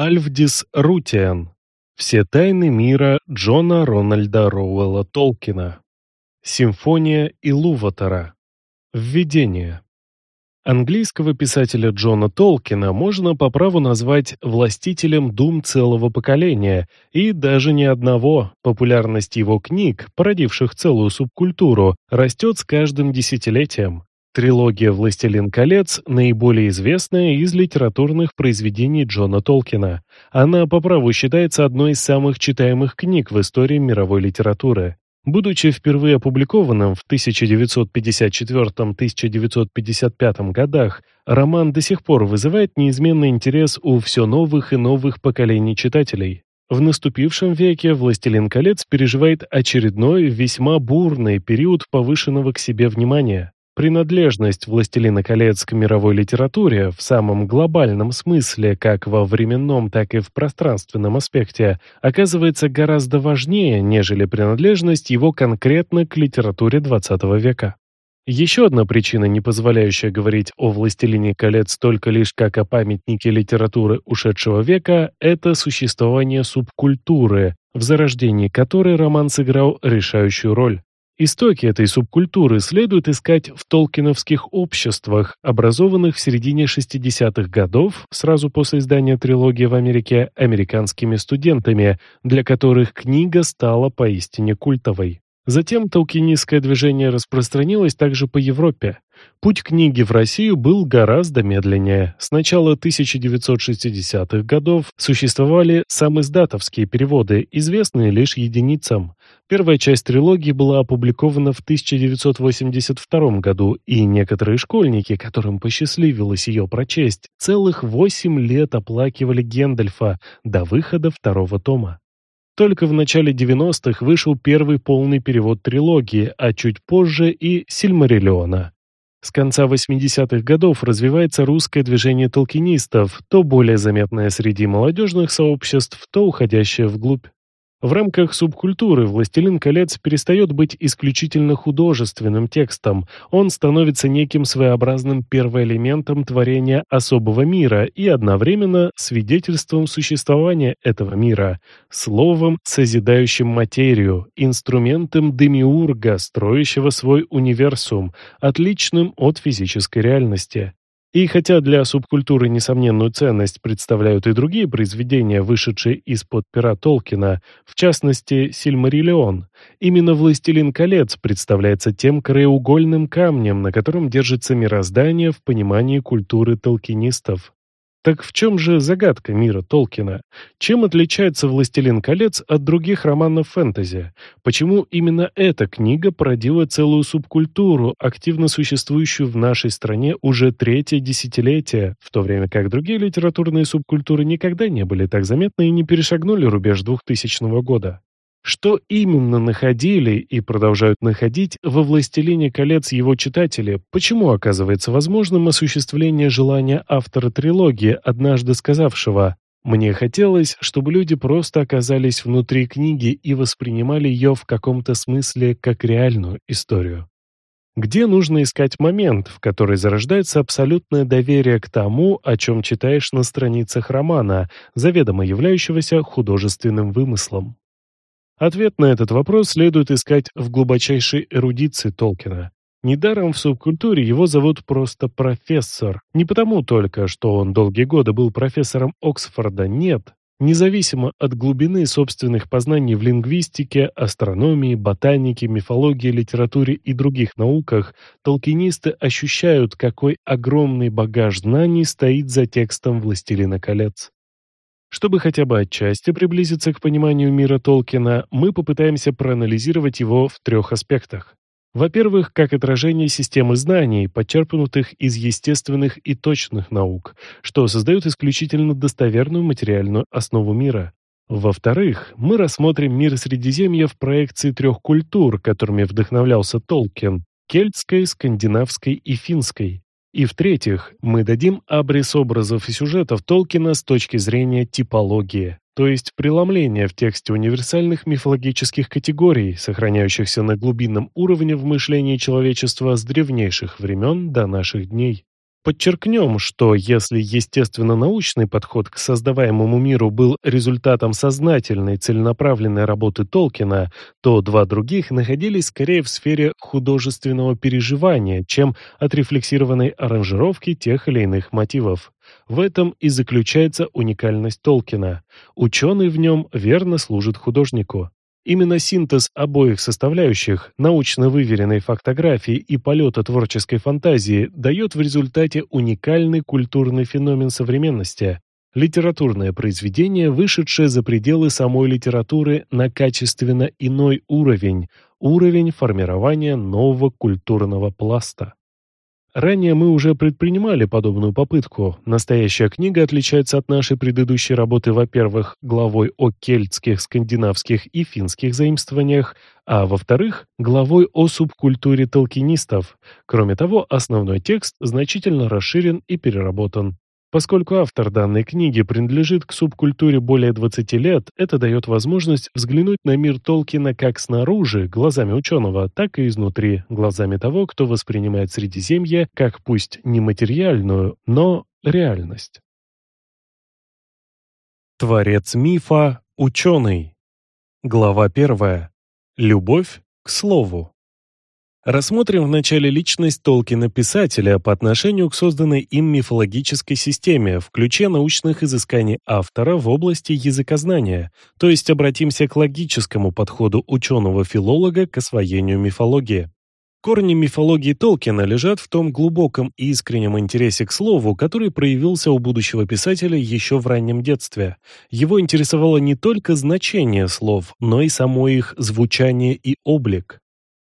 Альфдис Рутиан. Все тайны мира Джона Рональда Роуэлла Толкина. Симфония Илуватора. Введение. Английского писателя Джона Толкина можно по праву назвать властителем дум целого поколения, и даже не одного. Популярность его книг, породивших целую субкультуру, растет с каждым десятилетием. Трилогия «Властелин колец» – наиболее известная из литературных произведений Джона Толкина. Она по праву считается одной из самых читаемых книг в истории мировой литературы. Будучи впервые опубликованным в 1954-1955 годах, роман до сих пор вызывает неизменный интерес у все новых и новых поколений читателей. В наступившем веке «Властелин колец» переживает очередной, весьма бурный период повышенного к себе внимания. Принадлежность «Властелина колец» к мировой литературе в самом глобальном смысле, как во временном, так и в пространственном аспекте, оказывается гораздо важнее, нежели принадлежность его конкретно к литературе XX века. Еще одна причина, не позволяющая говорить о «Властелине колец» только лишь как о памятнике литературы ушедшего века, это существование субкультуры, в зарождении которой роман сыграл решающую роль. Истоки этой субкультуры следует искать в толкиновских обществах, образованных в середине 60-х годов, сразу после издания трилогии в Америке, американскими студентами, для которых книга стала поистине культовой. Затем толкинистское движение распространилось также по Европе. Путь книги в Россию был гораздо медленнее. С начала 1960-х годов существовали самиздатовские переводы, известные лишь единицам. Первая часть трилогии была опубликована в 1982 году, и некоторые школьники, которым посчастливилось ее прочесть, целых восемь лет оплакивали Гендальфа до выхода второго тома. Только в начале 90-х вышел первый полный перевод трилогии, а чуть позже и «Сильмариллиона». С конца 80-х годов развивается русское движение толкинистов, то более заметное среди молодежных сообществ, то уходящее вглубь. В рамках субкультуры «Властелин колец» перестает быть исключительно художественным текстом, он становится неким своеобразным первоэлементом творения особого мира и одновременно свидетельством существования этого мира, словом, созидающим материю, инструментом демиурга, строящего свой универсум, отличным от физической реальности. И хотя для субкультуры несомненную ценность представляют и другие произведения, вышедшие из-под пера Толкина, в частности «Сильмариллион», именно «Властелин колец» представляется тем краеугольным камнем, на котором держится мироздание в понимании культуры толкинистов. Так в чем же загадка мира Толкина? Чем отличается «Властелин колец» от других романов фэнтези? Почему именно эта книга породила целую субкультуру, активно существующую в нашей стране уже третье десятилетие, в то время как другие литературные субкультуры никогда не были так заметны и не перешагнули рубеж 2000 года? Что именно находили и продолжают находить во «Властелине колец» его читатели? Почему оказывается возможным осуществление желания автора трилогии, однажды сказавшего «Мне хотелось, чтобы люди просто оказались внутри книги и воспринимали ее в каком-то смысле как реальную историю». Где нужно искать момент, в который зарождается абсолютное доверие к тому, о чем читаешь на страницах романа, заведомо являющегося художественным вымыслом? Ответ на этот вопрос следует искать в глубочайшей эрудиции Толкина. Недаром в субкультуре его зовут просто профессор. Не потому только, что он долгие годы был профессором Оксфорда, нет. Независимо от глубины собственных познаний в лингвистике, астрономии, ботанике, мифологии, литературе и других науках, толкинисты ощущают, какой огромный багаж знаний стоит за текстом «Властелина колец». Чтобы хотя бы отчасти приблизиться к пониманию мира Толкина, мы попытаемся проанализировать его в трех аспектах. Во-первых, как отражение системы знаний, подчерпнутых из естественных и точных наук, что создает исключительно достоверную материальную основу мира. Во-вторых, мы рассмотрим мир Средиземья в проекции трех культур, которыми вдохновлялся Толкин – кельтской, скандинавской и финской. И в-третьих, мы дадим абрис образов и сюжетов Толкина с точки зрения типологии, то есть преломления в тексте универсальных мифологических категорий, сохраняющихся на глубинном уровне в мышлении человечества с древнейших времен до наших дней. Подчеркнем, что если естественно-научный подход к создаваемому миру был результатом сознательной целенаправленной работы Толкина, то два других находились скорее в сфере художественного переживания, чем отрефлексированной аранжировки тех или иных мотивов. В этом и заключается уникальность Толкина. Ученый в нем верно служит художнику. Именно синтез обоих составляющих, научно выверенной фактографии и полета творческой фантазии, дает в результате уникальный культурный феномен современности. Литературное произведение, вышедшее за пределы самой литературы на качественно иной уровень, уровень формирования нового культурного пласта. Ранее мы уже предпринимали подобную попытку. Настоящая книга отличается от нашей предыдущей работы, во-первых, главой о кельтских, скандинавских и финских заимствованиях, а во-вторых, главой о субкультуре толкинистов. Кроме того, основной текст значительно расширен и переработан. Поскольку автор данной книги принадлежит к субкультуре более 20 лет, это дает возможность взглянуть на мир Толкина как снаружи, глазами ученого, так и изнутри, глазами того, кто воспринимает Средиземье как пусть не материальную, но реальность. Творец мифа – ученый. Глава первая. Любовь к слову. Рассмотрим вначале личность Толкина-писателя по отношению к созданной им мифологической системе в ключе научных изысканий автора в области языкознания, то есть обратимся к логическому подходу ученого-филолога к освоению мифологии. Корни мифологии Толкина лежат в том глубоком и искреннем интересе к слову, который проявился у будущего писателя еще в раннем детстве. Его интересовало не только значение слов, но и само их звучание и облик.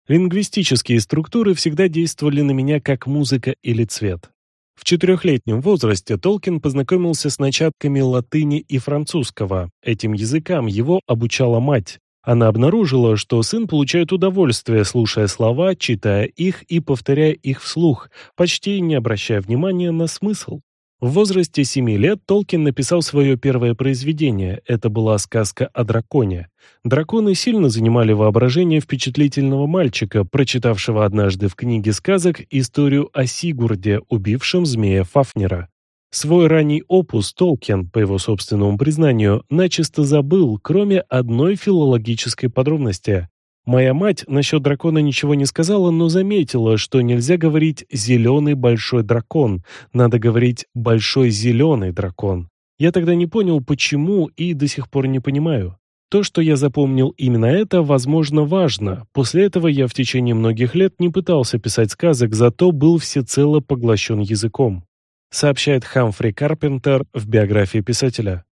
Лингвистические структуры всегда действовали на меня как музыка или цвет. В четырехлетнем возрасте Толкин познакомился с начатками латыни и французского. Этим языкам его обучала мать. Она обнаружила, что сын получает удовольствие, слушая слова, читая их и повторяя их вслух, почти не обращая внимания на смысл. В возрасте семи лет Толкин написал свое первое произведение. Это была сказка о драконе. Драконы сильно занимали воображение впечатлительного мальчика, прочитавшего однажды в книге сказок историю о Сигурде, убившем змея Фафнера. Свой ранний опус Толкин, по его собственному признанию, начисто забыл, кроме одной филологической подробности. Моя мать насчет дракона ничего не сказала, но заметила, что нельзя говорить «зеленый большой дракон», надо говорить «большой зеленый дракон». Я тогда не понял, почему, и до сих пор не понимаю. То, что я запомнил именно это, возможно, важно. После этого я в течение многих лет не пытался писать сказок, зато был всецело поглощен языком. Сообщает Хамфри Карпентер в биографии писателя.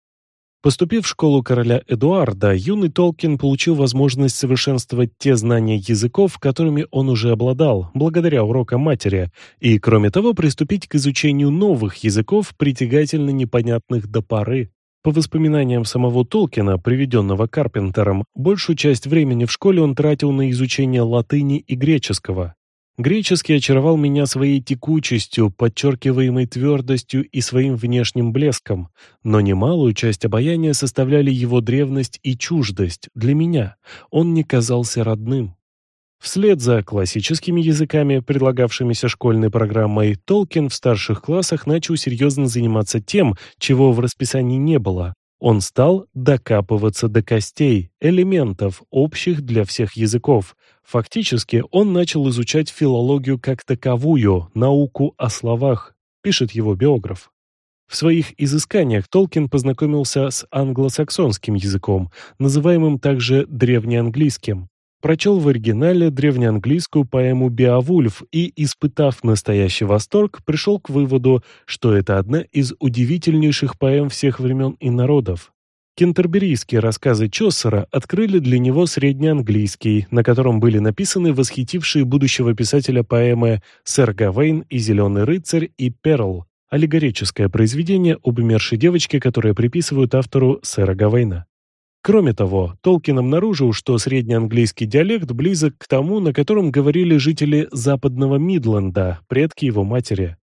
Поступив в школу короля Эдуарда, юный Толкин получил возможность совершенствовать те знания языков, которыми он уже обладал, благодаря урокам матери, и, кроме того, приступить к изучению новых языков, притягательно непонятных до поры. По воспоминаниям самого Толкина, приведенного Карпентером, большую часть времени в школе он тратил на изучение латыни и греческого. Греческий очаровал меня своей текучестью, подчеркиваемой твердостью и своим внешним блеском, но немалую часть обаяния составляли его древность и чуждость. Для меня он не казался родным. Вслед за классическими языками, предлагавшимися школьной программой, Толкин в старших классах начал серьезно заниматься тем, чего в расписании не было он стал докапываться до костей, элементов, общих для всех языков. Фактически он начал изучать филологию как таковую, науку о словах, пишет его биограф. В своих изысканиях Толкин познакомился с англосаксонским языком, называемым также древнеанглийским прочел в оригинале древнеанглийскую поэму «Беовульф» и, испытав настоящий восторг, пришел к выводу, что это одна из удивительнейших поэм всех времен и народов. Кентерберийские рассказы Чоссера открыли для него среднеанглийский, на котором были написаны восхитившие будущего писателя поэмы «Сэр Гавейн и Зеленый рыцарь» и «Перл», аллегорическое произведение об умершей девочке, которое приписывают автору сэра Гавейна. Кроме того, Толкин обнаружил, что среднеанглийский диалект близок к тому, на котором говорили жители западного Мидленда, предки его матери.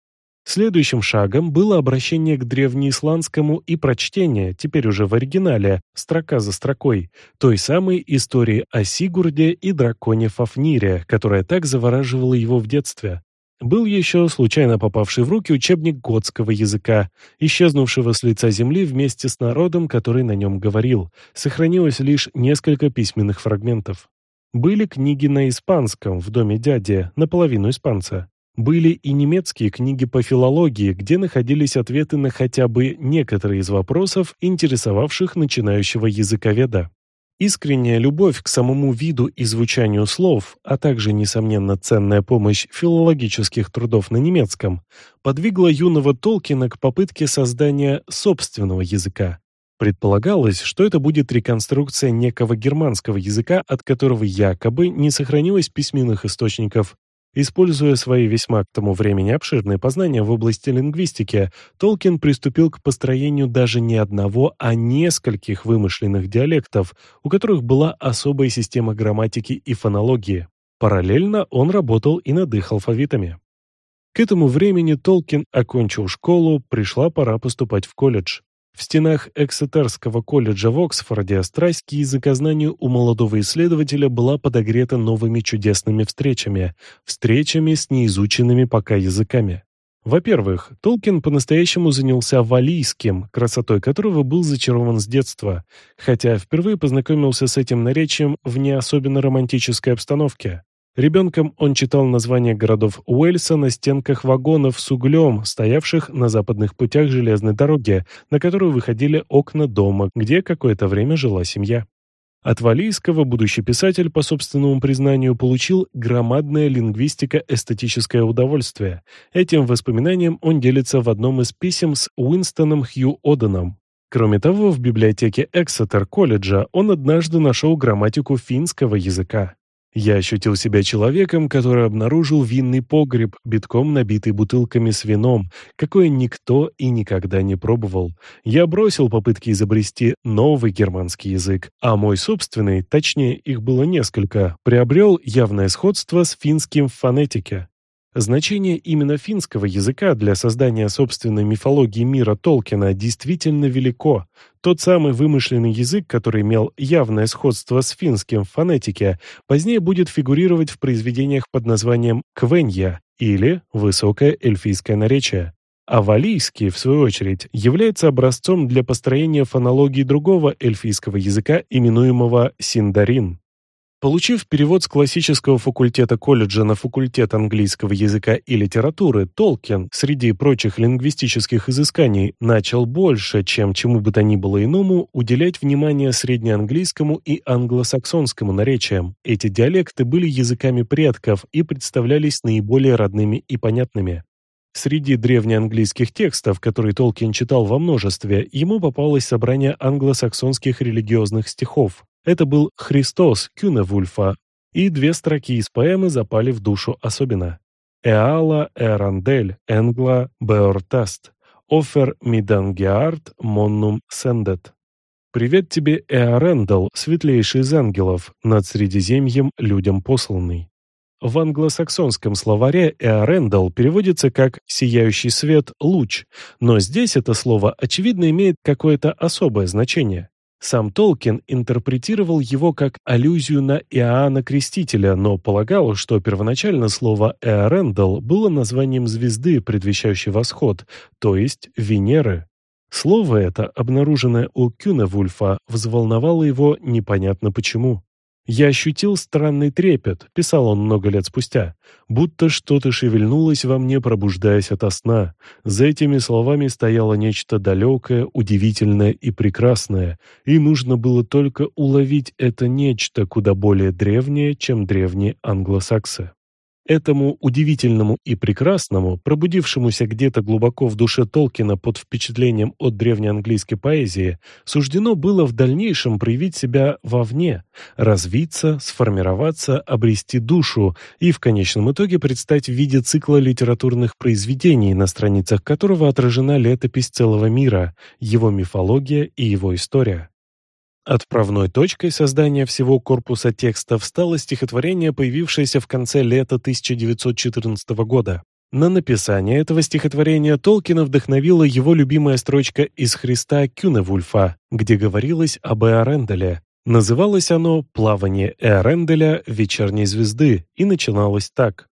Следующим шагом было обращение к древнеисландскому и прочтение, теперь уже в оригинале, строка за строкой, той самой истории о Сигурде и драконе Фафнире, которая так завораживала его в детстве. Был еще случайно попавший в руки учебник готского языка, исчезнувшего с лица земли вместе с народом, который на нем говорил. Сохранилось лишь несколько письменных фрагментов. Были книги на испанском в доме дяди, наполовину испанца. Были и немецкие книги по филологии, где находились ответы на хотя бы некоторые из вопросов, интересовавших начинающего языковеда. Искренняя любовь к самому виду и звучанию слов, а также, несомненно, ценная помощь филологических трудов на немецком, подвигла юного Толкина к попытке создания собственного языка. Предполагалось, что это будет реконструкция некого германского языка, от которого якобы не сохранилось письменных источников, Используя свои весьма к тому времени обширные познания в области лингвистики, Толкин приступил к построению даже не одного, а нескольких вымышленных диалектов, у которых была особая система грамматики и фонологии. Параллельно он работал и над их алфавитами. К этому времени Толкин окончил школу, пришла пора поступать в колледж. В стенах Эксетерского колледжа в Оксфорде страсть к языкознанию у молодого исследователя была подогрета новыми чудесными встречами, встречами с неизученными пока языками. Во-первых, Толкин по-настоящему занялся валийским, красотой которого был зачарован с детства, хотя впервые познакомился с этим наречием в не особенно романтической обстановке. Ребенком он читал названия городов Уэльса на стенках вагонов с углем, стоявших на западных путях железной дороги, на которую выходили окна дома, где какое-то время жила семья. От Валийского будущий писатель, по собственному признанию, получил громадное лингвистико-эстетическое удовольствие. Этим воспоминанием он делится в одном из писем с Уинстоном Хью Оденом. Кроме того, в библиотеке Эксетер колледжа он однажды нашел грамматику финского языка. Я ощутил себя человеком, который обнаружил винный погреб, битком набитый бутылками с вином, какое никто и никогда не пробовал. Я бросил попытки изобрести новый германский язык, а мой собственный, точнее их было несколько, приобрел явное сходство с финским в фонетике. Значение именно финского языка для создания собственной мифологии мира Толкина действительно велико. Тот самый вымышленный язык, который имел явное сходство с финским в фонетике, позднее будет фигурировать в произведениях под названием «квенья» или «высокое эльфийское наречие». А валийский, в свою очередь, является образцом для построения фонологии другого эльфийского языка, именуемого синдарин. Получив перевод с классического факультета колледжа на факультет английского языка и литературы, Толкин, среди прочих лингвистических изысканий, начал больше, чем чему бы то ни было иному, уделять внимание среднеанглийскому и англосаксонскому наречиям. Эти диалекты были языками предков и представлялись наиболее родными и понятными. Среди древнеанглийских текстов, которые Толкин читал во множестве, ему попалось собрание англосаксонских религиозных стихов. Это был «Христос» Кюневульфа, и две строки из поэмы запали в душу особенно. «Эала эрандель энгла беортаст, офер мидангеарт моннум сендет». «Привет тебе, Эарендал, светлейший из ангелов, над Средиземьем людям посланный». В англосаксонском словаре «эарендал» переводится как «сияющий свет, луч», но здесь это слово, очевидно, имеет какое-то особое значение. Сам Толкин интерпретировал его как аллюзию на Иоанна Крестителя, но полагал, что первоначально слово «Эорендал» было названием звезды, предвещающей восход, то есть Венеры. Слово это, обнаруженное у Кюневульфа, взволновало его непонятно почему. «Я ощутил странный трепет», — писал он много лет спустя, «будто что-то шевельнулось во мне, пробуждаясь ото сна. За этими словами стояло нечто далекое, удивительное и прекрасное, и нужно было только уловить это нечто куда более древнее, чем древние англосаксы». Этому удивительному и прекрасному, пробудившемуся где-то глубоко в душе Толкина под впечатлением от древнеанглийской поэзии, суждено было в дальнейшем проявить себя вовне, развиться, сформироваться, обрести душу и в конечном итоге предстать в виде цикла литературных произведений, на страницах которого отражена летопись целого мира, его мифология и его история. Отправной точкой создания всего корпуса текстов стало стихотворение, появившееся в конце лета 1914 года. На написание этого стихотворения Толкина вдохновила его любимая строчка из «Христа» Кюневульфа, где говорилось об Эоренделе. Называлось оно «Плавание Эоренделя вечерней звезды» и начиналось так.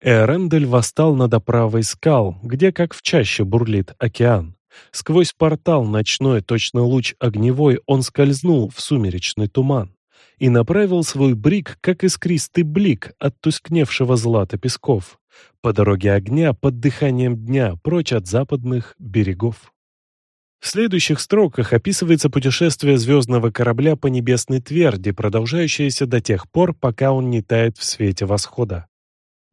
Эрендель восстал над оправой скал, где, как в чаще, бурлит океан. Сквозь портал ночной, точно луч огневой, он скользнул в сумеречный туман и направил свой брик, как искристый блик от тускневшего злата песков, по дороге огня под дыханием дня прочь от западных берегов. В следующих строках описывается путешествие звездного корабля по небесной тверди, продолжающееся до тех пор, пока он не тает в свете восхода.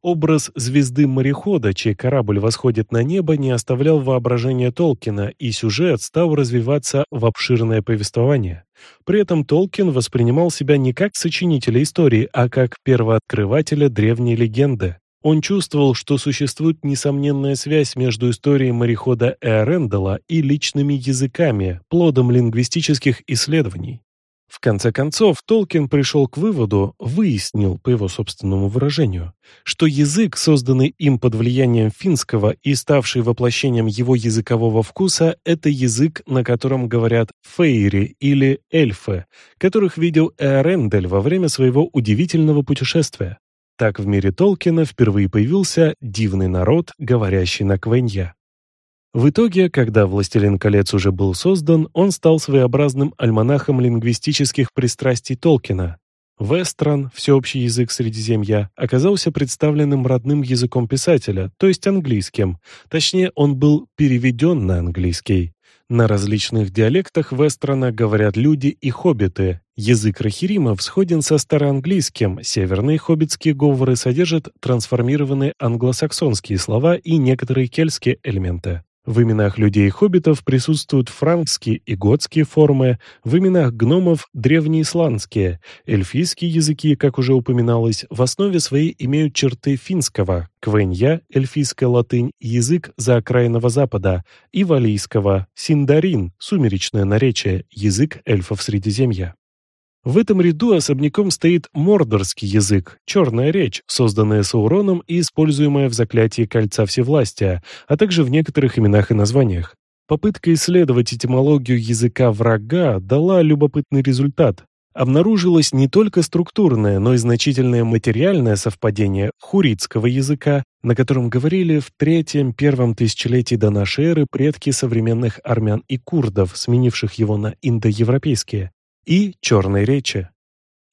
Образ звезды-морехода, чей корабль восходит на небо, не оставлял воображения Толкина, и сюжет стал развиваться в обширное повествование. При этом Толкин воспринимал себя не как сочинителя истории, а как первооткрывателя древней легенды. Он чувствовал, что существует несомненная связь между историей морехода Эорендела и личными языками, плодом лингвистических исследований. В конце концов, Толкин пришел к выводу, выяснил, по его собственному выражению, что язык, созданный им под влиянием финского и ставший воплощением его языкового вкуса, это язык, на котором говорят фейри или эльфы, которых видел Эорендель во время своего удивительного путешествия. Так в мире Толкина впервые появился дивный народ, говорящий на квенья. В итоге, когда «Властелин колец» уже был создан, он стал своеобразным альманахом лингвистических пристрастий Толкина. Вестран, всеобщий язык Средиземья, оказался представленным родным языком писателя, то есть английским. Точнее, он был переведен на английский. На различных диалектах Вестрана говорят люди и хоббиты. Язык рахиримов сходен со староанглийским, северные хоббитские говоры содержат трансформированные англосаксонские слова и некоторые кельтские элементы. В именах людей-хоббитов присутствуют франкские и готские формы, в именах гномов – древнеисландские, эльфийские языки, как уже упоминалось, в основе своей имеют черты финского, квенья, эльфийская латынь, язык заокраинного запада, и валийского, синдарин, сумеречное наречие, язык эльфов Средиземья. В этом ряду особняком стоит мордорский язык, черная речь, созданная Сауроном и используемая в заклятии Кольца Всевластия, а также в некоторых именах и названиях. Попытка исследовать этимологию языка врага дала любопытный результат. Обнаружилось не только структурное, но и значительное материальное совпадение хуритского языка, на котором говорили в третьем-первом тысячелетии до нашей эры предки современных армян и курдов, сменивших его на индоевропейские и черной речи.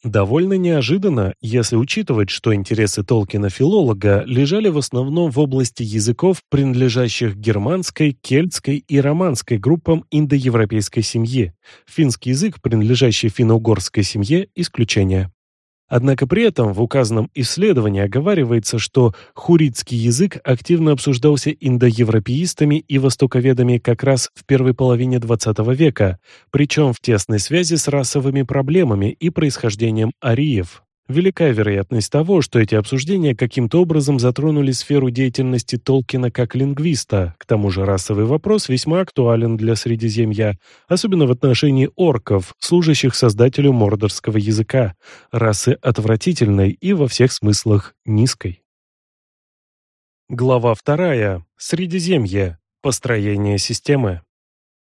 Довольно неожиданно, если учитывать, что интересы Толкина-филолога лежали в основном в области языков, принадлежащих германской, кельтской и романской группам индоевропейской семьи. Финский язык, принадлежащий финно-угорской семье, исключение. Однако при этом в указанном исследовании оговаривается, что хуритский язык активно обсуждался индоевропеистами и востоковедами как раз в первой половине XX века, причем в тесной связи с расовыми проблемами и происхождением ариев. Велика вероятность того, что эти обсуждения каким-то образом затронули сферу деятельности Толкина как лингвиста. К тому же расовый вопрос весьма актуален для Средиземья, особенно в отношении орков, служащих создателю мордорского языка, расы отвратительной и во всех смыслах низкой. Глава вторая. Средиземье. Построение системы.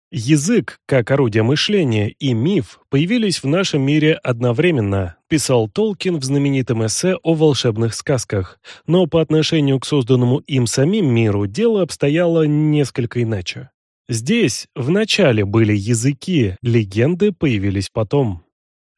Язык, как орудие мышления, и миф появились в нашем мире одновременно, писал Толкин в знаменитом эссе о волшебных сказках, но по отношению к созданному им самим миру дело обстояло несколько иначе. Здесь в начале были языки, легенды появились потом.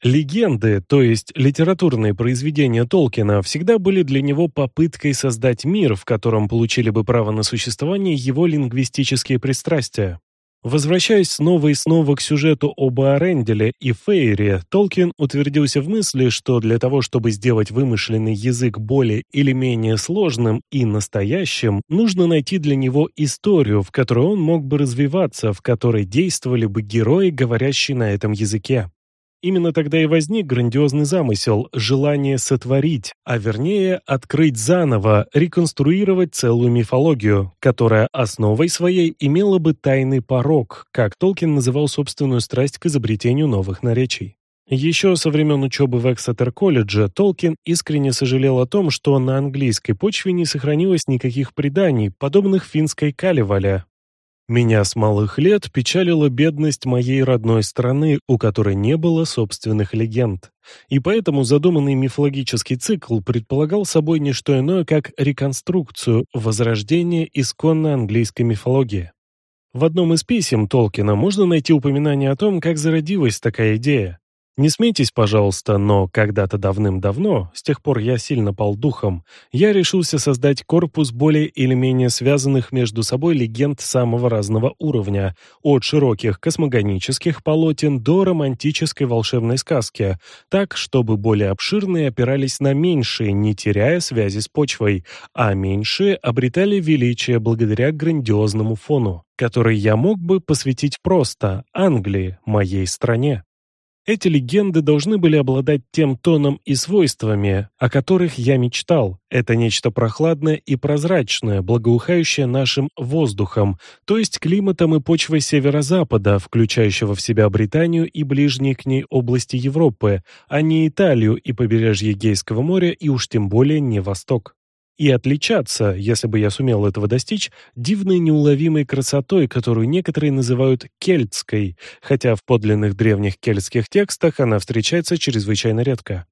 Легенды, то есть литературные произведения Толкина, всегда были для него попыткой создать мир, в котором получили бы право на существование его лингвистические пристрастия. Возвращаясь снова и снова к сюжету об Аренделе и Фейре, Толкин утвердился в мысли, что для того, чтобы сделать вымышленный язык более или менее сложным и настоящим, нужно найти для него историю, в которой он мог бы развиваться, в которой действовали бы герои, говорящие на этом языке. Именно тогда и возник грандиозный замысел – желание сотворить, а вернее открыть заново, реконструировать целую мифологию, которая основой своей имела бы тайный порог, как Толкин называл собственную страсть к изобретению новых наречий. Еще со времен учебы в Эксетер-колледже Толкин искренне сожалел о том, что на английской почве не сохранилось никаких преданий, подобных финской Калевале, Меня с малых лет печалила бедность моей родной страны, у которой не было собственных легенд. И поэтому задуманный мифологический цикл предполагал собой не что иное, как реконструкцию, возрождение исконно английской мифологии. В одном из писем Толкина можно найти упоминание о том, как зародилась такая идея. Не смейтесь, пожалуйста, но когда-то давным-давно, с тех пор я сильно пал духом, я решился создать корпус более или менее связанных между собой легенд самого разного уровня, от широких космогонических полотен до романтической волшебной сказки, так, чтобы более обширные опирались на меньшие, не теряя связи с почвой, а меньшие обретали величие благодаря грандиозному фону, который я мог бы посвятить просто Англии, моей стране. Эти легенды должны были обладать тем тоном и свойствами, о которых я мечтал. Это нечто прохладное и прозрачное, благоухающее нашим воздухом, то есть климатом и почвой северо-запада, включающего в себя Британию и ближние к ней области Европы, а не Италию и побережье Егейского моря и уж тем более не Восток и отличаться, если бы я сумел этого достичь, дивной неуловимой красотой, которую некоторые называют кельтской, хотя в подлинных древних кельтских текстах она встречается чрезвычайно редко.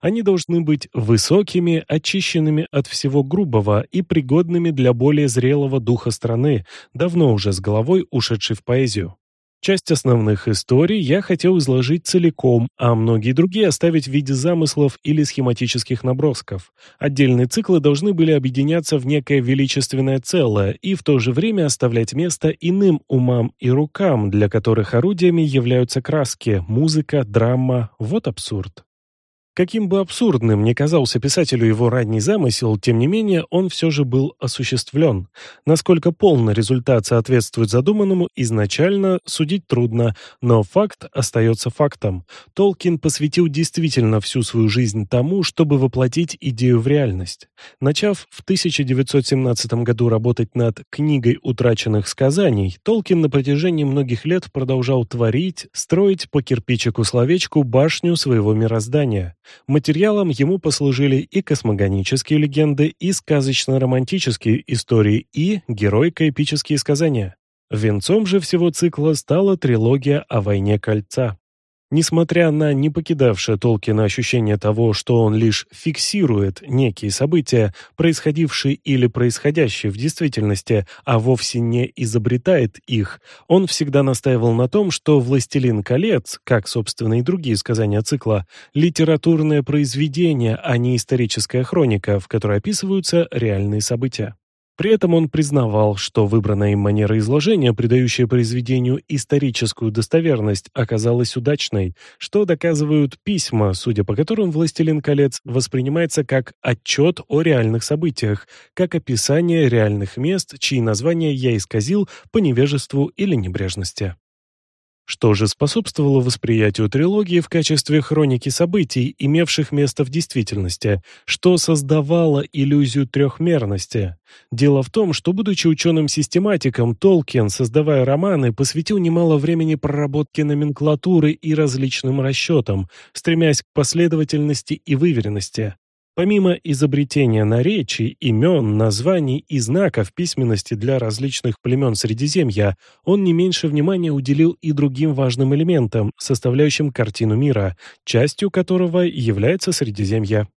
Они должны быть высокими, очищенными от всего грубого и пригодными для более зрелого духа страны, давно уже с головой ушедшей в поэзию. Часть основных историй я хотел изложить целиком, а многие другие оставить в виде замыслов или схематических набросков. Отдельные циклы должны были объединяться в некое величественное целое и в то же время оставлять место иным умам и рукам, для которых орудиями являются краски, музыка, драма. Вот абсурд. Каким бы абсурдным ни казался писателю его ранний замысел, тем не менее он все же был осуществлен. Насколько полно результат соответствует задуманному, изначально судить трудно, но факт остается фактом. Толкин посвятил действительно всю свою жизнь тому, чтобы воплотить идею в реальность. Начав в 1917 году работать над «Книгой утраченных сказаний», Толкин на протяжении многих лет продолжал творить, строить по кирпичику-словечку башню своего мироздания. Материалом ему послужили и космогонические легенды, и сказочно-романтические истории, и геройко-эпические сказания. Венцом же всего цикла стала трилогия о войне кольца. Несмотря на не покидавшее Толкина ощущение того, что он лишь фиксирует некие события, происходившие или происходящие в действительности, а вовсе не изобретает их, он всегда настаивал на том, что «Властелин колец», как, собственно, и другие сказания цикла, литературное произведение, а не историческая хроника, в которой описываются реальные события. При этом он признавал, что выбранная им манера изложения, придающая произведению историческую достоверность, оказалась удачной, что доказывают письма, судя по которым «Властелин колец» воспринимается как отчет о реальных событиях, как описание реальных мест, чьи названия я исказил по невежеству или небрежности. Что же способствовало восприятию трилогии в качестве хроники событий, имевших место в действительности, что создавало иллюзию трехмерности? Дело в том, что, будучи ученым-систематиком, Толкин, создавая романы, посвятил немало времени проработке номенклатуры и различным расчетам, стремясь к последовательности и выверенности. Помимо изобретения наречий, имен, названий и знаков письменности для различных племен Средиземья, он не меньше внимания уделил и другим важным элементам, составляющим картину мира, частью которого является Средиземье.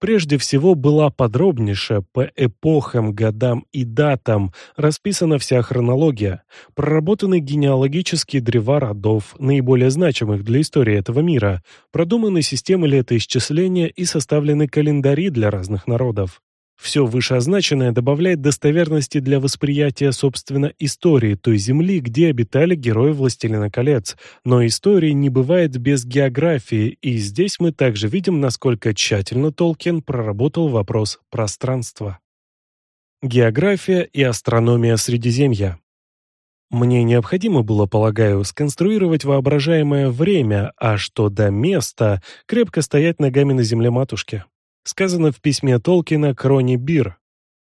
Прежде всего была подробнейше по эпохам, годам и датам расписана вся хронология, проработаны генеалогические древа родов, наиболее значимых для истории этого мира, продуманы системы летоисчисления и составлены календари для разных народов. Все вышеозначенное добавляет достоверности для восприятия, собственно, истории той земли, где обитали герои «Властелина колец». Но истории не бывает без географии, и здесь мы также видим, насколько тщательно Толкин проработал вопрос пространства. География и астрономия Средиземья мне необходимо было, полагаю, сконструировать воображаемое время, а что до места, крепко стоять ногами на земле матушки сказано в письме Толкина Крони Бир.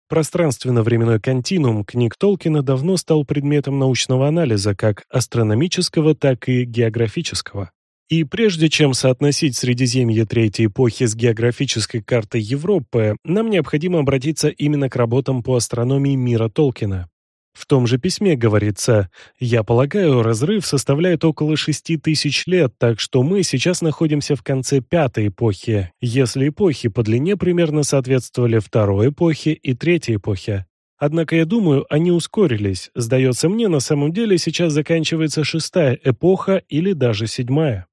Пространственно-временной континуум книг Толкина давно стал предметом научного анализа как астрономического, так и географического. И прежде чем соотносить Средиземье Третьей эпохи с географической картой Европы, нам необходимо обратиться именно к работам по астрономии мира Толкина. В том же письме говорится, «Я полагаю, разрыв составляет около шести тысяч лет, так что мы сейчас находимся в конце пятой эпохи, если эпохи по длине примерно соответствовали второй эпохе и третьей эпохе. Однако, я думаю, они ускорились. Сдается мне, на самом деле сейчас заканчивается шестая эпоха или даже седьмая.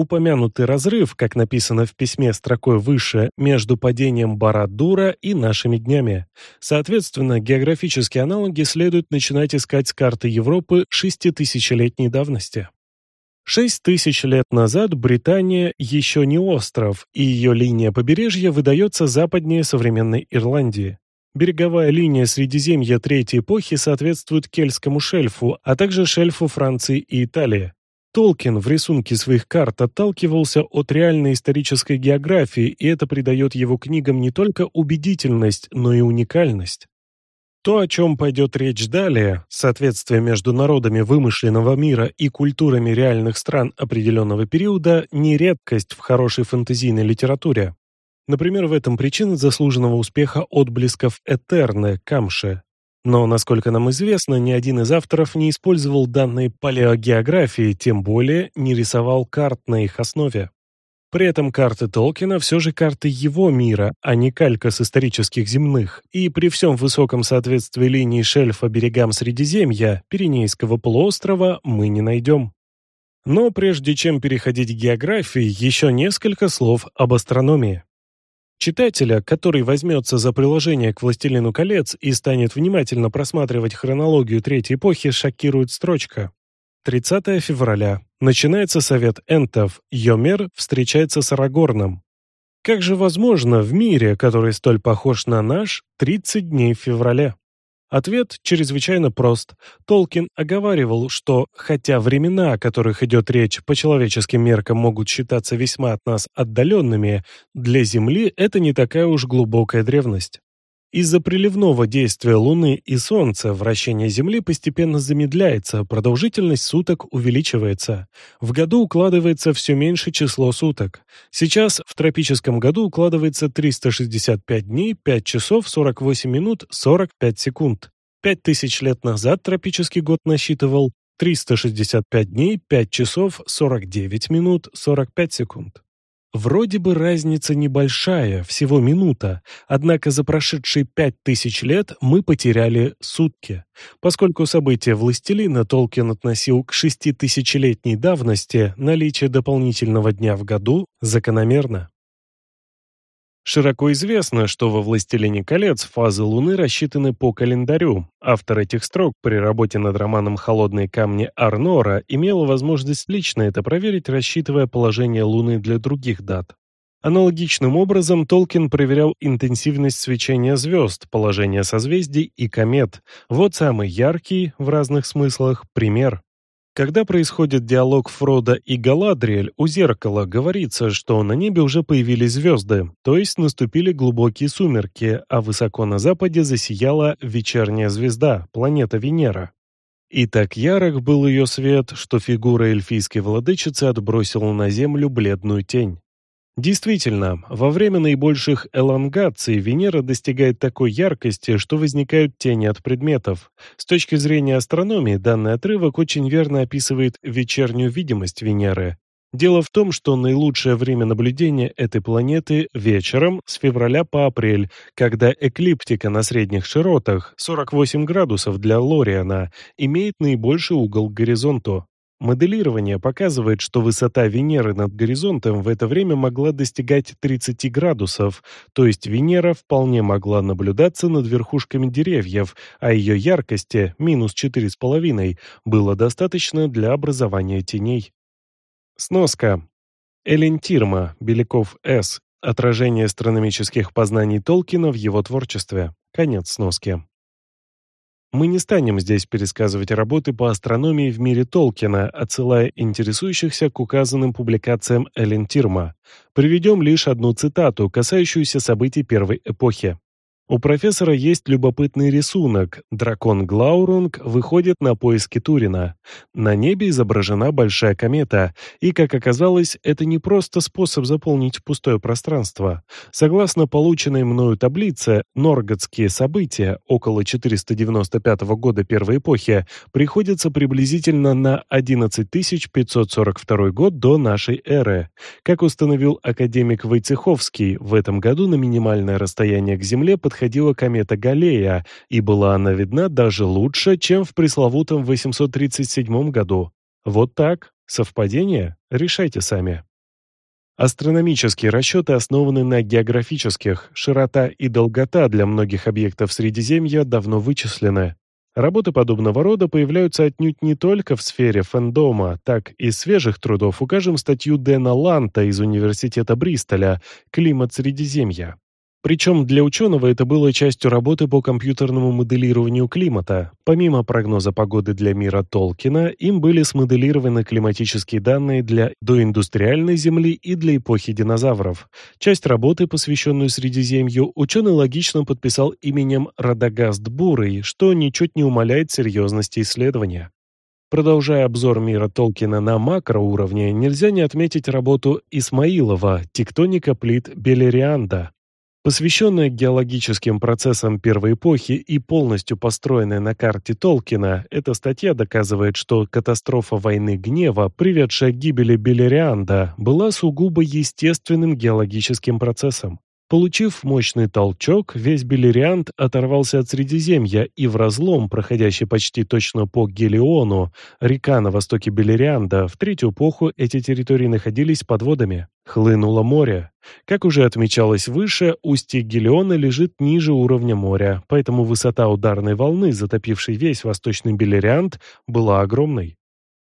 Упомянутый разрыв, как написано в письме строкой выше, между падением Барадура и нашими днями. Соответственно, географические аналоги следует начинать искать с карты Европы шеститысячелетней давности. Шесть тысяч лет назад Британия еще не остров, и ее линия побережья выдается западнее современной Ирландии. Береговая линия Средиземья Третьей эпохи соответствует Кельтскому шельфу, а также шельфу Франции и Италии. Толкин в рисунке своих карт отталкивался от реальной исторической географии, и это придает его книгам не только убедительность, но и уникальность. То, о чем пойдет речь далее, соответствие между народами вымышленного мира и культурами реальных стран определенного периода, не редкость в хорошей фэнтезийной литературе. Например, в этом причина заслуженного успеха отблесков Этерне Камше, но, насколько нам известно, ни один из авторов не использовал данные палеогеографии, тем более не рисовал карт на их основе. При этом карты Толкина все же карты его мира, а не калька с исторических земных, и при всем высоком соответствии линии шельфа берегам Средиземья, Пиренейского полуострова, мы не найдем. Но прежде чем переходить к географии, еще несколько слов об астрономии. Читателя, который возьмется за приложение к «Властелину колец» и станет внимательно просматривать хронологию Третьей эпохи, шокирует строчка. 30 февраля. Начинается совет энтов. Йомер встречается с Арагорном. Как же возможно в мире, который столь похож на наш, 30 дней в феврале? Ответ чрезвычайно прост. Толкин оговаривал, что, хотя времена, о которых идет речь, по человеческим меркам могут считаться весьма от нас отдаленными, для Земли это не такая уж глубокая древность. Из-за приливного действия Луны и Солнца вращение Земли постепенно замедляется, продолжительность суток увеличивается. В году укладывается все меньше число суток. Сейчас в тропическом году укладывается 365 дней, 5 часов, 48 минут, 45 секунд. 5000 лет назад тропический год насчитывал 365 дней, 5 часов, 49 минут, 45 секунд. Вроде бы разница небольшая, всего минута, однако за прошедшие пять тысяч лет мы потеряли сутки. Поскольку события «Властелина» Толкин относил к шеститысячелетней давности, наличие дополнительного дня в году закономерно. Широко известно, что во «Властелине колец» фазы Луны рассчитаны по календарю. Автор этих строк при работе над романом «Холодные камни» Арнора имел возможность лично это проверить, рассчитывая положение Луны для других дат. Аналогичным образом Толкин проверял интенсивность свечения звезд, положение созвездий и комет. Вот самый яркий, в разных смыслах, пример. Когда происходит диалог Фрода и Галадриэль, у зеркала говорится, что на небе уже появились звезды, то есть наступили глубокие сумерки, а высоко на западе засияла вечерняя звезда, планета Венера. И так ярок был ее свет, что фигура эльфийской владычицы отбросила на землю бледную тень. Действительно, во время наибольших элонгаций Венера достигает такой яркости, что возникают тени от предметов. С точки зрения астрономии, данный отрывок очень верно описывает вечернюю видимость Венеры. Дело в том, что наилучшее время наблюдения этой планеты вечером с февраля по апрель, когда эклиптика на средних широтах, 48 градусов для Лориана, имеет наибольший угол к горизонту. Моделирование показывает, что высота Венеры над горизонтом в это время могла достигать 30 градусов, то есть Венера вполне могла наблюдаться над верхушками деревьев, а ее яркости, минус 4,5, было достаточно для образования теней. Сноска. Элентирма, Беляков С. Отражение астрономических познаний Толкина в его творчестве. Конец сноски. Мы не станем здесь пересказывать работы по астрономии в мире Толкина, отсылая интересующихся к указанным публикациям Эллен Тирма. Приведем лишь одну цитату, касающуюся событий первой эпохи. У профессора есть любопытный рисунок. Дракон Глаурунг выходит на поиски Турина. На небе изображена большая комета, и, как оказалось, это не просто способ заполнить пустое пространство. Согласно полученной мною таблице, норготские события около 495 года первой эпохи приходятся приблизительно на 11542 год до нашей эры. Как установил академик Войцеховский, в этом году на минимальное расстояние к Земле подходит подходила комета Галлея, и была она видна даже лучше, чем в пресловутом 837 году. Вот так. Совпадение? Решайте сами. Астрономические расчеты основаны на географических. Широта и долгота для многих объектов Средиземья давно вычислены. Работы подобного рода появляются отнюдь не только в сфере фэндома, так и свежих трудов укажем статью Дэна Ланта из Университета Бристоля «Климат Средиземья». Причем для ученого это было частью работы по компьютерному моделированию климата. Помимо прогноза погоды для мира Толкина, им были смоделированы климатические данные для доиндустриальной Земли и для эпохи динозавров. Часть работы, посвященную Средиземью, ученый логично подписал именем Радагаст Бурый, что ничуть не умаляет серьезности исследования. Продолжая обзор мира Толкина на макроуровне, нельзя не отметить работу Исмаилова «Тектоника плит Белерианда», Посвященная геологическим процессам первой эпохи и полностью построенная на карте Толкина, эта статья доказывает, что катастрофа войны гнева, приведшая к гибели Белерианда, была сугубо естественным геологическим процессом. Получив мощный толчок, весь Белериант оторвался от Средиземья и в разлом, проходящий почти точно по Гелиону, река на востоке Белерианда, в третью эпоху эти территории находились под водами. Хлынуло море. Как уже отмечалось выше, устье Гелиона лежит ниже уровня моря, поэтому высота ударной волны, затопившей весь восточный Белериант, была огромной.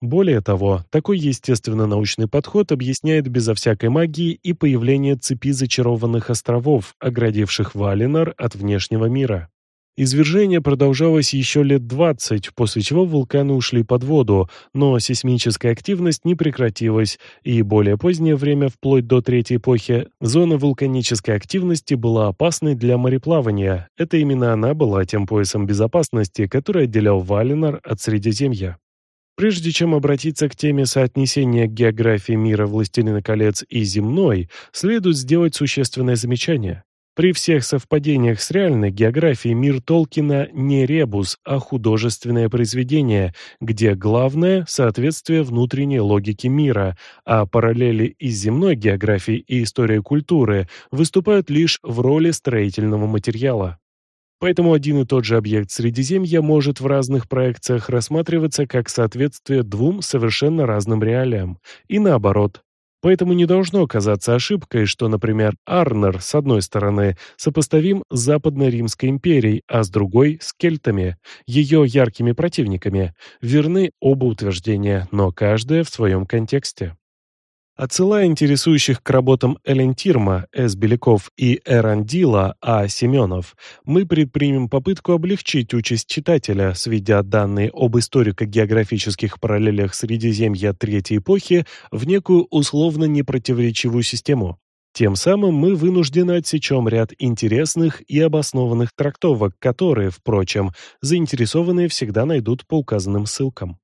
Более того, такой естественно-научный подход объясняет безо всякой магии и появление цепи зачарованных островов, оградивших Валинор от внешнего мира. Извержение продолжалось еще лет 20, после чего вулканы ушли под воду, но сейсмическая активность не прекратилась, и более позднее время, вплоть до Третьей эпохи, зона вулканической активности была опасной для мореплавания. Это именно она была тем поясом безопасности, который отделял Валинор от Средиземья. Прежде чем обратиться к теме соотнесения географии мира «Властелина колец» и земной, следует сделать существенное замечание. При всех совпадениях с реальной географией мир Толкина не ребус, а художественное произведение, где главное – соответствие внутренней логике мира, а параллели из земной географии и истории культуры выступают лишь в роли строительного материала. Поэтому один и тот же объект Средиземья может в разных проекциях рассматриваться как соответствие двум совершенно разным реалиям, и наоборот. Поэтому не должно казаться ошибкой, что, например, Арнер, с одной стороны, сопоставим с Западно-Римской империей, а с другой – с кельтами, ее яркими противниками. Верны оба утверждения, но каждое в своем контексте. Отсылая интересующих к работам Элентирма, С. Беляков и Эрандила А. Семенов, мы предпримем попытку облегчить участь читателя, сведя данные об историко-географических параллелях Средиземья Третьей эпохи в некую условно непротиворечивую систему. Тем самым мы вынуждены отсечем ряд интересных и обоснованных трактовок, которые, впрочем, заинтересованные всегда найдут по указанным ссылкам.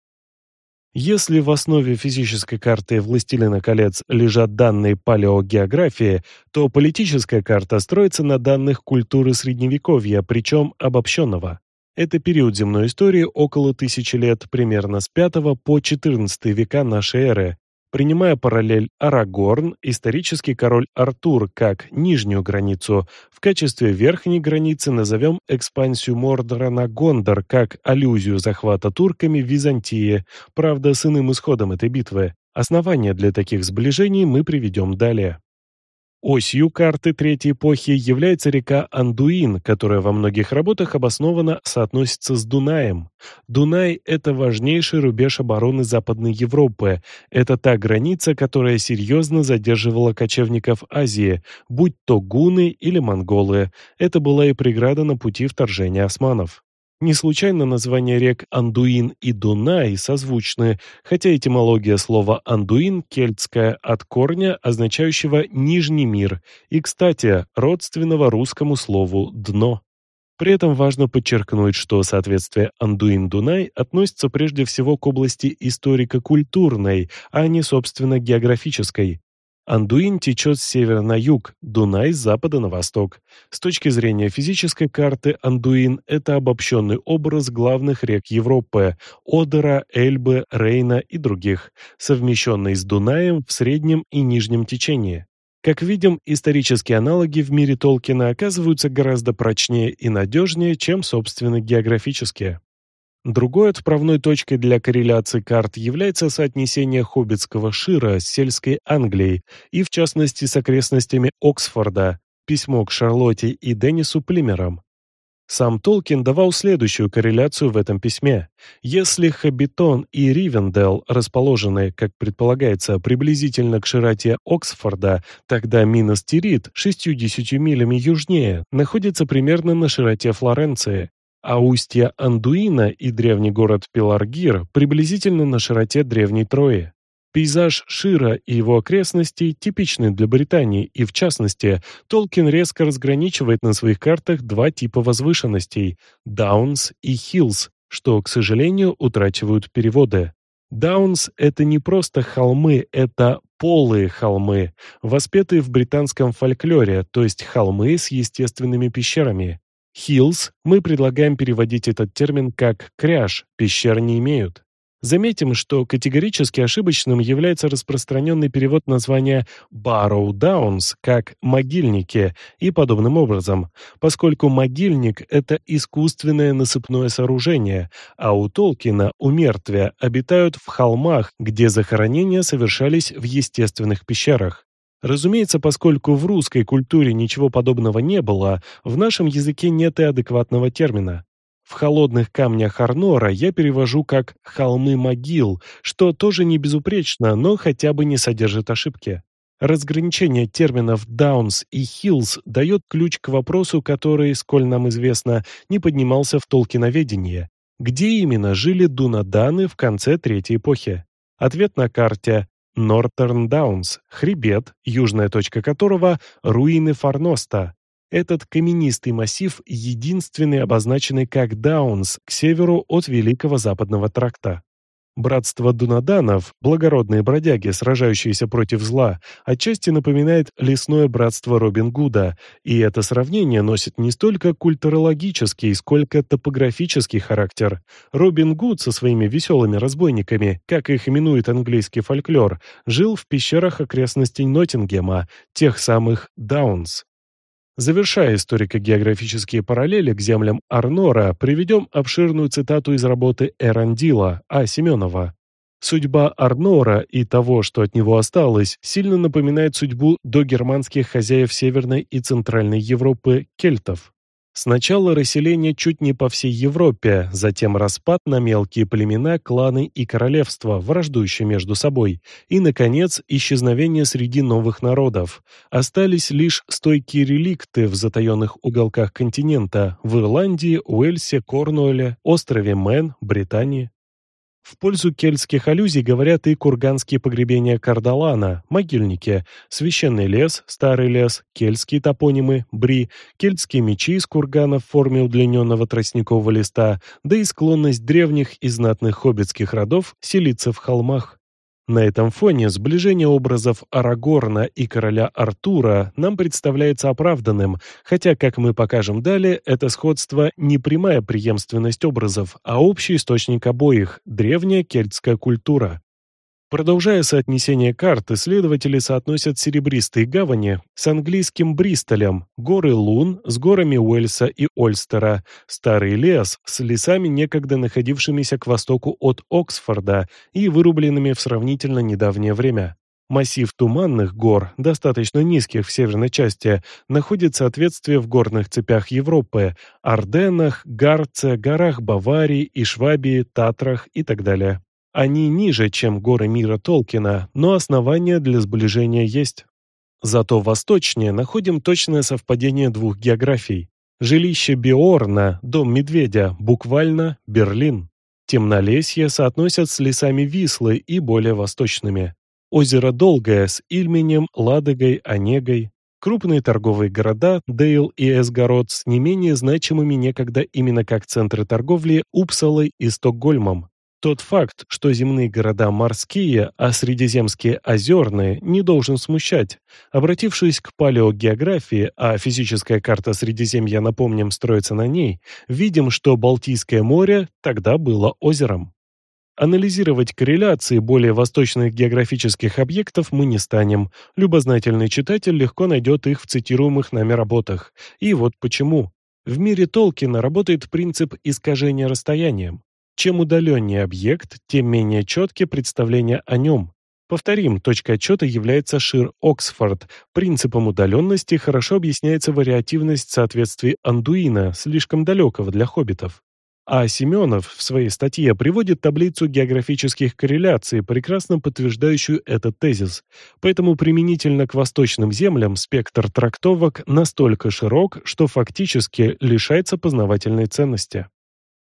Если в основе физической карты «Властелина колец» лежат данные палеогеографии, то политическая карта строится на данных культуры Средневековья, причем обобщенного. Это период земной истории около тысячи лет, примерно с 5 по 14 века нашей эры, принимая параллель Арагорн, исторический король Артур, как нижнюю границу, в качестве верхней границы назовем экспансию Мордора на Гондор, как аллюзию захвата турками Византии, правда с иным исходом этой битвы. Основания для таких сближений мы приведем далее. Осью карты Третьей эпохи является река Андуин, которая во многих работах обоснованно соотносится с Дунаем. Дунай – это важнейший рубеж обороны Западной Европы. Это та граница, которая серьезно задерживала кочевников Азии, будь то гуны или монголы. Это была и преграда на пути вторжения османов. Не случайно названия рек Андуин и Дунай созвучны, хотя этимология слова «андуин» кельтская от корня, означающего «нижний мир», и, кстати, родственного русскому слову «дно». При этом важно подчеркнуть, что соответствие Андуин-Дунай относится прежде всего к области историко-культурной, а не, собственно, географической. Андуин течет с севера на юг, Дунай с запада на восток. С точки зрения физической карты, Андуин – это обобщенный образ главных рек Европы – Одера, Эльбы, Рейна и других, совмещенный с Дунаем в среднем и нижнем течении. Как видим, исторические аналоги в мире Толкина оказываются гораздо прочнее и надежнее, чем, собственно, географические. Другой отправной точкой для корреляции карт является соотнесение хоббитского шира с сельской Англией и, в частности, с окрестностями Оксфорда, письмо к Шарлотте и Деннису Плимерам. Сам Толкин давал следующую корреляцию в этом письме. Если Хабитон и Ривендел расположены, как предполагается, приблизительно к широте Оксфорда, тогда Минос-Тирит, 60 милями южнее, находится примерно на широте Флоренции, а устье Андуина и древний город Пеларгир приблизительно на широте Древней Трои. Пейзаж Шира и его окрестностей типичны для Британии, и в частности, Толкин резко разграничивает на своих картах два типа возвышенностей – Downs и Hills, что, к сожалению, утрачивают переводы. Downs – это не просто холмы, это полые холмы, воспетые в британском фольклоре, то есть холмы с естественными пещерами. Hills мы предлагаем переводить этот термин как «кряж», пещер не имеют. Заметим, что категорически ошибочным является распространенный перевод названия «Barrow Downs» как «могильники» и подобным образом, поскольку могильник – это искусственное насыпное сооружение, а у Толкина, умертвия, обитают в холмах, где захоронения совершались в естественных пещерах. Разумеется, поскольку в русской культуре ничего подобного не было, в нашем языке нет и адекватного термина. В холодных камнях Арнора я перевожу как «холмы могил», что тоже не безупречно, но хотя бы не содержит ошибки. Разграничение терминов «даунс» и «хиллс» дает ключ к вопросу, который, сколь нам известно, не поднимался в толкиноведении. Где именно жили дунаданы в конце Третьей эпохи? Ответ на карте Нортерн Даунс, хребет, южная точка которого – руины Фарноста, этот каменистый массив единственный обозначенный как Даунс к северу от Великого Западного тракта. Братство Дунаданов, благородные бродяги, сражающиеся против зла, отчасти напоминает лесное братство Робин Гуда, и это сравнение носит не столько культурологический, сколько топографический характер. Робин Гуд со своими веселыми разбойниками, как их именует английский фольклор, жил в пещерах окрестностей Ноттингема, тех самых Даунс. Завершая историко-географические параллели к землям Арнора, приведем обширную цитату из работы Эрандила А. Семенова. Судьба Арнора и того, что от него осталось, сильно напоминает судьбу догерманских хозяев Северной и Центральной Европы кельтов. Сначала расселение чуть не по всей Европе, затем распад на мелкие племена, кланы и королевства, враждующие между собой, и, наконец, исчезновение среди новых народов. Остались лишь стойкие реликты в затаенных уголках континента в Ирландии, Уэльсе, Корнуолле, острове Мэн, Британии. В пользу кельтских аллюзий говорят и курганские погребения Кардалана, могильники, священный лес, старый лес, кельтские топонимы, бри, кельтские мечи из кургана в форме удлиненного тростникового листа, да и склонность древних и знатных хоббитских родов селиться в холмах. На этом фоне сближение образов Арагорна и короля Артура нам представляется оправданным, хотя, как мы покажем далее, это сходство не прямая преемственность образов, а общий источник обоих – древняя кельтская культура. Продолжая соотнесение карт, исследователи соотносят серебристые гавани с английским Бристолем, горы Лун с горами Уэльса и Ольстера, старый лес с лесами, некогда находившимися к востоку от Оксфорда и вырубленными в сравнительно недавнее время. Массив туманных гор, достаточно низких в северной части, находит соответствие в горных цепях Европы, Арденнах, Гарце, горах Баварии и Швабии, Татрах и так далее. Они ниже, чем горы мира Толкина, но основания для сближения есть. Зато восточнее находим точное совпадение двух географий. Жилище Биорна, дом медведя, буквально Берлин. Темнолесье соотносят с лесами Вислы и более восточными. Озеро Долгое с Ильменем, Ладогой, Онегой. Крупные торговые города Дейл и Эсгород с не менее значимыми некогда именно как центры торговли Упсалой и Стокгольмом. Тот факт, что земные города морские, а средиземские озерные, не должен смущать. Обратившись к палеогеографии, а физическая карта Средиземья, напомним, строится на ней, видим, что Балтийское море тогда было озером. Анализировать корреляции более восточных географических объектов мы не станем. Любознательный читатель легко найдет их в цитируемых нами работах. И вот почему. В мире Толкина работает принцип искажения расстоянием. Чем удаленнее объект, тем менее четкие представления о нем. Повторим, точка отчета является Шир-Оксфорд. Принципом удаленности хорошо объясняется вариативность соответствий Андуина, слишком далекого для хоббитов. А Семенов в своей статье приводит таблицу географических корреляций, прекрасно подтверждающую этот тезис. Поэтому применительно к восточным землям спектр трактовок настолько широк, что фактически лишается познавательной ценности.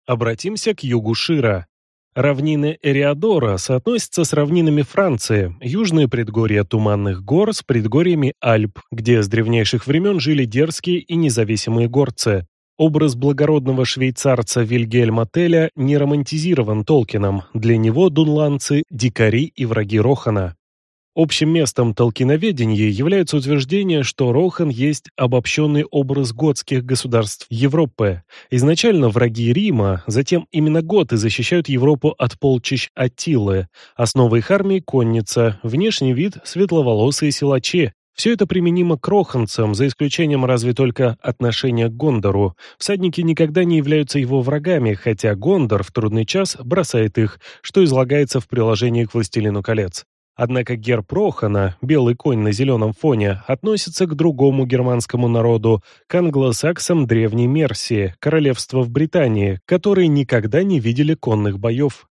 Обратимся к югу Шира. Равнины Эриадора соотносятся с равнинами Франции, южные предгорья Туманных гор с предгорьями Альп, где с древнейших времен жили дерзкие и независимые горцы. Образ благородного швейцарца Вильгельма Теля не романтизирован Толкином, для него дунландцы – дикари и враги Рохана. Общим местом толкиноведения является утверждение, что Рохан есть обобщенный образ готских государств Европы. Изначально враги Рима, затем именно готы защищают Европу от полчищ Аттилы. Основа их армии – конница, внешний вид – светловолосые силачи, все это применимо к роханцам, за исключением разве только отношения к Гондору. Всадники никогда не являются его врагами, хотя Гондор в трудный час бросает их, что излагается в приложении к «Властелину колец». Однако герб Рохана, белый конь на зеленом фоне, относится к другому германскому народу, к англосаксам Древней Мерсии, королевства в Британии, которые никогда не видели конных боев.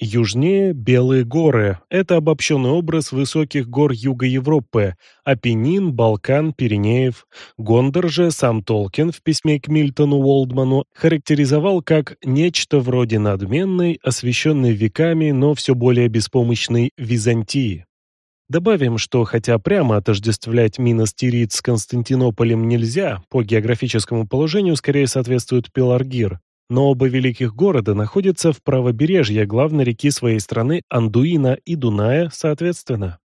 Южнее – Белые горы. Это обобщенный образ высоких гор Юга Европы. Апеннин, Балкан, Пиренеев. Гондор же сам Толкин в письме к Мильтону Уолдману характеризовал как нечто вроде надменной, освещенной веками, но все более беспомощной Византии. Добавим, что хотя прямо отождествлять Минос с Константинополем нельзя, по географическому положению скорее соответствует Пеларгир, но оба великих города находятся в правобережье главной реки своей страны Андуина и Дуная соответственно.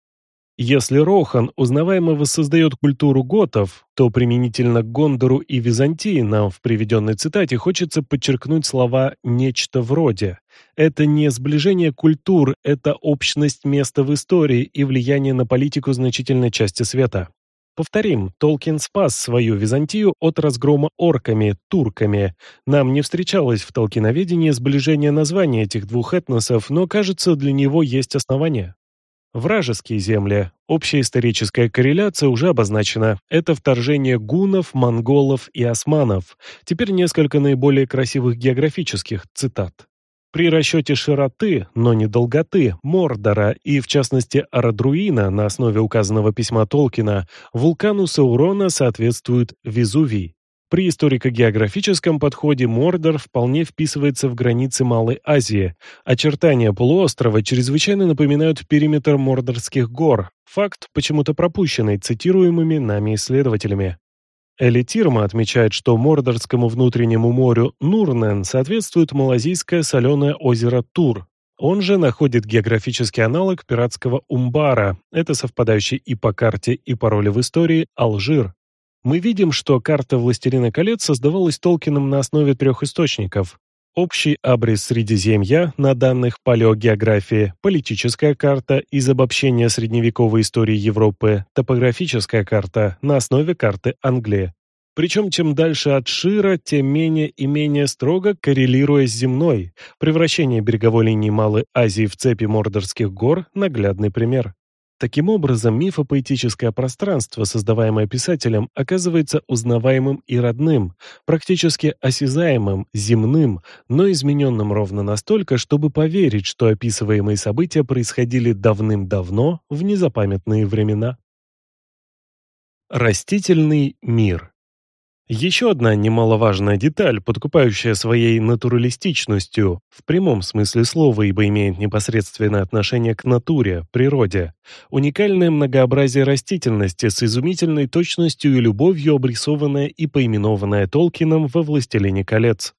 Если Рохан узнаваемо воссоздает культуру готов, то применительно к Гондору и Византии нам в приведенной цитате хочется подчеркнуть слова «нечто вроде». Это не сближение культур, это общность места в истории и влияние на политику значительной части света. Повторим, Толкин спас свою Византию от разгрома орками, турками. Нам не встречалось в толкиноведении сближение названий этих двух этносов, но, кажется, для него есть основания. Вражеские земли. Общая историческая корреляция уже обозначена. Это вторжение гунов, монголов и османов. Теперь несколько наиболее красивых географических цитат. При расчете широты, но не долготы, Мордора и, в частности, Арадруина на основе указанного письма Толкина, вулкану Саурона соответствует Везувий. При историко-географическом подходе Мордор вполне вписывается в границы Малой Азии. Очертания полуострова чрезвычайно напоминают периметр Мордорских гор, факт, почему-то пропущенный цитируемыми нами исследователями. Элитирма отмечает, что Мордорскому внутреннему морю Нурнен соответствует малазийское соленое озеро Тур. Он же находит географический аналог пиратского Умбара, это совпадающий и по карте, и по роли в истории Алжир. Мы видим, что карта «Властелина колец» создавалась Толкином на основе трех источников Общий абрис Средиземья на данных палеогеографии, политическая карта из обобщения средневековой истории Европы, топографическая карта на основе карты Англии. Причем чем дальше от Шира, тем менее и менее строго коррелируя с земной. Превращение береговой линии Малой Азии в цепи Мордорских гор – наглядный пример. Таким образом, мифопоэтическое пространство, создаваемое писателем, оказывается узнаваемым и родным, практически осязаемым, земным, но измененным ровно настолько, чтобы поверить, что описываемые события происходили давным-давно, в незапамятные времена. Растительный мир Еще одна немаловажная деталь, подкупающая своей натуралистичностью, в прямом смысле слова, ибо имеет непосредственное отношение к натуре, природе, уникальное многообразие растительности с изумительной точностью и любовью обрисованное и поименованное Толкином во «Властелине колец».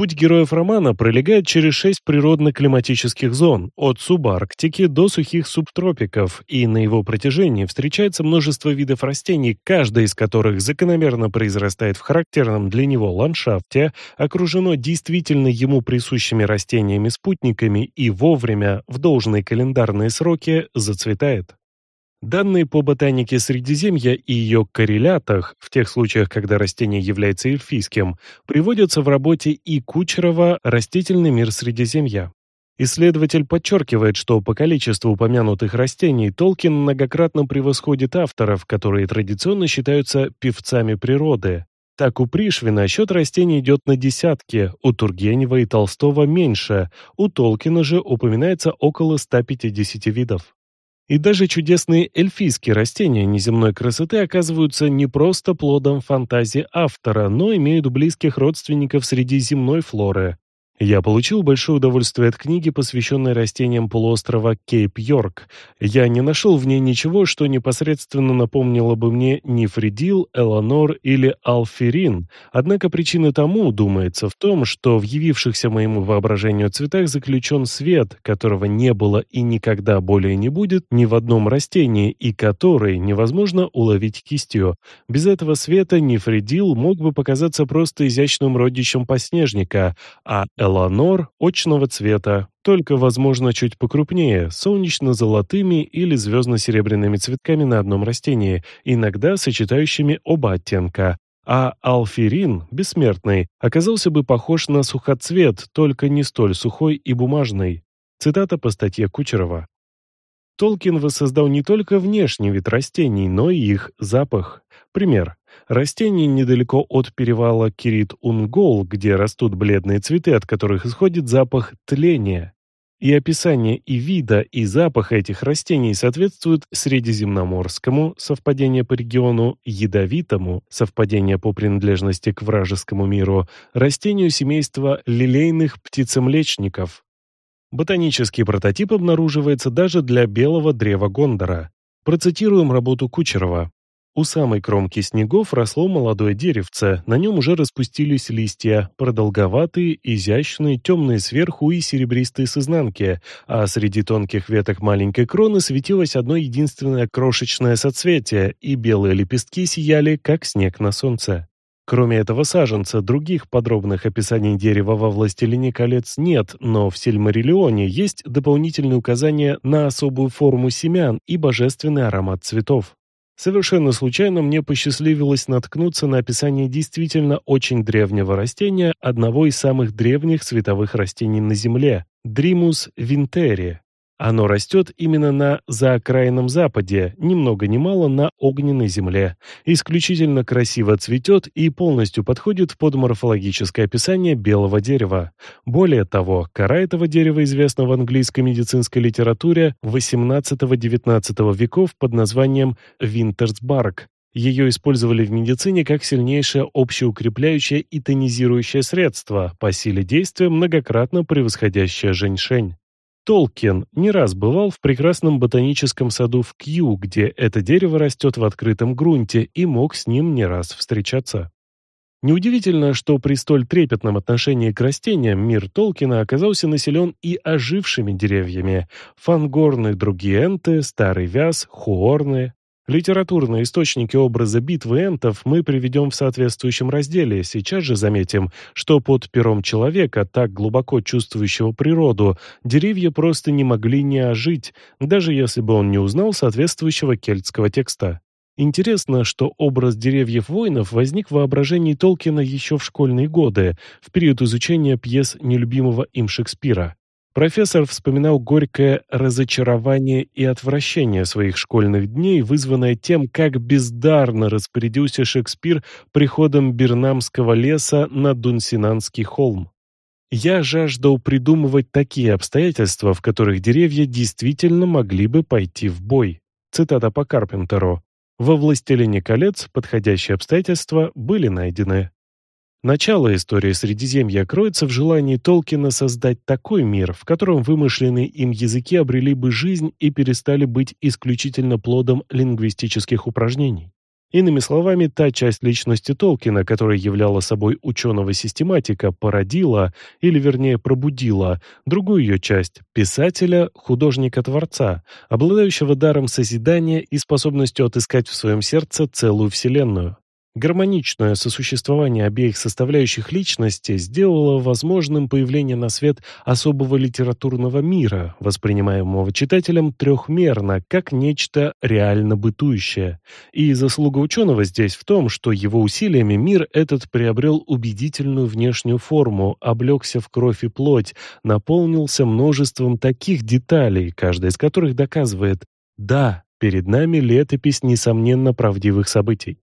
Путь героев романа пролегает через шесть природно-климатических зон, от субарктики до сухих субтропиков, и на его протяжении встречается множество видов растений, каждая из которых закономерно произрастает в характерном для него ландшафте, окружено действительно ему присущими растениями-спутниками и вовремя, в должные календарные сроки, зацветает. Данные по ботанике Средиземья и ее коррелятах, в тех случаях, когда растение является эльфийским, приводятся в работе И. Кучерова «Растительный мир Средиземья». Исследователь подчеркивает, что по количеству упомянутых растений Толкин многократно превосходит авторов, которые традиционно считаются певцами природы. Так у Пришвина счет растений идет на десятки, у Тургенева и Толстого меньше, у Толкина же упоминается около 150 видов. И даже чудесные эльфийские растения неземной красоты оказываются не просто плодом фантазии автора, но имеют близких родственников среди земной флоры. Я получил большое удовольствие от книги, посвященной растениям полуострова Кейп-Йорк. Я не нашел в ней ничего, что непосредственно напомнило бы мне Нифридил, Эланор или Алферин. Однако причина тому, думается, в том, что в явившихся моему воображению цветах заключен свет, которого не было и никогда более не будет ни в одном растении, и который невозможно уловить кистью. Без этого света Нифридил мог бы показаться просто изящным родищем подснежника, а очного цвета, только, возможно, чуть покрупнее, солнечно-золотыми или звездно-серебряными цветками на одном растении, иногда сочетающими оба оттенка. А алферин, бессмертный, оказался бы похож на сухоцвет, только не столь сухой и бумажный. Цитата по статье Кучерова. Толкин воссоздал не только внешний вид растений, но и их запах. Пример. Растение недалеко от перевала Кирит-Унгол, где растут бледные цветы, от которых исходит запах тления. И описание и вида, и запаха этих растений соответствуют средиземноморскому, совпадение по региону, ядовитому, совпадение по принадлежности к вражескому миру, растению семейства лилейных птицемлечников. Ботанический прототип обнаруживается даже для белого древа Гондора. Процитируем работу Кучерова. У самой кромки снегов росло молодое деревце, на нем уже распустились листья, продолговатые, изящные, темные сверху и серебристые с изнанки, а среди тонких веток маленькой кроны светилось одно единственное крошечное соцветие, и белые лепестки сияли, как снег на солнце. Кроме этого саженца, других подробных описаний дерева во «Властелине колец» нет, но в «Сильмариллионе» есть дополнительные указания на особую форму семян и божественный аромат цветов. Совершенно случайно мне посчастливилось наткнуться на описание действительно очень древнего растения, одного из самых древних цветовых растений на Земле – Дримус винтери. Оно растет именно на заокраинном западе, ни много ни мало на огненной земле. Исключительно красиво цветет и полностью подходит под морфологическое описание белого дерева. Более того, кора этого дерева известна в английской медицинской литературе XVIII-XIX веков под названием «Винтерсбарк». Ее использовали в медицине как сильнейшее общеукрепляющее и тонизирующее средство, по силе действия многократно превосходящее женьшень. Толкин не раз бывал в прекрасном ботаническом саду в Кью, где это дерево растет в открытом грунте, и мог с ним не раз встречаться. Неудивительно, что при столь трепетном отношении к растениям мир Толкина оказался населен и ожившими деревьями – фангорны, другие энты, старый вяз, хуорны, Литературные источники образа битвы энтов мы приведем в соответствующем разделе. Сейчас же заметим, что под пером человека, так глубоко чувствующего природу, деревья просто не могли не ожить, даже если бы он не узнал соответствующего кельтского текста. Интересно, что образ деревьев-воинов возник в воображении Толкина еще в школьные годы, в период изучения пьес нелюбимого им Шекспира. Профессор вспоминал горькое разочарование и отвращение своих школьных дней, вызванное тем, как бездарно распорядился Шекспир приходом Бернамского леса на Дунсинанский холм. Я жаждал придумывать такие обстоятельства, в которых деревья действительно могли бы пойти в бой. Цитата по Карпентеру. Во «Властелине колец» подходящие обстоятельства были найдены. Начало истории Средиземья кроется в желании Толкина создать такой мир, в котором вымышленные им языки обрели бы жизнь и перестали быть исключительно плодом лингвистических упражнений. Иными словами, та часть личности Толкина, которая являла собой ученого-систематика, породила, или вернее пробудила, другую ее часть – писателя, художника-творца, обладающего даром созидания и способностью отыскать в своем сердце целую вселенную. Гармоничное сосуществование обеих составляющих личности сделало возможным появление на свет особого литературного мира, воспринимаемого читателем трехмерно, как нечто реально бытующее. И заслуга ученого здесь в том, что его усилиями мир этот приобрел убедительную внешнюю форму, облегся в кровь и плоть, наполнился множеством таких деталей, каждая из которых доказывает «да, перед нами летопись несомненно правдивых событий».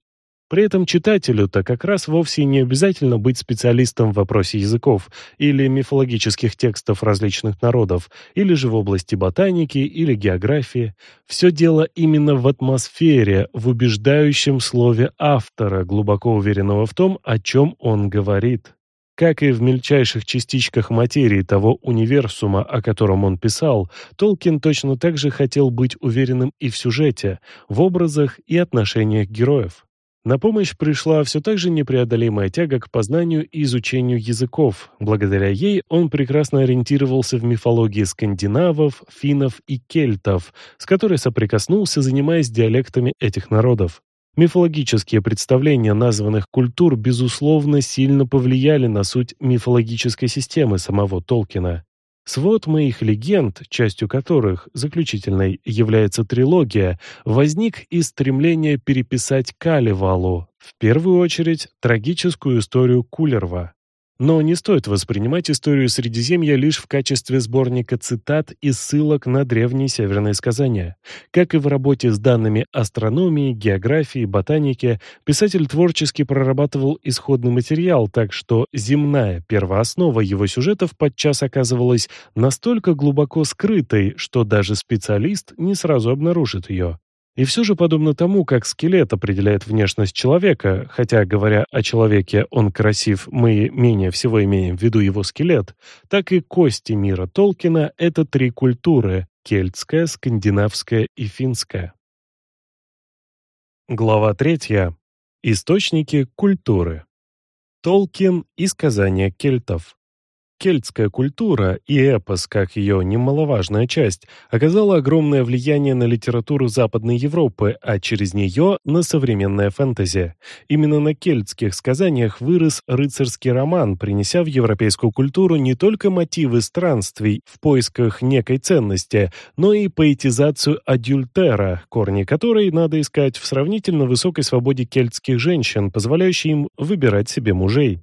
При этом читателю-то как раз вовсе не обязательно быть специалистом в вопросе языков или мифологических текстов различных народов, или же в области ботаники или географии. Все дело именно в атмосфере, в убеждающем слове автора, глубоко уверенного в том, о чем он говорит. Как и в мельчайших частичках материи того универсума, о котором он писал, Толкин точно так же хотел быть уверенным и в сюжете, в образах и отношениях героев. На помощь пришла все так же непреодолимая тяга к познанию и изучению языков. Благодаря ей он прекрасно ориентировался в мифологии скандинавов, финнов и кельтов, с которой соприкоснулся, занимаясь диалектами этих народов. Мифологические представления названных культур, безусловно, сильно повлияли на суть мифологической системы самого Толкина. Свод моих легенд, частью которых, заключительной, является трилогия, возник из стремления переписать Калевалу, в первую очередь трагическую историю Кулерва. Но не стоит воспринимать историю Средиземья лишь в качестве сборника цитат и ссылок на древние северные сказания. Как и в работе с данными астрономии, географии, ботаники, писатель творчески прорабатывал исходный материал, так что земная первооснова его сюжетов подчас оказывалась настолько глубоко скрытой, что даже специалист не сразу обнаружит ее. И все же, подобно тому, как скелет определяет внешность человека, хотя, говоря о человеке, он красив, мы менее всего имеем в виду его скелет, так и кости мира Толкина — это три культуры — кельтская, скандинавская и финская. Глава третья. Источники культуры. Толкин и сказания кельтов. Кельтская культура и эпос, как ее немаловажная часть, оказала огромное влияние на литературу Западной Европы, а через нее на современное фэнтези. Именно на кельтских сказаниях вырос рыцарский роман, принеся в европейскую культуру не только мотивы странствий в поисках некой ценности, но и поэтизацию адюльтера, корни которой надо искать в сравнительно высокой свободе кельтских женщин, позволяющей им выбирать себе мужей.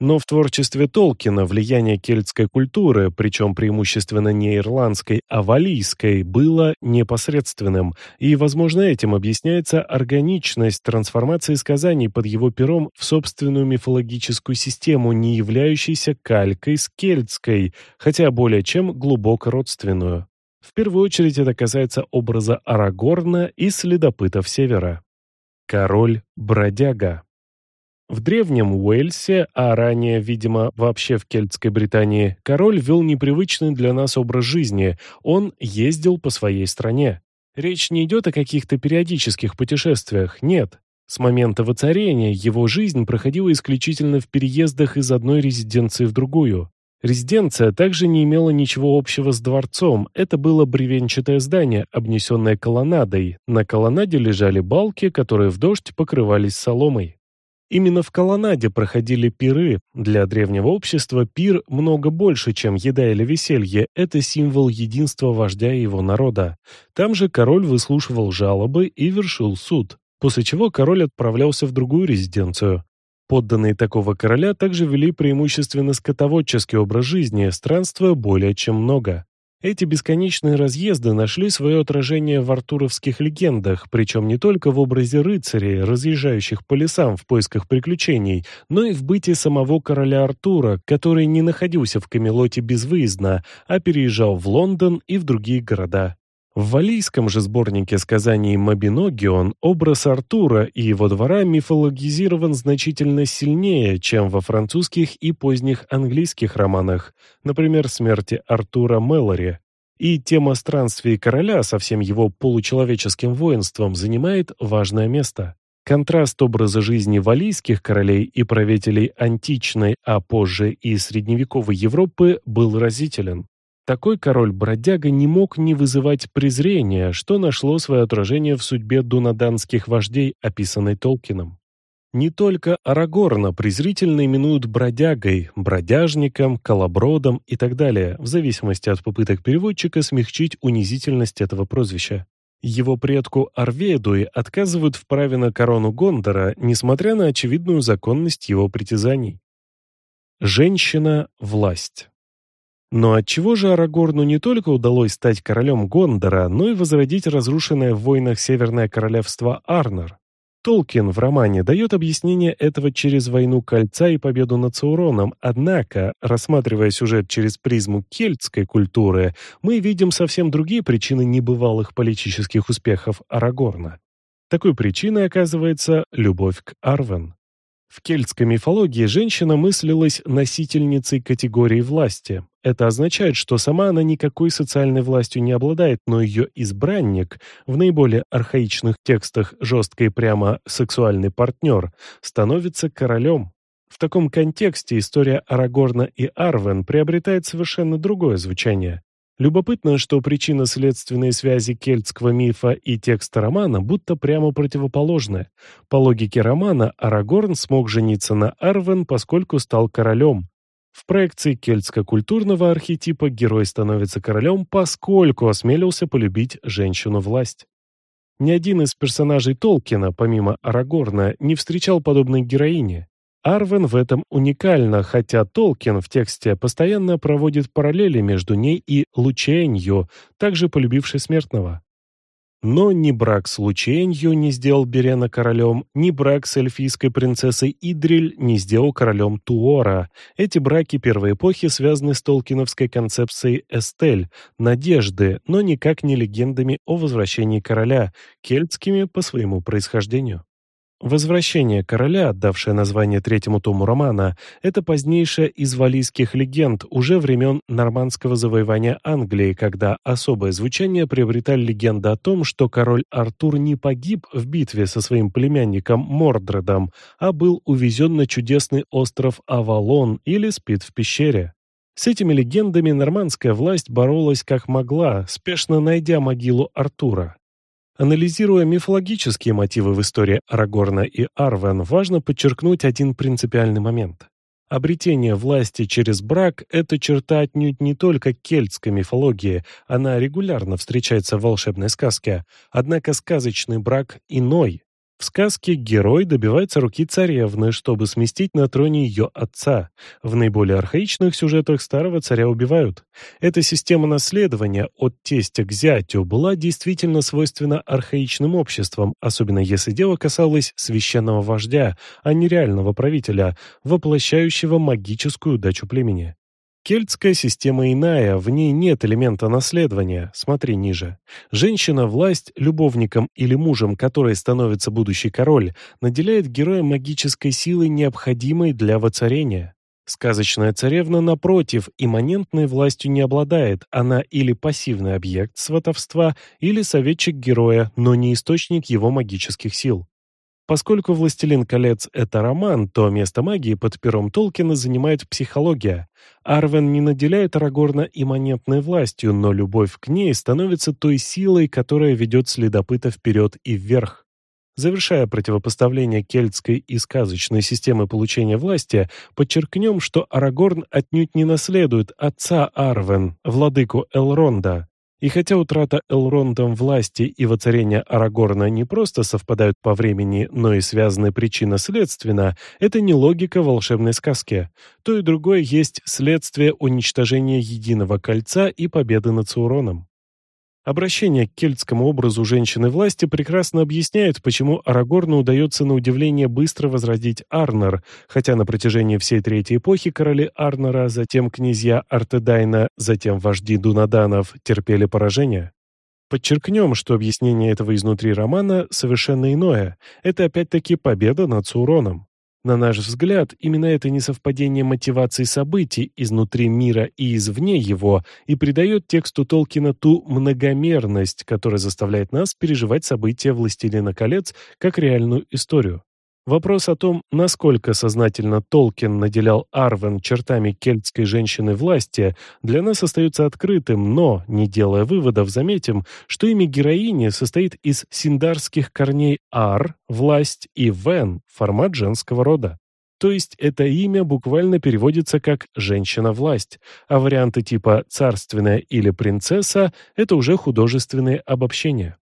Но в творчестве Толкина влияние кельтской культуры, причем преимущественно не ирландской, а валийской, было непосредственным, и, возможно, этим объясняется органичность трансформации сказаний под его пером в собственную мифологическую систему, не являющейся калькой с кельтской, хотя более чем глубоко родственную. В первую очередь это касается образа Арагорна и следопытов Севера. Король-бродяга в древнем Уэльсе, а ранее, видимо, вообще в кельтской Британии, король вел непривычный для нас образ жизни. Он ездил по своей стране. Речь не идет о каких-то периодических путешествиях, нет. С момента воцарения его жизнь проходила исключительно в переездах из одной резиденции в другую. Резиденция также не имела ничего общего с дворцом. Это было бревенчатое здание, обнесенное колоннадой. На колоннаде лежали балки, которые в дождь покрывались соломой. Именно в колоннаде проходили пиры. Для древнего общества пир много больше, чем еда или веселье. Это символ единства вождя и его народа. Там же король выслушивал жалобы и вершил суд. После чего король отправлялся в другую резиденцию. Подданные такого короля также вели преимущественно скотоводческий образ жизни, странствуя более чем много. Эти бесконечные разъезды нашли свое отражение в артуровских легендах, причем не только в образе рыцарей, разъезжающих по лесам в поисках приключений, но и в бытии самого короля Артура, который не находился в Камелоте безвыездно, а переезжал в Лондон и в другие города. В валийском же сборнике сказаний «Мабиногион» образ Артура и его двора мифологизирован значительно сильнее, чем во французских и поздних английских романах, например, «Смерти Артура Мэлори». И тема странствий короля со всем его получеловеческим воинством занимает важное место. Контраст образа жизни валийских королей и правителей античной, а позже и средневековой Европы был разителен. Такой король-бродяга не мог не вызывать презрения, что нашло свое отражение в судьбе дунаданских вождей, описанной Толкином. Не только Арагорна презрительно именуют бродягой, бродяжником, колобродом и так далее, в зависимости от попыток переводчика смягчить унизительность этого прозвища. Его предку Арведуи отказывают в праве на корону Гондора, несмотря на очевидную законность его притязаний. Женщина – власть. Но отчего же Арагорну не только удалось стать королем Гондора, но и возродить разрушенное в войнах Северное королевство Арнор? Толкин в романе дает объяснение этого через войну Кольца и победу над Сауроном, однако, рассматривая сюжет через призму кельтской культуры, мы видим совсем другие причины небывалых политических успехов Арагорна. Такой причиной оказывается любовь к Арвен. В кельтской мифологии женщина мыслилась носительницей категории власти. Это означает, что сама она никакой социальной властью не обладает, но ее избранник, в наиболее архаичных текстах жестко и прямо сексуальный партнер, становится королем. В таком контексте история Арагорна и Арвен приобретает совершенно другое звучание. Любопытно, что причинно-следственные связи кельтского мифа и текста романа будто прямо противоположны. По логике романа, Арагорн смог жениться на Арвен, поскольку стал королем. В проекции кельтско-культурного архетипа герой становится королем, поскольку осмелился полюбить женщину-власть. Ни один из персонажей Толкина, помимо Арагорна, не встречал подобной героини. Арвен в этом уникальна, хотя Толкин в тексте постоянно проводит параллели между ней и Лученью, также полюбившей смертного. Но ни брак с Лученью не сделал Берена королем, ни брак с эльфийской принцессой Идриль не сделал королем Туора. Эти браки первой эпохи связаны с толкиновской концепцией Эстель, надежды, но никак не легендами о возвращении короля, кельтскими по своему происхождению. Возвращение короля, отдавшее название третьему тому романа, это позднейшая из валийских легенд уже времен нормандского завоевания Англии, когда особое звучание приобретали легенда о том, что король Артур не погиб в битве со своим племянником Мордредом, а был увезен на чудесный остров Авалон или спит в пещере. С этими легендами нормандская власть боролась как могла, спешно найдя могилу Артура. Анализируя мифологические мотивы в истории Арагорна и Арвен, важно подчеркнуть один принципиальный момент. Обретение власти через брак – это черта отнюдь не только кельтской мифологии, она регулярно встречается в волшебной сказке, однако сказочный брак иной, в сказке герой добивается руки царевны, чтобы сместить на троне ее отца. В наиболее архаичных сюжетах старого царя убивают. Эта система наследования от тестя к зятю была действительно свойственна архаичным обществам, особенно если дело касалось священного вождя, а не реального правителя, воплощающего магическую удачу племени. Кельтская система иная, в ней нет элемента наследования, смотри ниже. Женщина-власть, любовником или мужем, который становится будущий король, наделяет героя магической силой, необходимой для воцарения. Сказочная царевна, напротив, имманентной властью не обладает, она или пассивный объект сватовства, или советчик героя, но не источник его магических сил. Поскольку «Властелин колец» — это роман, то место магии под пером Толкина занимает психология. Арвен не наделяет Арагорна имманентной властью, но любовь к ней становится той силой, которая ведет следопыта вперед и вверх. Завершая противопоставление кельтской и сказочной системы получения власти, подчеркнем, что Арагорн отнюдь не наследует отца Арвен, владыку Элронда, и хотя утрата Элрондом власти и воцарение Арагорна не просто совпадают по времени, но и связаны причинно-следственно, это не логика волшебной сказки. То и другое есть следствие уничтожения Единого Кольца и победы над Сауроном. Обращение к кельтскому образу женщины власти прекрасно объясняет, почему Арагорну удается на удивление быстро возродить Арнор, хотя на протяжении всей Третьей эпохи короли Арнора, затем князья Артедайна, затем вожди Дунаданов терпели поражение. Подчеркнем, что объяснение этого изнутри романа совершенно иное. Это опять-таки победа над Сауроном. На наш взгляд, именно это несовпадение мотиваций событий изнутри мира и извне его и придает тексту Толкина ту многомерность, которая заставляет нас переживать события «Властелина колец» как реальную историю. Вопрос о том, насколько сознательно Толкин наделял Арвен чертами кельтской женщины власти, для нас остается открытым, но, не делая выводов, заметим, что имя героини состоит из синдарских корней «ар» – власть и «вен» – формат женского рода. То есть это имя буквально переводится как «женщина-власть», а варианты типа «царственная» или «принцесса» — это уже художественные обобщения.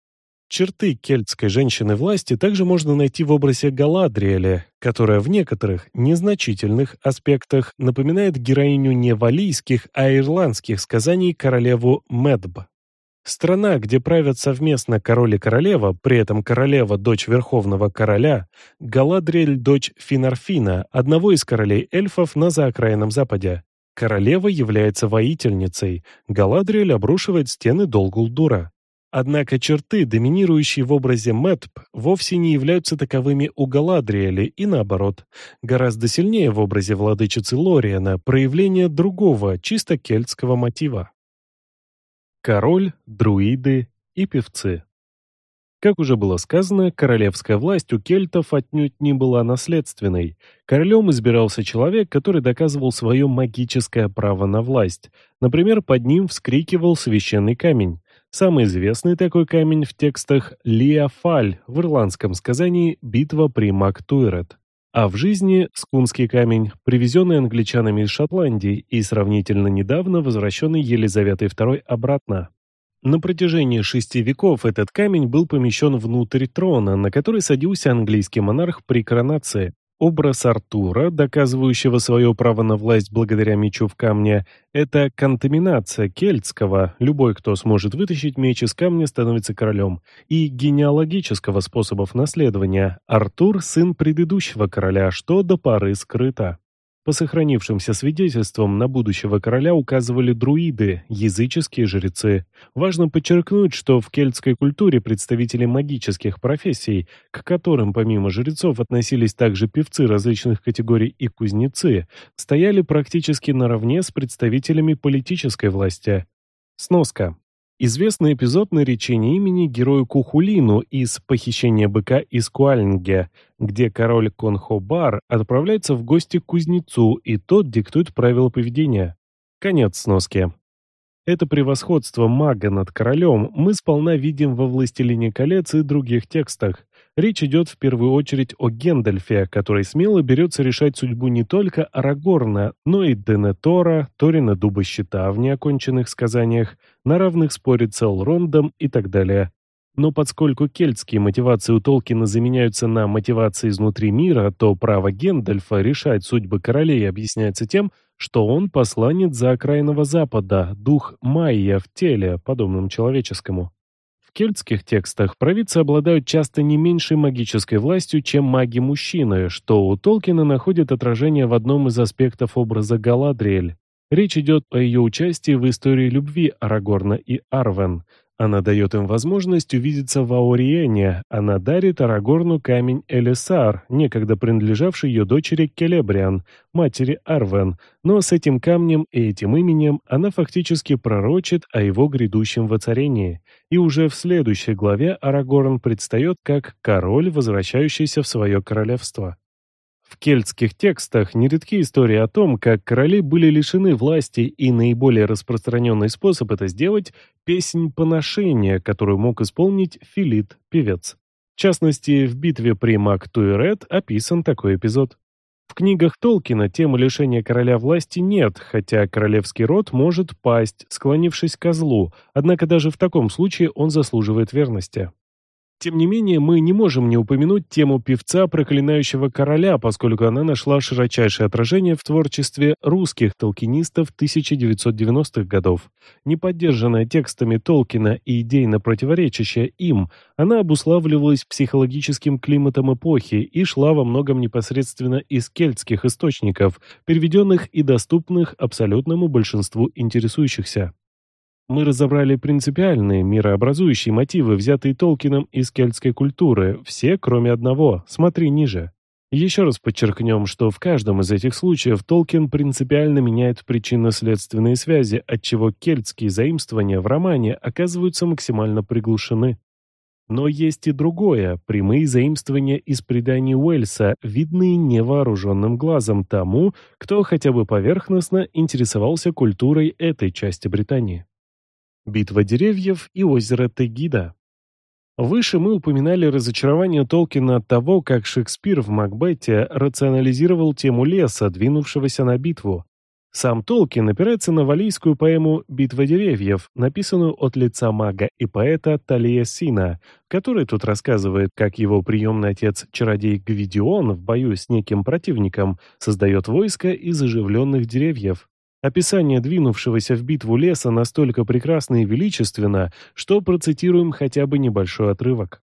Черты кельтской женщины власти также можно найти в образе Галадриэля, которая в некоторых незначительных аспектах напоминает героиню не валийских, а ирландских сказаний королеву Медб. Страна, где правят совместно король и королева, при этом королева – дочь верховного короля, Галадриэль – дочь Финарфина, одного из королей эльфов на заокраинном западе. Королева является воительницей, Галадриэль обрушивает стены Долгулдура. Однако черты, доминирующие в образе Мэтп, вовсе не являются таковыми у Галадриэля и наоборот. Гораздо сильнее в образе владычицы Лориана проявление другого, чисто кельтского мотива. Король, друиды и певцы. Как уже было сказано, королевская власть у кельтов отнюдь не была наследственной. Королем избирался человек, который доказывал свое магическое право на власть. Например, под ним вскрикивал священный камень. Самый известный такой камень в текстах Лиафаль в ирландском сказании «Битва при Мактуэрет». А в жизни скунский камень, привезенный англичанами из Шотландии и сравнительно недавно возвращенный Елизаветой II обратно. На протяжении шести веков этот камень был помещен внутрь трона, на который садился английский монарх при коронации. Образ Артура, доказывающего свое право на власть благодаря мечу в камне, это контаминация кельтского, любой, кто сможет вытащить меч из камня, становится королем, и генеалогического способов наследования. Артур – сын предыдущего короля, что до поры скрыто. По сохранившимся свидетельствам на будущего короля указывали друиды, языческие жрецы. Важно подчеркнуть, что в кельтской культуре представители магических профессий, к которым помимо жрецов относились также певцы различных категорий и кузнецы, стояли практически наравне с представителями политической власти. Сноска. Известный эпизод наречения имени герою Кухулину из «Похищения быка из Куальнге», где король Конхобар отправляется в гости к кузнецу, и тот диктует правила поведения. Конец сноски. Это превосходство мага над королем мы сполна видим во «Властелине колец» и других текстах. Речь идет в первую очередь о Гендальфе, который смело берется решать судьбу не только Арагорна, но и Денетора, Торина Дуба Щита в неоконченных сказаниях, на равных спорит с Элрондом и так далее. Но поскольку кельтские мотивации у Толкина заменяются на мотивации изнутри мира, то право Гендальфа решать судьбы королей объясняется тем, что он посланец за окраинного запада, дух Майя в теле, подобном человеческому. Кельтских текстах провидцы обладают часто не меньшей магической властью, чем маги-мужчины, что у Толкина находит отражение в одном из аспектов образа Галадриэль. Речь идет о ее участии в истории любви Арагорна и Арвен, она дает им возможность увидеться в Ауриене. Она дарит Арагорну камень Элисар, некогда принадлежавший ее дочери Келебриан, матери Арвен, но с этим камнем и этим именем она фактически пророчит о его грядущем воцарении. И уже в следующей главе Арагорн предстает как король, возвращающийся в свое королевство. В кельтских текстах нередки истории о том, как короли были лишены власти, и наиболее распространенный способ это сделать – песнь поношения, которую мог исполнить Филит, певец. В частности, в битве при Мактуэрет описан такой эпизод. В книгах Толкина темы лишения короля власти нет, хотя королевский род может пасть, склонившись к козлу, однако даже в таком случае он заслуживает верности. Тем не менее, мы не можем не упомянуть тему певца, проклинающего короля, поскольку она нашла широчайшее отражение в творчестве русских толкинистов 1990-х годов. Не поддержанная текстами Толкина и идейно противоречащая им, она обуславливалась психологическим климатом эпохи и шла во многом непосредственно из кельтских источников, переведенных и доступных абсолютному большинству интересующихся. Мы разобрали принципиальные, мирообразующие мотивы, взятые Толкином из кельтской культуры, все, кроме одного, смотри ниже. Еще раз подчеркнем, что в каждом из этих случаев Толкин принципиально меняет причинно-следственные связи, отчего кельтские заимствования в романе оказываются максимально приглушены. Но есть и другое, прямые заимствования из преданий Уэльса, видные невооруженным глазом тому, кто хотя бы поверхностно интересовался культурой этой части Британии. Битва деревьев и озеро Тегида. Выше мы упоминали разочарование Толкина от того, как Шекспир в Макбете рационализировал тему леса, двинувшегося на битву. Сам Толкин опирается на валийскую поэму «Битва деревьев», написанную от лица мага и поэта Талия Сина, который тут рассказывает, как его приемный отец-чародей Гвидион в бою с неким противником создает войско из оживленных деревьев. Описание двинувшегося в битву леса настолько прекрасно и величественно, что процитируем хотя бы небольшой отрывок.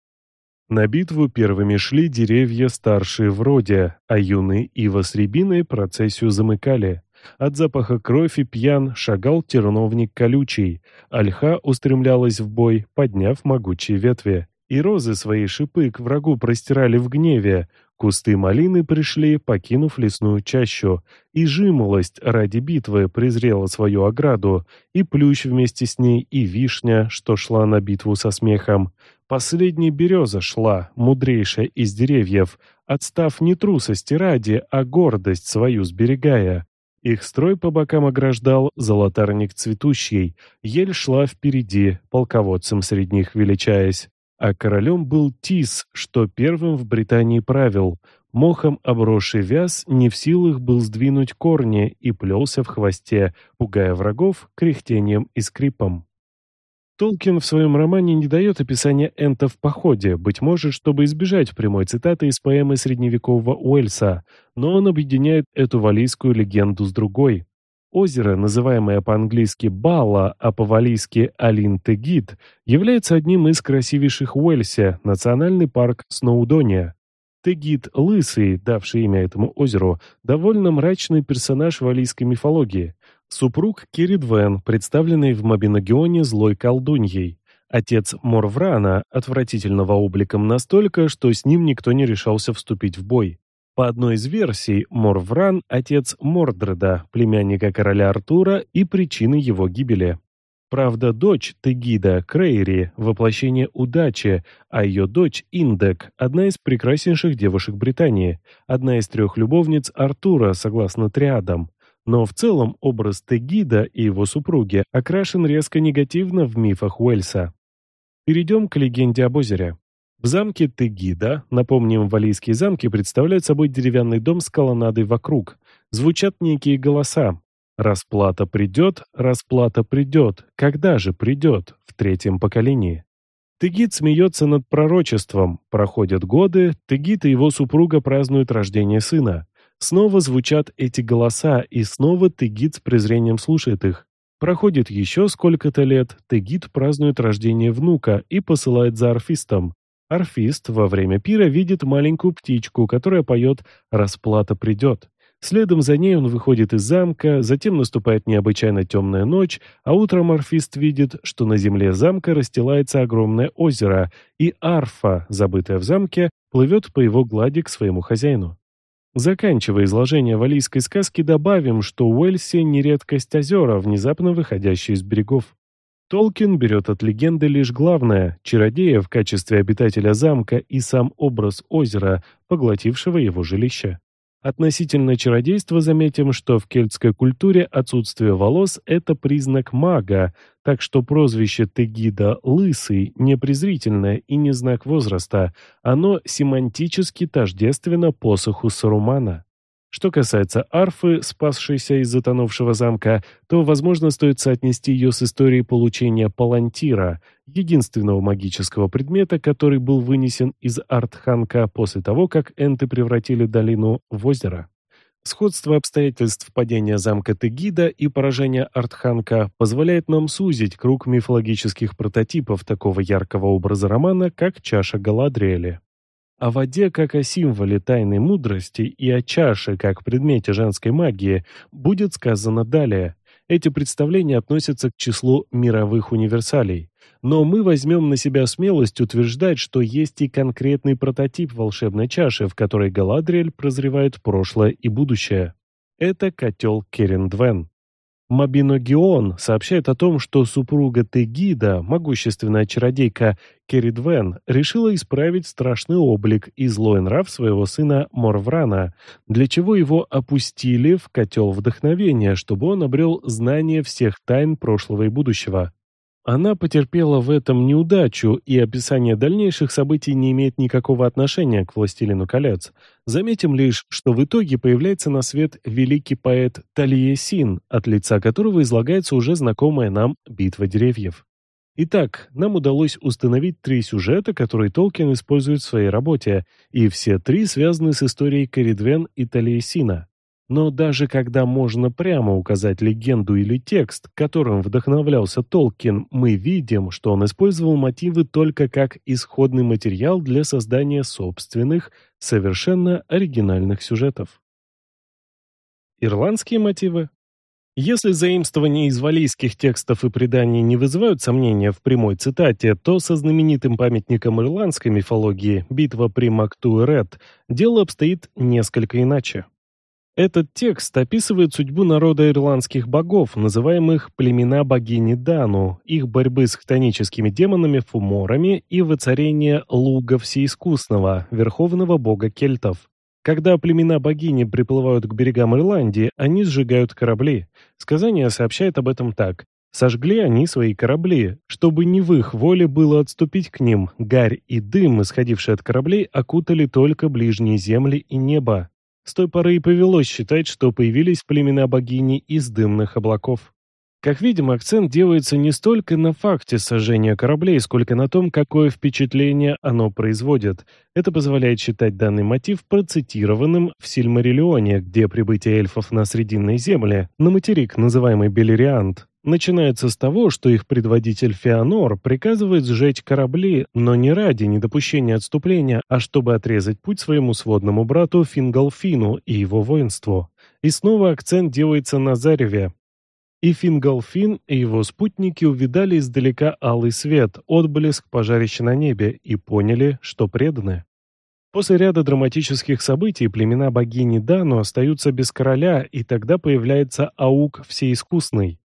На битву первыми шли деревья старшие в роде, а юные ива с рябиной процессию замыкали. От запаха крови пьян шагал терновник колючий, ольха устремлялась в бой, подняв могучие ветви. И розы свои шипы к врагу простирали в гневе, Кусты малины пришли, покинув лесную чащу, и жимолость ради битвы презрела свою ограду, и плющ вместе с ней, и вишня, что шла на битву со смехом. Последняя береза шла, мудрейшая из деревьев, отстав не трусости ради, а гордость свою сберегая. Их строй по бокам ограждал золотарник цветущий, ель шла впереди, полководцем средних величаясь. А королем был Тис, что первым в Британии правил. Мохом обросший вяз не в силах был сдвинуть корни и плелся в хвосте, пугая врагов кряхтением и скрипом. Толкин в своем романе не дает описания Энта в походе, быть может, чтобы избежать прямой цитаты из поэмы средневекового Уэльса, но он объединяет эту валийскую легенду с другой. Озеро, называемое по-английски Балла, а по-валийски Алин-Тегит, является одним из красивейших в Уэльсе, национальный парк Сноудония. Тегит Лысый, давший имя этому озеру, довольно мрачный персонаж валийской мифологии. Супруг Киридвен, представленный в Мабиногионе злой колдуньей. Отец Морврана, отвратительного обликом настолько, что с ним никто не решался вступить в бой. По одной из версий, Морвран – отец Мордреда, племянника короля Артура и причины его гибели. Правда, дочь Тегида, Крейри, воплощение удачи, а ее дочь Индек – одна из прекраснейших девушек Британии, одна из трех любовниц Артура, согласно триадам. Но в целом образ Тегида и его супруги окрашен резко негативно в мифах Уэльса. Перейдем к легенде об озере. В замке Тегида, напомним, валийские замки представляют собой деревянный дом с колоннадой вокруг. Звучат некие голоса. «Расплата придет, расплата придет. Когда же придет?» В третьем поколении. Тегид смеется над пророчеством. Проходят годы, Тегид и его супруга празднуют рождение сына. Снова звучат эти голоса, и снова Тегид с презрением слушает их. Проходит еще сколько-то лет, Тегид празднует рождение внука и посылает за орфистом. Орфист во время пира видит маленькую птичку, которая поет «Расплата придет». Следом за ней он выходит из замка, затем наступает необычайно темная ночь, а утром орфист видит, что на земле замка расстилается огромное озеро, и арфа, забытая в замке, плывет по его глади к своему хозяину. Заканчивая изложение валийской сказки, добавим, что у Уэльсе не редкость озера, внезапно выходящие из берегов. Толкин берет от легенды лишь главное – чародея в качестве обитателя замка и сам образ озера, поглотившего его жилище. Относительно чародейства заметим, что в кельтской культуре отсутствие волос – это признак мага, так что прозвище Тегида «лысый» не презрительное и не знак возраста, оно семантически тождественно посоху Сарумана. Что касается арфы, спасшейся из затонувшего замка, то, возможно, стоит соотнести ее с историей получения палантира, единственного магического предмета, который был вынесен из Артханка после того, как энты превратили долину в озеро. Сходство обстоятельств падения замка Тегида и поражения Артханка позволяет нам сузить круг мифологических прототипов такого яркого образа романа, как чаша Галадриэля. О воде как о символе тайной мудрости и о чаше как предмете женской магии будет сказано далее. Эти представления относятся к числу мировых универсалей. Но мы возьмем на себя смелость утверждать, что есть и конкретный прототип волшебной чаши, в которой Галадриэль прозревает прошлое и будущее. Это котел Керендвен. Мабиногион сообщает о том, что супруга Тегида, могущественная чародейка Керидвен, решила исправить страшный облик и злой нрав своего сына Морврана, для чего его опустили в котел вдохновения, чтобы он обрел знание всех тайн прошлого и будущего. Она потерпела в этом неудачу, и описание дальнейших событий не имеет никакого отношения к «Властелину колец». Заметим лишь, что в итоге появляется на свет великий поэт Талиесин, от лица которого излагается уже знакомая нам «Битва деревьев». Итак, нам удалось установить три сюжета, которые Толкин использует в своей работе, и все три связаны с историей Коридвен и Талиесина. Но даже когда можно прямо указать легенду или текст, которым вдохновлялся Толкин, мы видим, что он использовал мотивы только как исходный материал для создания собственных, совершенно оригинальных сюжетов. Ирландские мотивы если заимствования из валийских текстов и преданий не вызывают сомнения в прямой цитате, то со знаменитым памятником ирландской мифологии «Битва при Мактуэрет» дело обстоит несколько иначе. Этот текст описывает судьбу народа ирландских богов, называемых племена богини Дану, их борьбы с хтоническими демонами Фуморами и воцарение Луга Всеискусного, верховного бога кельтов. Когда племена богини приплывают к берегам Ирландии, они сжигают корабли. Сказание сообщает об этом так. Сожгли они свои корабли, чтобы не в их воле было отступить к ним. Гарь и дым, исходившие от кораблей, окутали только ближние земли и небо. С той поры и повелось считать, что появились племена богини из дымных облаков. Как видим, акцент делается не столько на факте сожжения кораблей, сколько на том, какое впечатление оно производит. Это позволяет считать данный мотив процитированным в Сильмариллионе, где прибытие эльфов на Срединной Земле, на материк, называемый Белериант, начинается с того, что их предводитель Феонор приказывает сжечь корабли, но не ради недопущения отступления, а чтобы отрезать путь своему сводному брату Фингалфину и его воинству. И снова акцент делается на зареве. И Фингалфин и его спутники увидали издалека алый свет, отблеск пожарища на небе, и поняли, что преданы. После ряда драматических событий племена богини Дану остаются без короля, и тогда появляется Аук Всеискусный.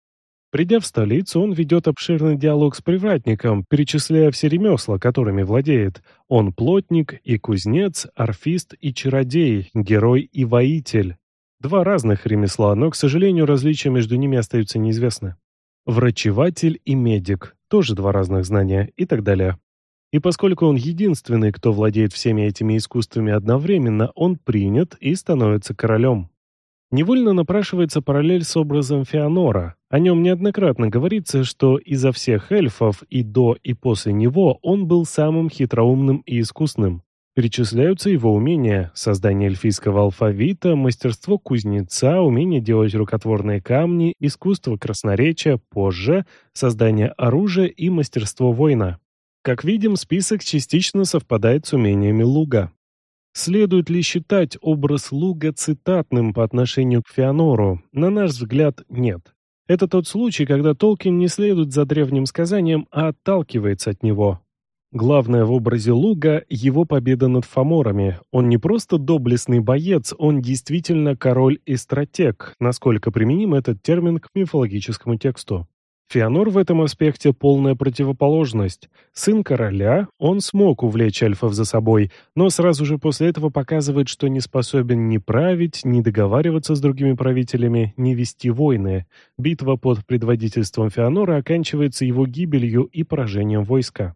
Придя в столицу, он ведет обширный диалог с привратником, перечисляя все ремесла, которыми владеет. Он плотник и кузнец, орфист и чародей, герой и воитель. Два разных ремесла, но, к сожалению, различия между ними остаются неизвестны. Врачеватель и медик – тоже два разных знания и так далее. И поскольку он единственный, кто владеет всеми этими искусствами одновременно, он принят и становится королем. Невольно напрашивается параллель с образом Феонора. О нем неоднократно говорится, что изо всех эльфов и до, и после него он был самым хитроумным и искусным. Перечисляются его умения – создание эльфийского алфавита, мастерство кузнеца, умение делать рукотворные камни, искусство красноречия, позже – создание оружия и мастерство воина. Как видим, список частично совпадает с умениями Луга. Следует ли считать образ Луга цитатным по отношению к Феонору? На наш взгляд, нет. Это тот случай, когда Толкин не следует за древним сказанием, а отталкивается от него. Главное в образе Луга – его победа над фаморами. Он не просто доблестный боец, он действительно король и стратег, насколько применим этот термин к мифологическому тексту. Феонор в этом аспекте полная противоположность. Сын короля, он смог увлечь эльфов за собой, но сразу же после этого показывает, что не способен ни править, ни договариваться с другими правителями, ни вести войны. Битва под предводительством Феонора оканчивается его гибелью и поражением войска.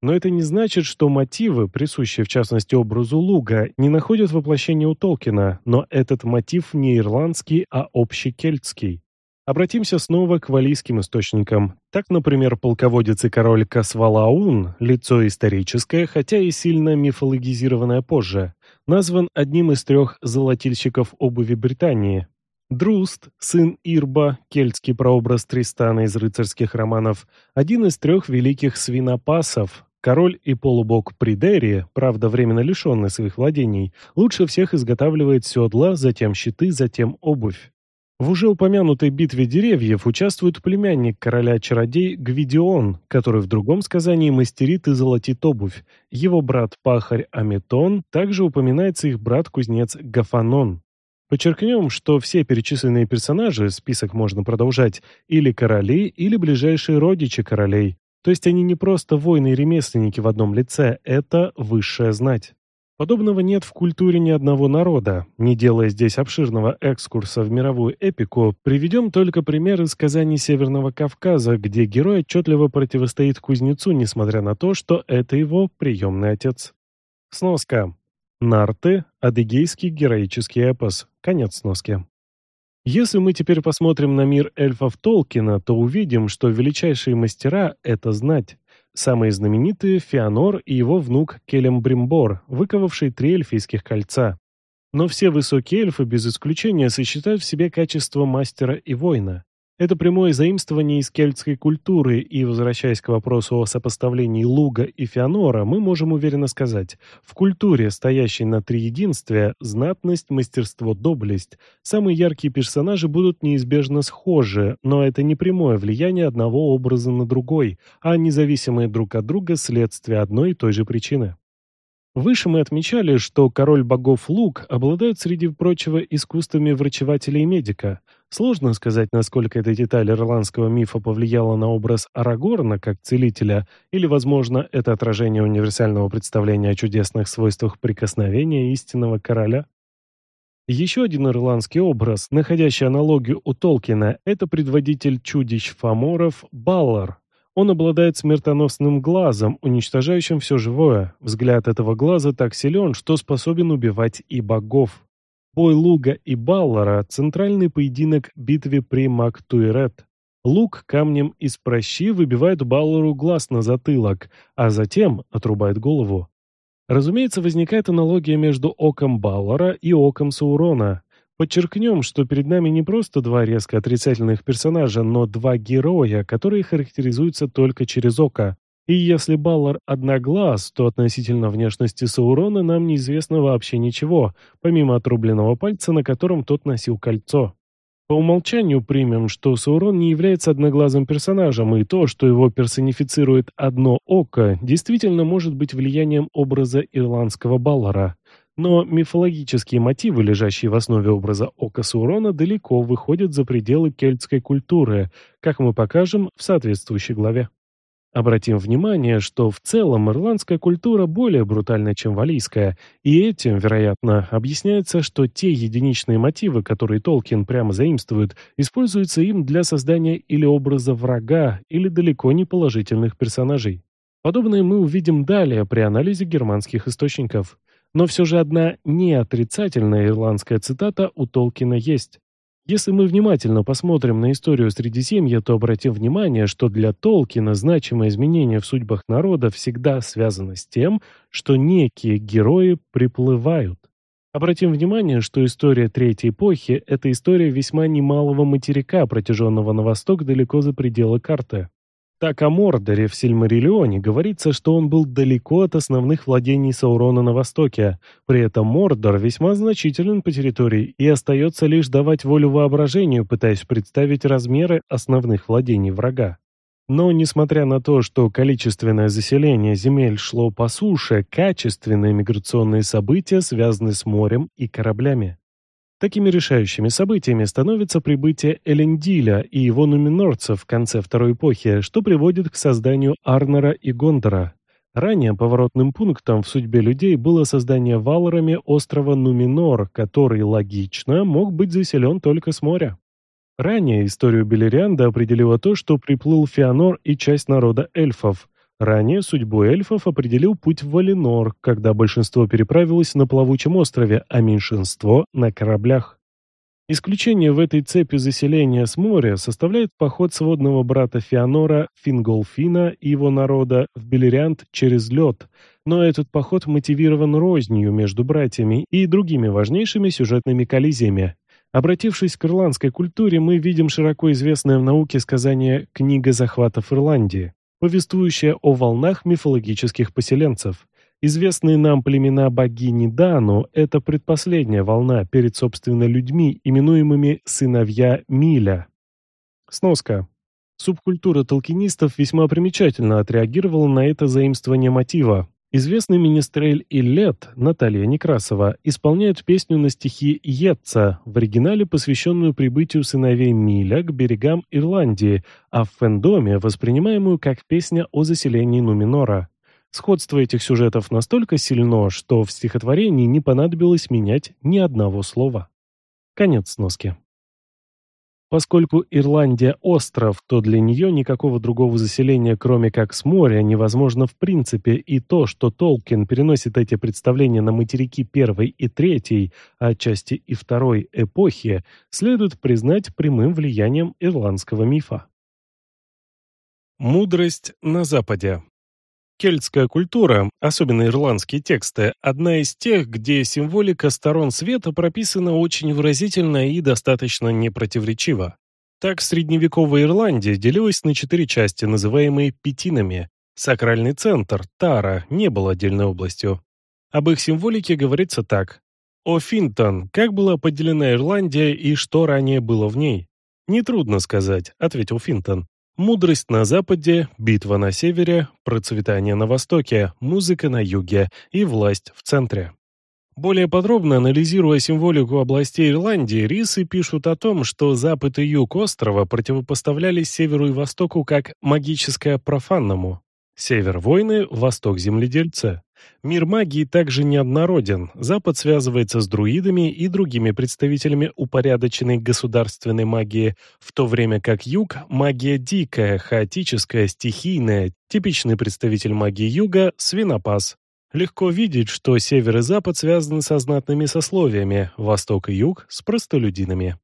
Но это не значит, что мотивы, присущие в частности образу Луга, не находят воплощения у Толкина, но этот мотив не ирландский, а общекельтский. Обратимся снова к валийским источникам. Так, например, полководец и король Касвалаун, лицо историческое, хотя и сильно мифологизированное позже, назван одним из трех золотильщиков обуви Британии. Друст, сын Ирба, кельтский прообраз Тристана из рыцарских романов, один из трех великих свинопасов, Король и полубог Придери, правда временно лишенный своих владений, лучше всех изготавливает седла, затем щиты, затем обувь. В уже упомянутой битве деревьев участвует племянник короля-чародей Гвидион, который в другом сказании мастерит и золотит обувь. Его брат-пахарь Аметон, также упоминается их брат-кузнец Гафанон. Подчеркнем, что все перечисленные персонажи, список можно продолжать, или короли, или ближайшие родичи королей. То есть они не просто воины и ремесленники в одном лице, это высшая знать. Подобного нет в культуре ни одного народа. Не делая здесь обширного экскурса в мировую эпику, приведем только пример из сказаний Северного Кавказа, где герой отчетливо противостоит кузнецу, несмотря на то, что это его приемный отец. Сноска. Нарты – адыгейский героический эпос. Конец сноски. Если мы теперь посмотрим на мир эльфов Толкина, то увидим, что величайшие мастера – это знать. Самые знаменитые – Феонор и его внук Келембримбор, выковавший три эльфийских кольца. Но все высокие эльфы без исключения сочетают в себе качество мастера и воина. Это прямое заимствование из кельтской культуры, и, возвращаясь к вопросу о сопоставлении Луга и Феонора, мы можем уверенно сказать, в культуре, стоящей на триединстве, знатность, мастерство, доблесть, самые яркие персонажи будут неизбежно схожи, но это не прямое влияние одного образа на другой, а независимые друг от друга следствие одной и той же причины. Выше мы отмечали, что король богов Лук обладает, среди прочего, искусствами врачевателя и медика. Сложно сказать, насколько эта деталь ирландского мифа повлияла на образ Арагорна как целителя, или, возможно, это отражение универсального представления о чудесных свойствах прикосновения истинного короля. Еще один ирландский образ, находящий аналогию у Толкина, это предводитель чудищ Фоморов Баллар, он обладает смертоносным глазом, уничтожающим все живое. Взгляд этого глаза так силен, что способен убивать и богов. Бой Луга и Баллара – центральный поединок битве при Мактуирет. Лук камнем из прощи выбивает Баллару глаз на затылок, а затем отрубает голову. Разумеется, возникает аналогия между оком Баллара и оком Саурона. Подчеркнем, что перед нами не просто два резко отрицательных персонажа, но два героя, которые характеризуются только через око. И если Баллар одноглаз, то относительно внешности Саурона нам неизвестно вообще ничего, помимо отрубленного пальца, на котором тот носил кольцо. По умолчанию примем, что Саурон не является одноглазым персонажем, и то, что его персонифицирует одно око, действительно может быть влиянием образа ирландского Баллара. Но мифологические мотивы, лежащие в основе образа Ока Саурона, далеко выходят за пределы кельтской культуры, как мы покажем в соответствующей главе. Обратим внимание, что в целом ирландская культура более брутальна, чем валийская, и этим, вероятно, объясняется, что те единичные мотивы, которые Толкин прямо заимствует, используются им для создания или образа врага, или далеко не положительных персонажей. Подобное мы увидим далее при анализе германских источников. Но все же одна неотрицательная ирландская цитата у Толкина есть. Если мы внимательно посмотрим на историю Средиземья, то обратим внимание, что для Толкина значимое изменение в судьбах народа всегда связано с тем, что некие герои приплывают. Обратим внимание, что история Третьей эпохи – это история весьма немалого материка, протяженного на восток далеко за пределы карты. Так о Мордоре в Сильмариллионе говорится, что он был далеко от основных владений Саурона на востоке. При этом Мордор весьма значителен по территории и остается лишь давать волю воображению, пытаясь представить размеры основных владений врага. Но, несмотря на то, что количественное заселение земель шло по суше, качественные миграционные события связаны с морем и кораблями. Такими решающими событиями становится прибытие Элендиля и его нуминорцев в конце Второй эпохи, что приводит к созданию Арнера и Гондора. Ранее поворотным пунктом в судьбе людей было создание валорами острова Нуминор, который, логично, мог быть заселен только с моря. Ранее историю Белерианда определило то, что приплыл Феонор и часть народа эльфов, Ранее судьбу эльфов определил путь в Валинор, когда большинство переправилось на плавучем острове, а меньшинство — на кораблях. Исключение в этой цепи заселения с моря составляет поход сводного брата Феонора Финголфина и его народа в Белериант через лед, но этот поход мотивирован рознью между братьями и другими важнейшими сюжетными коллизиями. Обратившись к ирландской культуре, мы видим широко известное в науке сказание «Книга захватов Ирландии» повествующая о волнах мифологических поселенцев. Известные нам племена богини Дану – это предпоследняя волна перед, собственно, людьми, именуемыми «сыновья Миля». Сноска. Субкультура толкинистов весьма примечательно отреагировала на это заимствование мотива. Известный министрель Иллет Наталья Некрасова исполняет песню на стихи Йетца, в оригинале посвященную прибытию сыновей Миля к берегам Ирландии, а в фэндоме воспринимаемую как песня о заселении Нуминора. Сходство этих сюжетов настолько сильно, что в стихотворении не понадобилось менять ни одного слова. Конец сноски. Поскольку Ирландия – остров, то для нее никакого другого заселения, кроме как с моря, невозможно в принципе, и то, что Толкин переносит эти представления на материки первой и третьей, а отчасти и второй эпохи, следует признать прямым влиянием ирландского мифа. Мудрость на Западе Кельтская культура, особенно ирландские тексты, одна из тех, где символика сторон света прописана очень выразительно и достаточно непротиворечиво. Так средневековая Ирландия делилась на четыре части, называемые пятинами. Сакральный центр, Тара, не был отдельной областью. Об их символике говорится так. О Финтон, как была поделена Ирландия и что ранее было в ней? «Нетрудно сказать», — ответил Финтон. Мудрость на западе, битва на севере, процветание на востоке, музыка на юге и власть в центре. Более подробно анализируя символику областей Ирландии, рисы пишут о том, что запад и юг острова противопоставлялись северу и востоку как магическое профанному. Север – войны, восток – земледельцы. Мир магии также неоднороден. Запад связывается с друидами и другими представителями упорядоченной государственной магии, в то время как юг – магия дикая, хаотическая, стихийная. Типичный представитель магии юга – свинопас. Легко видеть, что север и запад связаны со знатными сословиями, восток и юг – с простолюдинами.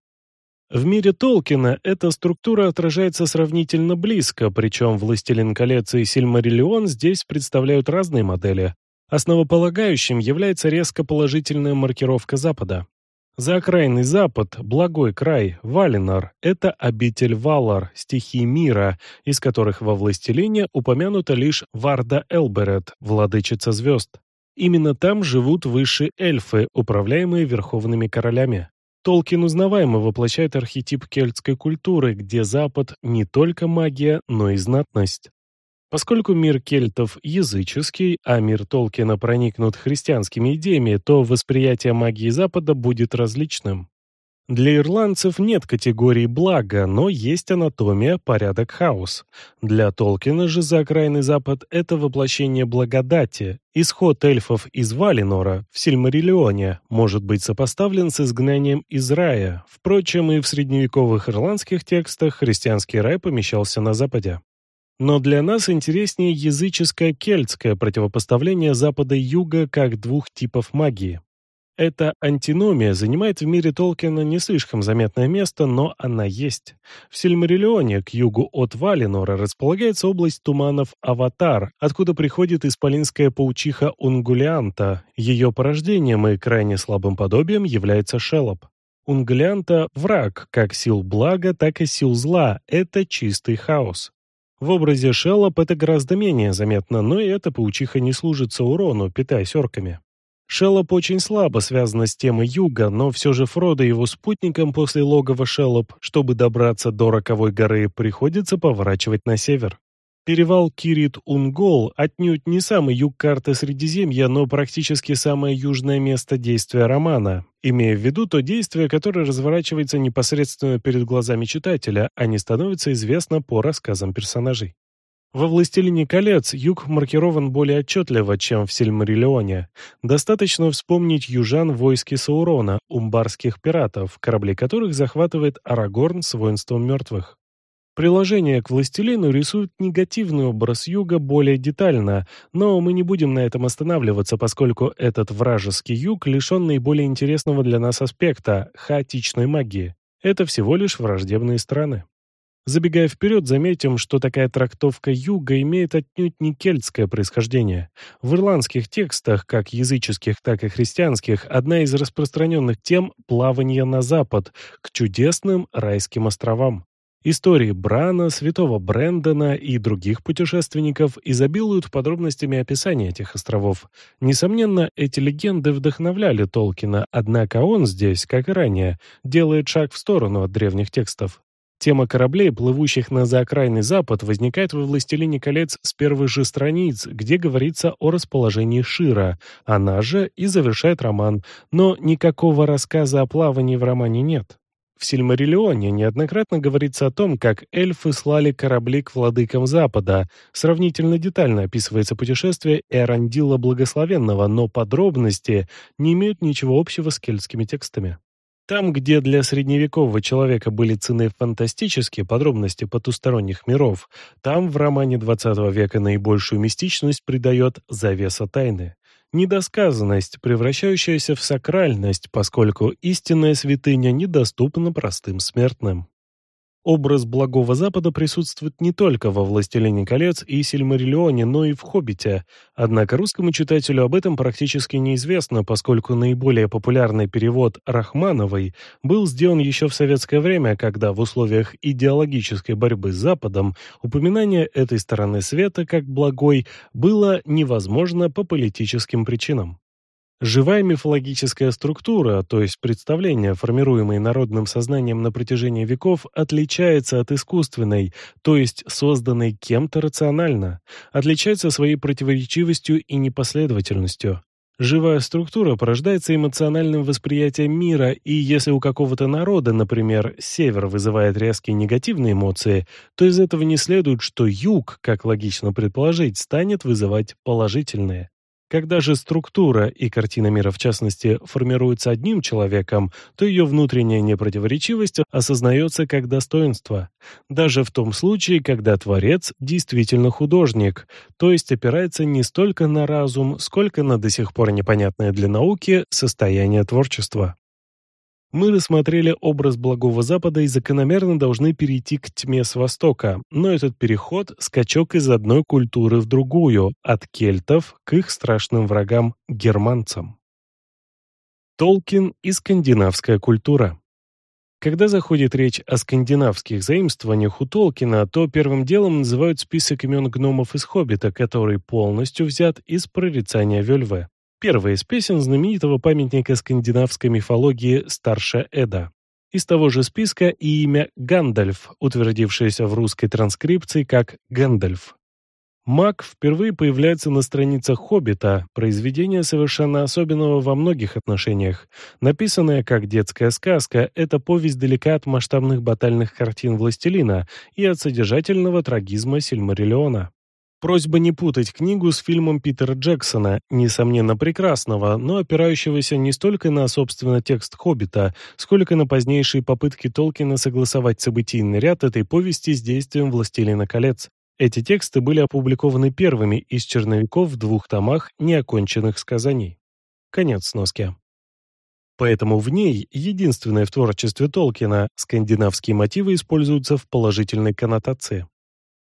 В мире Толкина эта структура отражается сравнительно близко, причем «Властелин колец» и «Сильмариллион» здесь представляют разные модели. Основополагающим является резко положительная маркировка Запада. Заокраинный Запад, благой край, Валинар – это обитель Валар, стихий мира, из которых во «Властелине» упомянута лишь Варда Элберет, владычица звезд. Именно там живут высшие эльфы, управляемые верховными королями. Толкин узнаваемо воплощает архетип кельтской культуры, где Запад не только магия, но и знатность. Поскольку мир кельтов языческий, а мир Толкина проникнут христианскими идеями, то восприятие магии Запада будет различным. Для ирландцев нет категории блага, но есть анатомия, порядок, хаос. Для Толкина же за окраинный Запад – это воплощение благодати. Исход эльфов из Валинора в Сильмариллионе может быть сопоставлен с изгнанием из рая. Впрочем, и в средневековых ирландских текстах христианский рай помещался на Западе. Но для нас интереснее языческое кельтское противопоставление Запада и Юга как двух типов магии. Эта антиномия занимает в мире Толкина не слишком заметное место, но она есть. В Сильмариллионе, к югу от Валинора, располагается область туманов Аватар, откуда приходит исполинская паучиха Унгулианта. Ее порождением и крайне слабым подобием является Шелоп. Унгулианта – враг, как сил блага, так и сил зла. Это чистый хаос. В образе Шелоп это гораздо менее заметно, но и эта паучиха не служит Саурону, питаясь орками. Шеллоп очень слабо связана с темой юга, но все же Фродо его спутникам после логова Шеллоп, чтобы добраться до Роковой горы, приходится поворачивать на север. Перевал Кирит-Унгол отнюдь не самый юг карты Средиземья, но практически самое южное место действия романа, имея в виду то действие, которое разворачивается непосредственно перед глазами читателя, а не становится известно по рассказам персонажей. Во «Властелине колец» юг маркирован более отчетливо, чем в «Сильмариллионе». Достаточно вспомнить южан войски Саурона, умбарских пиратов, корабли которых захватывает Арагорн с воинством мертвых. Приложение к «Властелину» рисует негативный образ юга более детально, но мы не будем на этом останавливаться, поскольку этот вражеский юг лишен наиболее интересного для нас аспекта – хаотичной магии. Это всего лишь враждебные страны. Забегая вперед, заметим, что такая трактовка юга имеет отнюдь не кельтское происхождение. В ирландских текстах, как языческих, так и христианских, одна из распространенных тем – плавание на запад, к чудесным райским островам. Истории Брана, святого Брэндона и других путешественников изобилуют подробностями описания этих островов. Несомненно, эти легенды вдохновляли Толкина, однако он здесь, как и ранее, делает шаг в сторону от древних текстов. Тема кораблей, плывущих на заокраинный запад, возникает во «Властелине колец» с первых же страниц, где говорится о расположении Шира. Она же и завершает роман, но никакого рассказа о плавании в романе нет. В Сильмариллионе неоднократно говорится о том, как эльфы слали корабли к владыкам Запада. Сравнительно детально описывается путешествие Эрандила Благословенного, но подробности не имеют ничего общего с кельтскими текстами. Там, где для средневекового человека были цены фантастические подробности потусторонних миров, там в романе XX века наибольшую мистичность придает завеса тайны недосказанность, превращающаяся в сакральность, поскольку истинная святыня недоступна простым смертным. Образ Благого Запада присутствует не только во «Властелине колец» и «Сильмариллионе», но и в «Хоббите». Однако русскому читателю об этом практически неизвестно, поскольку наиболее популярный перевод Рахмановой был сделан еще в советское время, когда в условиях идеологической борьбы с Западом упоминание этой стороны света как благой было невозможно по политическим причинам. Живая мифологическая структура, то есть представления, формируемые народным сознанием на протяжении веков, отличается от искусственной, то есть созданной кем-то рационально, отличается своей противоречивостью и непоследовательностью. Живая структура порождается эмоциональным восприятием мира, и если у какого-то народа, например, север вызывает резкие негативные эмоции, то из этого не следует, что юг, как логично предположить, станет вызывать положительные. Когда же структура и картина мира, в частности, формируются одним человеком, то ее внутренняя непротиворечивость осознается как достоинство. Даже в том случае, когда Творец действительно художник, то есть опирается не столько на разум, сколько на до сих пор непонятное для науки состояние творчества. Мы рассмотрели образ Благого Запада и закономерно должны перейти к тьме с Востока, но этот переход – скачок из одной культуры в другую, от кельтов к их страшным врагам – германцам. Толкин и скандинавская культура когда заходит речь о скандинавских заимствованиях у Толкина, то первым делом называют список имен гномов из «Хоббита», который полностью взят из прорицания Вельве. Первая из песен знаменитого памятника скандинавской мифологии «Старшая Эда». Из того же списка и имя Гандальф, утвердившееся в русской транскрипции как Гэндальф. Маг впервые появляется на страницах «Хоббита», произведение совершенно особенного во многих отношениях. Написанная как детская сказка, эта повесть далека от масштабных батальных картин «Властелина» и от содержательного трагизма Сильмариллиона. Просьба не путать книгу с фильмом Питера Джексона, несомненно прекрасного, но опирающегося не столько на, собственно, текст «Хоббита», сколько на позднейшие попытки Толкина согласовать событийный ряд этой повести с действием «Властелина колец». Эти тексты были опубликованы первыми из черновиков в двух томах неоконченных сказаний. Конец сноски. Поэтому в ней, единственное в творчестве Толкина, скандинавские мотивы используются в положительной коннотации.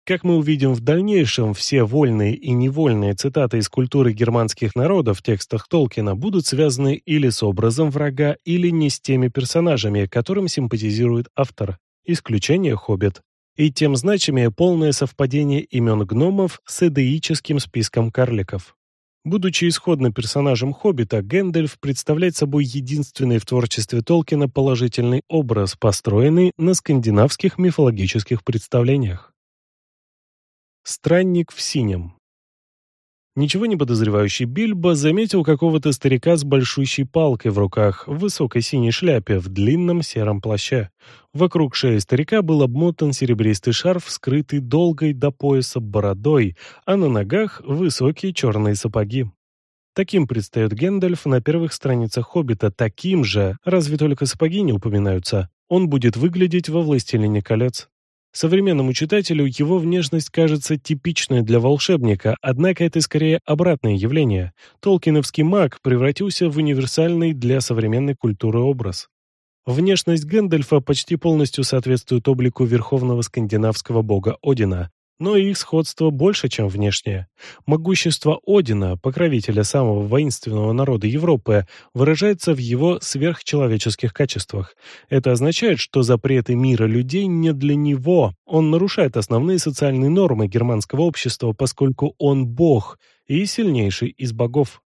Как мы увидим в дальнейшем, все вольные и невольные цитаты из культуры германских народов в текстах Толкина будут связаны или с образом врага, или не с теми персонажами, которым симпатизирует автор. Исключение «Хоббит». И тем значимее полное совпадение имен гномов с эдеическим списком карликов. Будучи исходно персонажем «Хоббита», Гэндальф представляет собой единственный в творчестве Толкина положительный образ, построенный на скандинавских мифологических представлениях. Странник в синем. Ничего не подозревающий Бильбо заметил какого-то старика с большущей палкой в руках, в высокой синей шляпе, в длинном сером плаще. Вокруг шеи старика был обмотан серебристый шарф, скрытый долгой до пояса бородой, а на ногах высокие черные сапоги. Таким предстает Гэндальф на первых страницах «Хоббита», таким же, разве только сапоги не упоминаются, он будет выглядеть во «Властелине колец». Современному читателю его внешность кажется типичной для волшебника, однако это скорее обратное явление. Толкиновский маг превратился в универсальный для современной культуры образ. Внешность Гэндальфа почти полностью соответствует облику верховного скандинавского бога Одина. Но их сходство больше, чем внешнее. Могущество Одина, покровителя самого воинственного народа Европы, выражается в его сверхчеловеческих качествах. Это означает, что запреты мира людей не для него. Он нарушает основные социальные нормы германского общества, поскольку он бог и сильнейший из богов.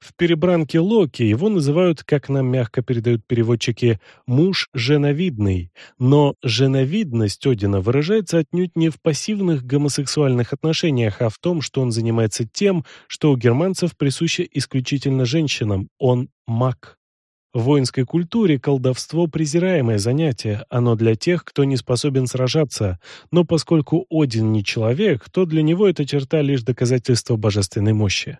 В перебранке Локи его называют, как нам мягко передают переводчики, «муж женовидный», но женовидность Одина выражается отнюдь не в пассивных гомосексуальных отношениях, а в том, что он занимается тем, что у германцев присуще исключительно женщинам – он маг. В воинской культуре колдовство – презираемое занятие, оно для тех, кто не способен сражаться, но поскольку Один не человек, то для него эта черта лишь доказательство божественной мощи.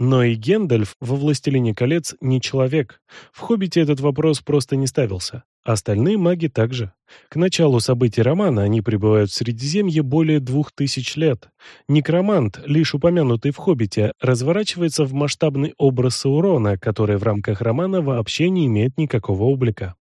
Но и Гендальф во «Властелине колец» не человек. В «Хоббите» этот вопрос просто не ставился. Остальные маги также. К началу событий романа они пребывают в Средиземье более двух тысяч лет. Некромант, лишь упомянутый в «Хоббите», разворачивается в масштабный образ Саурона, который в рамках романа вообще не имеет никакого облика.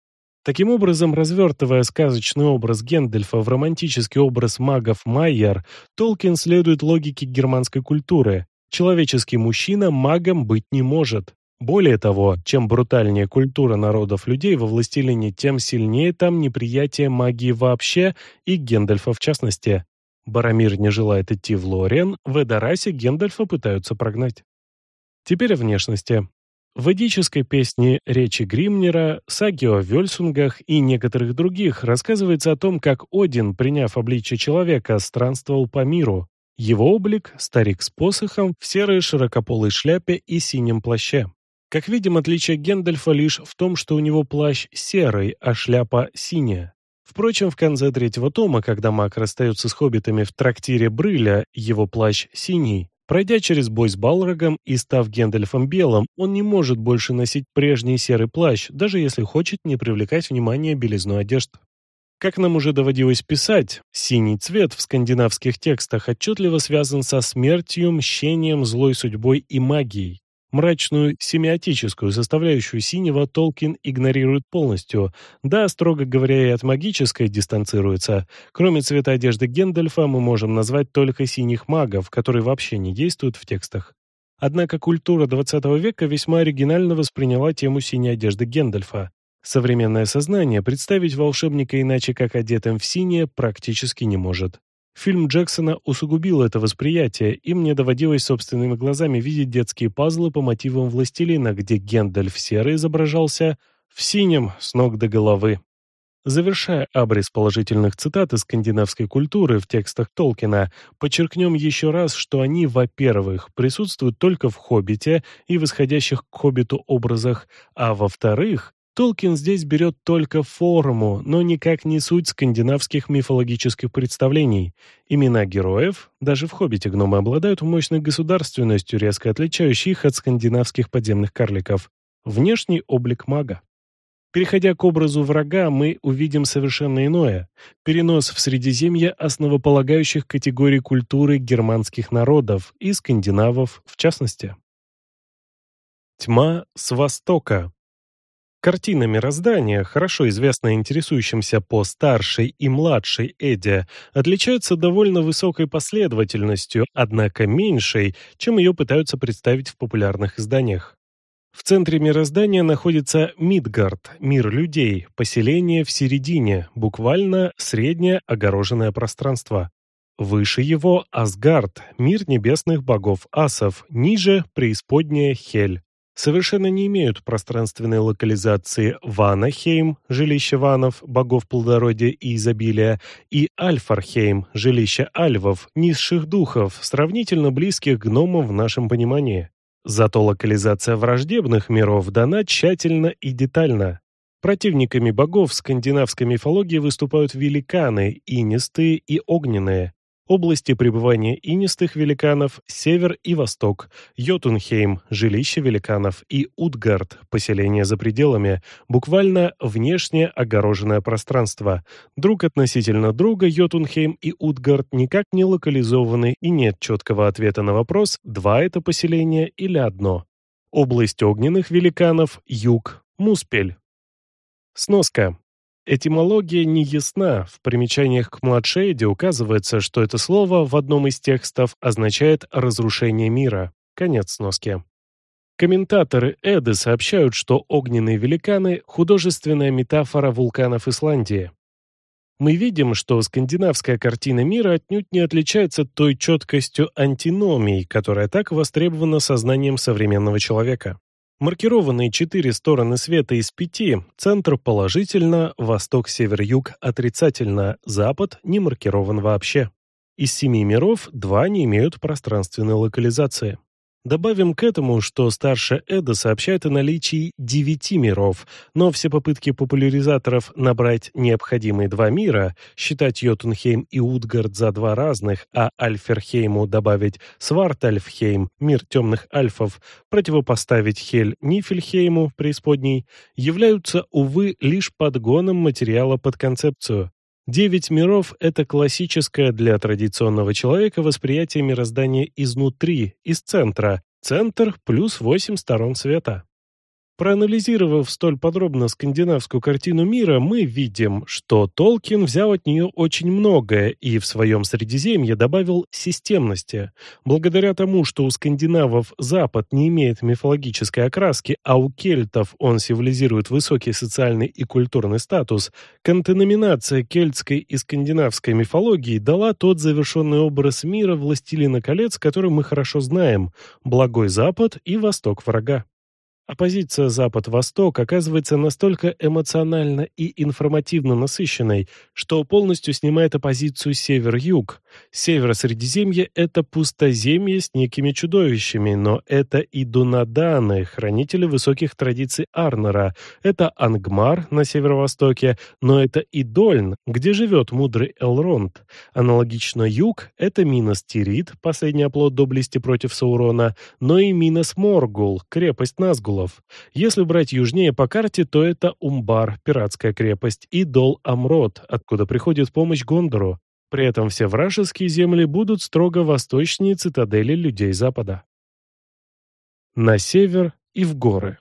Таким образом, развертывая сказочный образ Гендальфа в романтический образ магов Майер, Толкин следует логике германской культуры, Человеческий мужчина магом быть не может. Более того, чем брутальнее культура народов людей во «Властелине», тем сильнее там неприятие магии вообще и Гендальфа в частности. Барамир не желает идти в Лориен, в Эдорасе Гендальфа пытаются прогнать. Теперь о внешности. В ведической песне «Речи Гримнера», саге о Вельсунгах и некоторых других рассказывается о том, как Один, приняв обличие человека, странствовал по миру, его облик – старик с посохом, в серой широкополой шляпе и синем плаще. Как видим, отличие Гендальфа лишь в том, что у него плащ серый, а шляпа синяя. Впрочем, в конце третьего тома, когда маг расстается с хоббитами в трактире Брыля, его плащ синий. Пройдя через бой с Балрогом и став Гендальфом белым, он не может больше носить прежний серый плащ, даже если хочет не привлекать внимание белизной одежды. Как нам уже доводилось писать, синий цвет в скандинавских текстах отчетливо связан со смертью, мщением, злой судьбой и магией. Мрачную семиотическую составляющую синего Толкин игнорирует полностью, да, строго говоря, и от магической дистанцируется. Кроме цвета одежды Гендальфа мы можем назвать только синих магов, которые вообще не действуют в текстах. Однако культура XX века весьма оригинально восприняла тему синей одежды Гендальфа. Современное сознание представить волшебника иначе как одетым в синее практически не может. Фильм Джексона усугубил это восприятие, и мне доводилось собственными глазами видеть детские пазлы по мотивам «Властелина», где Гендальф серый изображался в синем с ног до головы. Завершая абрис положительных цитат из скандинавской культуры в текстах Толкина, подчеркнем еще раз, что они, во-первых, присутствуют только в «Хоббите» и восходящих к «Хоббиту» образах, а во-вторых, Толкин здесь берет только форму, но никак не суть скандинавских мифологических представлений. Имена героев, даже в «Хоббите» гномы обладают мощной государственностью, резко отличающей их от скандинавских подземных карликов. Внешний облик мага. Переходя к образу врага, мы увидим совершенно иное. Перенос в Средиземье основополагающих категорий культуры германских народов и скандинавов в частности. Тьма с востока. Картина мироздания, хорошо известная интересующимся по старшей и младшей Эдди, отличается довольно высокой последовательностью, однако меньшей, чем ее пытаются представить в популярных изданиях. В центре мироздания находится Мидгард, мир людей, поселение в середине, буквально среднее огороженное пространство. Выше его Асгард, мир небесных богов асов, ниже преисподняя Хель совершенно не имеют пространственной локализации Ванахейм, жилище ванов, богов плодородия и изобилия, и Альфархейм, жилище альвов, низших духов, сравнительно близких гномам в нашем понимании. Зато локализация враждебных миров дана тщательно и детально. Противниками богов в скандинавской мифологии выступают великаны, инистые и огненные. Области пребывания инистых великанов – север и восток, Йотунхейм – жилище великанов, и Утгард – поселение за пределами, буквально внешнее огороженное пространство. Друг относительно друга Йотунхейм и Утгард никак не локализованы и нет четкого ответа на вопрос, два это поселение или одно. Область огненных великанов – юг, Муспель. Сноска. Этимология не ясна. В примечаниях к Младшейде указывается, что это слово в одном из текстов означает «разрушение мира». Конец сноски. Комментаторы Эды сообщают, что огненные великаны – художественная метафора вулканов Исландии. Мы видим, что скандинавская картина мира отнюдь не отличается той четкостью антиномий, которая так востребована сознанием современного человека. Маркированные четыре стороны света из пяти, центр положительно, восток, север, юг отрицательно, запад не маркирован вообще. Из семи миров два не имеют пространственной локализации. Добавим к этому, что старшая Эда сообщает о наличии девяти миров, но все попытки популяризаторов набрать необходимые два мира, считать Йотунхейм и Утгард за два разных, а Альферхейму добавить Свартальфхейм, мир темных альфов, противопоставить Хель Нифельхейму, преисподней, являются, увы, лишь подгоном материала под концепцию. Девять миров – это классическое для традиционного человека восприятие мироздания изнутри, из центра. Центр плюс восемь сторон света. Проанализировав столь подробно скандинавскую картину мира, мы видим, что Толкин взял от нее очень многое и в своем Средиземье добавил системности. Благодаря тому, что у скандинавов Запад не имеет мифологической окраски, а у кельтов он символизирует высокий социальный и культурный статус, контеноминация кельтской и скандинавской мифологии дала тот завершенный образ мира «Властелина колец», который мы хорошо знаем – благой Запад и восток врага. Оппозиция Запад-Восток оказывается настолько эмоционально и информативно насыщенной, что полностью снимает оппозицию Север-Юг. Северо-Средиземье – это пустоземье с некими чудовищами, но это и Дунаданы, хранители высоких традиций Арнера. Это Ангмар на северо-востоке, но это и Дольн, где живет мудрый Элронд. Аналогично Юг – это Минос Тирит, последний оплот доблести против Саурона, но и Минос Моргул, крепость Назгул титулов. Если брать южнее по карте, то это Умбар, пиратская крепость, и Дол-Амрот, откуда приходит помощь Гондору. При этом все вражеские земли будут строго восточнее цитадели людей Запада. На север и в горы.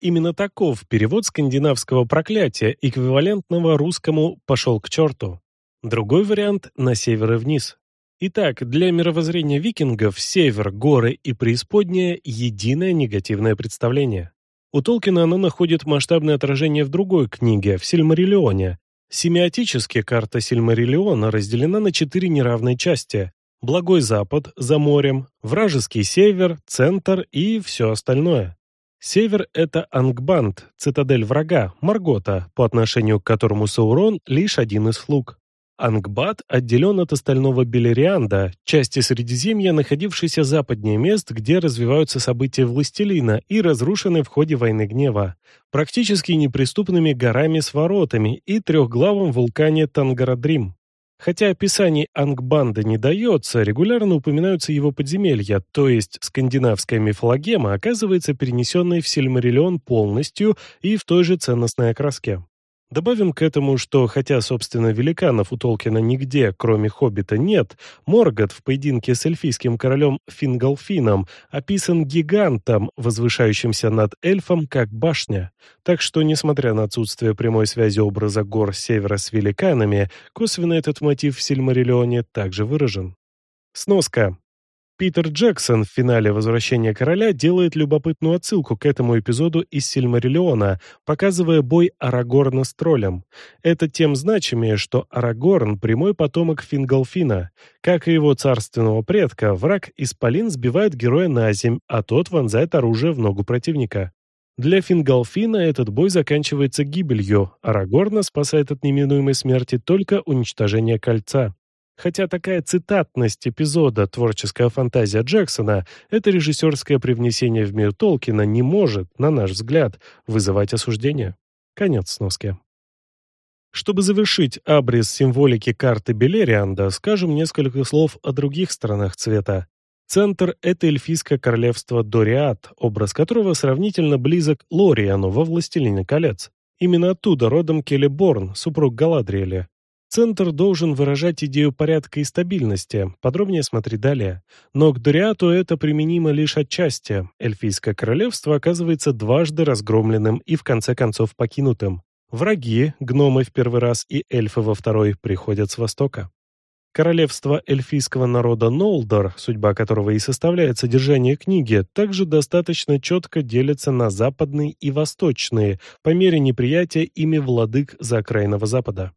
Именно таков перевод скандинавского проклятия, эквивалентного русскому «пошел к черту». Другой вариант – на север и вниз. Итак, для мировоззрения викингов север, горы и преисподняя – единое негативное представление. У Толкина оно находит масштабное отражение в другой книге, в Сильмариллионе. Семиотически карта Сильмариллиона разделена на четыре неравные части. Благой Запад, за морем, вражеский север, центр и все остальное. Север – это Ангбанд, цитадель врага, Маргота, по отношению к которому Саурон – лишь один из слуг. Ангбад отделен от остального Белерианда, части Средиземья, находившейся западнее мест, где развиваются события Властелина и разрушены в ходе Войны Гнева, практически неприступными горами с воротами и трехглавым вулкане Тангарадрим. Хотя описаний Ангбанда не дается, регулярно упоминаются его подземелья, то есть скандинавская мифологема оказывается перенесенной в Сильмариллион полностью и в той же ценностной окраске. Добавим к этому, что хотя, собственно, великанов у Толкина нигде, кроме Хоббита, нет, Моргот в поединке с эльфийским королем Фингалфином описан гигантом, возвышающимся над эльфом, как башня. Так что, несмотря на отсутствие прямой связи образа гор севера с великанами, косвенно этот мотив в Сильмариллионе также выражен. Сноска. Питер Джексон в финале «Возвращения короля» делает любопытную отсылку к этому эпизоду из «Сильмариллиона», показывая бой Арагорна с троллем. Это тем значимее, что Арагорн – прямой потомок Фингалфина. Как и его царственного предка, враг Исполин сбивает героя на земь, а тот вонзает оружие в ногу противника. Для Фингалфина этот бой заканчивается гибелью, Арагорна спасает от неминуемой смерти только уничтожение кольца. Хотя такая цитатность эпизода «Творческая фантазия Джексона» это режиссерское привнесение в мир Толкина не может, на наш взгляд, вызывать осуждение. Конец сноски. Чтобы завершить абрис символики карты Белерианда, скажем несколько слов о других сторонах цвета. Центр – это эльфийское королевство Дориат, образ которого сравнительно близок Лориану во «Властелине колец». Именно оттуда родом Келеборн, супруг Галадриэля. Центр должен выражать идею порядка и стабильности, подробнее смотри далее. Но к Дориату это применимо лишь отчасти. Эльфийское королевство оказывается дважды разгромленным и в конце концов покинутым. Враги, гномы в первый раз и эльфы во второй, приходят с востока. Королевство эльфийского народа Нолдор, судьба которого и составляет содержание книги, также достаточно четко делится на западные и восточные, по мере неприятия ими владык закрайного запада.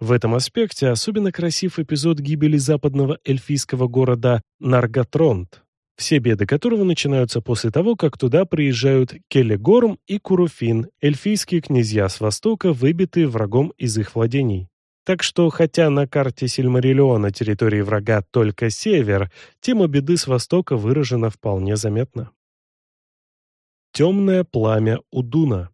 В этом аспекте особенно красив эпизод гибели западного эльфийского города Наргатронт, все беды которого начинаются после того, как туда приезжают Келегорм и Куруфин, эльфийские князья с востока, выбитые врагом из их владений. Так что, хотя на карте Сильмариллиона территории врага только север, тема беды с востока выражена вполне заметно. Темное пламя Удуна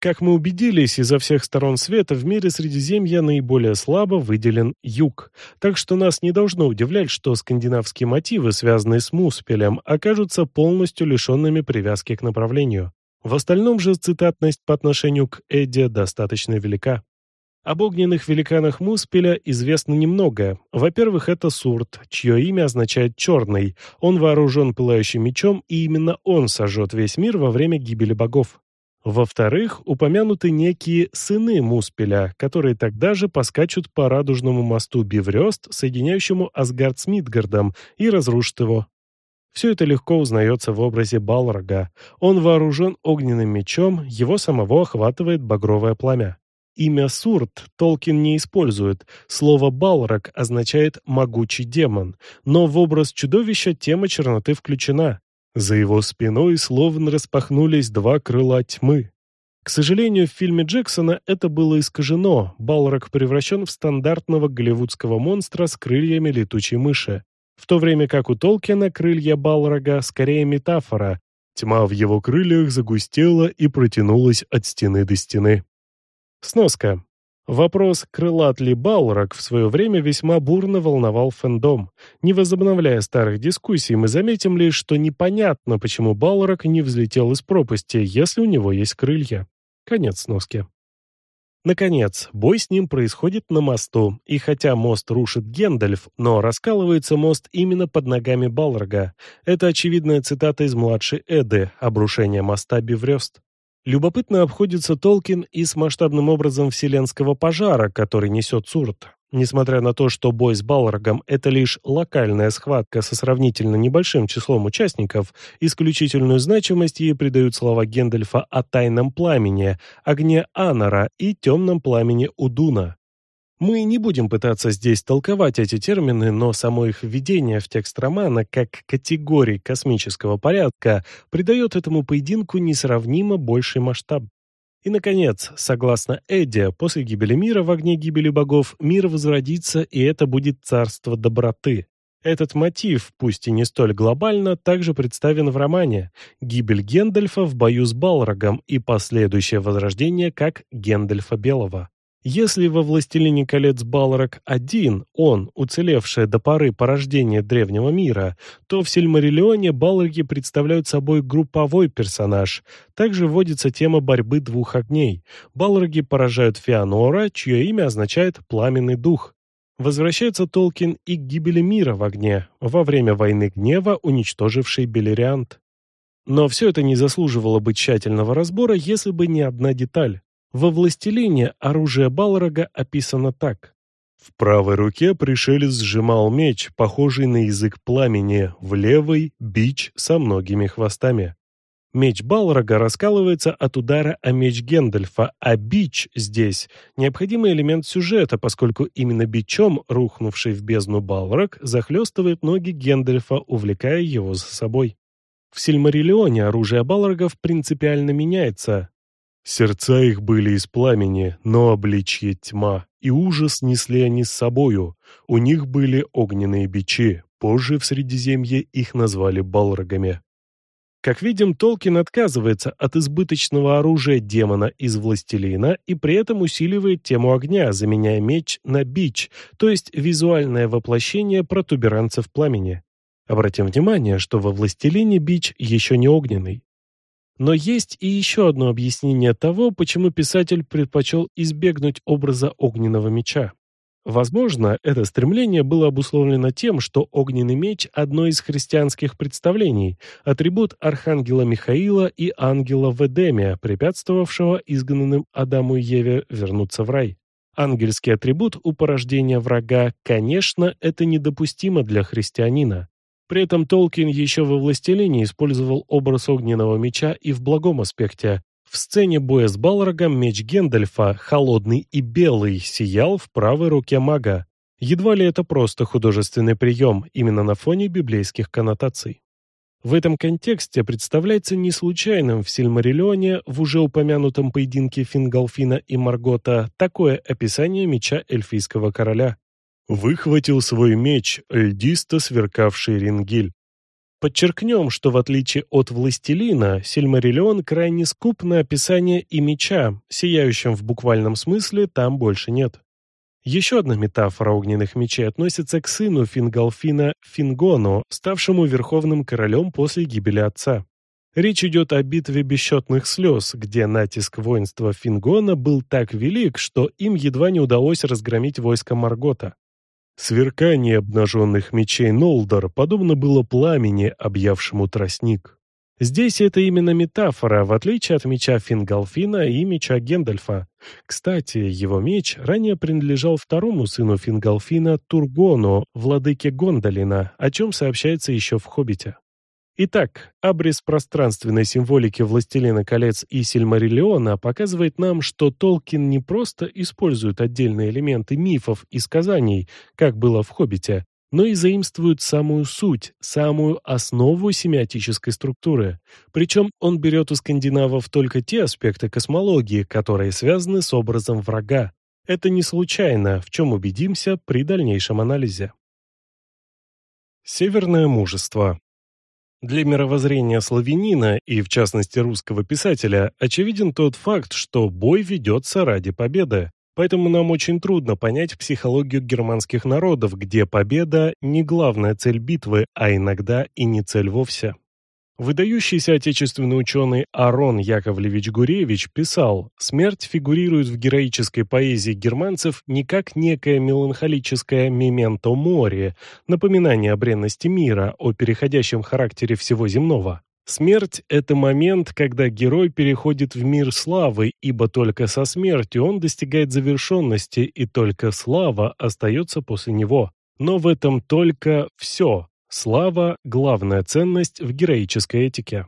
Как мы убедились, изо всех сторон света в мире Средиземья наиболее слабо выделен юг, так что нас не должно удивлять, что скандинавские мотивы, связанные с Муспелем, окажутся полностью лишенными привязки к направлению. В остальном же цитатность по отношению к Эдде достаточно велика. Об огненных великанах Муспеля известно немного. Во-первых, это Сурт, чье имя означает «черный». Он вооружен пылающим мечом, и именно он сожжет весь мир во время гибели богов. Во-вторых, упомянуты некие сыны Муспеля, которые тогда же поскачут по радужному мосту Биврёст, соединяющему Асгард с Мидгардом, и разрушат его. Все это легко узнается в образе Балрога. Он вооружен огненным мечом, его самого охватывает багровое пламя. Имя Сурт Толкин не использует, слово «балрак» означает «могучий демон», но в образ чудовища тема черноты включена. За его спиной словно распахнулись два крыла тьмы. К сожалению, в фильме Джексона это было искажено, Балрак превращен в стандартного голливудского монстра с крыльями летучей мыши. В то время как у Толкина крылья Балрога скорее метафора, тьма в его крыльях загустела и протянулась от стены до стены. Сноска. Вопрос, крылат ли Балрак, в свое время весьма бурно волновал фэндом. Не возобновляя старых дискуссий, мы заметим лишь, что непонятно, почему Балрак не взлетел из пропасти, если у него есть крылья. Конец сноски. Наконец, бой с ним происходит на мосту, и хотя мост рушит Гендальф, но раскалывается мост именно под ногами Балрога. Это очевидная цитата из младшей Эды «Обрушение моста Биврёст». Любопытно обходится Толкин и с масштабным образом вселенского пожара, который несет Сурт. Несмотря на то, что бой с Балрогом – это лишь локальная схватка со сравнительно небольшим числом участников, исключительную значимость ей придают слова Гендальфа о тайном пламени, огне Анора и темном пламени Удуна. Мы не будем пытаться здесь толковать эти термины, но само их введение в текст романа как категории космического порядка придает этому поединку несравнимо больший масштаб. И, наконец, согласно Эдди, после гибели мира в огне гибели богов мир возродится, и это будет царство доброты. Этот мотив, пусть и не столь глобально, также представлен в романе «Гибель Гендальфа в бою с Балрогом» и последующее возрождение как Гендальфа Белого. Если во «Властелине колец» Балрог один, он, уцелевшая до поры порождения древнего мира, то в «Сильмариллионе» Балроги представляют собой групповой персонаж. Также вводится тема борьбы двух огней. Балроги поражают Феонора, чье имя означает «пламенный дух». Возвращается Толкин и к гибели мира в огне, во время войны гнева, уничтоживший Белериант. Но все это не заслуживало бы тщательного разбора, если бы не одна деталь. Во «Властелине» оружие Балрога описано так. В правой руке пришелец сжимал меч, похожий на язык пламени, в левой — бич со многими хвостами. Меч Балрога раскалывается от удара о меч Гендальфа, а бич здесь — необходимый элемент сюжета, поскольку именно бичом, рухнувший в бездну Балрог, захлестывает ноги Гендальфа, увлекая его за собой. В Сильмариллионе оружие Балрогов принципиально меняется. Сердца их были из пламени, но обличье тьма, и ужас несли они с собою. У них были огненные бичи, позже в Средиземье их назвали балрогами. Как видим, Толкин отказывается от избыточного оружия демона из «Властелина» и при этом усиливает тему огня, заменяя меч на бич, то есть визуальное воплощение протуберанцев пламени. Обратим внимание, что во «Властелине» бич еще не огненный. Но есть и еще одно объяснение того, почему писатель предпочел избегнуть образа огненного меча. Возможно, это стремление было обусловлено тем, что огненный меч – одно из христианских представлений, атрибут архангела Михаила и ангела Ведемия, препятствовавшего изгнанным Адаму и Еве вернуться в рай. Ангельский атрибут у порождения врага, конечно, это недопустимо для христианина. При этом Толкин еще во «Властелине» использовал образ огненного меча и в благом аспекте. В сцене боя с Балрогом меч Гендальфа, холодный и белый, сиял в правой руке мага. Едва ли это просто художественный прием, именно на фоне библейских коннотаций. В этом контексте представляется не случайным в Сильмариллионе в уже упомянутом поединке Фингалфина и Маргота такое описание меча эльфийского короля выхватил свой меч, льдисто сверкавший рингиль. Подчеркнем, что в отличие от «Властелина», Сильмариллион крайне скуп на описание и меча, сияющим в буквальном смысле там больше нет. Еще одна метафора огненных мечей относится к сыну Фингалфина Фингону, ставшему верховным королем после гибели отца. Речь идет о битве бесчетных слез, где натиск воинства Фингона был так велик, что им едва не удалось разгромить войско Маргота. Сверкание обнаженных мечей Нолдор подобно было пламени, объявшему тростник. Здесь это именно метафора, в отличие от меча Фингалфина и меча Гендальфа. Кстати, его меч ранее принадлежал второму сыну Фингалфина Тургону, владыке Гондолина, о чем сообщается еще в «Хоббите». Итак, абрис пространственной символики «Властелина колец» и «Сильмариллиона» показывает нам, что Толкин не просто использует отдельные элементы мифов и сказаний, как было в «Хоббите», но и заимствует самую суть, самую основу семиотической структуры. Причем он берет у скандинавов только те аспекты космологии, которые связаны с образом врага. Это не случайно, в чем убедимся при дальнейшем анализе. Северное мужество. Для мировоззрения славянина и, в частности, русского писателя, очевиден тот факт, что бой ведется ради победы. Поэтому нам очень трудно понять психологию германских народов, где победа не главная цель битвы, а иногда и не цель вовсе. Выдающийся отечественный ученый Арон Яковлевич Гуревич писал, «Смерть фигурирует в героической поэзии германцев не как некое меланхолическое мементо мори, напоминание о бренности мира, о переходящем характере всего земного. Смерть – это момент, когда герой переходит в мир славы, ибо только со смертью он достигает завершенности, и только слава остается после него. Но в этом только все, Слава – главная ценность в героической этике.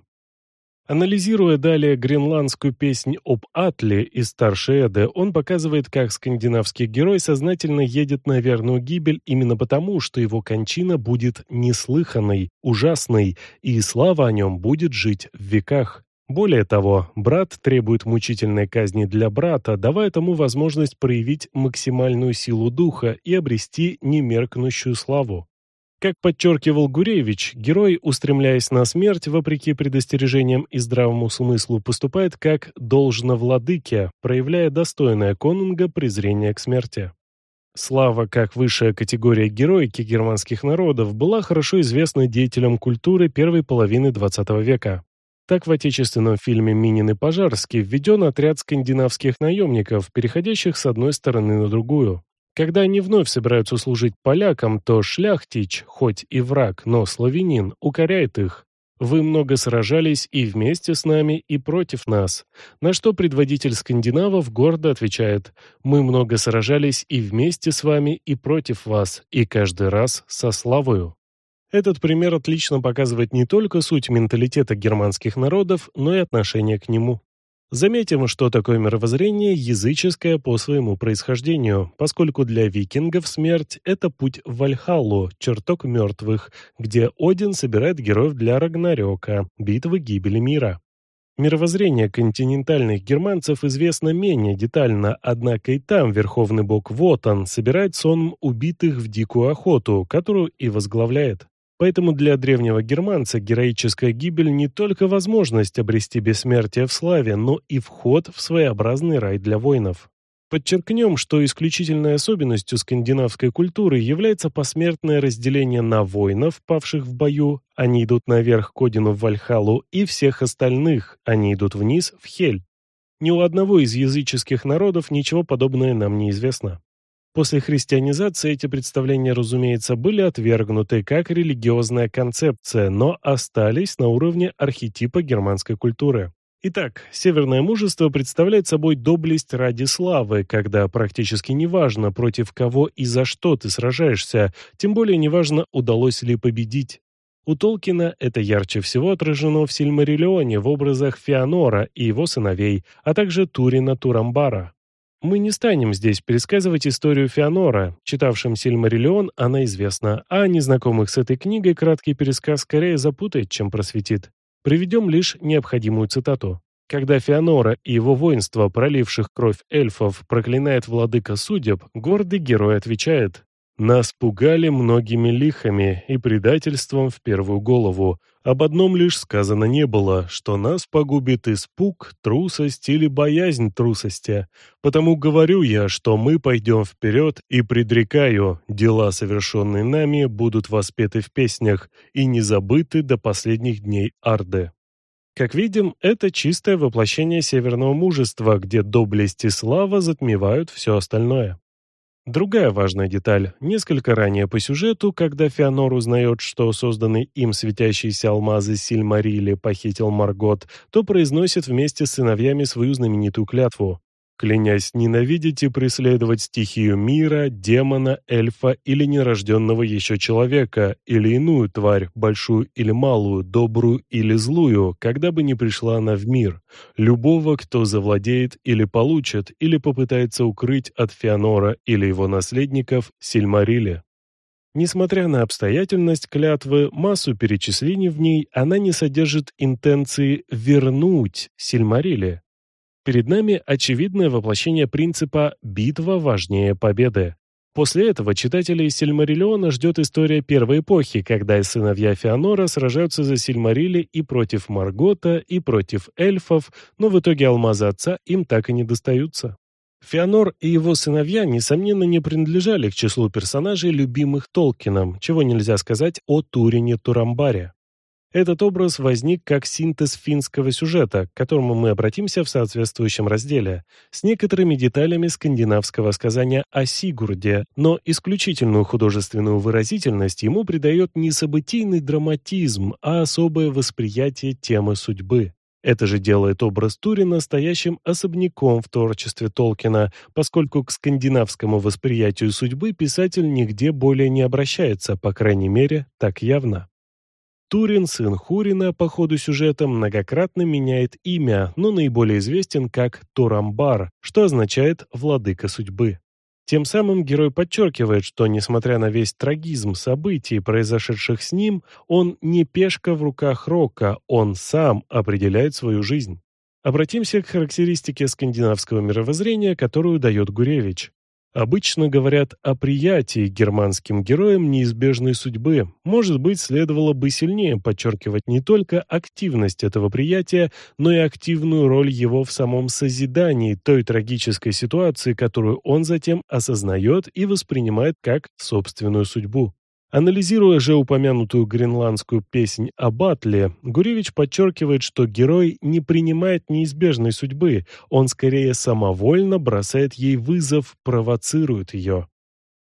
Анализируя далее гренландскую песнь об Атле из Старшей Эды, он показывает, как скандинавский герой сознательно едет на верную гибель именно потому, что его кончина будет неслыханной, ужасной, и слава о нем будет жить в веках. Более того, брат требует мучительной казни для брата, давая тому возможность проявить максимальную силу духа и обрести немеркнущую славу. Как подчеркивал Гуревич, герой, устремляясь на смерть, вопреки предостережениям и здравому смыслу, поступает как должно владыке, проявляя достойное конунга презрение к смерти. Слава как высшая категория героики германских народов была хорошо известна деятелям культуры первой половины XX века. Так в отечественном фильме «Минин и Пожарский» введен отряд скандинавских наемников, переходящих с одной стороны на другую. Когда они вновь собираются служить полякам, то шляхтич, хоть и враг, но славянин, укоряет их. Вы много сражались и вместе с нами, и против нас. На что предводитель скандинавов гордо отвечает, мы много сражались и вместе с вами, и против вас, и каждый раз со славою. Этот пример отлично показывает не только суть менталитета германских народов, но и отношение к нему. Заметим, что такое мировоззрение языческое по своему происхождению, поскольку для викингов смерть – это путь в Вальхаллу, чертог мертвых, где Один собирает героев для Рагнарёка, битвы гибели мира. Мировоззрение континентальных германцев известно менее детально, однако и там верховный бог Вотан собирает сон убитых в дикую охоту, которую и возглавляет. Поэтому для древнего германца героическая гибель не только возможность обрести бессмертие в славе, но и вход в своеобразный рай для воинов. Подчеркнем, что исключительной особенностью скандинавской культуры является посмертное разделение на воинов, павших в бою, они идут наверх к Одину в Вальхалу, и всех остальных, они идут вниз в Хель. Ни у одного из языческих народов ничего подобного нам не известно. После христианизации эти представления, разумеется, были отвергнуты как религиозная концепция, но остались на уровне архетипа германской культуры. Итак, северное мужество представляет собой доблесть ради славы, когда практически неважно, против кого и за что ты сражаешься, тем более неважно, удалось ли победить. У Толкина это ярче всего отражено в Сильмариллионе в образах Феонора и его сыновей, а также Турина Турамбара. Мы не станем здесь пересказывать историю Феонора, читавшим Сильмариллион она известна, а незнакомых с этой книгой краткий пересказ скорее запутает, чем просветит. Приведем лишь необходимую цитату. Когда Феонора и его воинство, проливших кровь эльфов, проклинает владыка судеб, гордый герой отвечает нас пугали многими лихами и предательством в первую голову. Об одном лишь сказано не было, что нас погубит испуг, трусость или боязнь трусости. Потому говорю я, что мы пойдем вперед и предрекаю, дела, совершенные нами, будут воспеты в песнях и не забыты до последних дней Арды. Как видим, это чистое воплощение северного мужества, где доблесть и слава затмевают все остальное. Другая важная деталь. Несколько ранее по сюжету, когда Феонор узнает, что созданный им светящиеся алмазы Сильмарили похитил Маргот, то произносит вместе с сыновьями свою знаменитую клятву клянясь ненавидеть и преследовать стихию мира, демона, эльфа или нерожденного еще человека, или иную тварь, большую или малую, добрую или злую, когда бы ни пришла она в мир, любого, кто завладеет или получит, или попытается укрыть от Феонора или его наследников Сильмариле. Несмотря на обстоятельность клятвы, массу перечислений в ней, она не содержит интенции «вернуть» Сильмариле, Перед нами очевидное воплощение принципа «битва важнее победы». После этого читателей Сильмариллиона ждет история первой эпохи, когда сыновья Феонора сражаются за Сильмарили и против Маргота, и против эльфов, но в итоге алмазы отца им так и не достаются. Феонор и его сыновья, несомненно, не принадлежали к числу персонажей, любимых Толкином, чего нельзя сказать о Турине Турамбаре. Этот образ возник как синтез финского сюжета, к которому мы обратимся в соответствующем разделе, с некоторыми деталями скандинавского сказания о Сигурде, но исключительную художественную выразительность ему придает не событийный драматизм, а особое восприятие темы судьбы. Это же делает образ Турина настоящим особняком в творчестве Толкина, поскольку к скандинавскому восприятию судьбы писатель нигде более не обращается, по крайней мере, так явно. Турин, сын Хурина, по ходу сюжета многократно меняет имя, но наиболее известен как Турамбар, что означает «владыка судьбы». Тем самым герой подчеркивает, что, несмотря на весь трагизм событий, произошедших с ним, он не пешка в руках Рока, он сам определяет свою жизнь. Обратимся к характеристике скандинавского мировоззрения, которую дает Гуревич. Обычно говорят о приятии германским героям неизбежной судьбы. Может быть, следовало бы сильнее подчеркивать не только активность этого приятия, но и активную роль его в самом созидании той трагической ситуации, которую он затем осознает и воспринимает как собственную судьбу. Анализируя же упомянутую гренландскую песнь о Батле, Гуревич подчеркивает, что герой не принимает неизбежной судьбы, он скорее самовольно бросает ей вызов, провоцирует ее.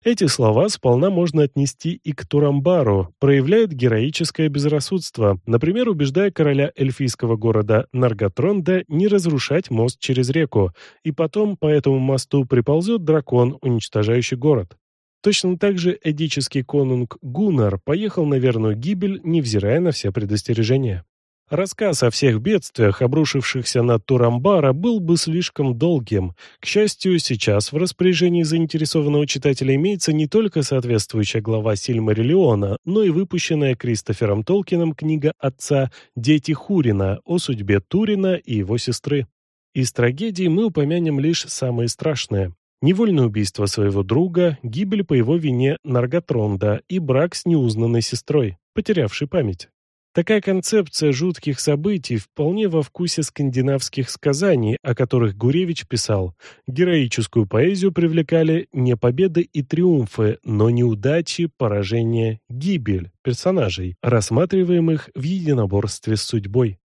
Эти слова сполна можно отнести и к Турамбару, проявляет героическое безрассудство, например, убеждая короля эльфийского города Нарготронда не разрушать мост через реку, и потом по этому мосту приползет дракон, уничтожающий город. Точно так же эдический конунг Гуннар поехал на верную гибель, невзирая на все предостережения. Рассказ о всех бедствиях, обрушившихся на Турамбара, был бы слишком долгим. К счастью, сейчас в распоряжении заинтересованного читателя имеется не только соответствующая глава Сильмариллиона, но и выпущенная Кристофером Толкином книга отца «Дети Хурина» о судьбе Турина и его сестры. Из трагедий мы упомянем лишь самые страшные невольное убийство своего друга, гибель по его вине Нарготронда и брак с неузнанной сестрой, потерявшей память. Такая концепция жутких событий вполне во вкусе скандинавских сказаний, о которых Гуревич писал. Героическую поэзию привлекали не победы и триумфы, но неудачи, поражения, гибель персонажей, рассматриваемых в единоборстве с судьбой.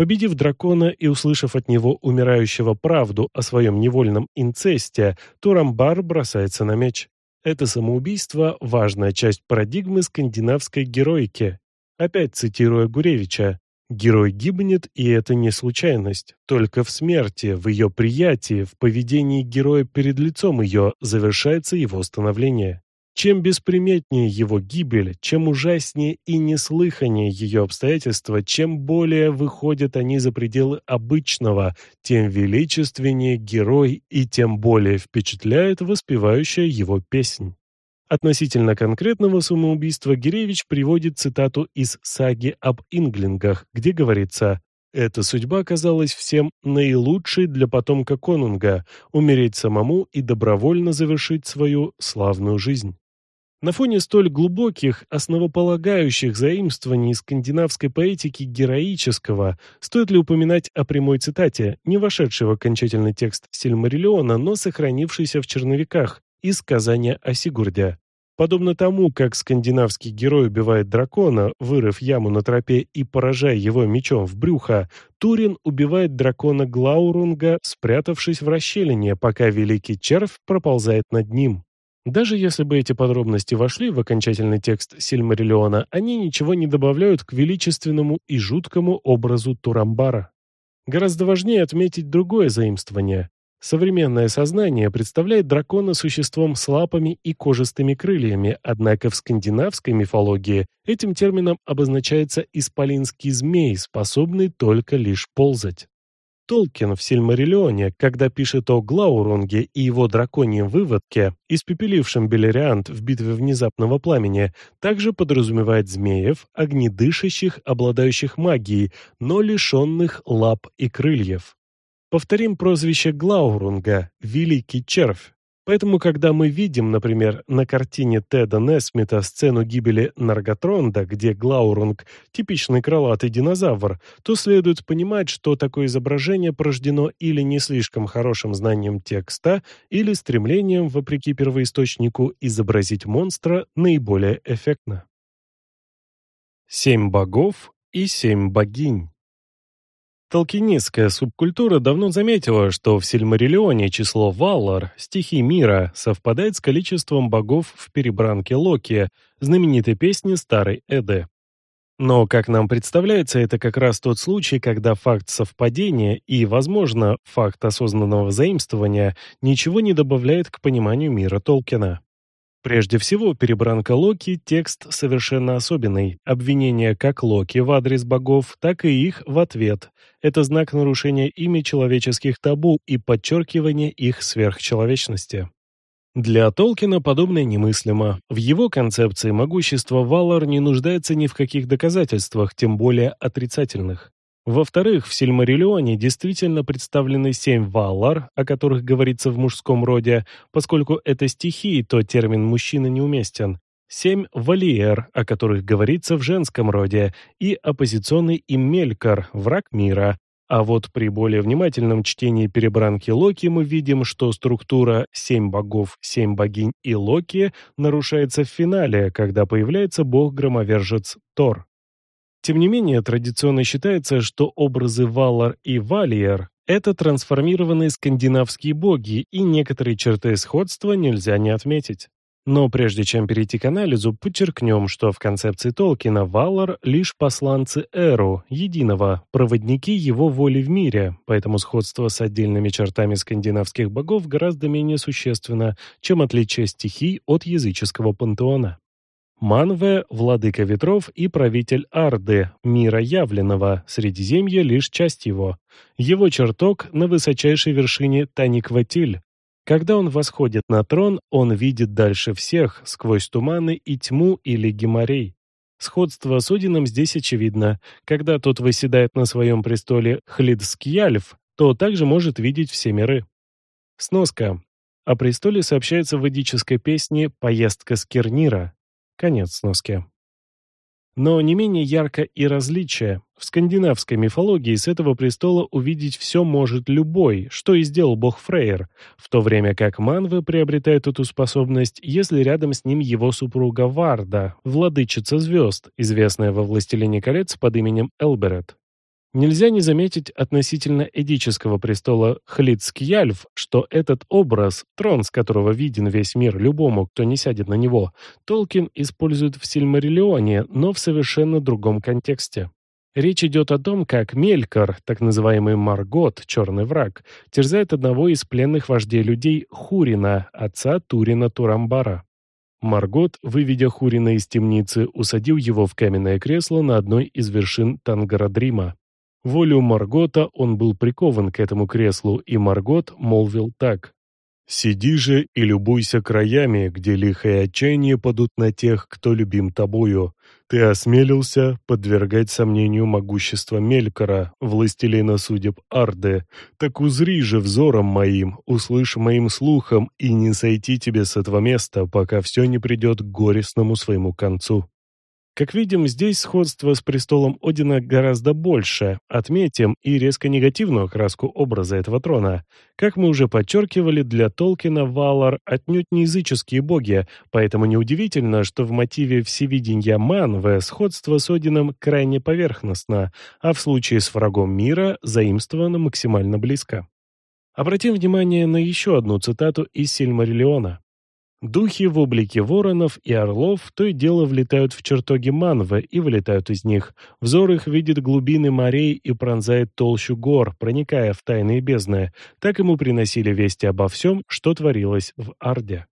Победив дракона и услышав от него умирающего правду о своем невольном инцесте, Турамбар бросается на меч. Это самоубийство – важная часть парадигмы скандинавской героики. Опять цитируя Гуревича, «Герой гибнет, и это не случайность. Только в смерти, в ее приятии, в поведении героя перед лицом ее завершается его становление. Чем бесприметнее его гибель, чем ужаснее и неслыханнее ее обстоятельства, чем более выходят они за пределы обычного, тем величественнее герой и тем более впечатляет воспевающая его песнь. Относительно конкретного самоубийства Гиревич приводит цитату из саги об инглингах, где говорится «Эта судьба казалась всем наилучшей для потомка конунга – умереть самому и добровольно завершить свою славную жизнь». На фоне столь глубоких, основополагающих заимствований скандинавской поэтики героического, стоит ли упоминать о прямой цитате, не вошедшей в окончательный текст Сильмариллиона, но сохранившейся в черновиках, из сказания о Сигурде. Подобно тому, как скандинавский герой убивает дракона, вырыв яму на тропе и поражая его мечом в брюхо, Турин убивает дракона Глаурунга, спрятавшись в расщелине, пока великий червь проползает над ним. Даже если бы эти подробности вошли в окончательный текст Сильмариллиона, они ничего не добавляют к величественному и жуткому образу Турамбара. Гораздо важнее отметить другое заимствование. Современное сознание представляет дракона существом с лапами и кожистыми крыльями, однако в скандинавской мифологии этим термином обозначается исполинский змей, способный только лишь ползать. Толкин в Сильмариллионе, когда пишет о Глаурунге и его драконьем выводке, испепелившем Белериант в битве внезапного пламени, также подразумевает змеев, огнедышащих, обладающих магией, но лишенных лап и крыльев. Повторим прозвище Глаурунга «Великий червь». Поэтому, когда мы видим, например, на картине Теда Несмита сцену гибели Нарготронда, где Глаурунг – типичный крылатый динозавр, то следует понимать, что такое изображение порождено или не слишком хорошим знанием текста, или стремлением, вопреки первоисточнику, изобразить монстра наиболее эффектно. Семь богов и семь богинь Толкинистская субкультура давно заметила, что в Сильмариллионе число Валлар, стихий мира, совпадает с количеством богов в перебранке Локи, знаменитой песни Старой Эды. Но, как нам представляется, это как раз тот случай, когда факт совпадения и, возможно, факт осознанного заимствования ничего не добавляет к пониманию мира Толкина. Прежде всего, перебранка Локи – текст совершенно особенный. Обвинения как Локи в адрес богов, так и их в ответ. Это знак нарушения ими человеческих табу и подчеркивания их сверхчеловечности. Для Толкина подобное немыслимо. В его концепции могущество Валар не нуждается ни в каких доказательствах, тем более отрицательных. Во-вторых, в Сильмариллионе действительно представлены семь валлар, о которых говорится в мужском роде, поскольку это стихии, то термин «мужчина» неуместен. Семь валиер, о которых говорится в женском роде, и оппозиционный им враг мира. А вот при более внимательном чтении перебранки Локи мы видим, что структура «семь богов, семь богинь и Локи» нарушается в финале, когда появляется бог-громовержец Тор. Тем не менее, традиционно считается, что образы Валар и Валиер – это трансформированные скандинавские боги, и некоторые черты сходства нельзя не отметить. Но прежде чем перейти к анализу, подчеркнем, что в концепции Толкина Валар – лишь посланцы Эру, единого, проводники его воли в мире, поэтому сходство с отдельными чертами скандинавских богов гораздо менее существенно, чем отличие стихий от языческого пантеона. Манве – владыка ветров и правитель Арды, мира явленного, Средиземье – лишь часть его. Его чертог на высочайшей вершине Таникватиль. Когда он восходит на трон, он видит дальше всех, сквозь туманы и тьму или геморей. Сходство с Одином здесь очевидно. Когда тот выседает на своем престоле Хлидскьяльф, то также может видеть все миры. Сноска. О престоле сообщается в ведической песне «Поездка с Кернира», Конец сноски. Но не менее ярко и различие. В скандинавской мифологии с этого престола увидеть все может любой, что и сделал бог Фрейер, в то время как Манве приобретает эту способность, если рядом с ним его супруга Варда, владычица звезд, известная во «Властелине колец» под именем Элберет. Нельзя не заметить относительно эдического престола Хлицкьяльф, что этот образ, трон с которого виден весь мир любому, кто не сядет на него, Толкин использует в Сильмариллионе, но в совершенно другом контексте. Речь идет о том, как Мелькор, так называемый Маргот, черный враг, терзает одного из пленных вождей людей Хурина, отца Турина Турамбара. Маргот, выведя Хурина из темницы, усадил его в каменное кресло на одной из вершин Тангарадрима. Волю Маргота он был прикован к этому креслу, и Маргот молвил так. «Сиди же и любуйся краями, где лихое отчаяние падут на тех, кто любим тобою. Ты осмелился подвергать сомнению могущество Мелькора, властелина судеб Арды. Так узри же взором моим, услышь моим слухом, и не сойти тебе с этого места, пока все не придет к горестному своему концу». Как видим, здесь сходство с престолом Одина гораздо больше. Отметим и резко негативную окраску образа этого трона. Как мы уже подчеркивали, для Толкина Валар отнюдь не языческие боги, поэтому неудивительно, что в мотиве всевидения Манве сходство с Одином крайне поверхностно, а в случае с врагом мира заимствовано максимально близко. Обратим внимание на еще одну цитату из Сильмариллиона. Духи в облике воронов и орлов то и дело влетают в чертоги Манвы и вылетают из них. Взор их видит глубины морей и пронзает толщу гор, проникая в тайные бездны. Так ему приносили вести обо всем, что творилось в Арде.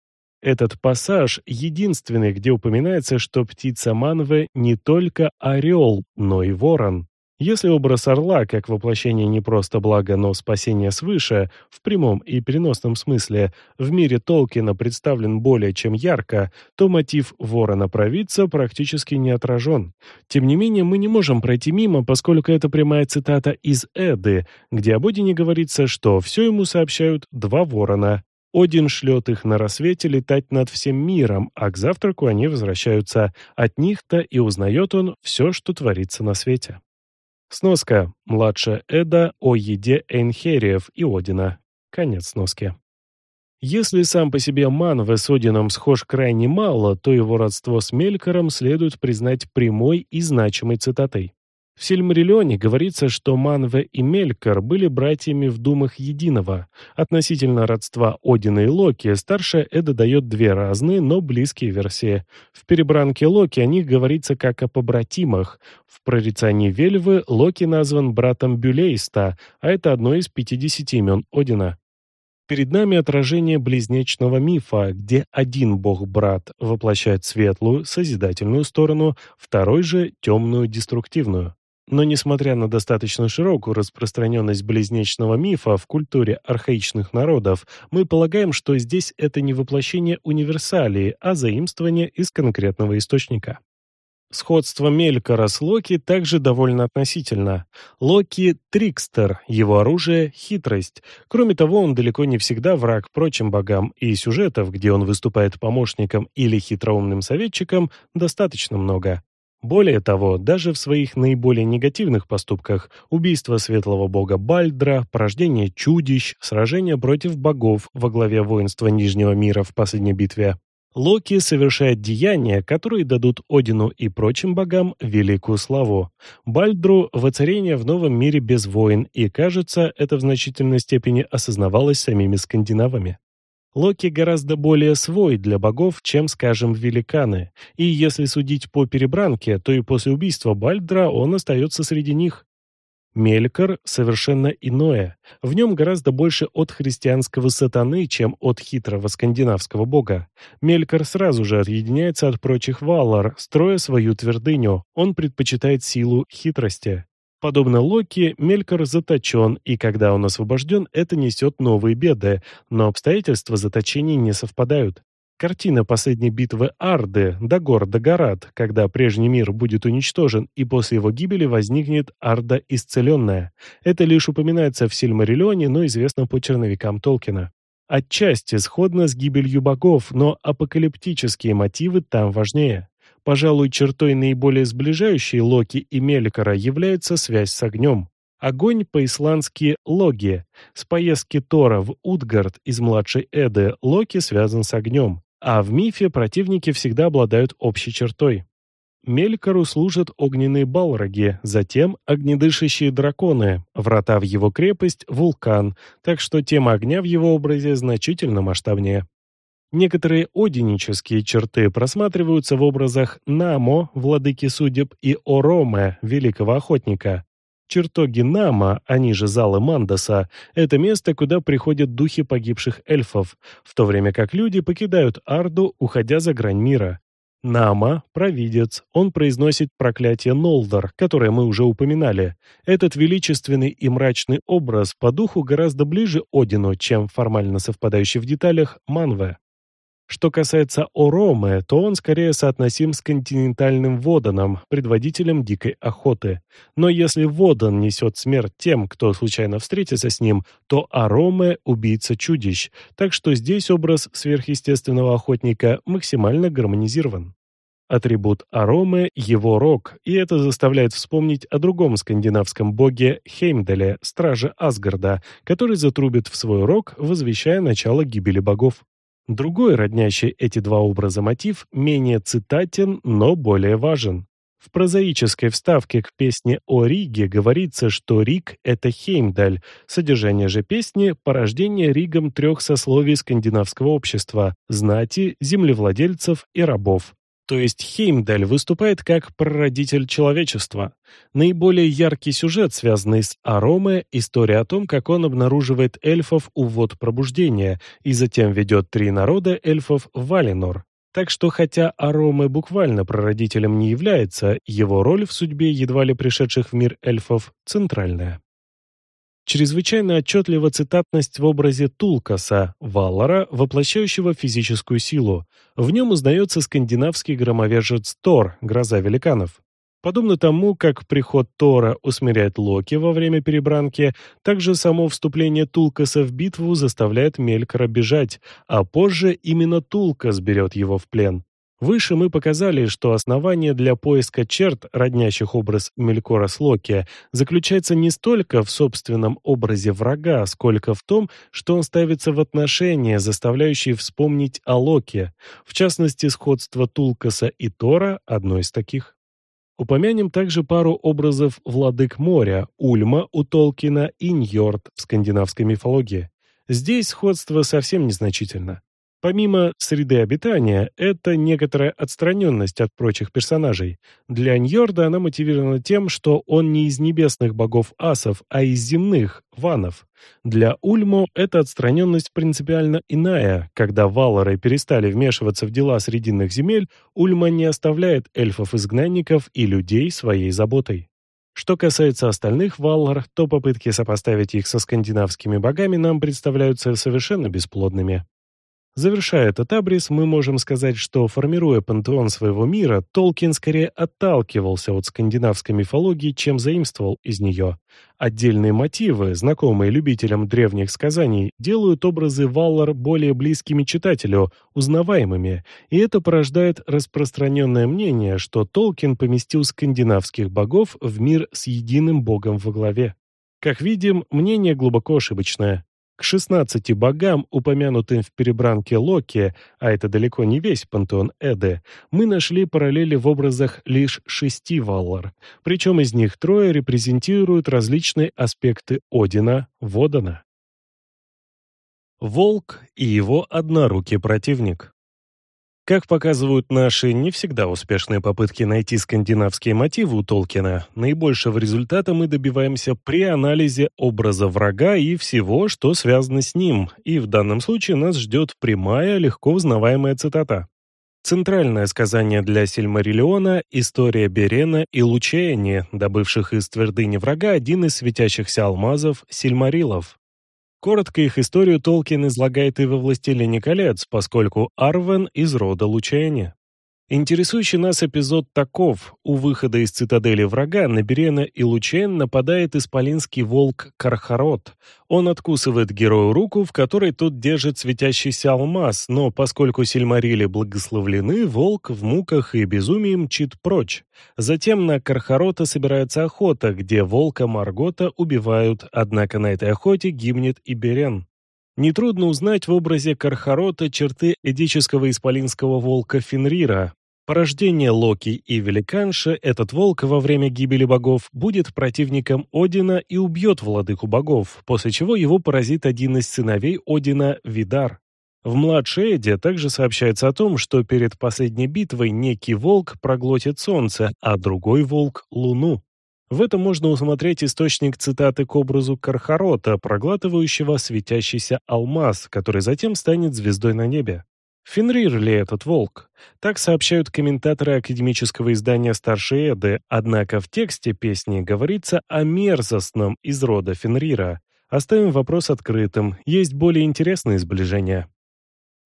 Этот пассаж единственный, где упоминается, что птица Манвы не только орел, но и ворон. Если образ орла, как воплощение не просто блага, но спасения свыше, в прямом и переносном смысле, в мире Толкина представлен более чем ярко, то мотив ворона-провидца практически не отражен. Тем не менее, мы не можем пройти мимо, поскольку это прямая цитата из Эды, где об Одине говорится, что все ему сообщают два ворона. Один шлет их на рассвете летать над всем миром, а к завтраку они возвращаются. От них-то и узнает он все, что творится на свете. Сноска. Младшая Эда о еде Эйнхериев и Одина. Конец сноски. Если сам по себе Манве с Одином схож крайне мало, то его родство с Мелькором следует признать прямой и значимой цитатой. В Сильмариллионе говорится, что Манве и Мелькор были братьями в думах единого. Относительно родства Одина и Локи старшая Эда дает две разные, но близкие версии. В перебранке Локи о них говорится как о побратимах. В прорицании Вельвы Локи назван братом Бюлейста, а это одно из 50 имен Одина. Перед нами отражение близнечного мифа, где один бог-брат воплощает светлую, созидательную сторону, второй же — темную, деструктивную. Но несмотря на достаточно широкую распространенность близнечного мифа в культуре архаичных народов, мы полагаем, что здесь это не воплощение универсалии, а заимствование из конкретного источника. Сходство Мелькора с Локи также довольно относительно. Локи — трикстер, его оружие — хитрость. Кроме того, он далеко не всегда враг прочим богам, и сюжетов, где он выступает помощником или хитроумным советчиком, достаточно много. Более того, даже в своих наиболее негативных поступках – убийство светлого бога Бальдра, порождение чудищ, сражение против богов во главе воинства Нижнего мира в последней битве – Локи совершает деяния, которые дадут Одину и прочим богам великую славу. Бальдру – воцарение в новом мире без войн, и, кажется, это в значительной степени осознавалось самими скандинавами. Локи гораздо более свой для богов, чем, скажем, великаны, и если судить по перебранке, то и после убийства Бальдра он остается среди них. Мелькор совершенно иное. В нем гораздо больше от христианского сатаны, чем от хитрого скандинавского бога. Мелькор сразу же отъединяется от прочих валар, строя свою твердыню. Он предпочитает силу хитрости. Подобно Локи, Мелькор заточен, и когда он освобожден, это несет новые беды, но обстоятельства заточения не совпадают. Картина последней битвы Арды, Дагор Дагорат, когда прежний мир будет уничтожен и после его гибели возникнет Арда исцеленная. Это лишь упоминается в Сильмариллионе, но известно по черновикам Толкина. Отчасти сходно с гибелью богов, но апокалиптические мотивы там важнее. Пожалуй, чертой наиболее сближающей Локи и Меликора является связь с огнем. Огонь по-исландски «логи». С поездки Тора в Утгард из младшей Эды Локи связан с огнем, а в мифе противники всегда обладают общей чертой. Мелькору служат огненные балроги, затем огнедышащие драконы, врата в его крепость – вулкан, так что тема огня в его образе значительно масштабнее. Некоторые одинические черты просматриваются в образах Намо, владыки судеб, и Ороме, великого охотника. Чертоги Нама, они же залы Мандаса, это место, куда приходят духи погибших эльфов, в то время как люди покидают Арду, уходя за грань мира. Нама – провидец, он произносит проклятие Нолдор, которое мы уже упоминали. Этот величественный и мрачный образ по духу гораздо ближе Одину, чем формально совпадающий в деталях Манве. Что касается Ороме, то он скорее соотносим с континентальным Воданом, предводителем дикой охоты. Но если Водан несет смерть тем, кто случайно встретится с ним, то Ороме – убийца чудищ, так что здесь образ сверхъестественного охотника максимально гармонизирован. Атрибут Аромы – его рог, и это заставляет вспомнить о другом скандинавском боге Хеймдале, страже Асгарда, который затрубит в свой рог, возвещая начало гибели богов. Другой, роднящий эти два образа мотив, менее цитатен, но более важен. В прозаической вставке к песне о Риге говорится, что Риг – это Хеймдаль, содержание же песни – порождение Ригом трех сословий скандинавского общества – знати, землевладельцев и рабов. То есть Хеймдаль выступает как прародитель человечества. Наиболее яркий сюжет, связанный с Ароме, история о том, как он обнаруживает эльфов у вод пробуждения и затем ведет три народа эльфов в Валинор. Так что хотя Ароме буквально прародителем не является, его роль в судьбе едва ли пришедших в мир эльфов центральная. Чрезвычайно отчетлива цитатность в образе Тулкаса, Валлара, воплощающего физическую силу. В нем узнается скандинавский громовержец Тор, гроза великанов. Подобно тому, как приход Тора усмиряет Локи во время перебранки, также само вступление Тулкаса в битву заставляет Мелькора бежать, а позже именно Тулкас берет его в плен. Выше мы показали, что основание для поиска черт, роднящих образ Мелькора с Локи, заключается не столько в собственном образе врага, сколько в том, что он ставится в отношения, заставляющие вспомнить о Локе. В частности, сходство Тулкаса и Тора – одно из таких. Упомянем также пару образов владык моря, Ульма у Толкина и Ньорд в скандинавской мифологии. Здесь сходство совсем незначительно. Помимо среды обитания, это некоторая отстраненность от прочих персонажей. Для Ньорда она мотивирована тем, что он не из небесных богов асов, а из земных, ванов. Для Ульмо эта отстраненность принципиально иная. Когда валоры перестали вмешиваться в дела срединных земель, Ульма не оставляет эльфов-изгнанников и людей своей заботой. Что касается остальных валлар, то попытки сопоставить их со скандинавскими богами нам представляются совершенно бесплодными. Завершая этот абрис, мы можем сказать, что, формируя пантеон своего мира, Толкин скорее отталкивался от скандинавской мифологии, чем заимствовал из нее. Отдельные мотивы, знакомые любителям древних сказаний, делают образы Валлар более близкими читателю, узнаваемыми, и это порождает распространенное мнение, что Толкин поместил скандинавских богов в мир с единым богом во главе. Как видим, мнение глубоко ошибочное. К 16 богам, упомянутым в перебранке Локи, а это далеко не весь пантеон Эды, мы нашли параллели в образах лишь шести Валлар, причем из них трое репрезентируют различные аспекты Одина, Водана. Волк и его однорукий противник как показывают наши не всегда успешные попытки найти скандинавские мотивы у Толкина, наибольшего результата мы добиваемся при анализе образа врага и всего, что связано с ним, и в данном случае нас ждет прямая, легко узнаваемая цитата. Центральное сказание для Сильмариллиона – история Берена и Лучаяни, добывших из твердыни врага один из светящихся алмазов – Сильмарилов. Коротко их историю Толкин излагает и во «Властелине колец», поскольку Арвен из рода Лучаяни. Интересующий нас эпизод таков. У выхода из цитадели врага на Берена и Лучен нападает исполинский волк Кархарот. Он откусывает герою руку, в которой тот держит светящийся алмаз, но поскольку сильмарили благословлены, волк в муках и безумии мчит прочь. Затем на Кархарота собирается охота, где волка Маргота убивают, однако на этой охоте гибнет и Берен. Нетрудно узнать в образе Кархарота черты эдического исполинского волка Фенрира. Порождение Локи и Великанши, этот волк во время гибели богов будет противником Одина и убьет владыку богов, после чего его поразит один из сыновей Одина, Видар. В младшей Эдде также сообщается о том, что перед последней битвой некий волк проглотит солнце, а другой волк — луну. В этом можно усмотреть источник цитаты к образу Кархарота, проглатывающего светящийся алмаз, который затем станет звездой на небе. Фенрир ли этот волк? Так сообщают комментаторы академического издания «Старшей Эды», однако в тексте песни говорится о мерзостном из рода Фенрира. Оставим вопрос открытым, есть более интересные сближения.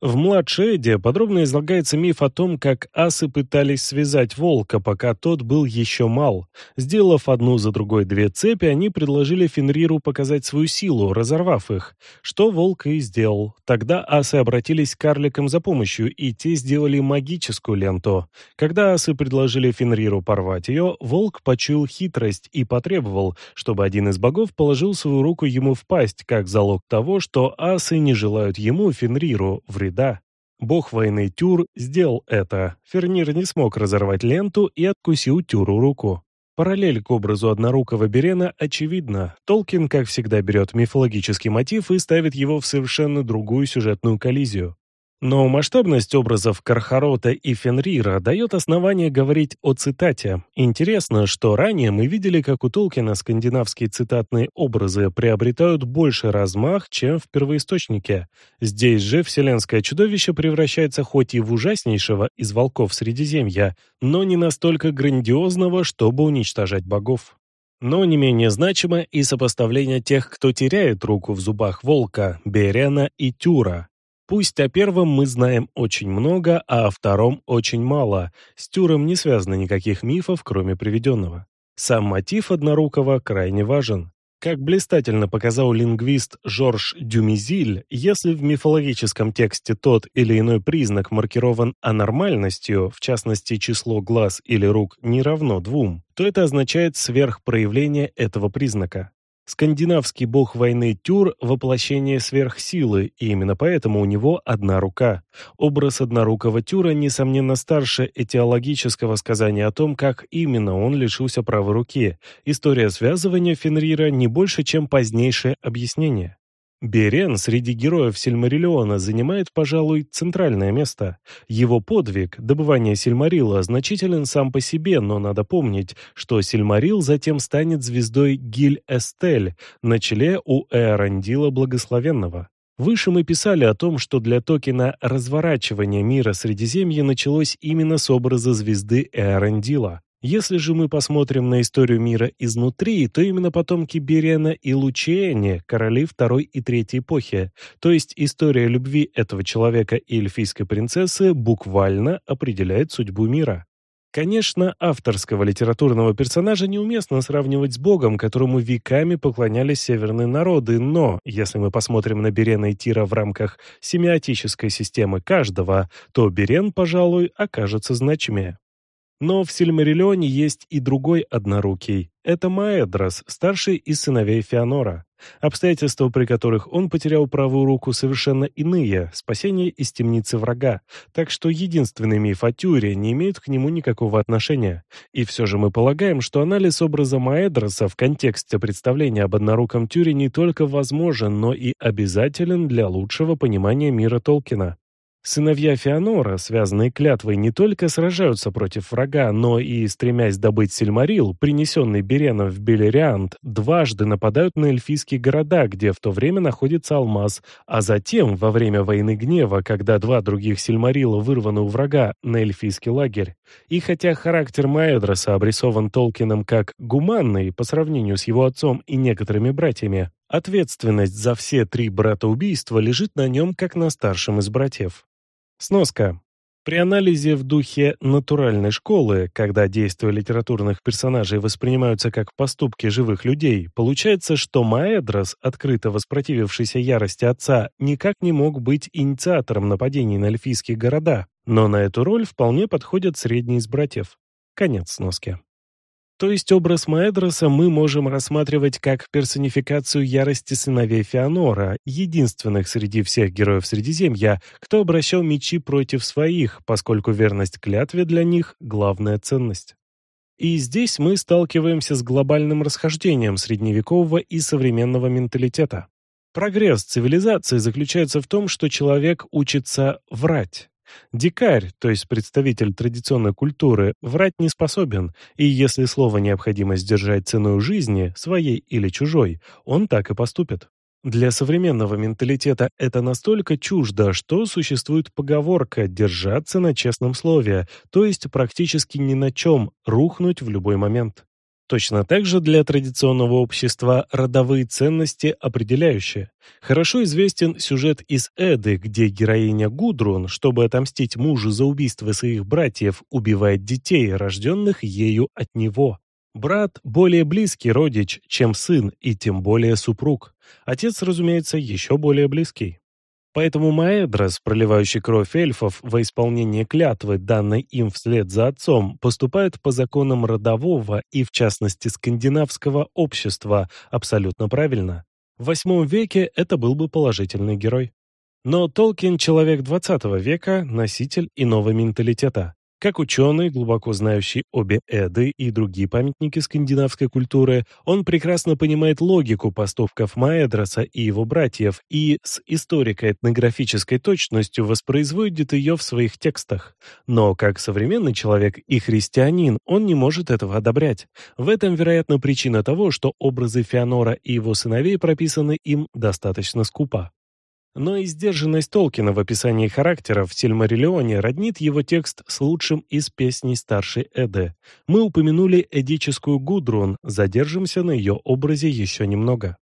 В младшей Эдде подробно излагается миф о том, как асы пытались связать волка, пока тот был еще мал. Сделав одну за другой две цепи, они предложили Фенриру показать свою силу, разорвав их, что волк и сделал. Тогда асы обратились к карликам за помощью, и те сделали магическую ленту. Когда асы предложили Фенриру порвать ее, волк почуял хитрость и потребовал, чтобы один из богов положил свою руку ему в пасть, как залог того, что асы не желают ему, Фенриру, вреда вреда. Бог войны Тюр сделал это. Фернир не смог разорвать ленту и откусил Тюру руку. Параллель к образу однорукого Берена очевидна. Толкин, как всегда, берет мифологический мотив и ставит его в совершенно другую сюжетную коллизию. Но масштабность образов Кархарота и Фенрира дает основание говорить о цитате. Интересно, что ранее мы видели, как у Толкина скандинавские цитатные образы приобретают больше размах, чем в первоисточнике. Здесь же вселенское чудовище превращается хоть и в ужаснейшего из волков Средиземья, но не настолько грандиозного, чтобы уничтожать богов. Но не менее значимо и сопоставление тех, кто теряет руку в зубах волка, Берена и Тюра. Пусть о первом мы знаем очень много, а о втором очень мало. С Тюром не связано никаких мифов, кроме приведенного. Сам мотив однорукого крайне важен. Как блистательно показал лингвист Жорж Дюмизиль, если в мифологическом тексте тот или иной признак маркирован анормальностью, в частности число глаз или рук не равно двум, то это означает сверхпроявление этого признака. Скандинавский бог войны Тюр – воплощение сверхсилы, и именно поэтому у него одна рука. Образ однорукого Тюра, несомненно, старше этиологического сказания о том, как именно он лишился правой руки. История связывания Фенрира не больше, чем позднейшее объяснение. Берен среди героев Сильмариллиона занимает, пожалуй, центральное место. Его подвиг, добывание Сильмарила, значителен сам по себе, но надо помнить, что Сильмарил затем станет звездой Гиль-Эстель на челе у Эарандила Благословенного. Выше мы писали о том, что для Токена разворачивание мира Средиземья началось именно с образа звезды Эарандила. Если же мы посмотрим на историю мира изнутри, то именно потомки Берена и Лучиэни – короли второй и третьей эпохи, то есть история любви этого человека и эльфийской принцессы буквально определяет судьбу мира. Конечно, авторского литературного персонажа неуместно сравнивать с богом, которому веками поклонялись северные народы, но если мы посмотрим на Берена и Тира в рамках семиотической системы каждого, то Берен, пожалуй, окажется значимее. Но в Сильмариллионе есть и другой однорукий. Это Маэдрос, старший из сыновей Феонора. Обстоятельства, при которых он потерял правую руку, совершенно иные, спасение из темницы врага. Так что единственный миф о Тюре не имеет к нему никакого отношения. И все же мы полагаем, что анализ образа Маэдроса в контексте представления об одноруком Тюре не только возможен, но и обязателен для лучшего понимания мира Толкина. Сыновья Феонора, связанные клятвой, не только сражаются против врага, но и, стремясь добыть Сильмарил, принесенный Береном в Белериант, дважды нападают на эльфийские города, где в то время находится алмаз, а затем, во время войны гнева, когда два других Сильмарила вырваны у врага на эльфийский лагерь. И хотя характер Маэдроса обрисован Толкином как гуманный по сравнению с его отцом и некоторыми братьями, Ответственность за все три братоубийства лежит на нем, как на старшем из братьев. Сноска. При анализе в духе натуральной школы, когда действия литературных персонажей воспринимаются как поступки живых людей, получается, что Маэдрос, открыто воспротивившийся ярости отца, никак не мог быть инициатором нападений на эльфийские города, но на эту роль вполне подходят средний из братьев. Конец сноски. То есть образ Маэдроса мы можем рассматривать как персонификацию ярости сыновей Феонора, единственных среди всех героев Средиземья, кто обращал мечи против своих, поскольку верность клятве для них – главная ценность. И здесь мы сталкиваемся с глобальным расхождением средневекового и современного менталитета. Прогресс цивилизации заключается в том, что человек учится врать. Дикарь, то есть представитель традиционной культуры, врать не способен, и если слово необходимо сдержать ценой жизни, своей или чужой, он так и поступит. Для современного менталитета это настолько чуждо, что существует поговорка «держаться на честном слове», то есть практически ни на чем, рухнуть в любой момент. Точно так же для традиционного общества родовые ценности определяющие. Хорошо известен сюжет из Эды, где героиня Гудрун, чтобы отомстить мужу за убийство своих братьев, убивает детей, рожденных ею от него. Брат – более близкий родич, чем сын, и тем более супруг. Отец, разумеется, еще более близкий. Поэтому Маэдрос, проливающий кровь эльфов во исполнение клятвы, данной им вслед за отцом, поступает по законам родового и, в частности, скандинавского общества абсолютно правильно. В восьмом веке это был бы положительный герой. Но Толкин – человек 20 века, носитель иного менталитета. Как ученый, глубоко знающий обе Эды и другие памятники скандинавской культуры, он прекрасно понимает логику поступков Маэдроса и его братьев и с историко-этнографической точностью воспроизводит ее в своих текстах. Но как современный человек и христианин он не может этого одобрять. В этом, вероятно, причина того, что образы Феонора и его сыновей прописаны им достаточно скупо. Но и сдержанность Толкина в описании характеров в Сильмариллионе роднит его текст с лучшим из песней старшей Эды. Мы упомянули эдическую Гудрун, задержимся на ее образе еще немного.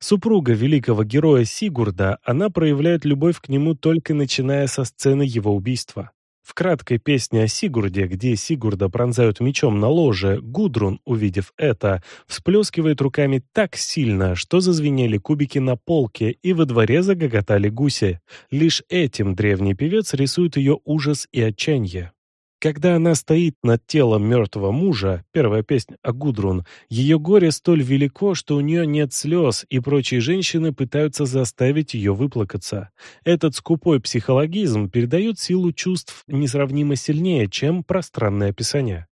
Супруга великого героя Сигурда, она проявляет любовь к нему только начиная со сцены его убийства. В краткой песне о Сигурде, где Сигурда пронзают мечом на ложе, Гудрун, увидев это, всплескивает руками так сильно, что зазвенели кубики на полке и во дворе загоготали гуси. Лишь этим древний певец рисует ее ужас и отчаяние. Когда она стоит над телом мертвого мужа, первая песня о Гудрун, ее горе столь велико, что у нее нет слез, и прочие женщины пытаются заставить ее выплакаться. Этот скупой психологизм передает силу чувств несравнимо сильнее, чем пространное описание.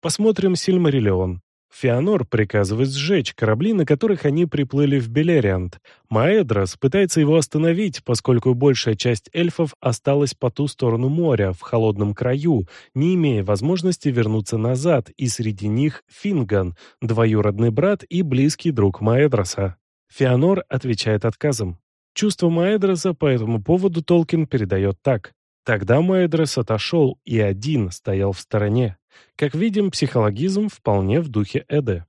Посмотрим Сильмариллион. Феонор приказывает сжечь корабли, на которых они приплыли в Белериант. Маэдрос пытается его остановить, поскольку большая часть эльфов осталась по ту сторону моря, в холодном краю, не имея возможности вернуться назад, и среди них Финган, двоюродный брат и близкий друг Маэдроса. Феонор отвечает отказом. Чувство Маэдроса по этому поводу Толкин передает так. Тогда Маэдрос отошел и один стоял в стороне. Как видим, психологизм вполне в духе Эды.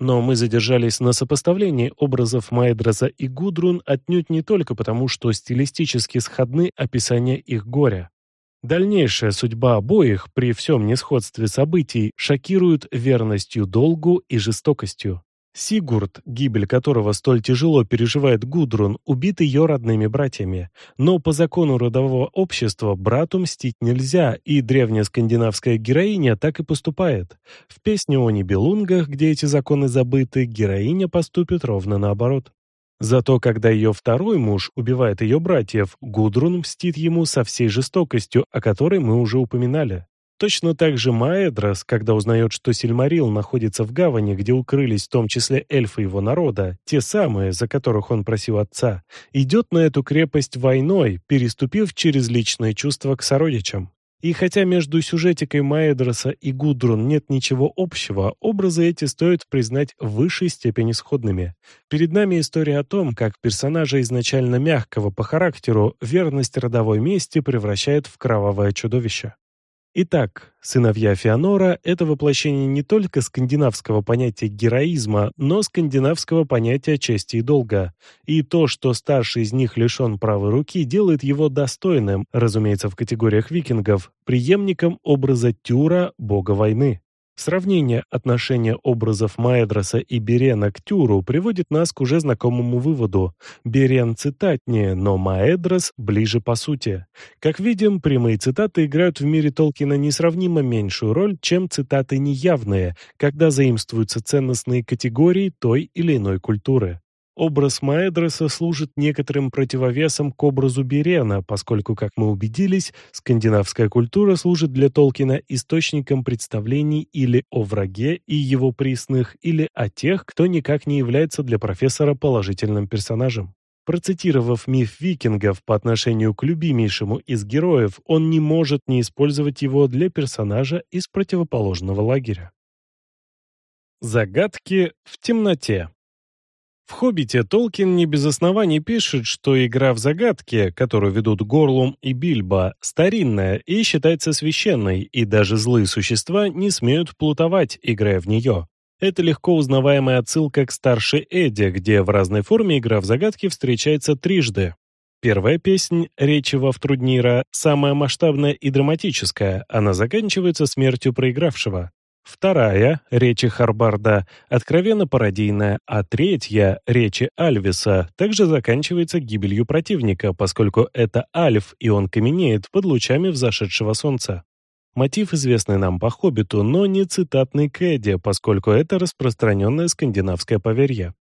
Но мы задержались на сопоставлении образов Майдраза и Гудрун отнюдь не только потому, что стилистически сходны описания их горя. Дальнейшая судьба обоих при всем несходстве событий шокирует верностью долгу и жестокостью. Сигурд, гибель которого столь тяжело переживает Гудрун, убит ее родными братьями. Но по закону родового общества брату мстить нельзя, и древняя скандинавская героиня так и поступает. В песне о Нибелунгах, где эти законы забыты, героиня поступит ровно наоборот. Зато когда ее второй муж убивает ее братьев, Гудрун мстит ему со всей жестокостью, о которой мы уже упоминали. Точно так же Маэдрос, когда узнает, что Сильмарил находится в гавани, где укрылись в том числе эльфы его народа, те самые, за которых он просил отца, идет на эту крепость войной, переступив через личные чувства к сородичам. И хотя между сюжетикой Маэдроса и Гудрун нет ничего общего, образы эти стоит признать в высшей степени сходными. Перед нами история о том, как персонажа изначально мягкого по характеру верность родовой мести превращает в кровавое чудовище. Итак, сыновья Феонора – это воплощение не только скандинавского понятия героизма, но скандинавского понятия чести и долга. И то, что старший из них лишен правой руки, делает его достойным, разумеется, в категориях викингов, преемником образа Тюра, бога войны. Сравнение отношения образов Маэдроса и Берена к Тюру приводит нас к уже знакомому выводу. Берен цитатнее, но Маэдрос ближе по сути. Как видим, прямые цитаты играют в мире Толкина несравнимо меньшую роль, чем цитаты неявные, когда заимствуются ценностные категории той или иной культуры. Образ Маэдроса служит некоторым противовесом к образу Берена, поскольку, как мы убедились, скандинавская культура служит для Толкина источником представлений или о враге и его присных, или о тех, кто никак не является для профессора положительным персонажем. Процитировав миф викингов по отношению к любимейшему из героев, он не может не использовать его для персонажа из противоположного лагеря. Загадки в темноте в «Хоббите» Толкин не без оснований пишет, что игра в загадки, которую ведут Горлум и Бильбо, старинная и считается священной, и даже злые существа не смеют плутовать, играя в нее. Это легко узнаваемая отсылка к старшей Эдди, где в разной форме игра в загадки встречается трижды. Первая песнь «Речи во Втруднира» самая масштабная и драматическая, она заканчивается смертью проигравшего. Вторая, речи Харбарда, откровенно пародийная, а третья, речи Альвиса, также заканчивается гибелью противника, поскольку это Альф, и он каменеет под лучами взошедшего солнца. Мотив известный нам по «Хоббиту», но не цитатный Кэдди, поскольку это распространенное скандинавское поверье.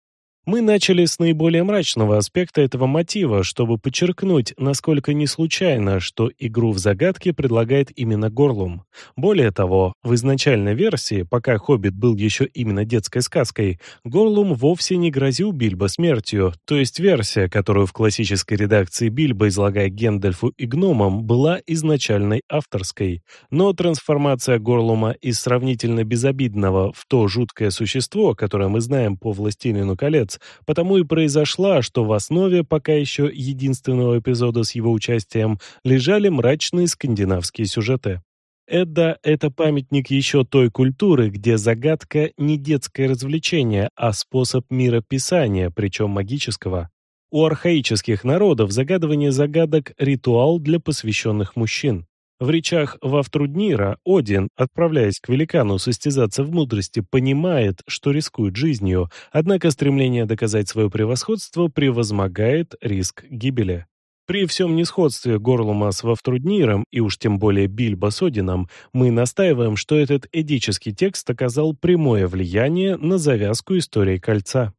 Мы начали с наиболее мрачного аспекта этого мотива, чтобы подчеркнуть, насколько не случайно, что игру в загадки предлагает именно Горлум. Более того, в изначальной версии, пока «Хоббит» был еще именно детской сказкой, Горлум вовсе не грозил Бильбо смертью, то есть версия, которую в классической редакции Бильбо излагает Гендальфу и гномам, была изначальной авторской. Но трансформация Горлума из сравнительно безобидного в то жуткое существо, которое мы знаем по «Властелину колец», потому и произошла, что в основе пока еще единственного эпизода с его участием лежали мрачные скандинавские сюжеты. Эдда — это памятник еще той культуры, где загадка не детское развлечение, а способ мирописания, причем магического. У архаических народов загадывание загадок — ритуал для посвященных мужчин. В речах Вавтруднира Один, отправляясь к великану состязаться в мудрости, понимает, что рискует жизнью, однако стремление доказать свое превосходство превозмогает риск гибели. При всем несходстве Горлума с Вавтрудниром, и уж тем более Бильбо с Одином, мы настаиваем, что этот эдический текст оказал прямое влияние на завязку истории кольца.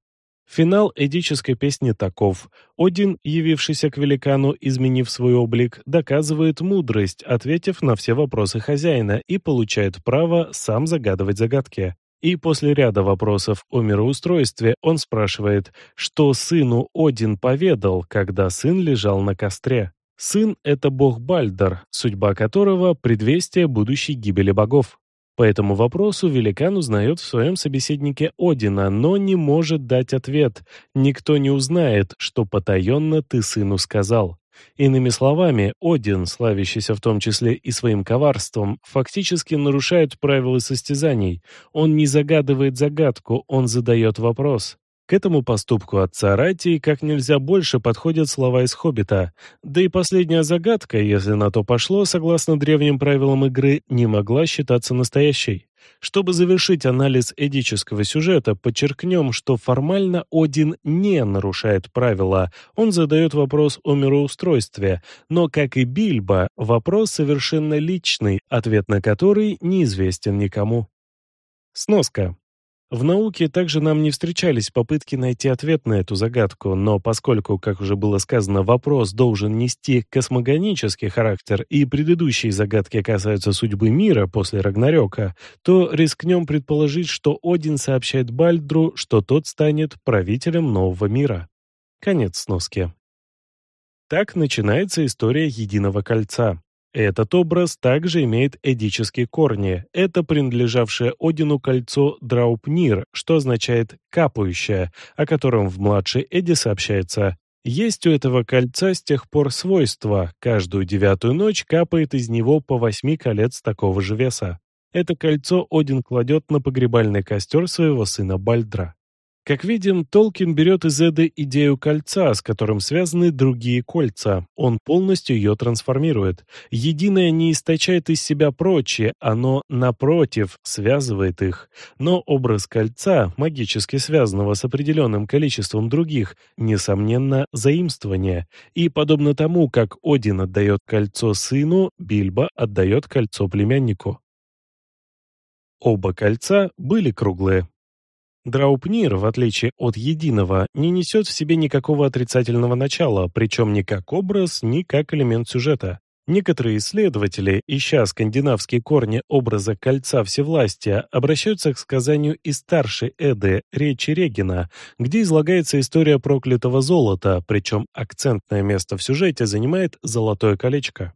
Финал эдической песни таков. Один, явившийся к великану, изменив свой облик, доказывает мудрость, ответив на все вопросы хозяина и получает право сам загадывать загадки. И после ряда вопросов о мироустройстве он спрашивает, что сыну Один поведал, когда сын лежал на костре. Сын — это бог Бальдар, судьба которого — предвестие будущей гибели богов. По этому вопросу великан узнает в своем собеседнике Одина, но не может дать ответ. Никто не узнает, что потаенно ты сыну сказал. Иными словами, Один, славящийся в том числе и своим коварством, фактически нарушает правила состязаний. Он не загадывает загадку, он задает вопрос. К этому поступку отца Ратии как нельзя больше подходят слова из «Хоббита». Да и последняя загадка, если на то пошло, согласно древним правилам игры, не могла считаться настоящей. Чтобы завершить анализ эдического сюжета, подчеркнем, что формально Один не нарушает правила, он задает вопрос о мироустройстве, но, как и Бильбо, вопрос совершенно личный, ответ на который неизвестен никому. Сноска. В науке также нам не встречались попытки найти ответ на эту загадку, но поскольку, как уже было сказано, вопрос должен нести космогонический характер и предыдущие загадки касаются судьбы мира после Рагнарёка, то рискнем предположить, что Один сообщает Бальдру, что тот станет правителем нового мира. Конец сноски. Так начинается история Единого Кольца. Этот образ также имеет эдические корни. Это принадлежавшее Одину кольцо Драупнир, что означает «капающее», о котором в младшей Эдди сообщается есть у этого кольца с тех пор свойство, каждую девятую ночь капает из него по восьми колец такого же веса. Это кольцо Один кладет на погребальный костер своего сына Бальдра. Как видим, Толкин берет из Эды идею кольца, с которым связаны другие кольца. Он полностью ее трансформирует. Единое не источает из себя прочие, оно, напротив, связывает их. Но образ кольца, магически связанного с определенным количеством других, несомненно, заимствование. И подобно тому, как Один отдает кольцо сыну, Бильбо отдает кольцо племяннику. Оба кольца были круглые. Драупнир, в отличие от единого, не несет в себе никакого отрицательного начала, причем ни как образ, ни как элемент сюжета. Некоторые исследователи, ища скандинавские корни образа кольца всевластия, обращаются к сказанию из старшей Эды, речи Регина, где излагается история проклятого золота, причем акцентное место в сюжете занимает золотое колечко.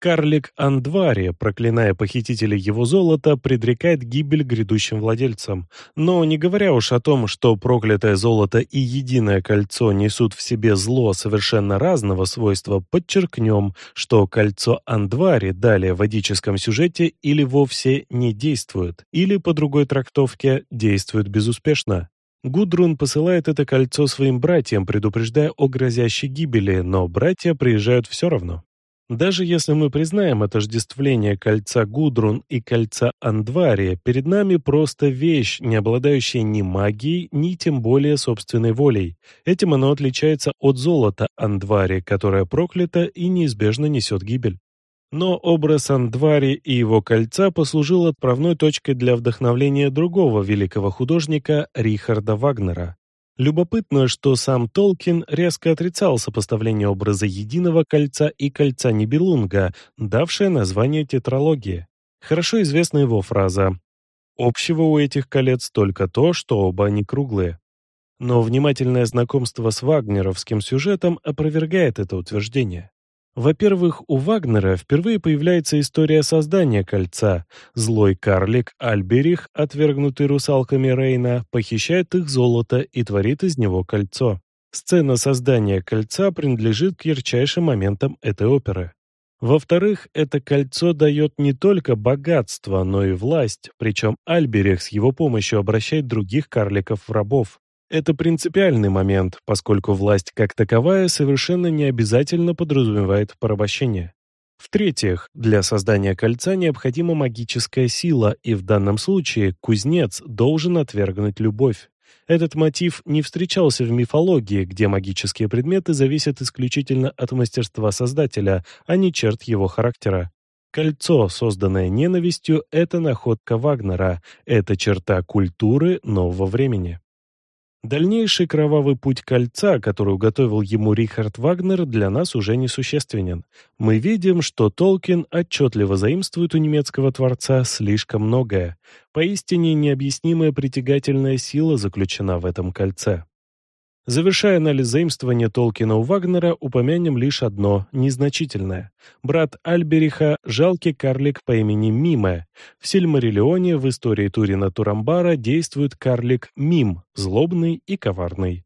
Карлик Андвари, проклиная похитителей его золота, предрекает гибель грядущим владельцам. Но не говоря уж о том, что проклятое золото и единое кольцо несут в себе зло совершенно разного свойства, подчеркнем, что кольцо Андвари далее в водическом сюжете или вовсе не действует, или по другой трактовке действует безуспешно. Гудрун посылает это кольцо своим братьям, предупреждая о грозящей гибели, но братья приезжают все равно. Даже если мы признаем отождествление кольца Гудрун и кольца Андвария, перед нами просто вещь, не обладающая ни магией, ни тем более собственной волей. Этим оно отличается от золота Андвари, которое проклято и неизбежно несет гибель. Но образ Андвари и его кольца послужил отправной точкой для вдохновления другого великого художника Рихарда Вагнера. Любопытно, что сам Толкин резко отрицал сопоставление образа единого кольца и кольца Нибелунга, давшее название тетралогии. Хорошо известна его фраза «Общего у этих колец только то, что оба они круглые». Но внимательное знакомство с вагнеровским сюжетом опровергает это утверждение. Во-первых, у Вагнера впервые появляется история создания кольца. Злой карлик Альберих, отвергнутый русалками Рейна, похищает их золото и творит из него кольцо. Сцена создания кольца принадлежит к ярчайшим моментам этой оперы. Во-вторых, это кольцо дает не только богатство, но и власть, причем Альберих с его помощью обращает других карликов в рабов. Это принципиальный момент, поскольку власть как таковая совершенно не обязательно подразумевает порабощение. В-третьих, для создания кольца необходима магическая сила, и в данном случае кузнец должен отвергнуть любовь. Этот мотив не встречался в мифологии, где магические предметы зависят исключительно от мастерства создателя, а не черт его характера. Кольцо, созданное ненавистью, это находка Вагнера, это черта культуры нового времени. Дальнейший кровавый путь кольца, который уготовил ему Рихард Вагнер, для нас уже несущественен. Мы видим, что Толкин отчетливо заимствует у немецкого творца слишком многое. Поистине необъяснимая притягательная сила заключена в этом кольце. Завершая анализ заимствования Толкина у Вагнера, упомянем лишь одно, незначительное. Брат Альбериха – жалкий карлик по имени Миме. В Сильмариллионе в истории Турина Турамбара действует карлик Мим, злобный и коварный.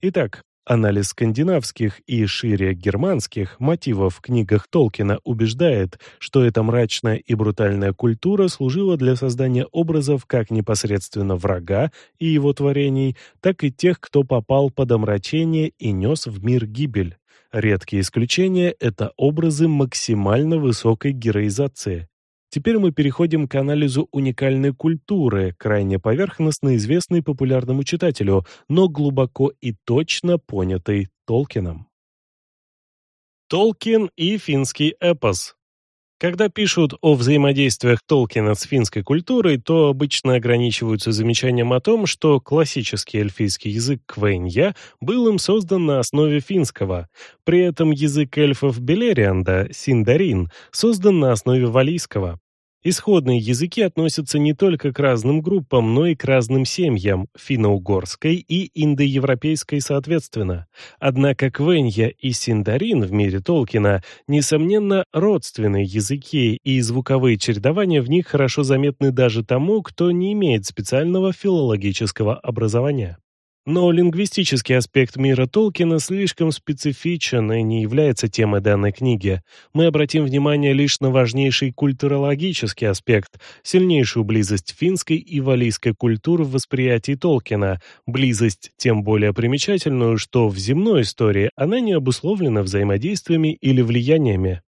Итак, Анализ скандинавских и шире германских мотивов в книгах Толкина убеждает, что эта мрачная и брутальная культура служила для создания образов как непосредственно врага и его творений, так и тех, кто попал под омрачение и нес в мир гибель. Редкие исключения – это образы максимально высокой героизации. Теперь мы переходим к анализу уникальной культуры, крайне поверхностно известной популярному читателю, но глубоко и точно понятой Толкином. Толкин и финский эпос когда пишут о взаимодействиях Толкина с финской культурой, то обычно ограничиваются замечанием о том, что классический эльфийский язык Квейнья был им создан на основе финского. При этом язык эльфов Белерианда, Синдарин, создан на основе валийского. Исходные языки относятся не только к разным группам, но и к разным семьям, финно-угорской и индоевропейской соответственно. Однако Квенья и Синдарин в мире Толкина, несомненно, родственные языки, и звуковые чередования в них хорошо заметны даже тому, кто не имеет специального филологического образования. Но лингвистический аспект мира Толкина слишком специфичен и не является темой данной книги. Мы обратим внимание лишь на важнейший культурологический аспект, сильнейшую близость финской и валийской культур в восприятии Толкина, близость тем более примечательную, что в земной истории она не обусловлена взаимодействиями или влияниями.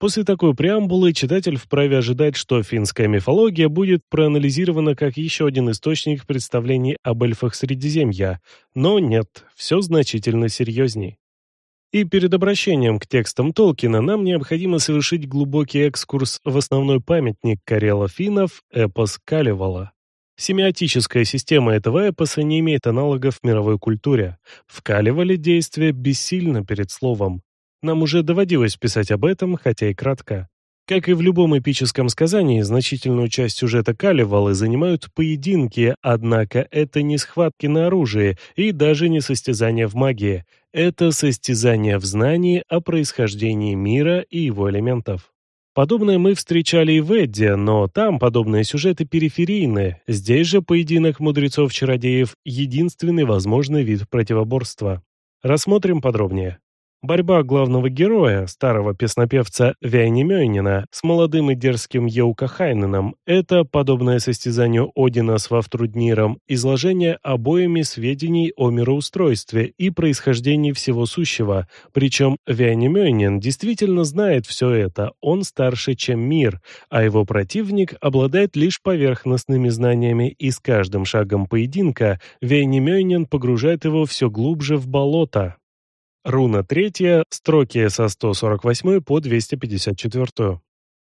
После такой преамбулы читатель вправе ожидать, что финская мифология будет проанализирована как еще один источник представлений об эльфах Средиземья, но нет, все значительно серьезней. И перед обращением к текстам Толкина нам необходимо совершить глубокий экскурс в основной памятник карело-финнов эпос Калевала. Семиотическая система этого эпоса не имеет аналогов в мировой культуре. В Калевале действие бессильно перед словом. Нам уже доводилось писать об этом, хотя и кратко. Как и в любом эпическом сказании, значительную часть сюжета Калевалы занимают поединки, однако это не схватки на оружие и даже не состязания в магии. Это состязание в знании о происхождении мира и его элементов. Подобное мы встречали и в Эдде, но там подобные сюжеты периферийны. Здесь же поединок мудрецов-чародеев – единственный возможный вид противоборства. Рассмотрим подробнее. Борьба главного героя, старого песнопевца Вяйнемёйнина, с молодым и дерзким Еукахайненом – это, подобное состязанию Одина с Вавтрудниром, изложение обоими сведений о мироустройстве и происхождении всего сущего, причем Вяйнемёйнин действительно знает все это, он старше, чем мир, а его противник обладает лишь поверхностными знаниями, и с каждым шагом поединка Вяйнемёйнин погружает его все глубже в болото, Руна третья, строки со 148 по 254.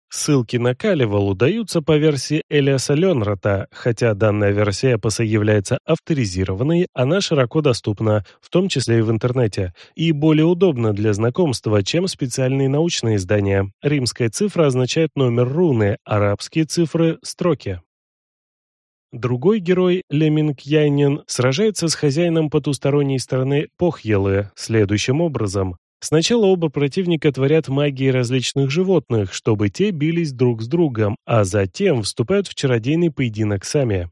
Ссылки на Калевалу даются по версии Элиаса Ленрата, хотя данная версия эпоса является авторизированной, она широко доступна, в том числе и в интернете, и более удобна для знакомства, чем специальные научные издания. Римская цифра означает номер руны, арабские цифры – строки. Другой герой, Леминг сражается с хозяином потусторонней стороны Похьелы следующим образом. Сначала оба противника творят магии различных животных, чтобы те бились друг с другом, а затем вступают в чародейный поединок сами.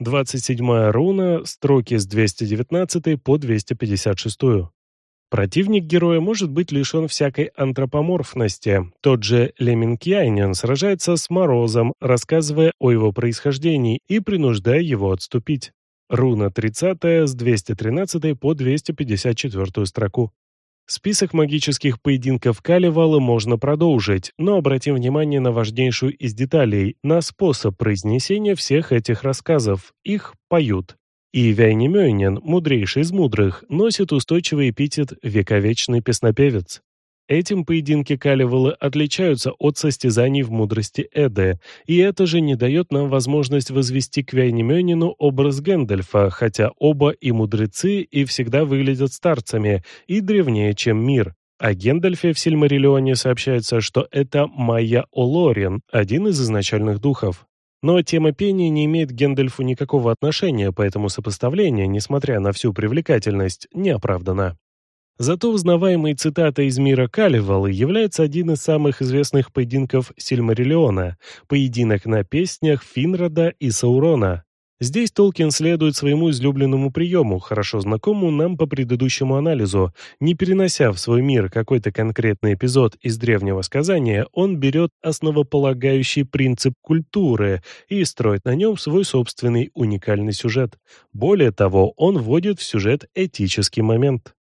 27 руна, строки с 219 по 256. Противник героя может быть лишен всякой антропоморфности. Тот же Леминкьянин сражается с Морозом, рассказывая о его происхождении и принуждая его отступить. Руна 30 с 213 по 254 строку. Список магических поединков Калевала можно продолжить, но обратим внимание на важнейшую из деталей, на способ произнесения всех этих рассказов. Их поют. И Вяйнемёйнин, мудрейший из мудрых, носит устойчивый эпитет «вековечный песнопевец». Этим поединки Калевалы отличаются от состязаний в мудрости Эды, и это же не дает нам возможность возвести к Вяйнемёнину образ Гэндальфа, хотя оба и мудрецы, и всегда выглядят старцами, и древнее, чем мир. О Гендальфе в Сильмариллионе сообщается, что это Майя Олорин, один из изначальных духов. Но тема пения не имеет к Гендальфу никакого отношения, поэтому сопоставление, несмотря на всю привлекательность, не оправдано. Зато узнаваемой цитатой из мира Калевалы является один из самых известных поединков Сильмариллиона – поединок на песнях Финрода и Саурона. Здесь Толкин следует своему излюбленному приему, хорошо знакомому нам по предыдущему анализу. Не перенося в свой мир какой-то конкретный эпизод из древнего сказания, он берет основополагающий принцип культуры и строит на нем свой собственный уникальный сюжет. Более того, он вводит в сюжет этический момент.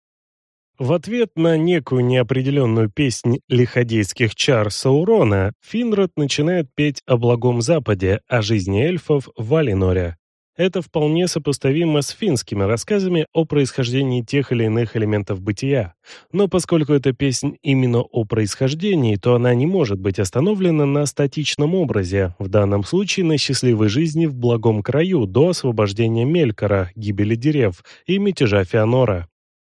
В ответ на некую неопределенную песнь лиходейских чар Саурона, Финрод начинает петь о благом Западе, о жизни эльфов в Валиноре. Это вполне сопоставимо с финскими рассказами о происхождении тех или иных элементов бытия. Но поскольку эта песнь именно о происхождении, то она не может быть остановлена на статичном образе, в данном случае на счастливой жизни в благом краю до освобождения Мелькора, гибели дерев и мятежа Феонора.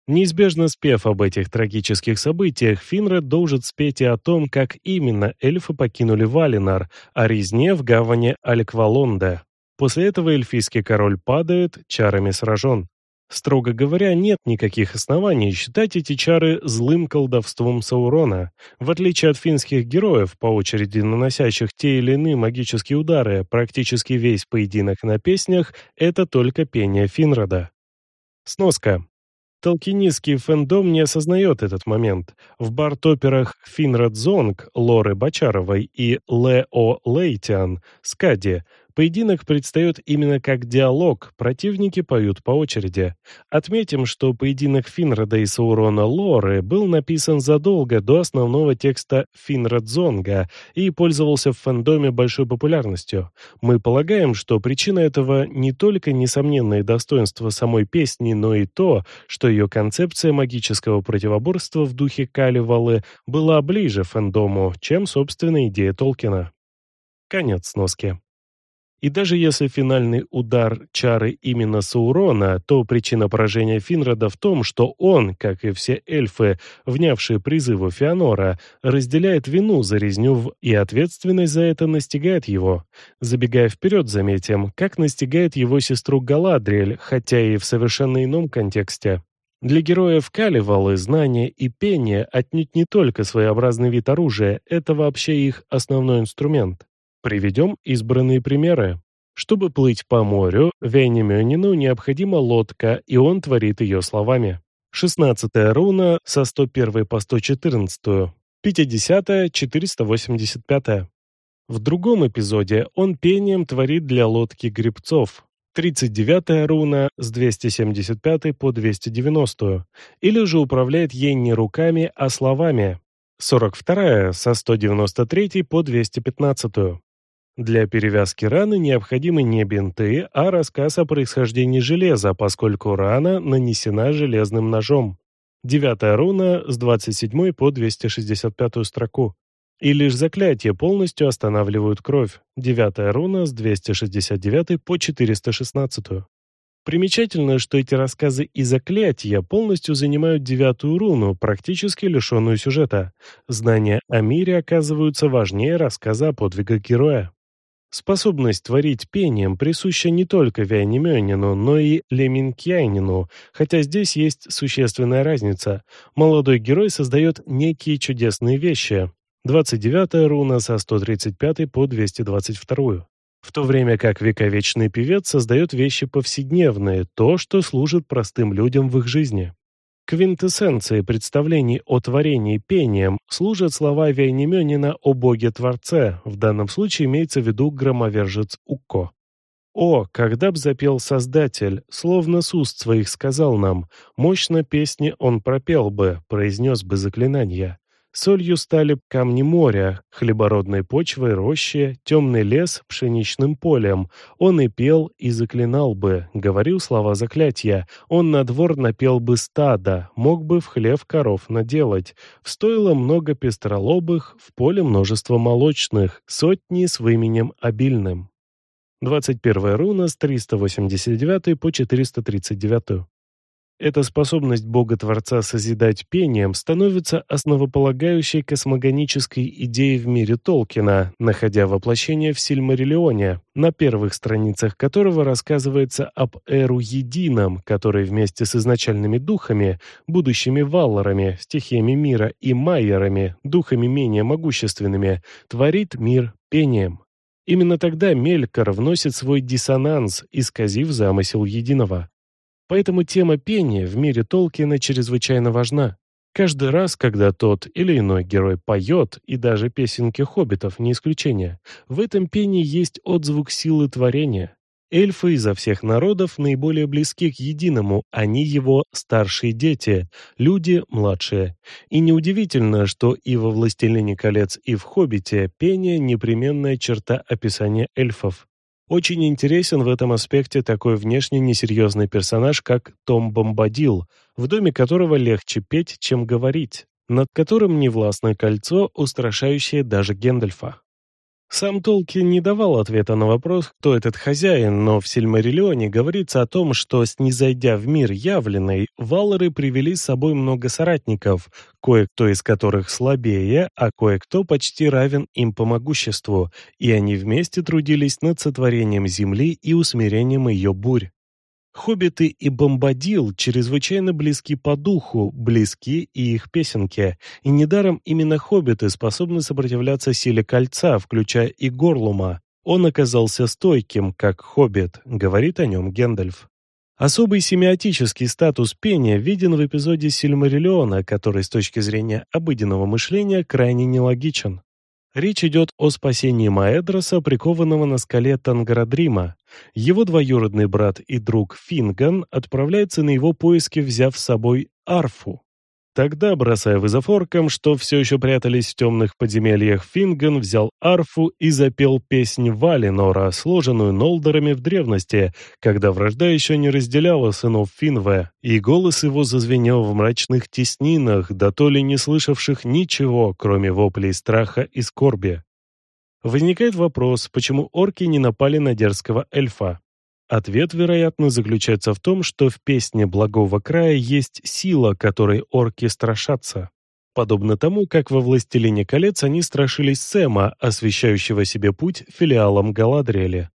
Неизбежно спев об этих трагических событиях, Финред должен спеть и о том, как именно эльфы покинули Валинар, о резне в гавани Альквалонда. После этого эльфийский король падает, чарами сражен. Строго говоря, нет никаких оснований считать эти чары злым колдовством Саурона. В отличие от финских героев, по очереди наносящих те или иные магические удары, практически весь поединок на песнях – это только пение Финрода. Сноска. Толкинистский фэндом не осознает этот момент. В бард-операх Финрад Зонг Лоры Бочаровой и Лео Лейтиан Скади Поединок предстает именно как диалог, противники поют по очереди. Отметим, что поединок Финрада и Саурона Лоры был написан задолго до основного текста Финрадзонга и пользовался в фандоме большой популярностью. Мы полагаем, что причина этого не только несомненные достоинства самой песни, но и то, что ее концепция магического противоборства в духе Каливалы была ближе фандому, чем, собственно, идея Толкина. Конец сноски. И даже если финальный удар чары именно Саурона, то причина поражения Финрода в том, что он, как и все эльфы, внявшие призыву Феонора, разделяет вину за резню и ответственность за это настигает его. Забегая вперед, заметим, как настигает его сестру Галадриэль, хотя и в совершенно ином контексте. Для героев Каливалы знание и пение отнюдь не только своеобразный вид оружия, это вообще их основной инструмент. Приведем избранные примеры. Чтобы плыть по морю, Вейнемёнину необходима лодка, и он творит ее словами. 16 руна со 101 по 114, 50 485. В другом эпизоде он пением творит для лодки грибцов. 39 руна с 275 по 290, или же управляет ей не руками, а словами. 42 со 193 по 215. Для перевязки раны необходимы не бинты, а рассказ о происхождении железа, поскольку рана нанесена железным ножом. Девятая руна с 27 по 265 строку. И лишь заклятия полностью останавливают кровь. Девятая руна с 269 по 416. Примечательно, что эти рассказы и заклятия полностью занимают девятую руну, практически лишенную сюжета. Знания о мире оказываются важнее рассказа о подвигах героя. Способность творить пением присуща не только Вяйнемёнину, но и Леминкьянину, хотя здесь есть существенная разница. Молодой герой создает некие чудесные вещи. 29-я руна со 135 по 222. В то время как вековечный певец создает вещи повседневные, то, что служит простым людям в их жизни. Квинтэссенцией представлений о творении пением служат слова Вейнемёнина о Боге-Творце, в данном случае имеется в виду громовержец Укко. «О, когда б запел Создатель, словно с уст своих сказал нам, мощно песни он пропел бы, произнес бы заклинания. Солью стали камни моря, хлебородной почвой рощи, темный лес пшеничным полем. Он и пел, и заклинал бы, говорил слова заклятия. Он на двор напел бы стада, мог бы в хлев коров наделать. Встоило много пестролобых, в поле множество молочных, сотни с выменем обильным. 21 руна с 389 по 439. Эта способность Бога-творца созидать пением становится основополагающей космогонической идеей в мире Толкина, находя воплощение в Сильмариллионе, на первых страницах которого рассказывается об Эру Едином, который вместе с изначальными духами, будущими валларами, стихиями мира и майерами, духами менее могущественными, творит мир пением. Именно тогда Мелькор вносит свой диссонанс, исказив замысел Единого. Поэтому тема пения в мире Толкина чрезвычайно важна. Каждый раз, когда тот или иной герой поет, и даже песенки хоббитов не исключение, в этом пении есть отзвук силы творения. Эльфы изо всех народов наиболее близки к единому, они его старшие дети, люди младшие. И неудивительно, что и во «Властелине колец», и в «Хоббите» пение – непременная черта описания эльфов. Очень интересен в этом аспекте такой внешне несерьезный персонаж, как Том Бомбадил, в доме которого легче петь, чем говорить, над которым невластное кольцо, устрашающее даже Гендальфа. Сам Толкин не давал ответа на вопрос, кто этот хозяин, но в Сильмариллионе говорится о том, что, снизойдя в мир явленный, валоры привели с собой много соратников, кое-кто из которых слабее, а кое-кто почти равен им по могуществу, и они вместе трудились над сотворением земли и усмирением ее бурь. Хоббиты и Бомбадил чрезвычайно близки по духу, близки и их песенки, и недаром именно хоббиты способны сопротивляться силе кольца, включая и Горлума. Он оказался стойким, как хоббит, говорит о нем Гендальф. Особый семиотический статус пения виден в эпизоде Сильмариллиона, который с точки зрения обыденного мышления крайне нелогичен. Речь идет о спасении Маэдроса, прикованного на скале Тангарадрима. Его двоюродный брат и друг Финган отправляется на его поиски, взяв с собой арфу. Тогда, бросая вызов оркам, что все еще прятались в темных подземельях, Финган взял арфу и запел песнь Валинора, сложенную Нолдерами в древности, когда вражда еще не разделяла сынов Финве, и голос его зазвенел в мрачных теснинах, да то ли не слышавших ничего, кроме воплей страха и скорби. Возникает вопрос, почему орки не напали на дерзкого эльфа. Ответ, вероятно, заключается в том, что в песне «Благого края» есть сила, которой орки страшатся. Подобно тому, как во «Властелине колец» они страшились Сэма, освещающего себе путь филиалом Галадриэля.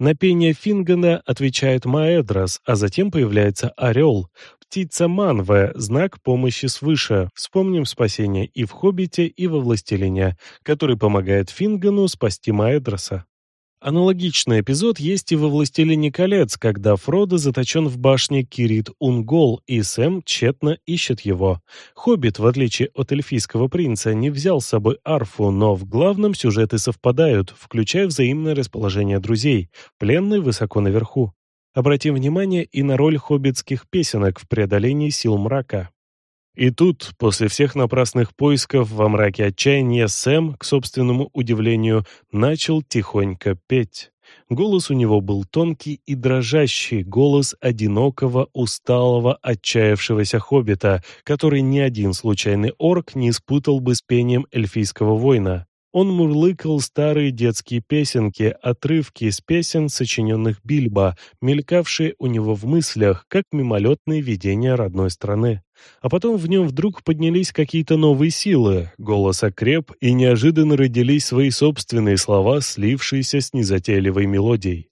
На пение Фингана отвечает Маэдрос, а затем появляется орел, птица Манве, знак помощи свыше. Вспомним спасение и в «Хоббите», и во «Властелине», который помогает Фингану спасти Маэдроса. Аналогичный эпизод есть и во «Властелине колец», когда Фродо заточен в башне Кирит Унгол, и Сэм тщетно ищет его. Хоббит, в отличие от эльфийского принца, не взял с собой арфу, но в главном сюжеты совпадают, включая взаимное расположение друзей. Пленный высоко наверху. Обратим внимание и на роль хоббитских песенок в преодолении сил мрака. И тут, после всех напрасных поисков во мраке отчаяния, Сэм, к собственному удивлению, начал тихонько петь. Голос у него был тонкий и дрожащий, голос одинокого, усталого, отчаявшегося хоббита, который ни один случайный орк не спутал бы с пением эльфийского воина. Он мурлыкал старые детские песенки, отрывки из песен, сочиненных Бильбо, мелькавшие у него в мыслях, как мимолетные видения родной страны. А потом в нем вдруг поднялись какие-то новые силы, голос окреп, и неожиданно родились свои собственные слова, слившиеся с незатейливой мелодией.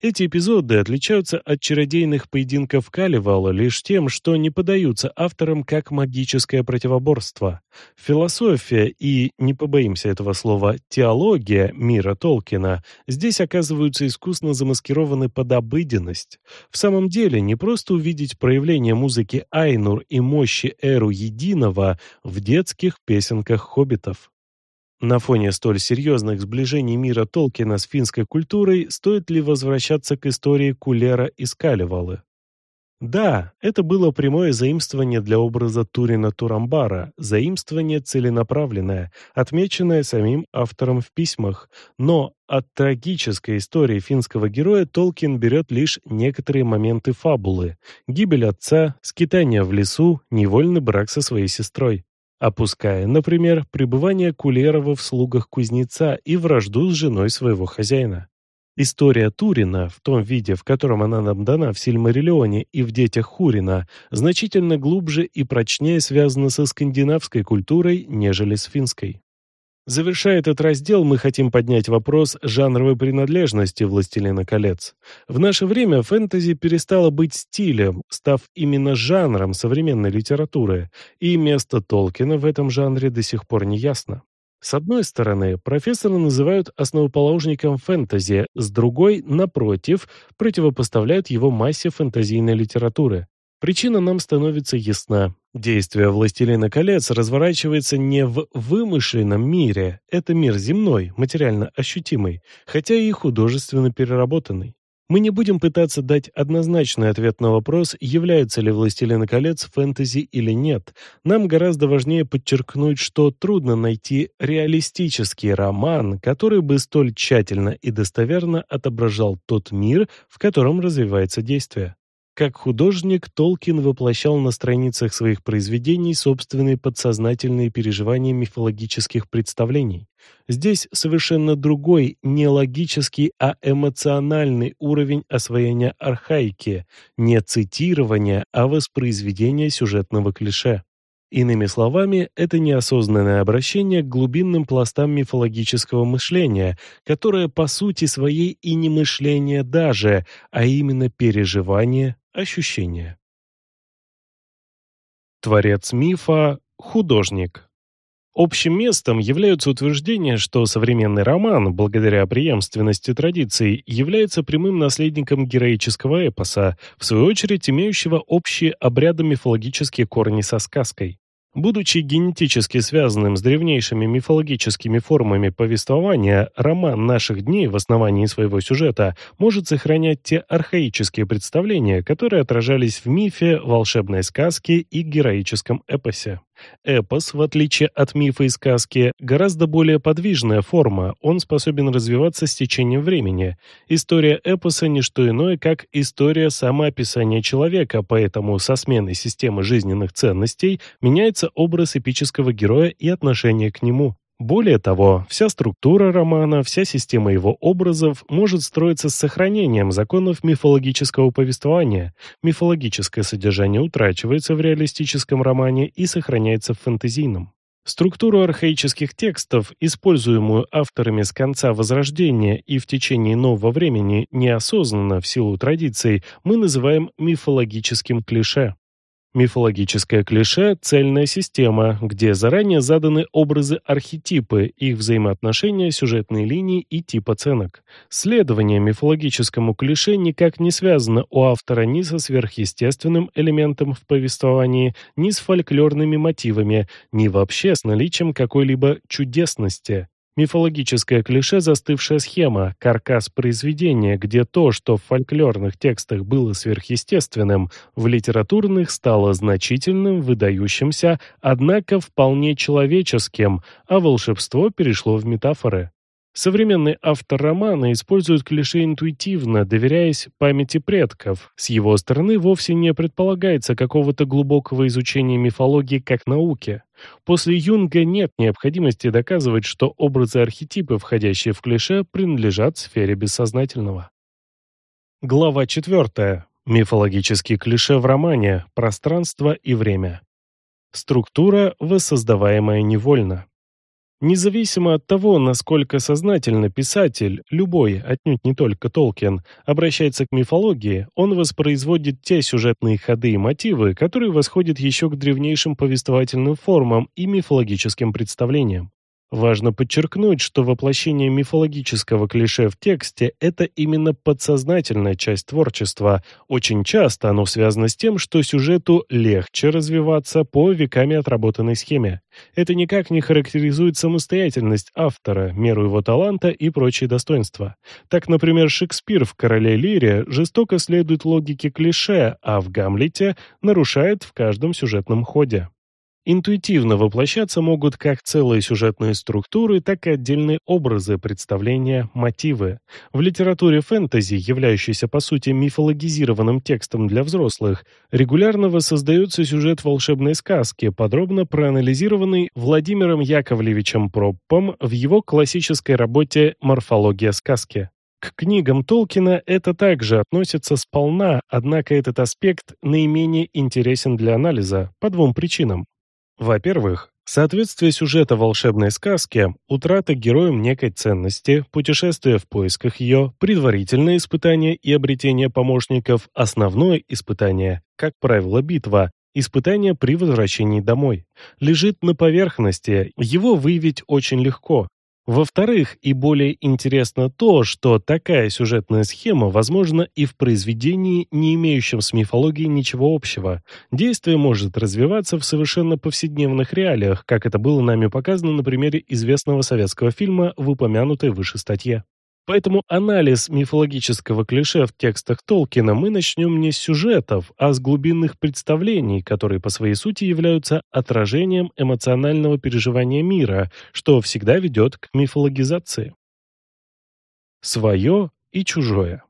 Эти эпизоды отличаются от чародейных поединков Каливала лишь тем, что не подаются авторам как магическое противоборство. Философия и, не побоимся этого слова, теология мира Толкина здесь оказываются искусно замаскированы под обыденность. В самом деле, не просто увидеть проявление музыки Айнур и мощи Эру Единого в детских песенках хоббитов. На фоне столь серьезных сближений мира Толкина с финской культурой стоит ли возвращаться к истории Кулера и Скалевалы? Да, это было прямое заимствование для образа Турина Турамбара, заимствование целенаправленное, отмеченное самим автором в письмах, но от трагической истории финского героя Толкин берет лишь некоторые моменты фабулы – гибель отца, скитание в лесу, невольный брак со своей сестрой опуская, например, пребывание Кулерова в слугах кузнеца и вражду с женой своего хозяина. История Турина, в том виде, в котором она нам дана в Сильмариллионе и в «Детях Хурина», значительно глубже и прочнее связана со скандинавской культурой, нежели с финской. Завершая этот раздел, мы хотим поднять вопрос жанровой принадлежности «Властелина колец». В наше время фэнтези перестало быть стилем, став именно жанром современной литературы, и место Толкина в этом жанре до сих пор не ясно. С одной стороны, профессора называют основоположником фэнтези, с другой, напротив, противопоставляют его массе фэнтезийной литературы. Причина нам становится ясна. Действие «Властелина колец» разворачивается не в вымышленном мире, это мир земной, материально ощутимый, хотя и художественно переработанный. Мы не будем пытаться дать однозначный ответ на вопрос, является ли «Властелин колец» фэнтези или нет. Нам гораздо важнее подчеркнуть, что трудно найти реалистический роман, который бы столь тщательно и достоверно отображал тот мир, в котором развивается действие. Как художник, Толкин воплощал на страницах своих произведений собственные подсознательные переживания мифологических представлений. Здесь совершенно другой, не логический, а эмоциональный уровень освоения архаики, не цитирования, а воспроизведения сюжетного клише. Иными словами, это неосознанное обращение к глубинным пластам мифологического мышления, которое по сути своей и не мышление даже, а именно переживание, ощущение. Творец мифа – художник. Общим местом являются утверждения, что современный роман, благодаря преемственности традиций, является прямым наследником героического эпоса, в свою очередь имеющего общие обрядо-мифологические корни со сказкой. Будучи генетически связанным с древнейшими мифологическими формами повествования, роман наших дней в основании своего сюжета может сохранять те архаические представления, которые отражались в мифе, волшебной сказке и героическом эпосе. Эпос, в отличие от мифа и сказки, гораздо более подвижная форма, он способен развиваться с течением времени. История эпоса – не что иное, как история самоописания человека, поэтому со сменой системы жизненных ценностей меняется образ эпического героя и отношение к нему. Более того, вся структура романа, вся система его образов может строиться с сохранением законов мифологического повествования. Мифологическое содержание утрачивается в реалистическом романе и сохраняется в фэнтезийном. Структуру архаических текстов, используемую авторами с конца Возрождения и в течение нового времени неосознанно в силу традиций, мы называем мифологическим клише. Мифологическое клише – цельная система, где заранее заданы образы-архетипы, их взаимоотношения, сюжетные линии и тип оценок. Следование мифологическому клише никак не связано у автора ни со сверхъестественным элементом в повествовании, ни с фольклорными мотивами, ни вообще с наличием какой-либо чудесности. Мифологическое клише – застывшая схема, каркас произведения, где то, что в фольклорных текстах было сверхъестественным, в литературных стало значительным, выдающимся, однако вполне человеческим, а волшебство перешло в метафоры. Современный автор романа использует клише интуитивно, доверяясь памяти предков. С его стороны вовсе не предполагается какого-то глубокого изучения мифологии как науки. После Юнга нет необходимости доказывать, что образы-архетипы, входящие в клише, принадлежат сфере бессознательного. Глава 4. Мифологические клише в романе «Пространство и время». Структура, воссоздаваемая невольно. Независимо от того, насколько сознательно писатель, любой, отнюдь не только Толкин, обращается к мифологии, он воспроизводит те сюжетные ходы и мотивы, которые восходят еще к древнейшим повествовательным формам и мифологическим представлениям. Важно подчеркнуть, что воплощение мифологического клише в тексте – это именно подсознательная часть творчества. Очень часто оно связано с тем, что сюжету легче развиваться по веками отработанной схеме. Это никак не характеризует самостоятельность автора, меру его таланта и прочие достоинства. Так, например, Шекспир в «Короле Лире» жестоко следует логике клише, а в «Гамлете» нарушает в каждом сюжетном ходе. Интуитивно воплощаться могут как целые сюжетные структуры, так и отдельные образы, представления, мотивы. В литературе фэнтези, являющейся по сути мифологизированным текстом для взрослых, регулярно воссоздается сюжет волшебной сказки, подробно проанализированный Владимиром Яковлевичем Проппом в его классической работе «Морфология сказки». К книгам Толкина это также относится сполна, однако этот аспект наименее интересен для анализа по двум причинам. Во-первых, соответствие сюжета волшебной сказки, утрата героем некой ценности, путешествие в поисках ее, предварительное испытание и обретение помощников, основное испытание, как правило, битва, испытание при возвращении домой, лежит на поверхности, его выявить очень легко, во-вторых, и более интересно то, что такая сюжетная схема возможна и в произведении, не имеющем с мифологией ничего общего. Действие может развиваться в совершенно повседневных реалиях, как это было нами показано на примере известного советского фильма в упомянутой выше статье. Поэтому анализ мифологического клише в текстах Толкина мы начнем не с сюжетов, а с глубинных представлений, которые по своей сути являются отражением эмоционального переживания мира, что всегда ведет к мифологизации. Свое и чужое.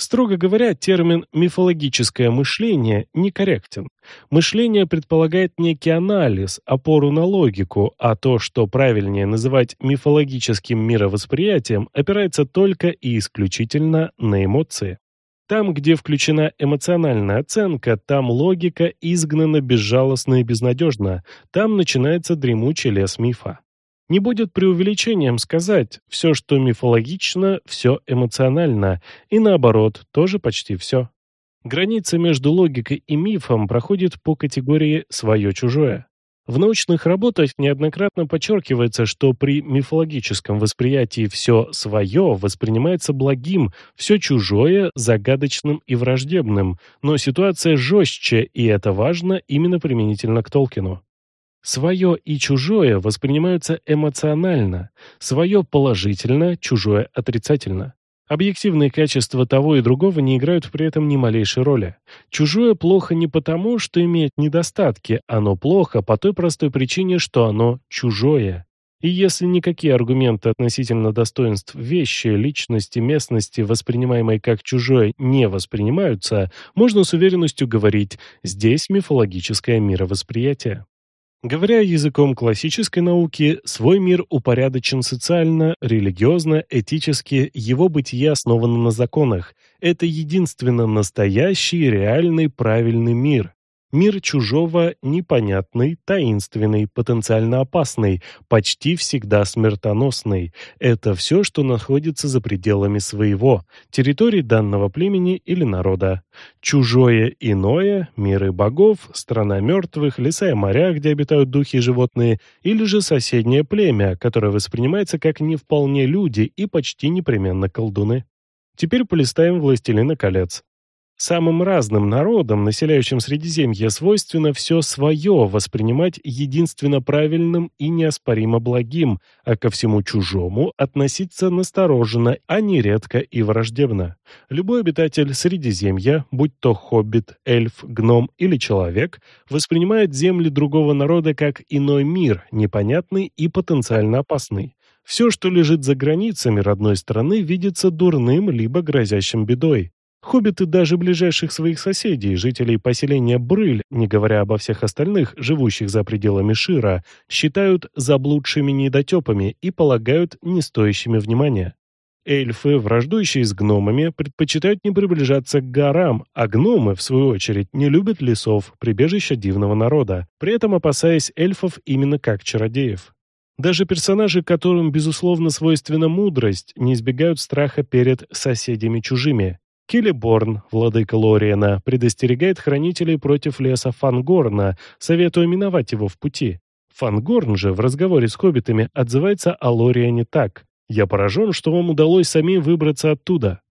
Строго говоря, термин «мифологическое мышление» некорректен. Мышление предполагает некий анализ, опору на логику, а то, что правильнее называть мифологическим мировосприятием, опирается только и исключительно на эмоции. Там, где включена эмоциональная оценка, там логика изгнана безжалостно и безнадежно, там начинается дремучий лес мифа. Не будет преувеличением сказать, все, что мифологично, все эмоционально, и наоборот, тоже почти все. Граница между логикой и мифом проходит по категории «свое-чужое». В научных работах неоднократно подчеркивается, что при мифологическом восприятии все свое воспринимается благим, все чужое – загадочным и враждебным, но ситуация жестче, и это важно именно применительно к Толкину. Свое и чужое воспринимаются эмоционально, свое положительно, чужое отрицательно. Объективные качества того и другого не играют при этом ни малейшей роли. Чужое плохо не потому, что имеет недостатки, оно плохо по той простой причине, что оно чужое. И если никакие аргументы относительно достоинств вещи, личности, местности, воспринимаемой как чужое, не воспринимаются, можно с уверенностью говорить «здесь мифологическое мировосприятие». Говоря языком классической науки, свой мир упорядочен социально, религиозно, этически, его бытие основано на законах. Это единственно настоящий, реальный, правильный мир. Мир чужого непонятный, таинственный, потенциально опасный, почти всегда смертоносный. Это все, что находится за пределами своего, территории данного племени или народа. Чужое иное, миры богов, страна мертвых, леса и моря, где обитают духи и животные, или же соседнее племя, которое воспринимается как не вполне люди и почти непременно колдуны. Теперь полистаем «Властелина колец». Самым разным народам, населяющим Средиземье, свойственно все свое воспринимать единственно правильным и неоспоримо благим, а ко всему чужому относиться настороженно, а не редко и враждебно. Любой обитатель Средиземья, будь то хоббит, эльф, гном или человек, воспринимает земли другого народа как иной мир, непонятный и потенциально опасный. Все, что лежит за границами родной страны, видится дурным либо грозящим бедой. Хоббиты даже ближайших своих соседей, жителей поселения Брыль, не говоря обо всех остальных, живущих за пределами Шира, считают заблудшими недотепами и полагают не стоящими внимания. Эльфы, враждующие с гномами, предпочитают не приближаться к горам, а гномы, в свою очередь, не любят лесов, прибежища дивного народа, при этом опасаясь эльфов именно как чародеев. Даже персонажи, которым, безусловно, свойственна мудрость, не избегают страха перед соседями чужими. Келеборн, владыка Лориена, предостерегает хранителей против леса Фангорна, советуя миновать его в пути. Фангорн же в разговоре с хоббитами отзывается о Лориене так «Я поражен, что вам удалось самим выбраться оттуда».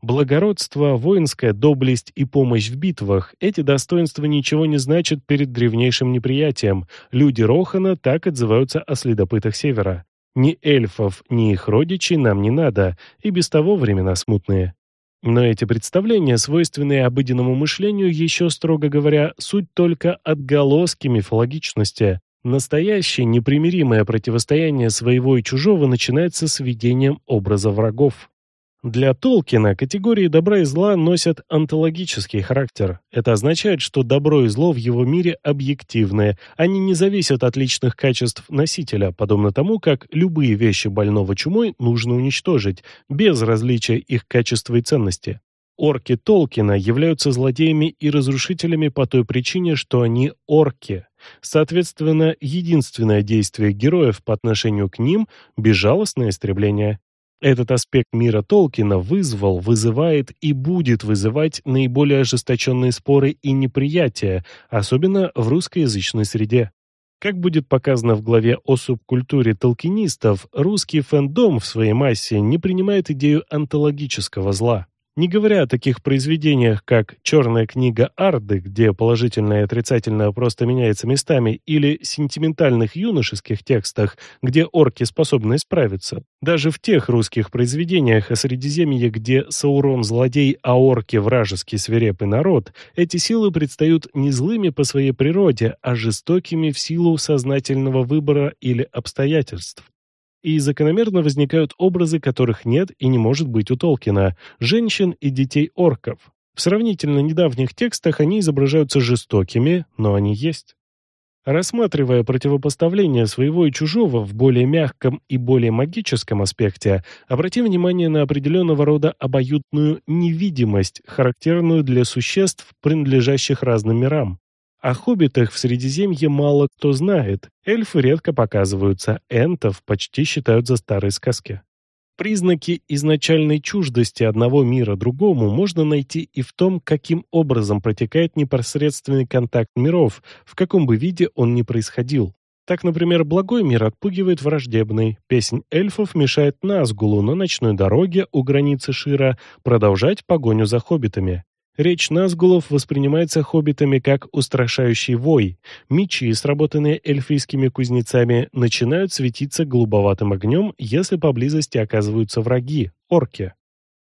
Благородство, воинская доблесть и помощь в битвах – эти достоинства ничего не значат перед древнейшим неприятием. Люди Рохана так отзываются о следопытах Севера. Ни эльфов, ни их родичей нам не надо, и без того времена смутные. Но эти представления, свойственные обыденному мышлению, еще, строго говоря, суть только отголоски мифологичности. Настоящее непримиримое противостояние своего и чужого начинается с видением образа врагов. Для Толкина категории добра и зла носят онтологический характер. Это означает, что добро и зло в его мире объективные, они не зависят от личных качеств носителя, подобно тому, как любые вещи больного чумой нужно уничтожить, без различия их качества и ценности. Орки Толкина являются злодеями и разрушителями по той причине, что они орки. Соответственно, единственное действие героев по отношению к ним – безжалостное истребление. Этот аспект мира Толкина вызвал, вызывает и будет вызывать наиболее ожесточенные споры и неприятия, особенно в русскоязычной среде. Как будет показано в главе о субкультуре толкинистов, русский фэндом в своей массе не принимает идею антологического зла. Не говоря о таких произведениях, как «Черная книга Арды», где положительное и отрицательное просто меняется местами, или сентиментальных юношеских текстах, где орки способны справиться. Даже в тех русских произведениях о Средиземье, где Саурон злодей, а орки вражеский свирепый народ, эти силы предстают не злыми по своей природе, а жестокими в силу сознательного выбора или обстоятельств и закономерно возникают образы, которых нет и не может быть у Толкина – женщин и детей-орков. В сравнительно недавних текстах они изображаются жестокими, но они есть. Рассматривая противопоставление своего и чужого в более мягком и более магическом аспекте, обратим внимание на определенного рода обоюдную невидимость, характерную для существ, принадлежащих разным мирам. О хоббитах в Средиземье мало кто знает. Эльфы редко показываются, энтов почти считают за старые сказки. Признаки изначальной чуждости одного мира другому можно найти и в том, каким образом протекает непосредственный контакт миров, в каком бы виде он ни происходил. Так, например, благой мир отпугивает враждебный, песнь эльфов мешает Назгулу на ночной дороге у границы Шира продолжать погоню за хоббитами. Речь Назгулов воспринимается хоббитами как устрашающий вой. Мечи, сработанные эльфийскими кузнецами, начинают светиться голубоватым огнем, если поблизости оказываются враги, орки.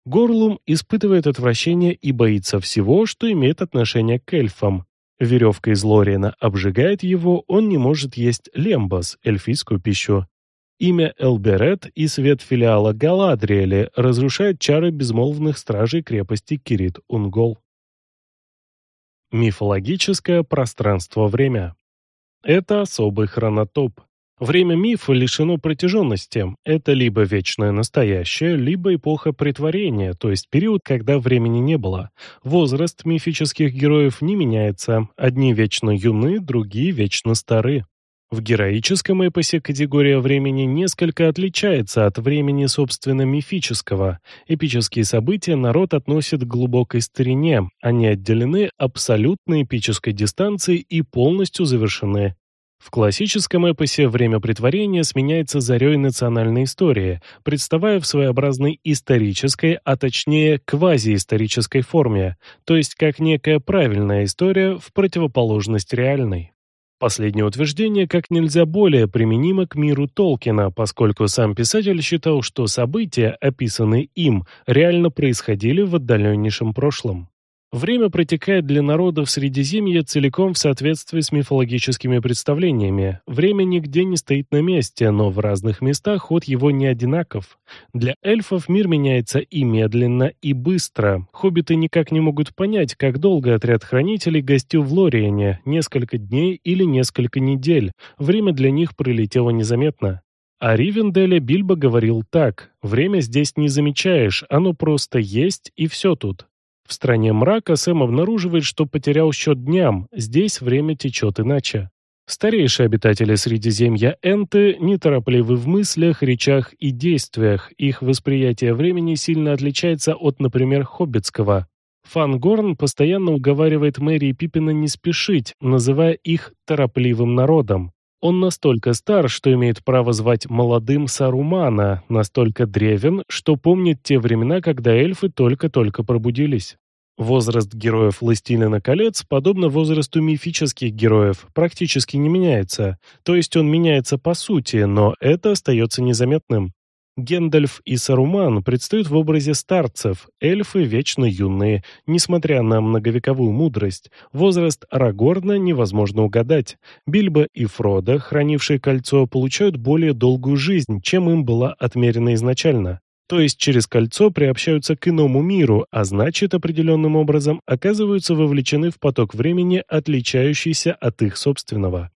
Горлум испытывает отвращение и боится всего, что имеет отношение к эльфам. Веревка из Лориена обжигает его, он не может есть лембас, эльфийскую пищу. Имя Элберет и свет филиала Галадриэля разрушает чары безмолвных стражей крепости Кирит-Унгол. Мифологическое пространство-время. Это особый хронотоп. Время мифа лишено протяженности. Это либо вечное настоящее, либо эпоха притворения, то есть период, когда времени не было. Возраст мифических героев не меняется. Одни вечно юны, другие вечно стары. В героическом эпосе категория времени несколько отличается от времени, собственно, мифического. Эпические события народ относит к глубокой старине, они отделены абсолютно эпической дистанцией и полностью завершены. В классическом эпосе время притворения сменяется зарей национальной истории, представая в своеобразной исторической, а точнее квазиисторической форме, то есть как некая правильная история в противоположность реальной. Последнее утверждение как нельзя более применимо к миру Толкина, поскольку сам писатель считал, что события, описанные им, реально происходили в отдаленнейшем прошлом. Время протекает для народов Средиземья целиком в соответствии с мифологическими представлениями. Время нигде не стоит на месте, но в разных местах ход его не одинаков. Для эльфов мир меняется и медленно, и быстро. Хоббиты никак не могут понять, как долго отряд хранителей гостил в Лориене, несколько дней или несколько недель. Время для них пролетело незаметно. О Ривенделе Бильбо говорил так. «Время здесь не замечаешь, оно просто есть, и все тут». В стране мрака Сэм обнаруживает, что потерял счет дням, здесь время течет иначе. Старейшие обитатели Средиземья Энты неторопливы в мыслях, речах и действиях. Их восприятие времени сильно отличается от, например, хоббитского. Фангорн постоянно уговаривает Мэри и Пиппина не спешить, называя их «торопливым народом». Он настолько стар, что имеет право звать молодым Сарумана, настолько древен, что помнит те времена, когда эльфы только-только пробудились. Возраст героев «Властелина колец», подобно возрасту мифических героев, практически не меняется, то есть он меняется по сути, но это остается незаметным. Гендальф и Саруман предстают в образе старцев, эльфы вечно юные, несмотря на многовековую мудрость. Возраст Арагорна невозможно угадать. Бильбо и Фродо, хранившие кольцо, получают более долгую жизнь, чем им была отмерена изначально. То есть через кольцо приобщаются к иному миру, а значит, определенным образом оказываются вовлечены в поток времени, отличающийся от их собственного.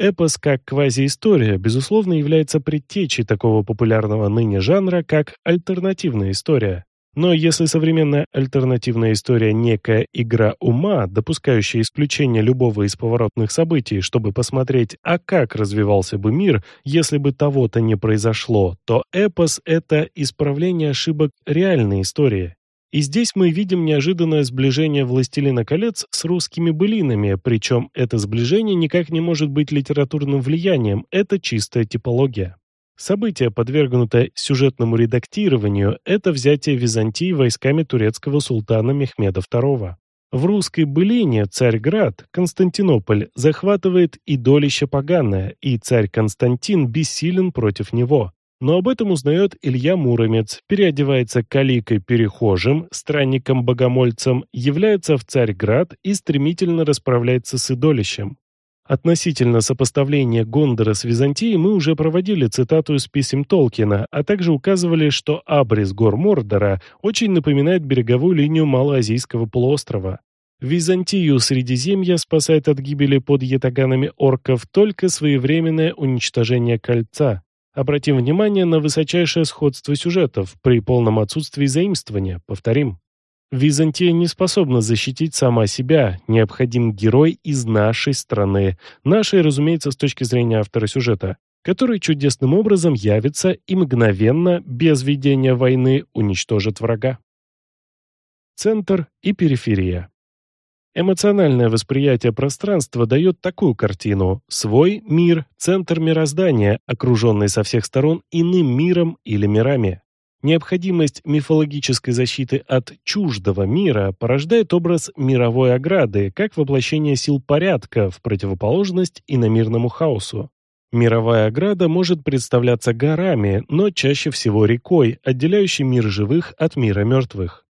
Эпос как квазиистория, безусловно, является предтечей такого популярного ныне жанра, как альтернативная история. Но если современная альтернативная история – некая игра ума, допускающая исключение любого из поворотных событий, чтобы посмотреть, а как развивался бы мир, если бы того-то не произошло, то эпос – это исправление ошибок реальной истории. И здесь мы видим неожиданное сближение «Властелина колец» с русскими былинами, причем это сближение никак не может быть литературным влиянием, это чистая типология. Событие, подвергнутое сюжетному редактированию, это взятие Византии войсками турецкого султана Мехмеда II. В русской былине Царьград, Константинополь, захватывает идолище поганое, и царь Константин бессилен против него. Но об этом узнает Илья Муромец, переодевается каликой-перехожим, странником-богомольцем, является в Царьград и стремительно расправляется с идолищем. Относительно сопоставления Гондора с Византией мы уже проводили цитату из писем Толкина, а также указывали, что абрис гор Мордора очень напоминает береговую линию Малоазийского полуострова. Византию Средиземья спасает от гибели под ятаганами орков только своевременное уничтожение кольца. Обратим внимание на высочайшее сходство сюжетов при полном отсутствии заимствования, повторим. Византия не способна защитить сама себя, необходим герой из нашей страны, нашей, разумеется, с точки зрения автора сюжета. который чудесным образом явится и мгновенно, без ведения войны, уничтожит врага. Центр и периферия. Эмоциональное восприятие пространства дает такую картину. Свой мир – центр мироздания, окруженный со всех сторон иным миром или мирами. Необходимость мифологической защиты от чуждого мира порождает образ мировой ограды, как воплощение сил порядка в противоположность иномирному хаосу. Мировая ограда может представляться горами, но чаще всего рекой, отделяющей мир живых от мира мертвых.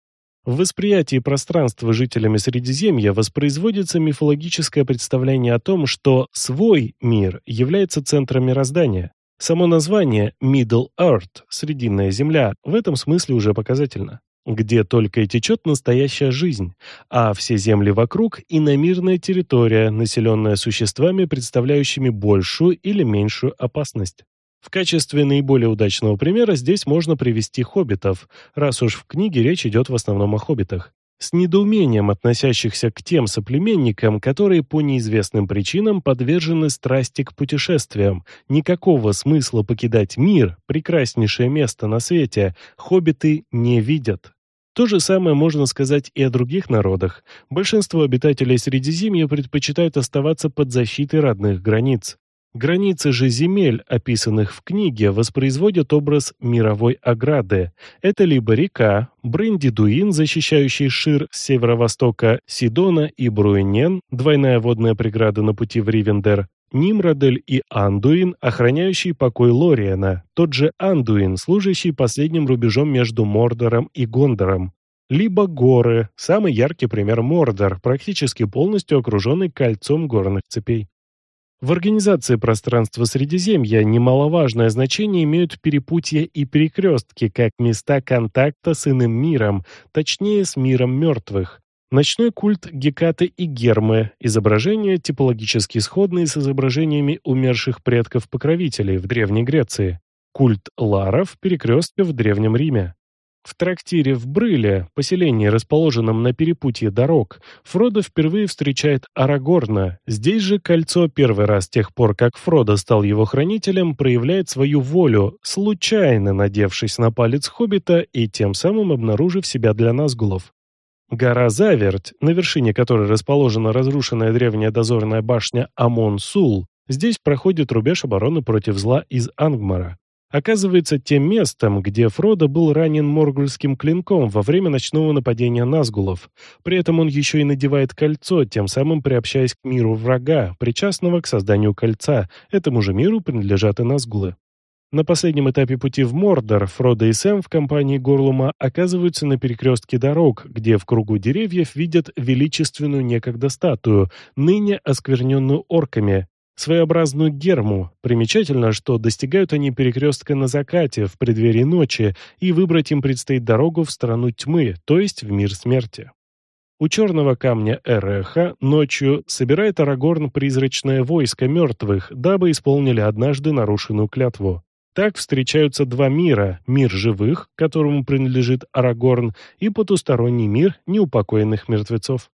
В восприятии пространства жителями Средиземья воспроизводится мифологическое представление о том, что свой мир является центром мироздания. Само название Middle Earth, Срединная Земля, в этом смысле уже показательно. Где только и течет настоящая жизнь, а все земли вокруг – иномирная территория, населенная существами, представляющими большую или меньшую опасность. В качестве наиболее удачного примера здесь можно привести хоббитов, раз уж в книге речь идет в основном о хоббитах. С недоумением относящихся к тем соплеменникам, которые по неизвестным причинам подвержены страсти к путешествиям. Никакого смысла покидать мир, прекраснейшее место на свете, хоббиты не видят. То же самое можно сказать и о других народах. Большинство обитателей Средиземья предпочитают оставаться под защитой родных границ. Границы же земель, описанных в книге, воспроизводят образ мировой ограды. Это либо река, Брендидуин, защищающий Шир с северо-востока, Сидона и Бруенен, двойная водная преграда на пути в Ривендер, Нимрадель и Андуин, охраняющий покой Лориена, тот же Андуин, служащий последним рубежом между Мордором и Гондором, либо горы, самый яркий пример Мордор, практически полностью окруженный кольцом горных цепей. В организации пространства Средиземья немаловажное значение имеют перепутья и перекрестки, как места контакта с иным миром, точнее с миром мертвых. Ночной культ Гекаты и Гермы, изображения типологически сходные с изображениями умерших предков-покровителей в Древней Греции. Культ Ларов, перекрестка в Древнем Риме. В трактире в Брыле, поселении, расположенном на перепутье дорог, Фродо впервые встречает Арагорна. Здесь же кольцо первый раз с тех пор, как Фродо стал его хранителем, проявляет свою волю, случайно надевшись на палец хоббита и тем самым обнаружив себя для Назгулов. Гора Заверть, на вершине которой расположена разрушенная древняя дозорная башня Амон-Сул, здесь проходит рубеж обороны против зла из Ангмара оказывается тем местом, где Фродо был ранен моргульским клинком во время ночного нападения Назгулов. При этом он еще и надевает кольцо, тем самым приобщаясь к миру врага, причастного к созданию кольца. Этому же миру принадлежат и Назгулы. На последнем этапе пути в Мордор Фродо и Сэм в компании Горлума оказываются на перекрестке дорог, где в кругу деревьев видят величественную некогда статую, ныне оскверненную орками, своеобразную герму. Примечательно, что достигают они перекрестка на закате, в преддверии ночи, и выбрать им предстоит дорогу в страну тьмы, то есть в мир смерти. У черного камня Эреха ночью собирает Арагорн призрачное войско мертвых, дабы исполнили однажды нарушенную клятву. Так встречаются два мира – мир живых, которому принадлежит Арагорн, и потусторонний мир неупокоенных мертвецов.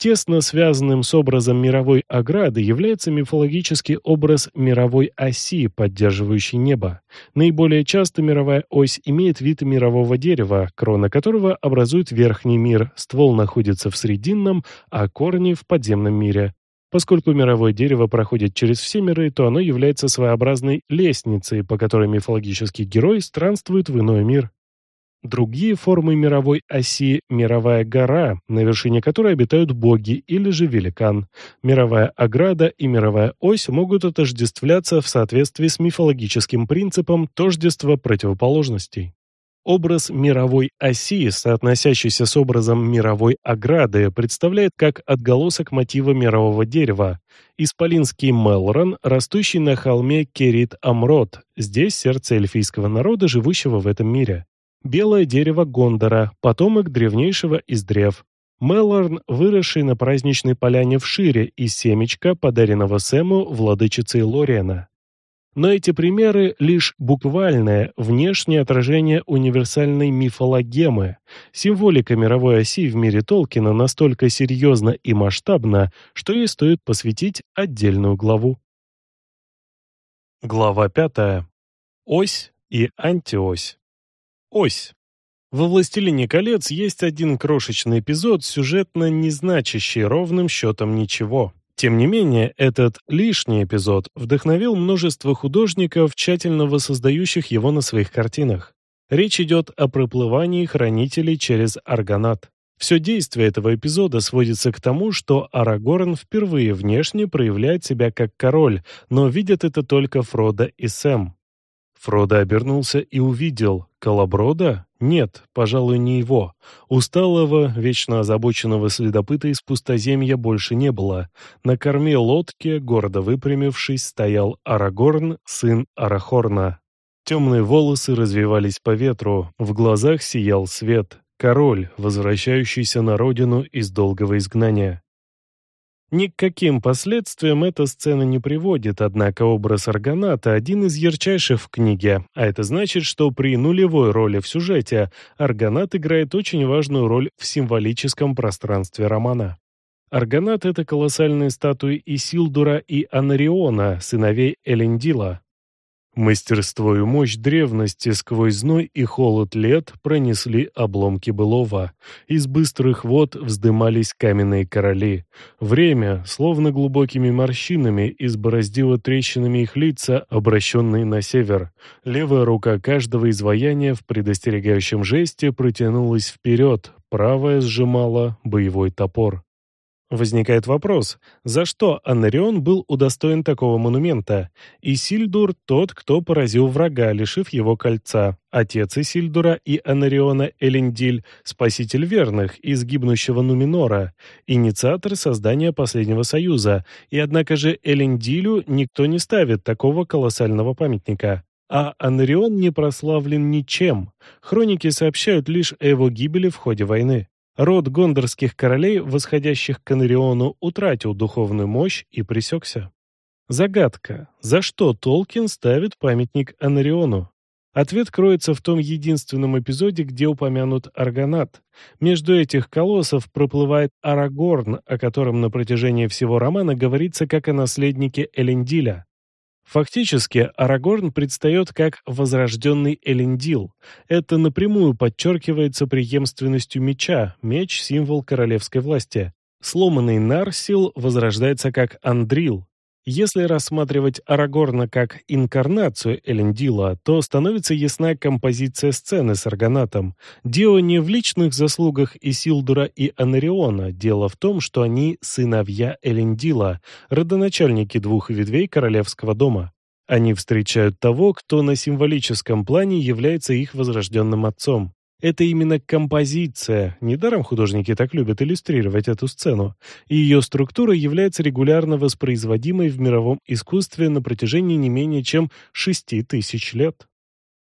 Тесно связанным с образом мировой ограды является мифологический образ мировой оси, поддерживающей небо. Наиболее часто мировая ось имеет вид мирового дерева, крона которого образует верхний мир, ствол находится в срединном, а корни в подземном мире. Поскольку мировое дерево проходит через все миры, то оно является своеобразной лестницей, по которой мифологический герой странствует в иной мир. Другие формы мировой оси – мировая гора, на вершине которой обитают боги, или же великан. Мировая ограда и мировая ось могут отождествляться в соответствии с мифологическим принципом тождества противоположностей. Образ мировой оси, соотносящийся с образом мировой ограды, представляет как отголосок мотива мирового дерева. Исполинский Мелрон, растущий на холме Керит-Амрот, здесь сердце эльфийского народа, живущего в этом мире. Белое дерево Гондора, потомок древнейшего из древ. Мелорн, выросший на праздничной поляне в Шире из семечка, подаренного Сэму владычицей Лорена. Но эти примеры — лишь буквальное, внешнее отражение универсальной мифологемы. Символика мировой оси в мире Толкина настолько серьезна и масштабна, что ей стоит посвятить отдельную главу. Глава пятая. Ось и антиось. Ось. Во «Властелине колец» есть один крошечный эпизод, сюжетно не значащий ровным счетом ничего. Тем не менее, этот лишний эпизод вдохновил множество художников, тщательно воссоздающих его на своих картинах. Речь идет о проплывании хранителей через аргонат. Все действие этого эпизода сводится к тому, что Арагорн впервые внешне проявляет себя как король, но видят это только Фродо и Сэм. Фродо обернулся и увидел. Колоброда? Нет, пожалуй, не его. Усталого, вечно озабоченного следопыта из пустоземья больше не было. На корме лодки, гордо выпрямившись, стоял Арагорн, сын Арахорна. Темные волосы развивались по ветру, в глазах сиял свет. Король, возвращающийся на родину из долгого изгнания. Ни к каким последствиям эта сцена не приводит, однако образ Аргоната один из ярчайших в книге, а это значит, что при нулевой роли в сюжете Аргонат играет очень важную роль в символическом пространстве романа. Аргонат — это колоссальные статуи Исилдура и Анариона, сыновей Элендила. Мастерство и мощь древности сквозь зной и холод лет пронесли обломки былого. Из быстрых вод вздымались каменные короли. Время, словно глубокими морщинами, избороздило трещинами их лица, обращенные на север. Левая рука каждого изваяния в предостерегающем жесте протянулась вперед, правая сжимала боевой топор. Возникает вопрос, за что Аннарион был удостоен такого монумента? Исильдур – тот, кто поразил врага, лишив его кольца. Отец Исильдура и Аннариона Элендиль – спаситель верных из гибнущего Нуминора, инициатор создания последнего союза. И однако же Элендилю никто не ставит такого колоссального памятника. А Анрион не прославлен ничем. Хроники сообщают лишь о его гибели в ходе войны. Род гондорских королей, восходящих к Анриону, утратил духовную мощь и пресекся. Загадка. За что Толкин ставит памятник Анриону? Ответ кроется в том единственном эпизоде, где упомянут Аргонат. Между этих колоссов проплывает Арагорн, о котором на протяжении всего романа говорится как о наследнике Элендиля. Фактически, Арагорн предстает как возрожденный Элендил. Это напрямую подчеркивается преемственностью меча, меч – символ королевской власти. Сломанный Нарсил возрождается как Андрил, если рассматривать Арагорна как инкарнацию Элендила, то становится ясна композиция сцены с Аргонатом. Дело не в личных заслугах Исилдура и Анариона. Дело в том, что они сыновья Элендила, родоначальники двух ветвей королевского дома. Они встречают того, кто на символическом плане является их возрожденным отцом. Это именно композиция, недаром художники так любят иллюстрировать эту сцену, и ее структура является регулярно воспроизводимой в мировом искусстве на протяжении не менее чем шести тысяч лет.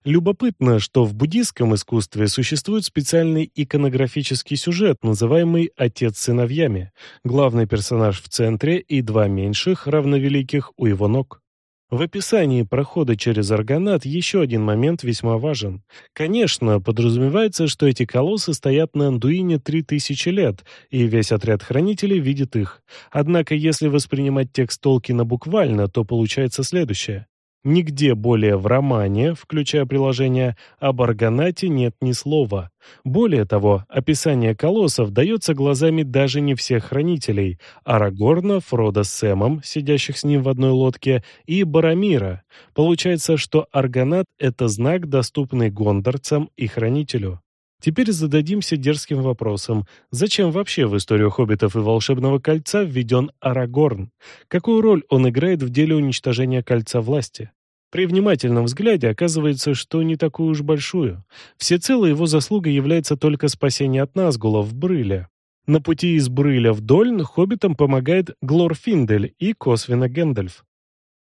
Любопытно, что в буддийском искусстве существует специальный иконографический сюжет, называемый «Отец сыновьями», главный персонаж в центре и два меньших, равновеликих, у его ног. В описании прохода через органат еще один момент весьма важен. Конечно, подразумевается, что эти колоссы стоят на Андуине 3000 лет, и весь отряд хранителей видит их. Однако, если воспринимать текст Толкина буквально, то получается следующее. Нигде более в романе, включая приложение, об Аргонате нет ни слова. Более того, описание колоссов дается глазами даже не всех хранителей – Арагорна, Фрода с Сэмом, сидящих с ним в одной лодке, и Барамира. Получается, что Аргонат – это знак, доступный гондорцам и хранителю. Теперь зададимся дерзким вопросом. Зачем вообще в историю хоббитов и волшебного кольца введен Арагорн? Какую роль он играет в деле уничтожения кольца власти? При внимательном взгляде оказывается, что не такую уж большую. Всецело его заслуга является только спасение от Назгула в Брыле. На пути из Брыля в Дольн хоббитам помогает Глорфиндель и косвенно Гэндальф.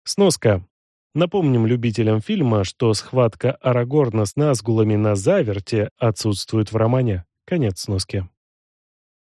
Сноска. Напомним любителям фильма, что схватка Арагорна с Назгулами на Заверте отсутствует в романе. Конец сноски.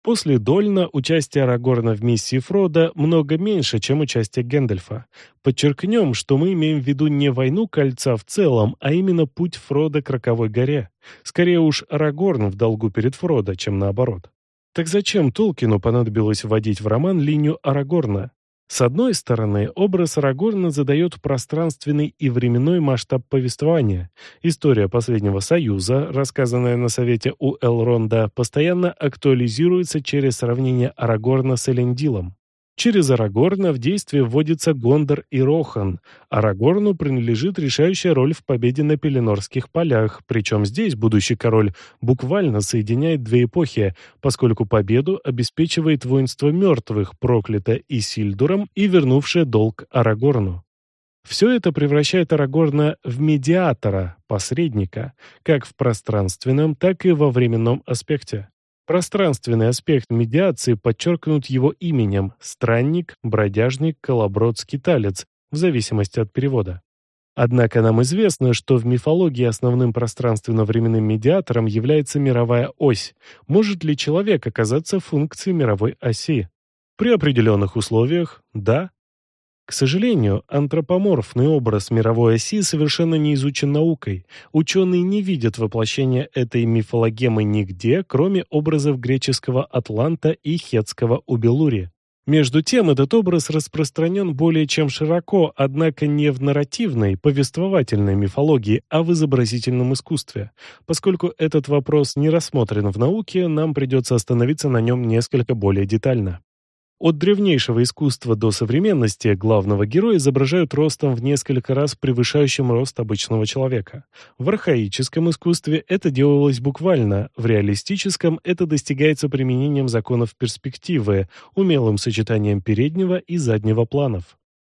После Дольна участие Арагорна в миссии Фрода много меньше, чем участие Гэндальфа. Подчеркнем, что мы имеем в виду не войну кольца в целом, а именно путь Фрода к Роковой горе. Скорее уж Арагорн в долгу перед Фродо, чем наоборот. Так зачем Толкину понадобилось вводить в роман линию Арагорна? С одной стороны, образ Арагорна задает пространственный и временной масштаб повествования. История последнего союза, рассказанная на совете у Элронда, постоянно актуализируется через сравнение Арагорна с Элендилом. Через Арагорна в действие вводится Гондор и Рохан. Арагорну принадлежит решающая роль в победе на Пеленорских полях, причем здесь будущий король буквально соединяет две эпохи, поскольку победу обеспечивает воинство мертвых, проклято Исильдуром и вернувшее долг Арагорну. Все это превращает Арагорна в медиатора, посредника, как в пространственном, так и во временном аспекте. Пространственный аспект медиации подчеркнут его именем «странник», «бродяжник», «колоброд», «скиталец», в зависимости от перевода. Однако нам известно, что в мифологии основным пространственно-временным медиатором является мировая ось. Может ли человек оказаться функцией мировой оси? При определенных условиях – да, к сожалению, антропоморфный образ мировой оси совершенно не изучен наукой. Ученые не видят воплощения этой мифологемы нигде, кроме образов греческого Атланта и хетского Убелури. Между тем, этот образ распространен более чем широко, однако не в нарративной, повествовательной мифологии, а в изобразительном искусстве. Поскольку этот вопрос не рассмотрен в науке, нам придется остановиться на нем несколько более детально. От древнейшего искусства до современности главного героя изображают ростом в несколько раз превышающим рост обычного человека. В архаическом искусстве это делалось буквально, в реалистическом это достигается применением законов перспективы, умелым сочетанием переднего и заднего планов.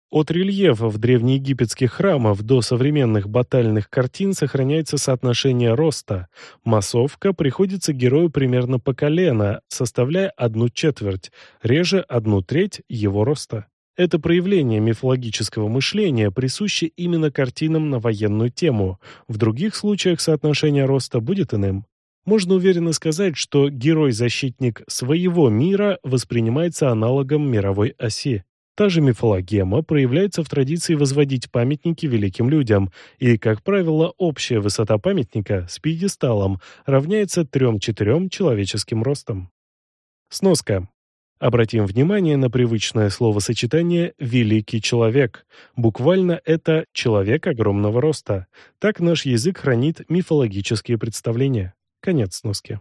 От рельефов древнеегипетских храмов до современных батальных картин сохраняется соотношение роста. Массовка приходится герою примерно по колено, составляя одну четверть, реже одну треть его роста. Это проявление мифологического мышления присуще именно картинам на военную тему. В других случаях соотношение роста будет иным. Можно уверенно сказать, что герой-защитник своего мира воспринимается аналогом мировой оси. Та же мифологема проявляется в традиции возводить памятники великим людям, и, как правило, общая высота памятника с пьедесталом равняется 3-4 человеческим ростам. Сноска. Обратим внимание на привычное словосочетание «великий человек». Буквально это «человек огромного роста». Так наш язык хранит мифологические представления. Конец сноски.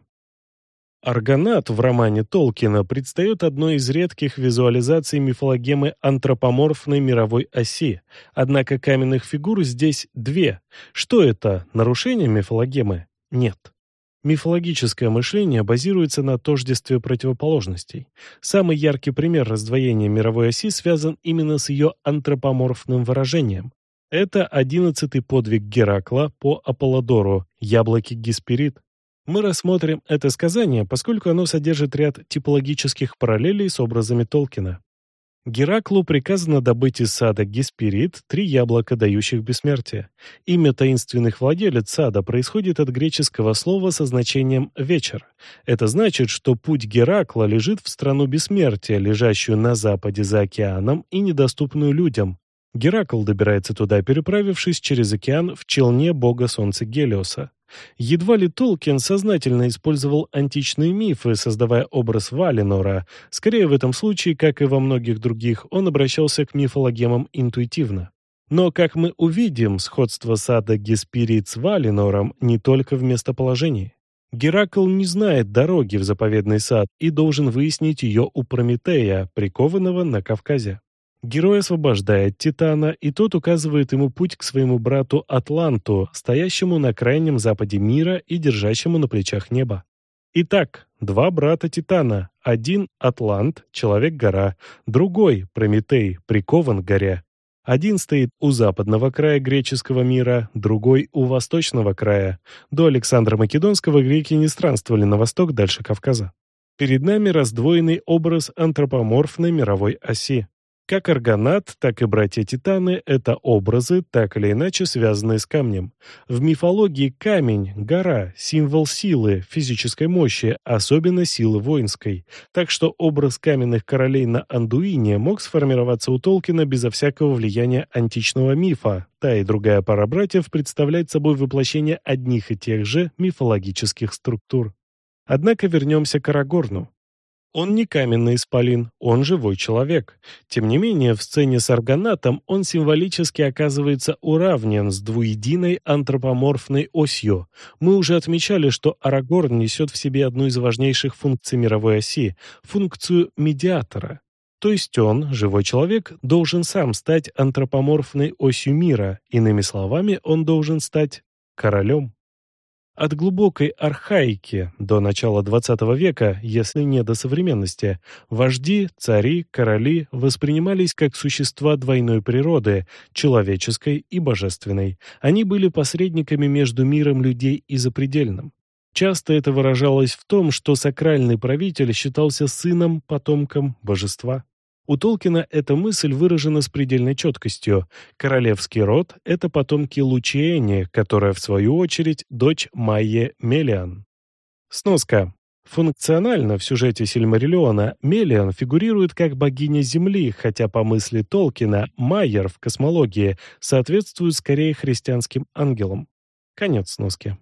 Аргонат в романе Толкина предстает одной из редких визуализаций мифологемы антропоморфной мировой оси. Однако каменных фигур здесь две. Что это? Нарушение мифологемы? Нет. Мифологическое мышление базируется на тождестве противоположностей. Самый яркий пример раздвоения мировой оси связан именно с ее антропоморфным выражением. Это одиннадцатый подвиг Геракла по Аполлодору «Яблоки Гесперид», мы рассмотрим это сказание, поскольку оно содержит ряд типологических параллелей с образами Толкина. Гераклу приказано добыть из сада Гесперид три яблока, дающих бессмертие. Имя таинственных владелец сада происходит от греческого слова со значением «вечер». Это значит, что путь Геракла лежит в страну бессмертия, лежащую на западе за океаном и недоступную людям. Геракл добирается туда, переправившись через океан в челне бога солнца Гелиоса. Едва ли Толкин сознательно использовал античные мифы, создавая образ Валинора. Скорее в этом случае, как и во многих других, он обращался к мифологемам интуитивно. Но, как мы увидим, сходство сада Геспирит с Валинором не только в местоположении. Геракл не знает дороги в заповедный сад и должен выяснить ее у Прометея, прикованного на Кавказе. Герой освобождает Титана, и тот указывает ему путь к своему брату Атланту, стоящему на крайнем западе мира и держащему на плечах небо. Итак, два брата Титана. Один — Атлант, человек-гора, другой — Прометей, прикован к горе. Один стоит у западного края греческого мира, другой — у восточного края. До Александра Македонского греки не странствовали на восток дальше Кавказа. Перед нами раздвоенный образ антропоморфной мировой оси. Как Аргонат, так и братья-титаны — это образы, так или иначе связанные с камнем. В мифологии камень, гора, символ силы, физической мощи, особенно силы воинской. Так что образ каменных королей на Андуине мог сформироваться у Толкина безо всякого влияния античного мифа. Та и другая пара братьев представляет собой воплощение одних и тех же мифологических структур. Однако вернемся к Арагорну. Он не каменный исполин, он живой человек. Тем не менее, в сцене с аргонатом он символически оказывается уравнен с двуединой антропоморфной осью. Мы уже отмечали, что Арагорн несет в себе одну из важнейших функций мировой оси – функцию медиатора. То есть он, живой человек, должен сам стать антропоморфной осью мира, иными словами, он должен стать королем. От глубокой архаики до начала XX века, если не до современности, вожди, цари, короли воспринимались как существа двойной природы, человеческой и божественной. Они были посредниками между миром людей и запредельным. Часто это выражалось в том, что сакральный правитель считался сыном, потомком божества. У Толкина эта мысль выражена с предельной четкостью. Королевский род — это потомки Лучиэни, которая, в свою очередь, дочь Майе Мелиан. Сноска. Функционально в сюжете Сильмариллиона Мелиан фигурирует как богиня Земли, хотя по мысли Толкина Майер в космологии соответствует скорее христианским ангелам. Конец сноски.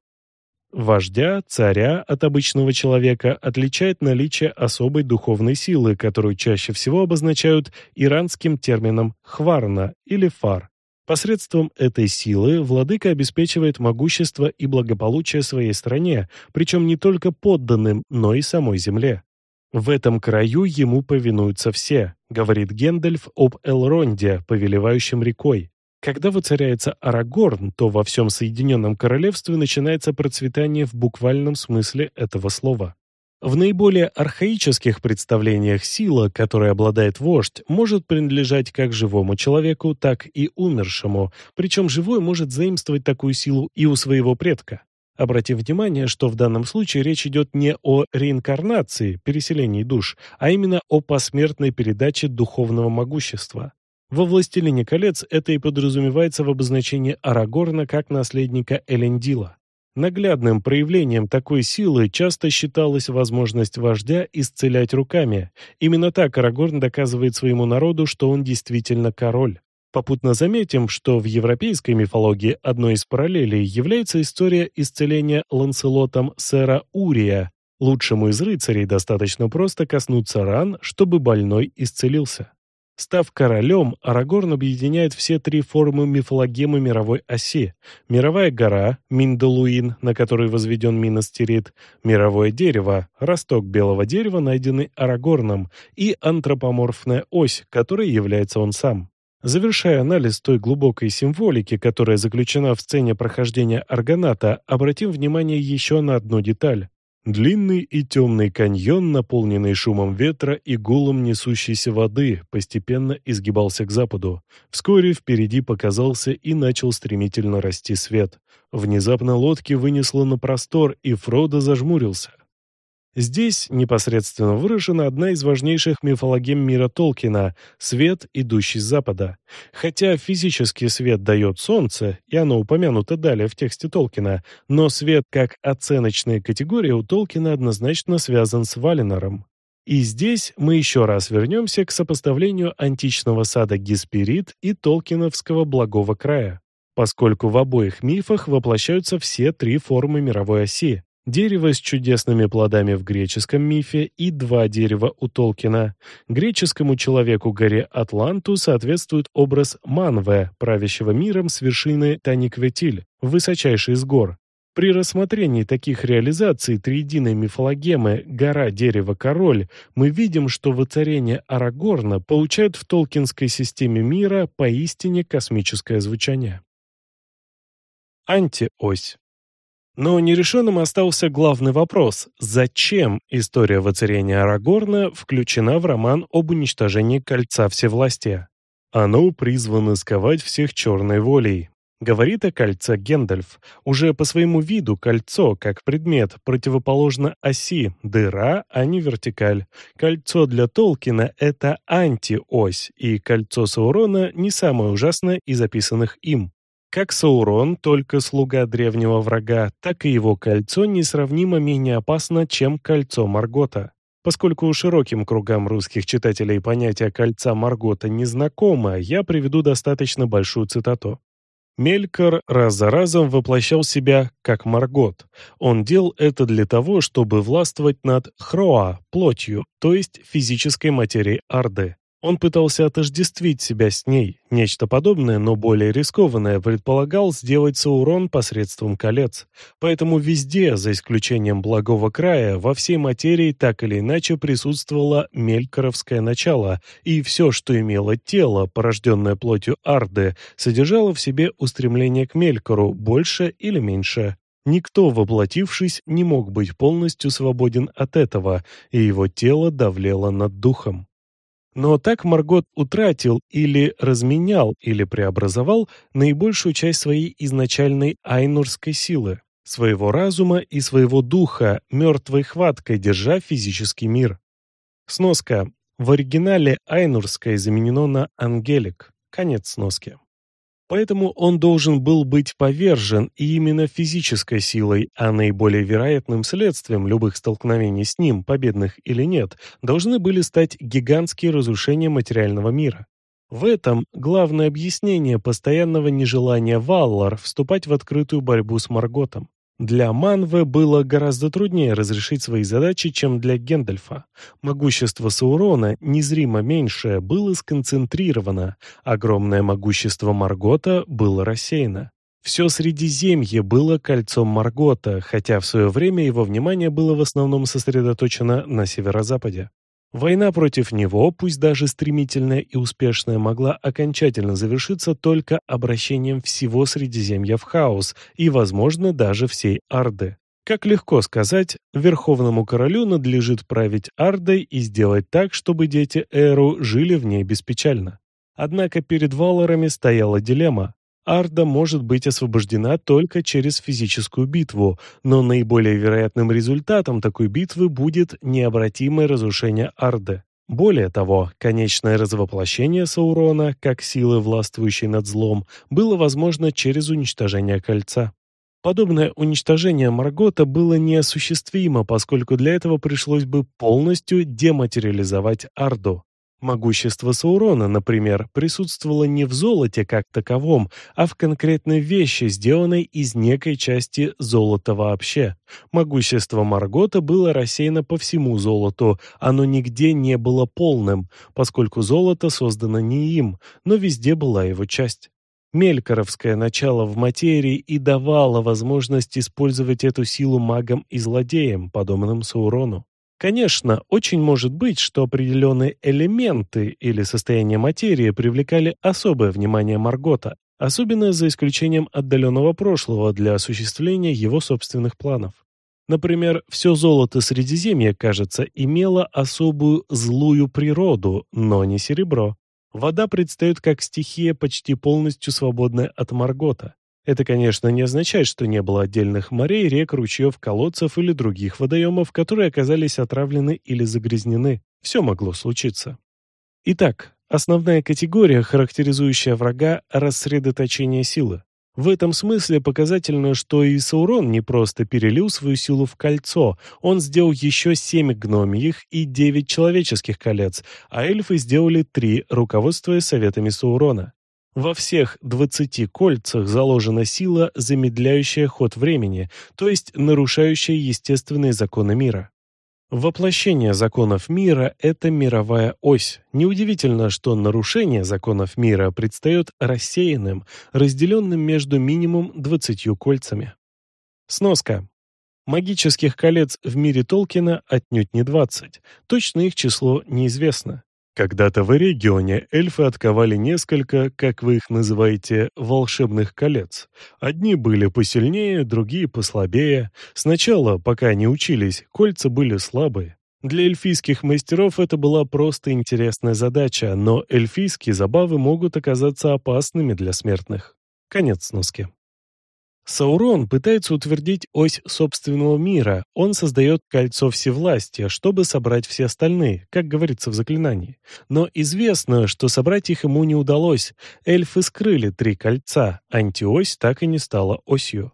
Вождя, царя от обычного человека отличает наличие особой духовной силы, которую чаще всего обозначают иранским термином «хварна» или «фар». Посредством этой силы владыка обеспечивает могущество и благополучие своей стране, причем не только подданным, но и самой земле. «В этом краю ему повинуются все», — говорит Гендальф об Элронде, повелевающем рекой. Когда воцаряется Арагорн, то во всем Соединенном Королевстве начинается процветание в буквальном смысле этого слова. В наиболее архаических представлениях сила, которой обладает вождь, может принадлежать как живому человеку, так и умершему, причем живой может заимствовать такую силу и у своего предка. Обратив внимание, что в данном случае речь идет не о реинкарнации, переселении душ, а именно о посмертной передаче духовного могущества. Во «Властелине колец» это и подразумевается в обозначении Арагорна как наследника Элендила. Наглядным проявлением такой силы часто считалась возможность вождя исцелять руками. Именно так Арагорн доказывает своему народу, что он действительно король. Попутно заметим, что в европейской мифологии одной из параллелей является история исцеления Ланселотом сэра Урия. Лучшему из рыцарей достаточно просто коснуться ран, чтобы больной исцелился. Став королем, Арагорн объединяет все три формы мифологемы мировой оси. Мировая гора, Миндалуин, на которой возведен Минастерит, мировое дерево, росток белого дерева, найденный Арагорном, и антропоморфная ось, которой является он сам. Завершая анализ той глубокой символики, которая заключена в сцене прохождения Аргоната, обратим внимание еще на одну деталь. Длинный и темный каньон, наполненный шумом ветра и гулом несущейся воды, постепенно изгибался к западу. Вскоре впереди показался и начал стремительно расти свет. Внезапно лодки вынесло на простор, и Фродо зажмурился. Здесь непосредственно выражена одна из важнейших мифологем мира Толкина – свет, идущий с запада. Хотя физический свет дает солнце, и оно упомянуто далее в тексте Толкина, но свет как оценочная категория у Толкина однозначно связан с Валинором. И здесь мы еще раз вернемся к сопоставлению античного сада Гесперид и толкиновского благого края, поскольку в обоих мифах воплощаются все три формы мировой оси Дерево с чудесными плодами в греческом мифе и два дерева у Толкина. Греческому человеку-горе Атланту соответствует образ Манве, правящего миром с вершины Таникветиль, высочайшей из гор. При рассмотрении таких реализаций триединой мифологемы «Гора, дерево, король» мы видим, что воцарение Арагорна получает в толкинской системе мира поистине космическое звучание. Антиось но нерешенным остался главный вопрос – зачем история воцарения Арагорна включена в роман об уничтожении Кольца Всевластия? Оно призвано сковать всех черной волей. Говорит о кольце Гендальф. Уже по своему виду кольцо, как предмет, противоположно оси, дыра, а не вертикаль. Кольцо для Толкина – это антиось, и кольцо Саурона не самое ужасное из записанных им. Как Саурон, только слуга древнего врага, так и его кольцо несравнимо менее опасно, чем кольцо Маргота. Поскольку широким кругам русских читателей понятие кольца Маргота незнакомо, я приведу достаточно большую цитату. Мелькор раз за разом воплощал себя как Маргот. Он делал это для того, чтобы властвовать над Хроа, плотью, то есть физической материей Арды. Он пытался отождествить себя с ней. Нечто подобное, но более рискованное, предполагал сделать Саурон посредством колец. Поэтому везде, за исключением Благого Края, во всей материи так или иначе присутствовало мелькоровское начало, и все, что имело тело, порожденное плотью Арды, содержало в себе устремление к Мелькору, больше или меньше. Никто, воплотившись, не мог быть полностью свободен от этого, и его тело давлело над духом. Но так Маргот утратил или разменял или преобразовал наибольшую часть своей изначальной айнурской силы, своего разума и своего духа, мертвой хваткой держа физический мир. Сноска. В оригинале айнурское заменено на ангелик. Конец сноски. Поэтому он должен был быть повержен и именно физической силой, а наиболее вероятным следствием любых столкновений с ним, победных или нет, должны были стать гигантские разрушения материального мира. В этом главное объяснение постоянного нежелания Валлар вступать в открытую борьбу с Марготом. Для Манве было гораздо труднее разрешить свои задачи, чем для Гендальфа. Могущество Саурона, незримо меньшее, было сконцентрировано, огромное могущество Маргота было рассеяно. Все Средиземье было кольцом Маргота, хотя в свое время его внимание было в основном сосредоточено на северо-западе. Война против него, пусть даже стремительная и успешная, могла окончательно завершиться только обращением всего Средиземья в хаос и, возможно, даже всей Арды. Как легко сказать, Верховному Королю надлежит править Ардой и сделать так, чтобы дети Эру жили в ней беспечально. Однако перед Валорами стояла дилемма Арда может быть освобождена только через физическую битву, но наиболее вероятным результатом такой битвы будет необратимое разрушение Арды. Более того, конечное развоплощение Саурона, как силы, властвующей над злом, было возможно через уничтожение кольца. Подобное уничтожение Маргота было неосуществимо, поскольку для этого пришлось бы полностью дематериализовать Арду. Могущество Саурона, например, присутствовало не в золоте как таковом, а в конкретной вещи, сделанной из некой части золота вообще. Могущество Маргота было рассеяно по всему золоту, оно нигде не было полным, поскольку золото создано не им, но везде была его часть. Мелькоровское начало в материи и давало возможность использовать эту силу магам и злодеям, подобным Саурону. Конечно, очень может быть, что определенные элементы или состояния материи привлекали особое внимание Маргота, особенно за исключением отдаленного прошлого для осуществления его собственных планов. Например, все золото Средиземья, кажется, имело особую злую природу, но не серебро. Вода предстает как стихия, почти полностью свободная от Маргота. Это, конечно, не означает, что не было отдельных морей, рек, ручьев, колодцев или других водоемов, которые оказались отравлены или загрязнены. Все могло случиться. Итак, основная категория, характеризующая врага – рассредоточение силы. В этом смысле показательно, что и Саурон не просто перелил свою силу в кольцо, он сделал еще семь гномьих и девять человеческих колец, а эльфы сделали три, руководствуясь советами Саурона. Во всех 20 кольцах заложена сила, замедляющая ход времени, то есть нарушающая естественные законы мира. Воплощение законов мира – это мировая ось. Неудивительно, что нарушение законов мира предстает рассеянным, разделенным между минимум 20 кольцами. Сноска. Магических колец в мире Толкина отнюдь не 20, точно их число неизвестно. Когда-то в регионе эльфы отковали несколько, как вы их называете, волшебных колец. Одни были посильнее, другие послабее. Сначала, пока они учились, кольца были слабые. Для эльфийских мастеров это была просто интересная задача, но эльфийские забавы могут оказаться опасными для смертных. Конец сноски. Саурон пытается утвердить ось собственного мира, он создает кольцо всевластия, чтобы собрать все остальные, как говорится в заклинании. Но известно, что собрать их ему не удалось, эльфы скрыли три кольца, антиось так и не стала осью.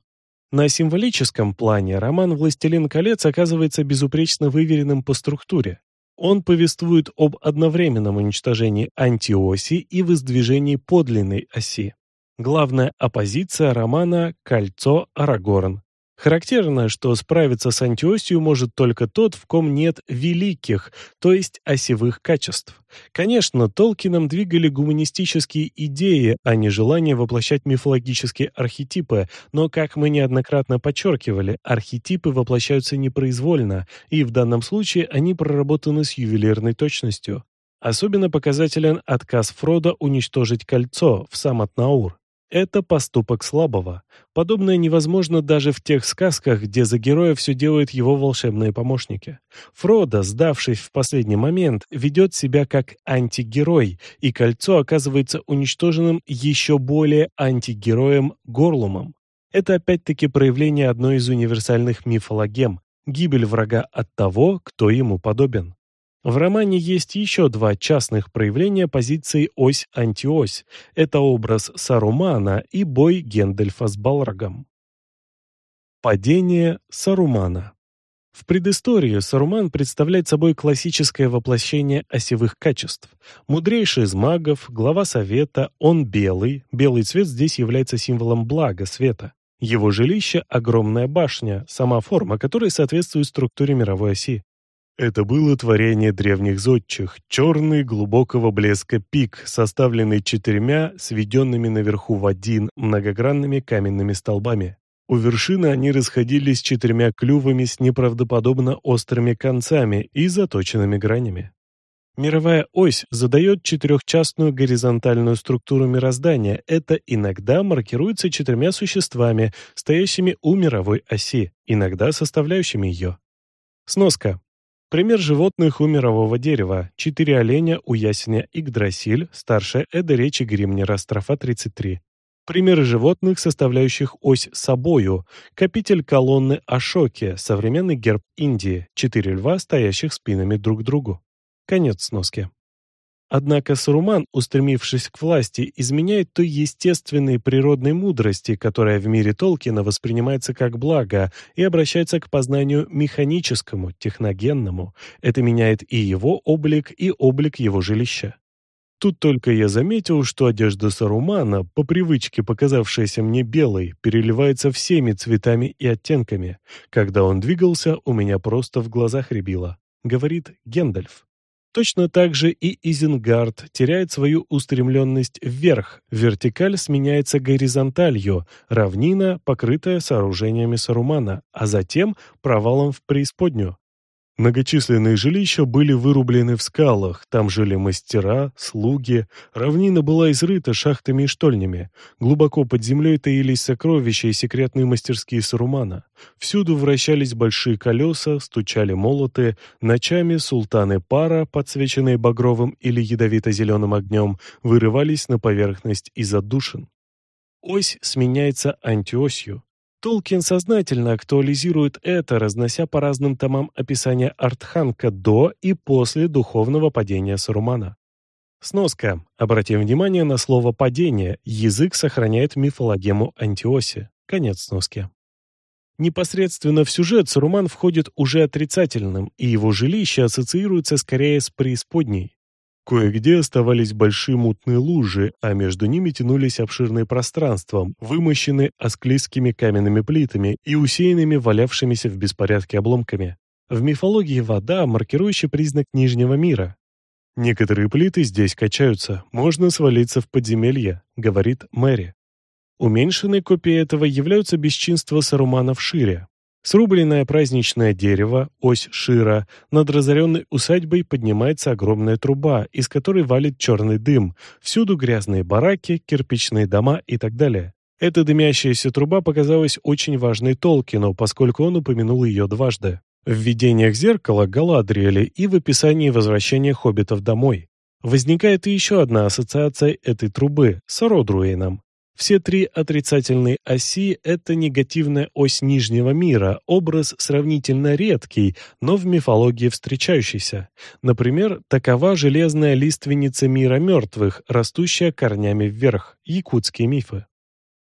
На символическом плане роман «Властелин колец» оказывается безупречно выверенным по структуре. Он повествует об одновременном уничтожении антиоси и воздвижении подлинной оси. Главная оппозиция романа «Кольцо Арагорн». Характерно, что справиться с антиосью может только тот, в ком нет великих, то есть осевых качеств. Конечно, Толкином двигали гуманистические идеи, а не желание воплощать мифологические архетипы, но, как мы неоднократно подчеркивали, архетипы воплощаются непроизвольно, и в данном случае они проработаны с ювелирной точностью. Особенно показателен отказ Фрода уничтожить кольцо в Самат-Наур. Это поступок слабого. Подобное невозможно даже в тех сказках, где за героя все делают его волшебные помощники. Фродо, сдавшись в последний момент, ведет себя как антигерой, и кольцо оказывается уничтоженным еще более антигероем Горлумом. Это опять-таки проявление одной из универсальных мифологем – гибель врага от того, кто ему подобен. В романе есть еще два частных проявления позиции ось-антиось. Это образ Сарумана и бой Гендельфа с Балрогом. Падение Сарумана в предыстории Саруман представляет собой классическое воплощение осевых качеств. Мудрейший из магов, глава совета, он белый, белый цвет здесь является символом блага, света. Его жилище – огромная башня, сама форма которой соответствует структуре мировой оси. Это было творение древних зодчих, черный глубокого блеска пик, составленный четырьмя, сведенными наверху в один, многогранными каменными столбами. У вершины они расходились четырьмя клювами с неправдоподобно острыми концами и заточенными гранями. Мировая ось задает четырехчастную горизонтальную структуру мироздания. Это иногда маркируется четырьмя существами, стоящими у мировой оси, иногда составляющими ее. Сноска. Пример животных у мирового дерева. Четыре оленя у ясеня Игдрасиль, старшая Эда речи Гримнера, строфа 33. Примеры животных, составляющих ось собою. Капитель колонны Ашоки, современный герб Индии. Четыре льва, стоящих спинами друг к другу. Конец сноски. Однако Саруман, устремившись к власти, изменяет той естественной природной мудрости, которая в мире Толкина воспринимается как благо, и обращается к познанию механическому, техногенному. Это меняет и его облик, и облик его жилища. Тут только я заметил, что одежда Сарумана, по привычке показавшаяся мне белой, переливается всеми цветами и оттенками. Когда он двигался, у меня просто в глазах рябило. Говорит Гендальф. Точно так же и Изенгард теряет свою устремленность вверх, вертикаль сменяется горизонталью, равнина, покрытая сооружениями Сарумана, а затем провалом в преисподнюю. Многочисленные жилища были вырублены в скалах, там жили мастера, слуги, равнина была изрыта шахтами и штольнями, глубоко под землей таились сокровища и секретные мастерские Сарумана. Всюду вращались большие колеса, стучали молоты, ночами султаны пара, подсвеченные багровым или ядовито-зеленым огнем, вырывались на поверхность из отдушин. Ось сменяется антиосью, Толкин сознательно актуализирует это, разнося по разным томам описания Артханка до и после духовного падения Сарумана. Сноска. Обратим внимание на слово «падение». Язык сохраняет мифологему Антиоси. Конец сноски. Непосредственно в сюжет Саруман входит уже отрицательным, и его жилище ассоциируется скорее с преисподней. Кое-где оставались большие мутные лужи, а между ними тянулись обширные пространства, вымощенные асклизскими каменными плитами и усеянными валявшимися в беспорядке обломками. В мифологии вода – маркирующий признак Нижнего мира. «Некоторые плиты здесь качаются, можно свалиться в подземелье», — говорит Мэри. Уменьшенной копией этого являются бесчинства Сарумана шире. Срубленное праздничное дерево, ось Шира, над разоренной усадьбой поднимается огромная труба, из которой валит черный дым, всюду грязные бараки, кирпичные дома и так далее. Эта дымящаяся труба показалась очень важной Толкину, поскольку он упомянул ее дважды. В видениях зеркала Галадриэля и в описании возвращения хоббитов домой. Возникает и еще одна ассоциация этой трубы с Родруэйном. Все три отрицательные оси – это негативная ось нижнего мира, образ сравнительно редкий, но в мифологии встречающийся. Например, такова железная лиственница мира мертвых, растущая корнями вверх, якутские мифы.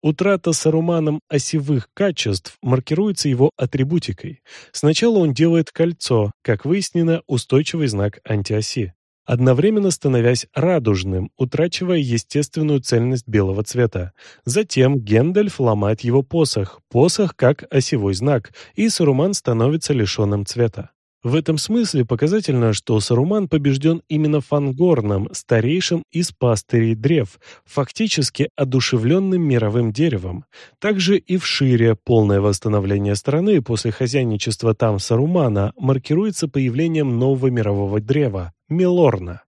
Утрата Саруманом осевых качеств маркируется его атрибутикой. Сначала он делает кольцо, как выяснено, устойчивый знак антиоси. Одновременно становясь радужным, утрачивая естественную цельность белого цвета. Затем Гендальф ломает его посох, посох как осевой знак, и Саруман становится лишенным цвета. В этом смысле показательно, что Саруман побежден именно Фангорном, старейшим из пастырей древ, фактически одушевленным мировым деревом. Также и в Шире полное восстановление страны после хозяйничества там Сарумана маркируется появлением нового мирового древа – Милорна.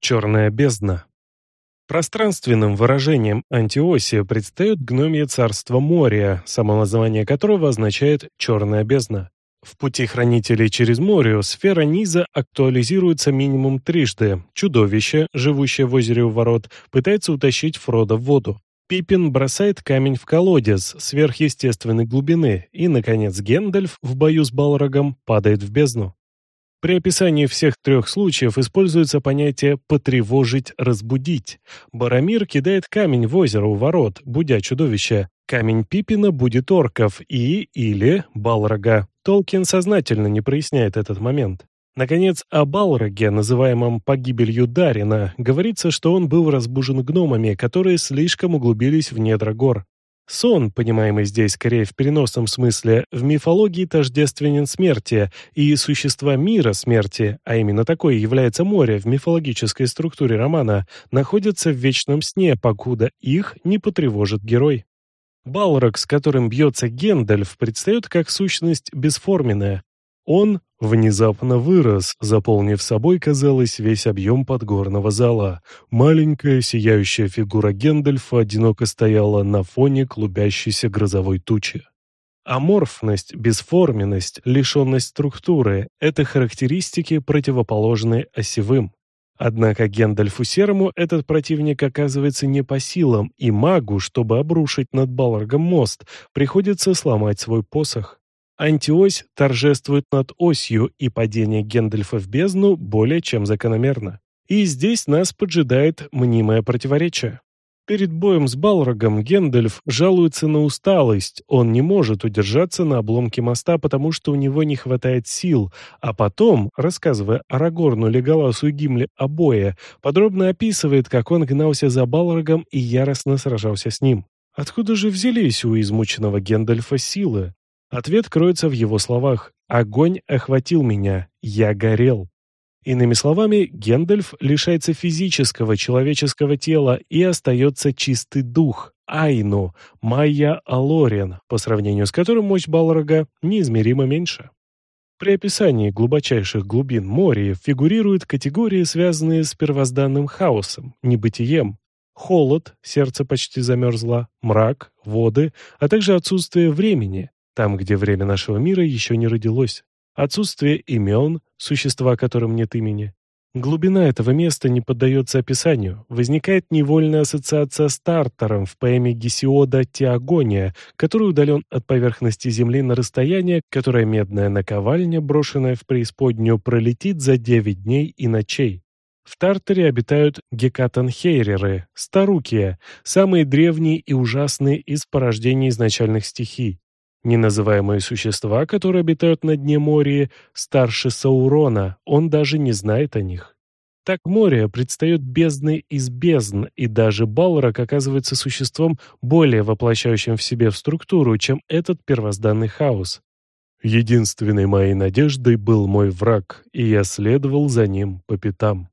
Черная бездна Пространственным выражением антиосия предстает гномье царство моря, само название которого означает «черная бездна». В пути хранителей через море сфера низа актуализируется минимум трижды. Чудовище, живущее в озере у ворот, пытается утащить Фрода в воду. Пипин бросает камень в колодец сверхъестественной глубины, и, наконец, Гендальф в бою с Балрогом падает в бездну. При описании всех трех случаев используется понятие «потревожить, разбудить». Барамир кидает камень в озеро у ворот, будя чудовище. Камень Пипина будет орков и или Балрога. Толкин сознательно не проясняет этот момент. Наконец, о Балроге, называемом погибелью Дарина, говорится, что он был разбужен гномами, которые слишком углубились в недра гор. Сон, понимаемый здесь скорее в переносном смысле, в мифологии тождественен смерти, и существа мира смерти, а именно такое является море в мифологической структуре романа, находятся в вечном сне, покуда их не потревожит герой. Балрог, с которым бьется Гендальф, предстает как сущность бесформенная, он внезапно вырос, заполнив собой, казалось, весь объем подгорного зала. Маленькая сияющая фигура Гендальфа одиноко стояла на фоне клубящейся грозовой тучи. Аморфность, бесформенность, лишенность структуры – это характеристики, противоположные осевым. Однако Гендальфу Серому этот противник оказывается не по силам, и магу, чтобы обрушить над Баларгом мост, приходится сломать свой посох. Антиось торжествует над осью, и падение Гендальфа в бездну более чем закономерно. И здесь нас поджидает мнимое противоречие. Перед боем с Балрогом Гендальф жалуется на усталость, он не может удержаться на обломке моста, потому что у него не хватает сил, а потом, рассказывая Арагорну, Леголасу и Гимле обои, подробно описывает, как он гнался за Балрогом и яростно сражался с ним. Откуда же взялись у измученного Гендальфа силы? Ответ кроется в его словах «Огонь охватил меня, я горел». Иными словами, Гендальф лишается физического человеческого тела и остается чистый дух, Айну, Майя Алорен, по сравнению с которым мощь Балрога неизмеримо меньше. При описании глубочайших глубин моря фигурируют категории, связанные с первозданным хаосом, небытием, холод, сердце почти замерзло, мрак, воды, а также отсутствие времени, там, где время нашего мира еще не родилось. Отсутствие имен, существа которым нет имени. Глубина этого места не поддается описанию. Возникает невольная ассоциация с Тартаром в поэме Гесиода «Теогония», который удален от поверхности Земли на расстояние, которое медная наковальня, брошенная в преисподнюю, пролетит за девять дней и ночей. В Тартаре обитают гекатанхейреры, старукия, самые древние и ужасные из порождений изначальных стихий. Неназываемые существа, которые обитают на дне моря, старше Саурона, он даже не знает о них. Так море предстает бездной из бездн, и даже Балрак оказывается существом, более воплощающим в себе в структуру, чем этот первозданный хаос. Единственной моей надеждой был мой враг, и я следовал за ним по пятам.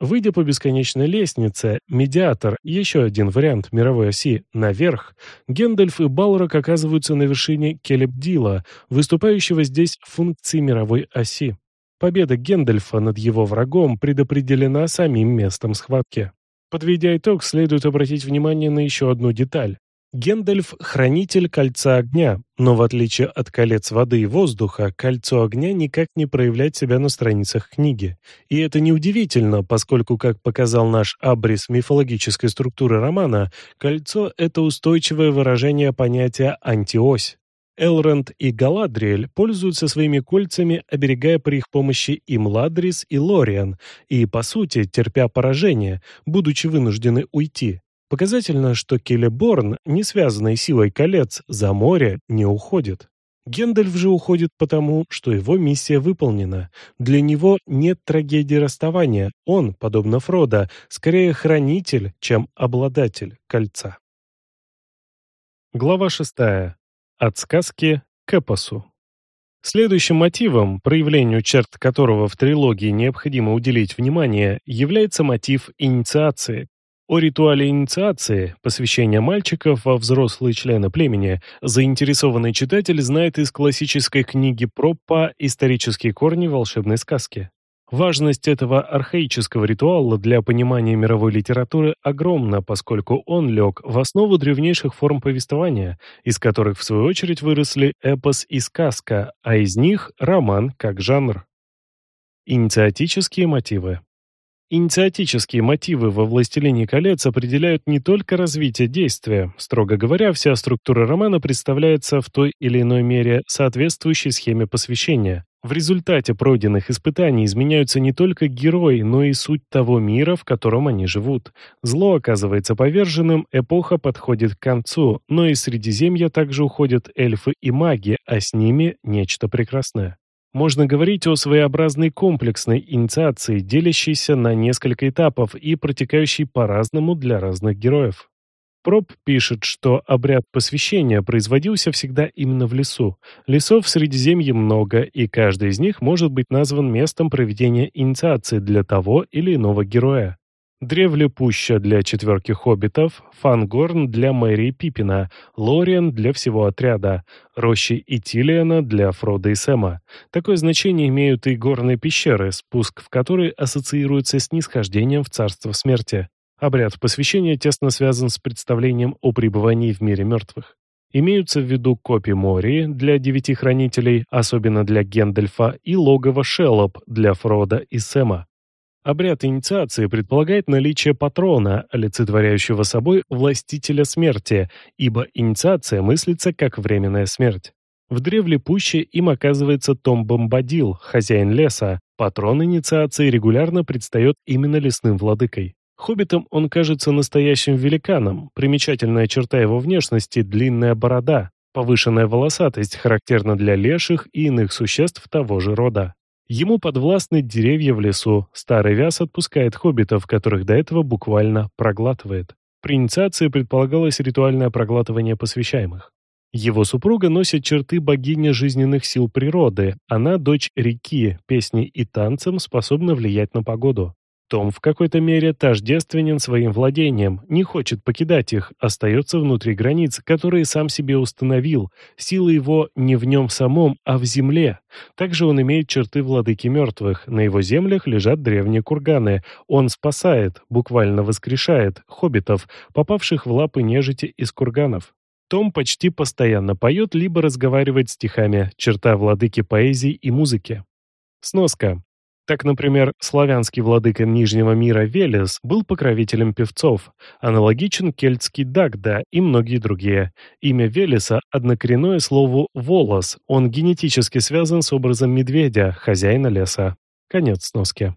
Выйдя по бесконечной лестнице, медиатор, еще один вариант мировой оси, наверх, Гендальф и Балрог оказываются на вершине Келебдила, выступающего здесь функции мировой оси. Победа Гендальфа над его врагом предопределена самим местом схватки. Подведя итог, следует обратить внимание на еще одну деталь. Гендальф – хранитель кольца огня, но в отличие от колец воды и воздуха, кольцо огня никак не проявляет себя на страницах книги. И это неудивительно, поскольку, как показал наш абрис мифологической структуры романа, кольцо – это устойчивое выражение понятия «антиось». Элронд и Галадриэль пользуются своими кольцами, оберегая при их помощи и Младрис, и Лориан, и, по сути, терпя поражение, будучи вынуждены уйти. Показательно, что Келеборн, не связанный силой колец, за море не уходит. Гендальф же уходит потому, что его миссия выполнена. Для него нет трагедии расставания. Он, подобно Фродо, скорее хранитель, чем обладатель кольца. Глава шестая. От сказки к эпосу. Следующим мотивом, проявлению черт которого в трилогии необходимо уделить внимание, является мотив инициации. О ритуале инициации, посвящения мальчиков во взрослые члены племени, заинтересованный читатель знает из классической книги Проппа «Исторические корни волшебной сказки». Важность этого архаического ритуала для понимания мировой литературы огромна, поскольку он лег в основу древнейших форм повествования, из которых в свою очередь выросли эпос и сказка, а из них роман как жанр. Инициатические мотивы Инициатические мотивы во «Властелине колец» определяют не только развитие действия. Строго говоря, вся структура романа представляется в той или иной мере соответствующей схеме посвящения. В результате пройденных испытаний изменяются не только герои, но и суть того мира, в котором они живут. Зло оказывается поверженным, эпоха подходит к концу, но из Средиземья также уходят эльфы и маги, а с ними нечто прекрасное. Можно говорить о своеобразной комплексной инициации, делящейся на несколько этапов и протекающей по-разному для разных героев. Проб пишет, что обряд посвящения производился всегда именно в лесу. Лесов в Средиземье много, и каждый из них может быть назван местом проведения инициации для того или иного героя. Древле-пуща для четверки хоббитов, Фангорн для Мэри и Пиппина, Лориан для всего отряда, Рощи и Тилиана для Фрода и Сэма. Такое значение имеют и горные пещеры, спуск в которые ассоциируется с нисхождением в царство смерти. Обряд посвящения тесно связан с представлением о пребывании в мире мертвых. Имеются в виду копи Мори для девяти хранителей, особенно для Гендальфа, и логово Шеллоп для Фрода и Сэма. Обряд инициации предполагает наличие патрона, олицетворяющего собой властителя смерти, ибо инициация мыслится как временная смерть. В древле пуще им оказывается Том Бомбадил, хозяин леса. Патрон инициации регулярно предстает именно лесным владыкой. Хоббитом он кажется настоящим великаном. Примечательная черта его внешности – длинная борода. Повышенная волосатость характерна для леших и иных существ того же рода. Ему подвластны деревья в лесу, старый вяз отпускает хоббитов, которых до этого буквально проглатывает. При инициации предполагалось ритуальное проглатывание посвящаемых. Его супруга носит черты богини жизненных сил природы, она дочь реки, песней и танцем способна влиять на погоду. Том в какой-то мере тождественен своим владением, не хочет покидать их, остается внутри границ, которые сам себе установил. Сила его не в нем самом, а в земле. Также он имеет черты владыки мертвых. На его землях лежат древние курганы. Он спасает, буквально воскрешает, хоббитов, попавших в лапы нежити из курганов. Том почти постоянно поет, либо разговаривает стихами, черта владыки поэзии и музыки. Сноска. Так, например, славянский владыка Нижнего мира Велес был покровителем певцов, аналогичен кельтский Дагда и многие другие. Имя Велеса – однокоренное слову «волос», он генетически связан с образом медведя, хозяина леса. Конец сноски.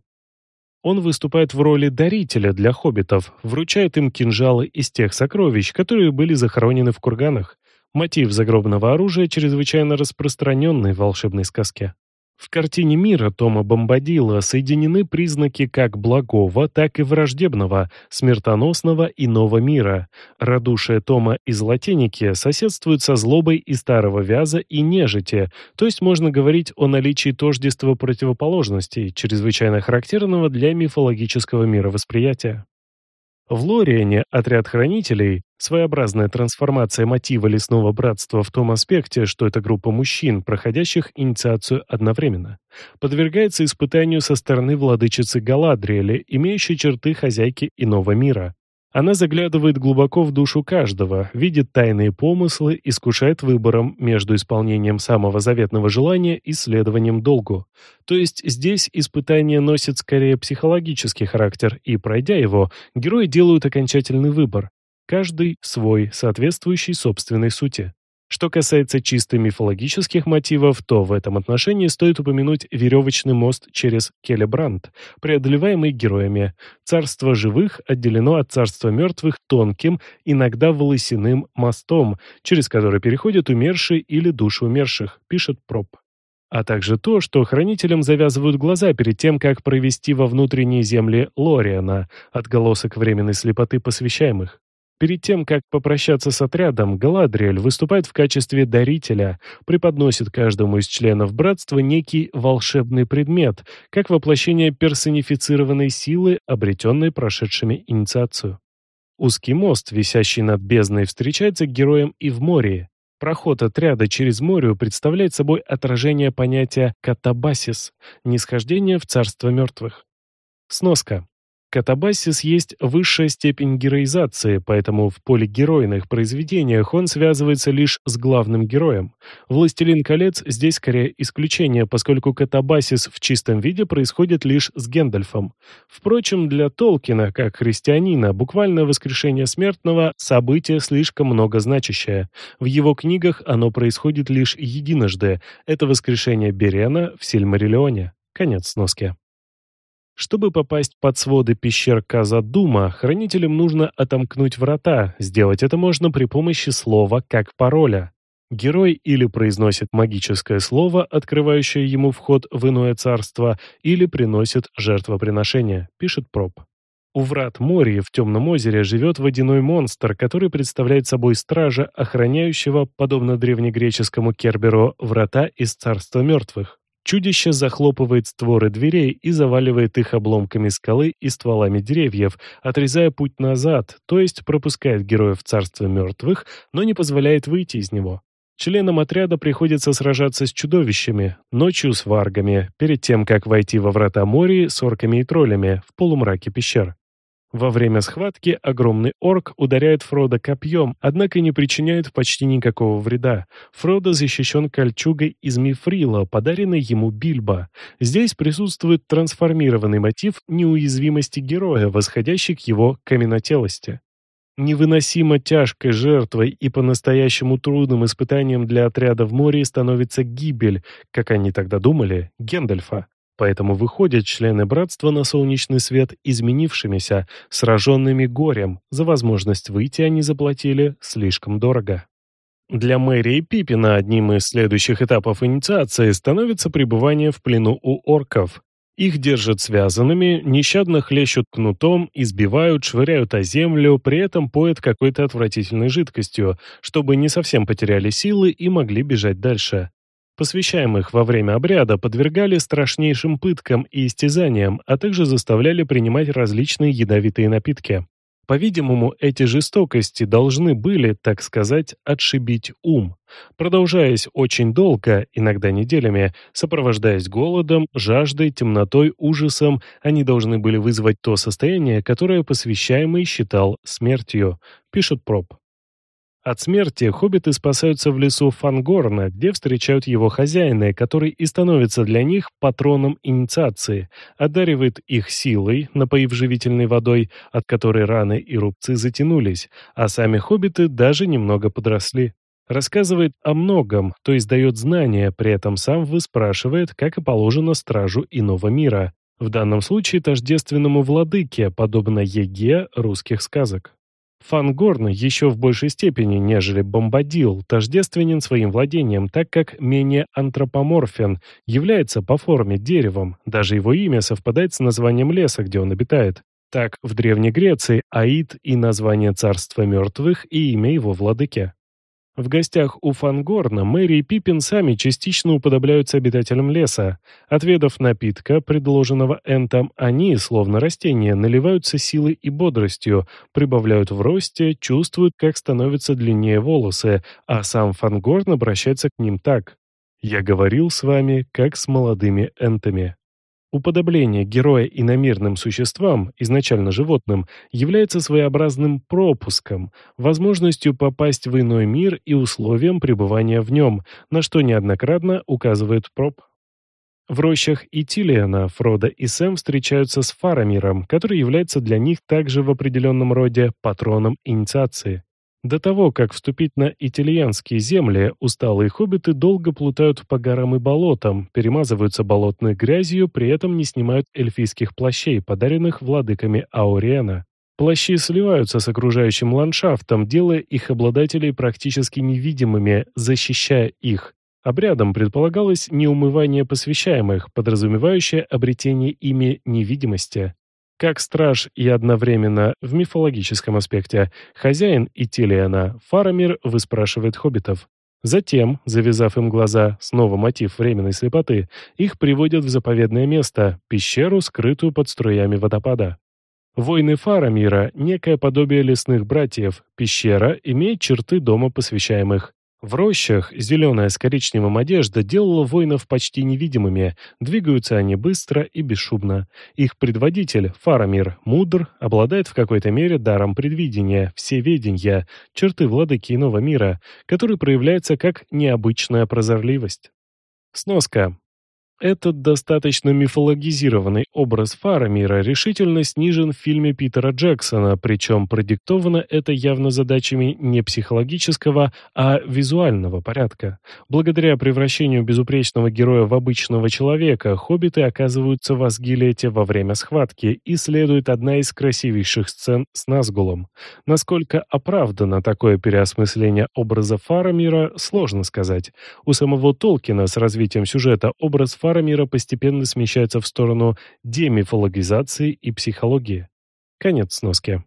Он выступает в роли дарителя для хоббитов, вручает им кинжалы из тех сокровищ, которые были захоронены в курганах. Мотив загробного оружия чрезвычайно распространенный в волшебной сказке. В картине мира Тома Бомбадила соединены признаки как благого, так и враждебного, смертоносного иного мира. Радушие Тома из латиники соседствует со злобой и старого вяза и нежити, то есть можно говорить о наличии тождества противоположностей, чрезвычайно характерного для мифологического мировосприятия. В Лориене отряд хранителей – своеобразная трансформация мотива лесного братства в том аспекте, что это группа мужчин, проходящих инициацию одновременно, подвергается испытанию со стороны владычицы Галадриэли, имеющей черты хозяйки иного мира. Она заглядывает глубоко в душу каждого, видит тайные помыслы, искушает выбором между исполнением самого заветного желания и следованием долгу. То есть здесь испытание носит скорее психологический характер, и, пройдя его, герои делают окончательный выбор. Каждый свой, соответствующий собственной сути. Что касается чисто мифологических мотивов, то в этом отношении стоит упомянуть веревочный мост через Келебранд, преодолеваемый героями. Царство живых отделено от царства мертвых тонким, иногда волосяным мостом, через который переходят умершие или души умерших, пишет Проб а также то, что хранителям завязывают глаза перед тем, как провести во внутренние земли Лориана, отголосок временной слепоты посвящаемых. Перед тем, как попрощаться с отрядом, Галадриэль выступает в качестве дарителя, преподносит каждому из членов братства некий волшебный предмет, как воплощение персонифицированной силы, обретенной прошедшими инициацию. Узкий мост, висящий над бездной, встречается героям и в море. Проход отряда через море представляет собой отражение понятия «катабасис» — нисхождение в царство мертвых. Сноска. Катабасис есть высшая степень героизации, поэтому в полигеройных произведениях он связывается лишь с главным героем. «Властелин колец» здесь скорее исключение, поскольку катабасис в чистом виде происходит лишь с Гендальфом. Впрочем, для Толкина, как христианина, буквально воскрешение смертного – событие слишком многозначащее. В его книгах оно происходит лишь единожды. Это воскрешение Берена в Сильмариллионе. Конец сноски. Чтобы попасть под своды пещер Казадума, хранителям нужно отомкнуть врата. Сделать это можно при помощи слова как пароля. Герой или произносит магическое слово, открывающее ему вход в иное царство, или приносит жертвоприношение, пишет Проб. У врат Мории в Темном озере живет водяной монстр, который представляет собой стража, охраняющего, подобно древнегреческому Керберу, врата из царства мертвых. Чудище захлопывает створы дверей и заваливает их обломками скалы и стволами деревьев, отрезая путь назад, то есть пропускает героев царство мертвых, но не позволяет выйти из него. Членам отряда приходится сражаться с чудовищами, ночью с варгами, перед тем, как войти во врата моря с орками и троллями в полумраке пещер. Во время схватки огромный орк ударяет Фрода копьем, однако не причиняет почти никакого вреда. Фродо защищен кольчугой из мифрила, подаренной ему Бильбо. Здесь присутствует трансформированный мотив неуязвимости героя, восходящий к его каменотелости. Невыносимо тяжкой жертвой и по-настоящему трудным испытанием для отряда в море становится гибель, как они тогда думали, Гендальфа. Поэтому выходят члены братства на солнечный свет изменившимися, сраженными горем. За возможность выйти они заплатили слишком дорого. Для Мэри и Пиппина одним из следующих этапов инициации становится пребывание в плену у орков. Их держат связанными, нещадно хлещут кнутом, избивают, швыряют о землю, при этом поят какой-то отвратительной жидкостью, чтобы не совсем потеряли силы и могли бежать дальше. Посвящаемых во время обряда подвергали страшнейшим пыткам и истязаниям, а также заставляли принимать различные ядовитые напитки. По-видимому, эти жестокости должны были, так сказать, отшибить ум. Продолжаясь очень долго, иногда неделями, сопровождаясь голодом, жаждой, темнотой, ужасом, они должны были вызвать то состояние, которое посвящаемый считал смертью, пишет Проб. От смерти хоббиты спасаются в лесу Фангорна, где встречают его хозяина, который и становится для них патроном инициации, одаривает их силой, напоив живительной водой, от которой раны и рубцы затянулись, а сами хоббиты даже немного подросли. Рассказывает о многом, то есть дает знания, при этом сам выспрашивает, как и положено стражу иного мира, в данном случае тождественному владыке, подобно Еге русских сказок. Фангорн еще в большей степени, нежели Бомбадил, тождественен своим владением, так как менее антропоморфен, является по форме деревом, даже его имя совпадает с названием леса, где он обитает. Так, в Древней Греции Аид и название царства мертвых и имя его владыки. В гостях у Фангорна Мэри и Пиппин сами частично уподобляются обитателям леса. Отведав напитка, предложенного Энтом, они, словно растения, наливаются силой и бодростью, прибавляют в росте, чувствуют, как становятся длиннее волосы, а сам Фангорн обращается к ним так. «Я говорил с вами, как с молодыми энтами». Уподобление героя иномирным существам, изначально животным, является своеобразным пропуском, возможностью попасть в иной мир и условием пребывания в нем, на что неоднократно указывает Проб. В рощах Итилиана Фродо и Сэм встречаются с Фарамиром, который является для них также в определенном роде патроном инициации. До того, как вступить на итальянские земли, усталые хоббиты долго плутают по горам и болотам, перемазываются болотной грязью, при этом не снимают эльфийских плащей, подаренных владыками Ауриена. Плащи сливаются с окружающим ландшафтом, делая их обладателей практически невидимыми, защищая их. Обрядом предполагалось неумывание посвящаемых, подразумевающее обретение ими невидимости. Как страж и одновременно, в мифологическом аспекте, хозяин и Тилиана, Фарамир выспрашивает хоббитов. Затем, завязав им глаза, снова мотив временной слепоты, их приводят в заповедное место, пещеру, скрытую под струями водопада. Войны Фарамира – некое подобие лесных братьев, пещера имеет черты дома посвящаемых. В рощах зеленая с коричневым одежда делала воинов почти невидимыми, двигаются они быстро и бесшумно. Их предводитель, Фарамир, мудр, обладает в какой-то мере даром предвидения, всеведения, черты владыки иного мира, который проявляется как необычная прозорливость. Сноска. Этот достаточно мифологизированный образ Фарамира решительно снижен в фильме Питера Джексона, причем продиктовано это явно задачами не психологического, а визуального порядка. Благодаря превращению безупречного героя в обычного человека, хоббиты оказываются в Асгилете во время схватки, и следует одна из красивейших сцен с Назгулом. Насколько оправдано такое переосмысление образа Фарамира, сложно сказать. У самого Толкина с развитием сюжета образ Фарамира мира постепенно смещается в сторону демифологизации и психологии. Конец сноски.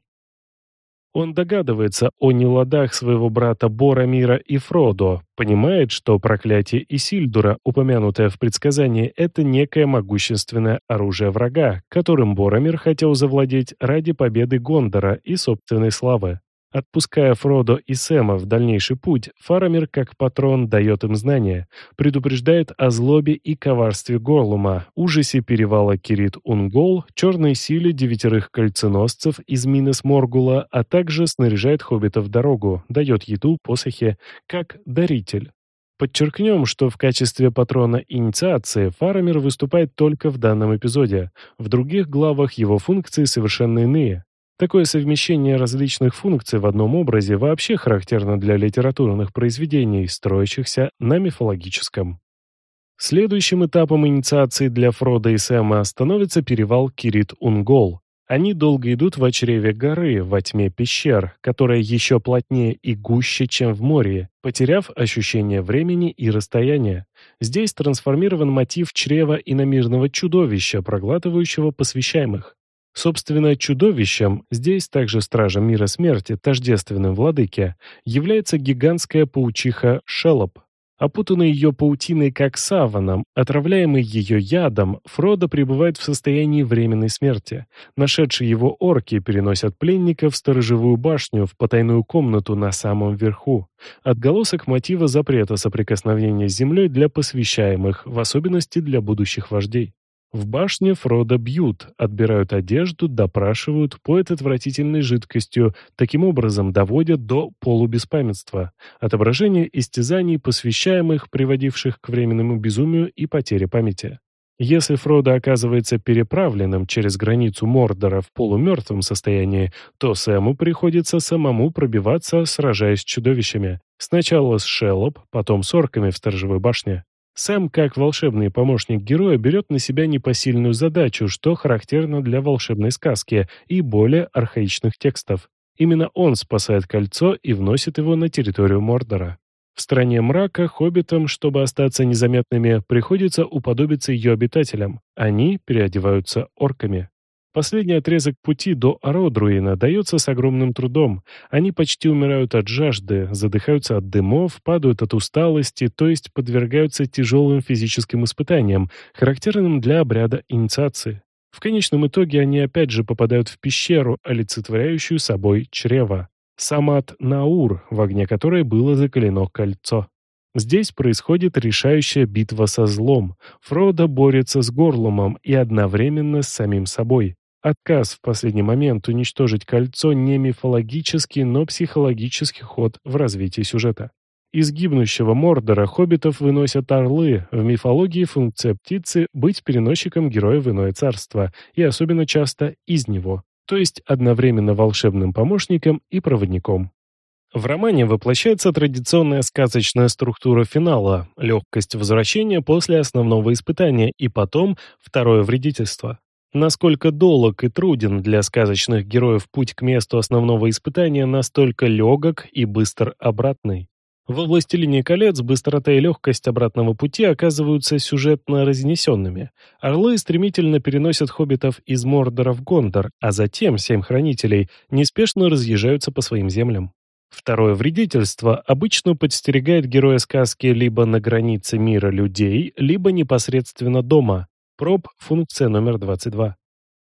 Он догадывается о неладах своего брата Боромира и Фродо, понимает, что проклятие Исильдура, упомянутое в предсказании, это некое могущественное оружие врага, которым Боромир хотел завладеть ради победы Гондора и собственной славы. Отпуская Фродо и Сэма в дальнейший путь, Фарамир как патрон дает им знания, предупреждает о злобе и коварстве Горлума, ужасе перевала Кирит-Унгол, черной силе девятерых кольценосцев из Минес Моргула, а также снаряжает хоббитов в дорогу, дает еду, посохи, как даритель. Подчеркнем, что в качестве патрона инициации Фарамир выступает только в данном эпизоде. В других главах его функции совершенно иные. Такое совмещение различных функций в одном образе вообще характерно для литературных произведений, строящихся на мифологическом. Следующим этапом инициации для Фрода и Сэма становится перевал Кирит-Унгол. Они долго идут в очреве горы, во тьме пещер, которая еще плотнее и гуще, чем в море, потеряв ощущение времени и расстояния. Здесь трансформирован мотив чрева иномирного чудовища, проглатывающего посвящаемых. Собственно, чудовищем, здесь также стражем мира смерти, тождественным владыке, является гигантская паучиха Шелоп. Опутанный ее паутиной как саваном, отравляемый ее ядом, Фродо пребывает в состоянии временной смерти. Нашедшие его орки переносят пленника в сторожевую башню, в потайную комнату на самом верху. Отголосок мотива запрета соприкосновения с землей для посвящаемых, в особенности для будущих вождей. В башне Фрода бьют, отбирают одежду, допрашивают, поят отвратительной жидкостью, таким образом доводят до полубеспамятства, отображение истязаний, посвящаемых, приводивших к временному безумию и потере памяти. Если Фродо оказывается переправленным через границу Мордора в полумертвом состоянии, то Сэму приходится самому пробиваться, сражаясь с чудовищами. Сначала с Шеллоп, потом с орками в сторожевой башне. Сэм, как волшебный помощник героя, берет на себя непосильную задачу, что характерно для волшебной сказки и более архаичных текстов. Именно он спасает кольцо и вносит его на территорию Мордора. В стране мрака хоббитам, чтобы остаться незаметными, приходится уподобиться ее обитателям. Они переодеваются орками. Последний отрезок пути до Ародруина дается с огромным трудом. Они почти умирают от жажды, задыхаются от дымов, падают от усталости, то есть подвергаются тяжелым физическим испытаниям, характерным для обряда инициации. В конечном итоге они опять же попадают в пещеру, олицетворяющую собой чрево. Самат Наур, в огне которой было закалено кольцо. Здесь происходит решающая битва со злом. Фродо борется с Горлумом и одновременно с самим собой. Отказ в последний момент уничтожить кольцо не мифологический, но психологический ход в развитии сюжета. Из гибнущего Мордора хоббитов выносят орлы. В мифологии функция птицы — быть переносчиком героя в иное царство, и особенно часто из него, то есть одновременно волшебным помощником и проводником. В романе воплощается традиционная сказочная структура финала, легкость возвращения после основного испытания и потом второе вредительство. Насколько долг и труден для сказочных героев путь к месту основного испытания, настолько легок и быстр обратный. Во «Властелине колец» быстрота и легкость обратного пути оказываются сюжетно разнесенными. Орлы стремительно переносят хоббитов из Мордора в Гондор, а затем семь хранителей неспешно разъезжаются по своим землям. Второе вредительство обычно подстерегает героя сказки либо на границе мира людей, либо непосредственно дома. Проб – функция номер 22.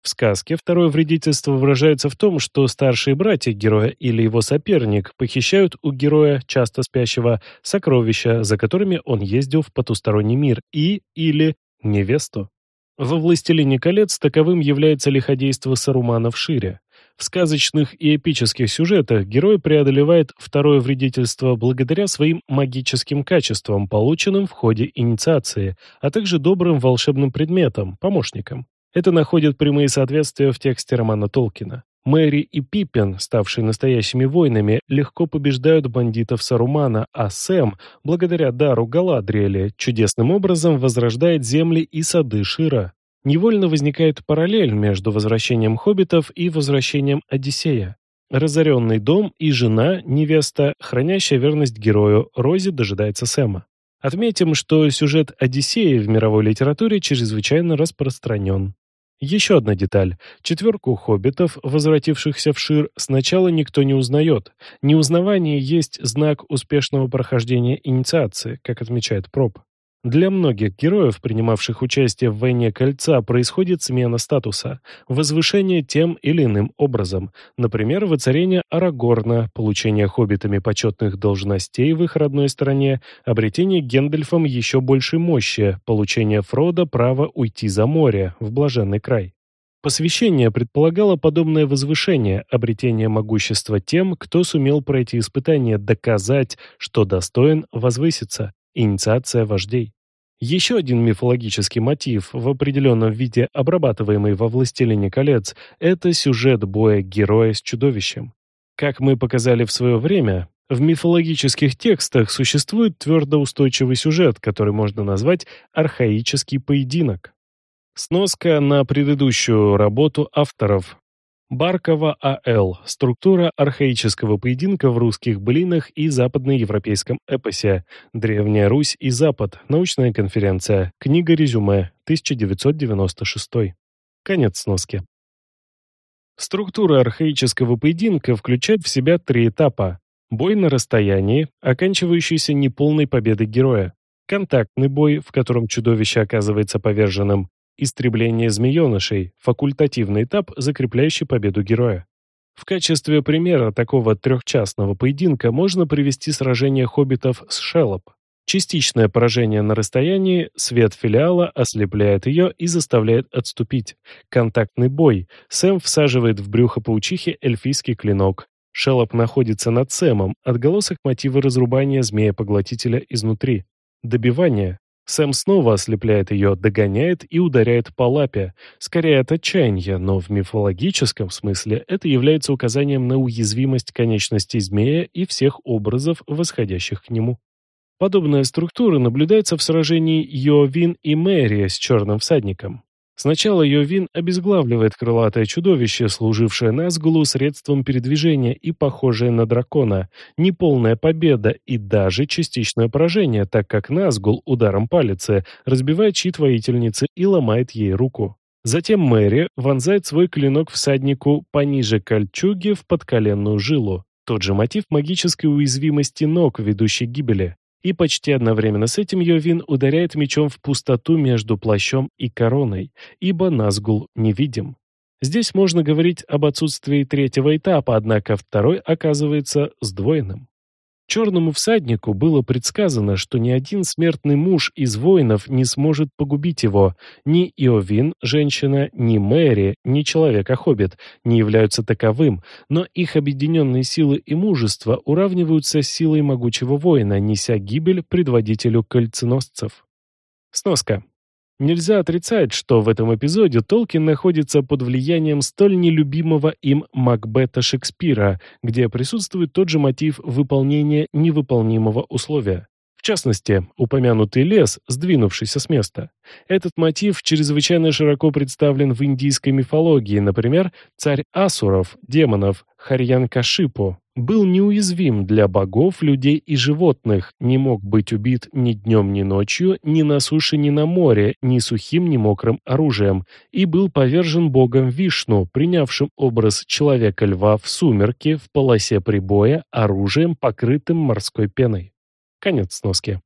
В сказке второе вредительство выражается в том, что старшие братья героя или его соперник похищают у героя, часто спящего, сокровища, за которыми он ездил в потусторонний мир, и или невесту. Во «Властелине колец» таковым является лиходейство Сарумана в Шире. В сказочных и эпических сюжетах герой преодолевает второе вредительство благодаря своим магическим качествам, полученным в ходе инициации, а также добрым волшебным предметам, помощникам. Это находит прямые соответствия в тексте романа Толкина. Мэри и Пиппен, ставшие настоящими воинами, легко побеждают бандитов Сарумана, а Сэм, благодаря дару Галадриэля, чудесным образом возрождает земли и сады Шира невольно возникает параллель между возвращением хоббитов и возвращением Одиссея. Разоренный дом и жена, невеста, хранящая верность герою, Рози дожидается Сэма. Отметим, что сюжет Одиссея в мировой литературе чрезвычайно распространен. Еще одна деталь. Четверку хоббитов, возвратившихся в Шир, сначала никто не узнает. Неузнавание есть знак успешного прохождения инициации, как отмечает Проб. Для многих героев, принимавших участие в войне Кольца, происходит смена статуса, возвышение тем или иным образом, например, воцарение Арагорна, получение хоббитами почетных должностей в их родной стране, обретение Гендальфом еще большей мощи, получение Фрода права уйти за море, в блаженный край. Посвящение предполагало подобное возвышение, обретение могущества тем, кто сумел пройти испытание, доказать, что достоин возвыситься. Инициация вождей. Еще один мифологический мотив, в определенном виде обрабатываемый во «Властелине колец», это сюжет боя героя с чудовищем. Как мы показали в свое время, в мифологических текстах существует твердоустойчивый сюжет, который можно назвать архаический поединок. Сноска на предыдущую работу авторов. Баркова А.Л. Структура архаического поединка в русских былинах и западноевропейском эпосе. Древняя Русь и Запад. Научная конференция. Книга резюме. 1996. Конец сноски. Структура архаического поединка включает в себя три этапа. Бой на расстоянии, оканчивающийся неполной победой героя. Контактный бой, в котором чудовище оказывается поверженным. Истребление змеенышей – факультативный этап, закрепляющий победу героя. В качестве примера такого трехчастного поединка можно привести сражение хоббитов с Шеллоп. Частичное поражение на расстоянии, свет филиала ослепляет ее и заставляет отступить. Контактный бой. Сэм всаживает в брюхо паучихи эльфийский клинок. Шеллоп находится над Сэмом, отголосок мотива разрубания змея-поглотителя изнутри. Добивание. Сэм снова ослепляет ее, догоняет и ударяет по лапе, скорее от отчаяния, но в мифологическом смысле это является указанием на уязвимость конечностей змея и всех образов, восходящих к нему. Подобная структура наблюдается в сражении Йовин и Мэри с черным всадником. Сначала Йовин обезглавливает крылатое чудовище, служившее Назгулу средством передвижения и похожее на дракона, неполная победа и даже частичное поражение, так как Назгул ударом палицы разбивает щит воительницы и ломает ей руку. Затем Мэри вонзает свой клинок всаднику пониже кольчуги в подколенную жилу. Тот же мотив магической уязвимости ног, ведущей к гибели и почти одновременно с этим Йовин ударяет мечом в пустоту между плащом и короной, ибо Назгул невидим. Здесь можно говорить об отсутствии третьего этапа, однако второй оказывается сдвоенным. Черному всаднику было предсказано, что ни один смертный муж из воинов не сможет погубить его. Ни Иовин, женщина, ни Мэри, ни человек-хоббит не являются таковым, но их объединенные силы и мужество уравниваются с силой могучего воина, неся гибель предводителю кольценосцев. Сноска. Нельзя отрицать, что в этом эпизоде Толкин находится под влиянием столь нелюбимого им Макбета Шекспира, где присутствует тот же мотив выполнения невыполнимого условия. В частности, упомянутый лес, сдвинувшийся с места. Этот мотив чрезвычайно широко представлен в индийской мифологии, например, царь Асуров, демонов, Харьянкашипу, был неуязвим для богов, людей и животных, не мог быть убит ни днем, ни ночью, ни на суше, ни на море, ни сухим, ни мокрым оружием, и был повержен богом Вишну, принявшим образ человека-льва в сумерке, в полосе прибоя, оружием, покрытым морской пеной. Конец сноски.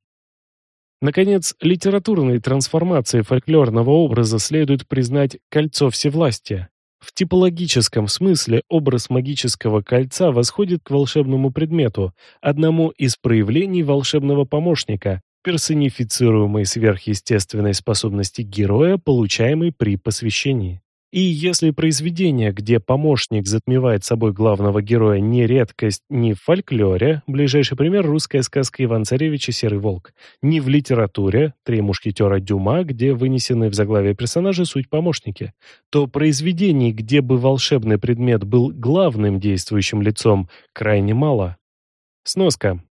Наконец, литературной трансформацией фольклорного образа следует признать кольцо всевластия. В типологическом смысле образ магического кольца восходит к волшебному предмету, одному из проявлений волшебного помощника, персонифицируемой сверхъестественной способности героя, получаемой при посвящении. И если произведение, где помощник затмевает собой главного героя, не редкость ни в фольклоре, ближайший пример – русская сказка Иван-Царевич и Серый волк, ни в литературе «Три мушкетера Дюма», где вынесены в заглавие персонажи суть помощники, то произведений, где бы волшебный предмет был главным действующим лицом, крайне мало. Сноска.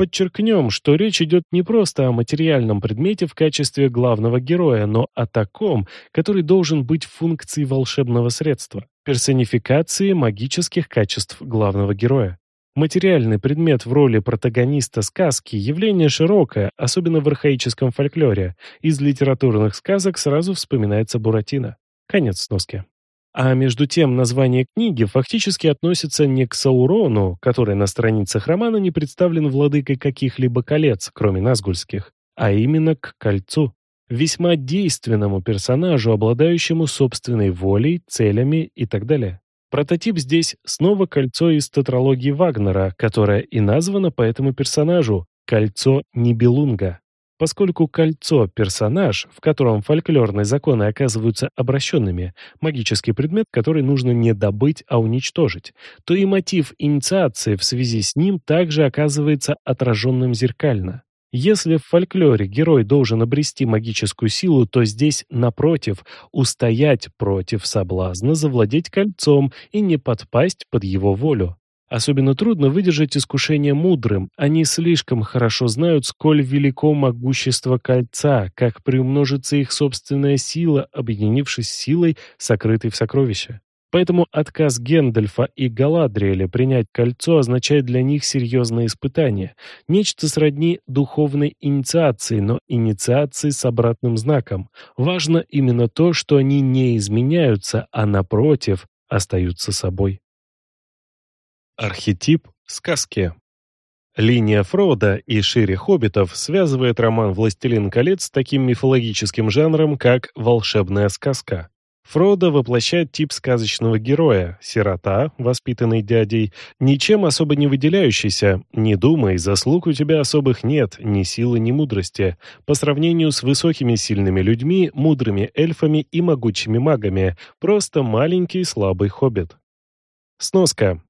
Подчеркнем, что речь идет не просто о материальном предмете в качестве главного героя, но о таком, который должен быть функцией волшебного средства, персонификации магических качеств главного героя. Материальный предмет в роли протагониста сказки – явление широкое, особенно в архаическом фольклоре. Из литературных сказок сразу вспоминается Буратино. Конец сноски. А между тем название книги фактически относится не к Саурону, который на страницах романа не представлен владыкой каких-либо колец, кроме назгульских, а именно к кольцу, весьма действенному персонажу, обладающему собственной волей, целями и так далее. Прототип здесь снова кольцо из тетралогии Вагнера, которое и названо по этому персонажу – кольцо Нибелунга. Поскольку кольцо – персонаж, в котором фольклорные законы оказываются обращенными, магический предмет, который нужно не добыть, а уничтожить, то и мотив инициации в связи с ним также оказывается отраженным зеркально. Если в фольклоре герой должен обрести магическую силу, то здесь, напротив, устоять против соблазна завладеть кольцом и не подпасть под его волю. Особенно трудно выдержать искушение мудрым. Они слишком хорошо знают, сколь велико могущество кольца, как приумножится их собственная сила, объединившись с силой, сокрытой в сокровище. Поэтому отказ Гендальфа и Галадриэля принять кольцо означает для них серьезное испытание, нечто сродни духовной инициации, но инициации с обратным знаком. Важно именно то, что они не изменяются, а напротив, остаются собой. Архетип сказки. Линия Фрода и шире хоббитов связывает роман «Властелин колец» с таким мифологическим жанром, как волшебная сказка. Фродо воплощает тип сказочного героя, сирота, воспитанный дядей, ничем особо не выделяющийся. Не думай, заслуг у тебя особых нет, ни силы, ни мудрости. По сравнению с высокими сильными людьми, мудрыми эльфами и могучими магами, просто маленький слабый хоббит. Сноска.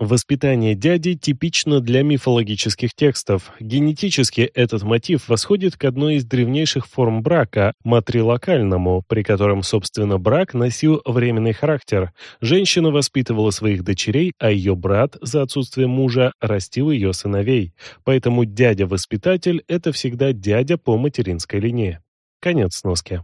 Воспитание дяди типично для мифологических текстов. Генетически этот мотив восходит к одной из древнейших форм брака – матрилокальному, при котором, собственно, брак носил временный характер. Женщина воспитывала своих дочерей, а ее брат, за отсутствием мужа, растил ее сыновей. Поэтому дядя-воспитатель – это всегда дядя по материнской линии. Конец сноски.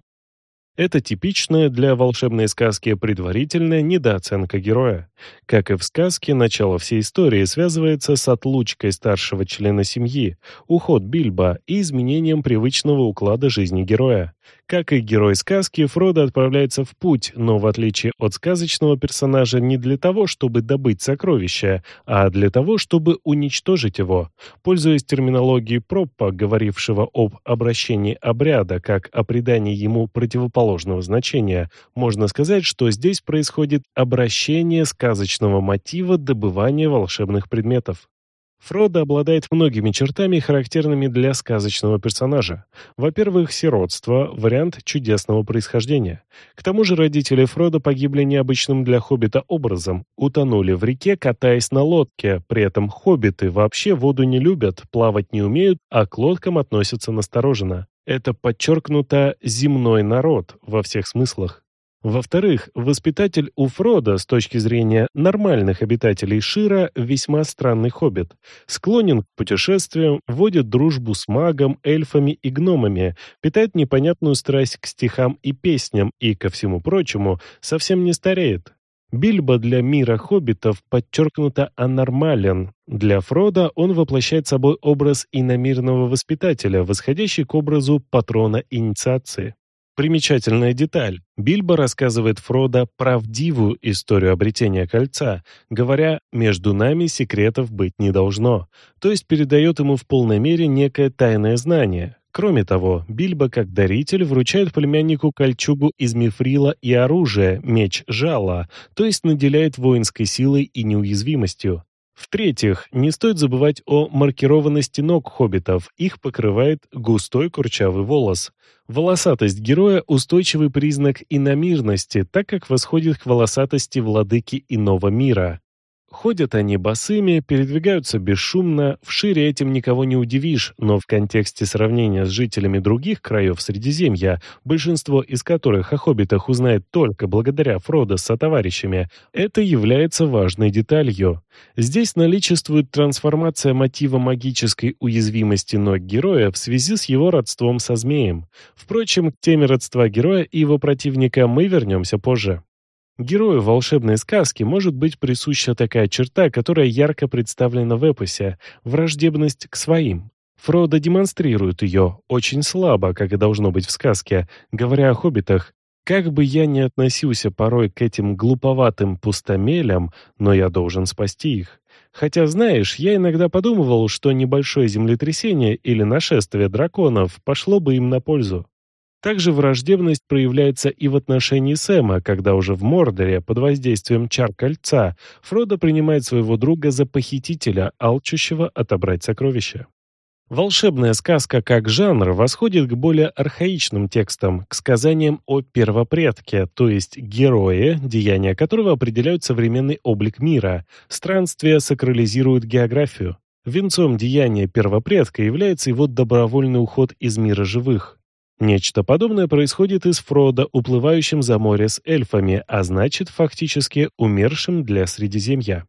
Это типичная для волшебной сказки предварительная недооценка героя. Как и в сказке, начало всей истории связывается с отлучкой старшего члена семьи, уход Бильбо и изменением привычного уклада жизни героя. Как и герой сказки, Фродо отправляется в путь, но в отличие от сказочного персонажа не для того, чтобы добыть сокровища, а для того, чтобы уничтожить его. Пользуясь терминологией Проппа, говорившего об обращении обряда как о придании ему противоположного значения, можно сказать, что здесь происходит обращение сказочного мотива добывания волшебных предметов. Фродо обладает многими чертами, характерными для сказочного персонажа. Во-первых, сиротство – вариант чудесного происхождения. К тому же родители Фродо погибли необычным для хоббита образом, утонули в реке, катаясь на лодке, при этом хоббиты вообще воду не любят, плавать не умеют, а к лодкам относятся настороженно. Это подчеркнуто «земной народ» во всех смыслах. Во-вторых, воспитатель у Фрода с точки зрения нормальных обитателей Шира весьма странный хоббит. Склонен к путешествиям, водит дружбу с магом, эльфами и гномами, питает непонятную страсть к стихам и песням и, ко всему прочему, совсем не стареет. Бильбо для мира хоббитов подчеркнуто анормален. Для Фрода он воплощает собой образ иномирного воспитателя, восходящий к образу патрона инициации. Примечательная деталь. Бильбо рассказывает Фродо правдивую историю обретения кольца, говоря «между нами секретов быть не должно», то есть передает ему в полной мере некое тайное знание. Кроме того, Бильбо как даритель вручает племяннику кольчугу из мифрила и оружие, меч жала, то есть наделяет воинской силой и неуязвимостью. В-третьих, не стоит забывать о маркированности ног хоббитов, их покрывает густой курчавый волос. Волосатость героя – устойчивый признак иномирности, так как восходит к волосатости владыки иного мира. Ходят они босыми, передвигаются бесшумно, в шире этим никого не удивишь, но в контексте сравнения с жителями других краев Средиземья, большинство из которых о хоббитах узнает только благодаря Фродо с сотоварищами, это является важной деталью. Здесь наличествует трансформация мотива магической уязвимости ног героя в связи с его родством со змеем. Впрочем, к теме родства героя и его противника мы вернемся позже. Герою волшебной сказки может быть присуща такая черта, которая ярко представлена в эпосе – враждебность к своим. Фродо демонстрирует ее, очень слабо, как и должно быть в сказке, говоря о хоббитах, как бы я ни относился порой к этим глуповатым пустомелям, но я должен спасти их. Хотя, знаешь, я иногда подумывал, что небольшое землетрясение или нашествие драконов пошло бы им на пользу. Также враждебность проявляется и в отношении Сэма, когда уже в Мордоре, под воздействием чар кольца, Фродо принимает своего друга за похитителя, алчущего отобрать сокровища. Волшебная сказка как жанр восходит к более архаичным текстам, к сказаниям о первопредке, то есть герое, деяния которого определяют современный облик мира. Странствия сакрализируют географию. Венцом деяния первопредка является его добровольный уход из мира живых. Нечто подобное происходит и с Фродо, уплывающим за море с эльфами, а значит, фактически умершим для Средиземья.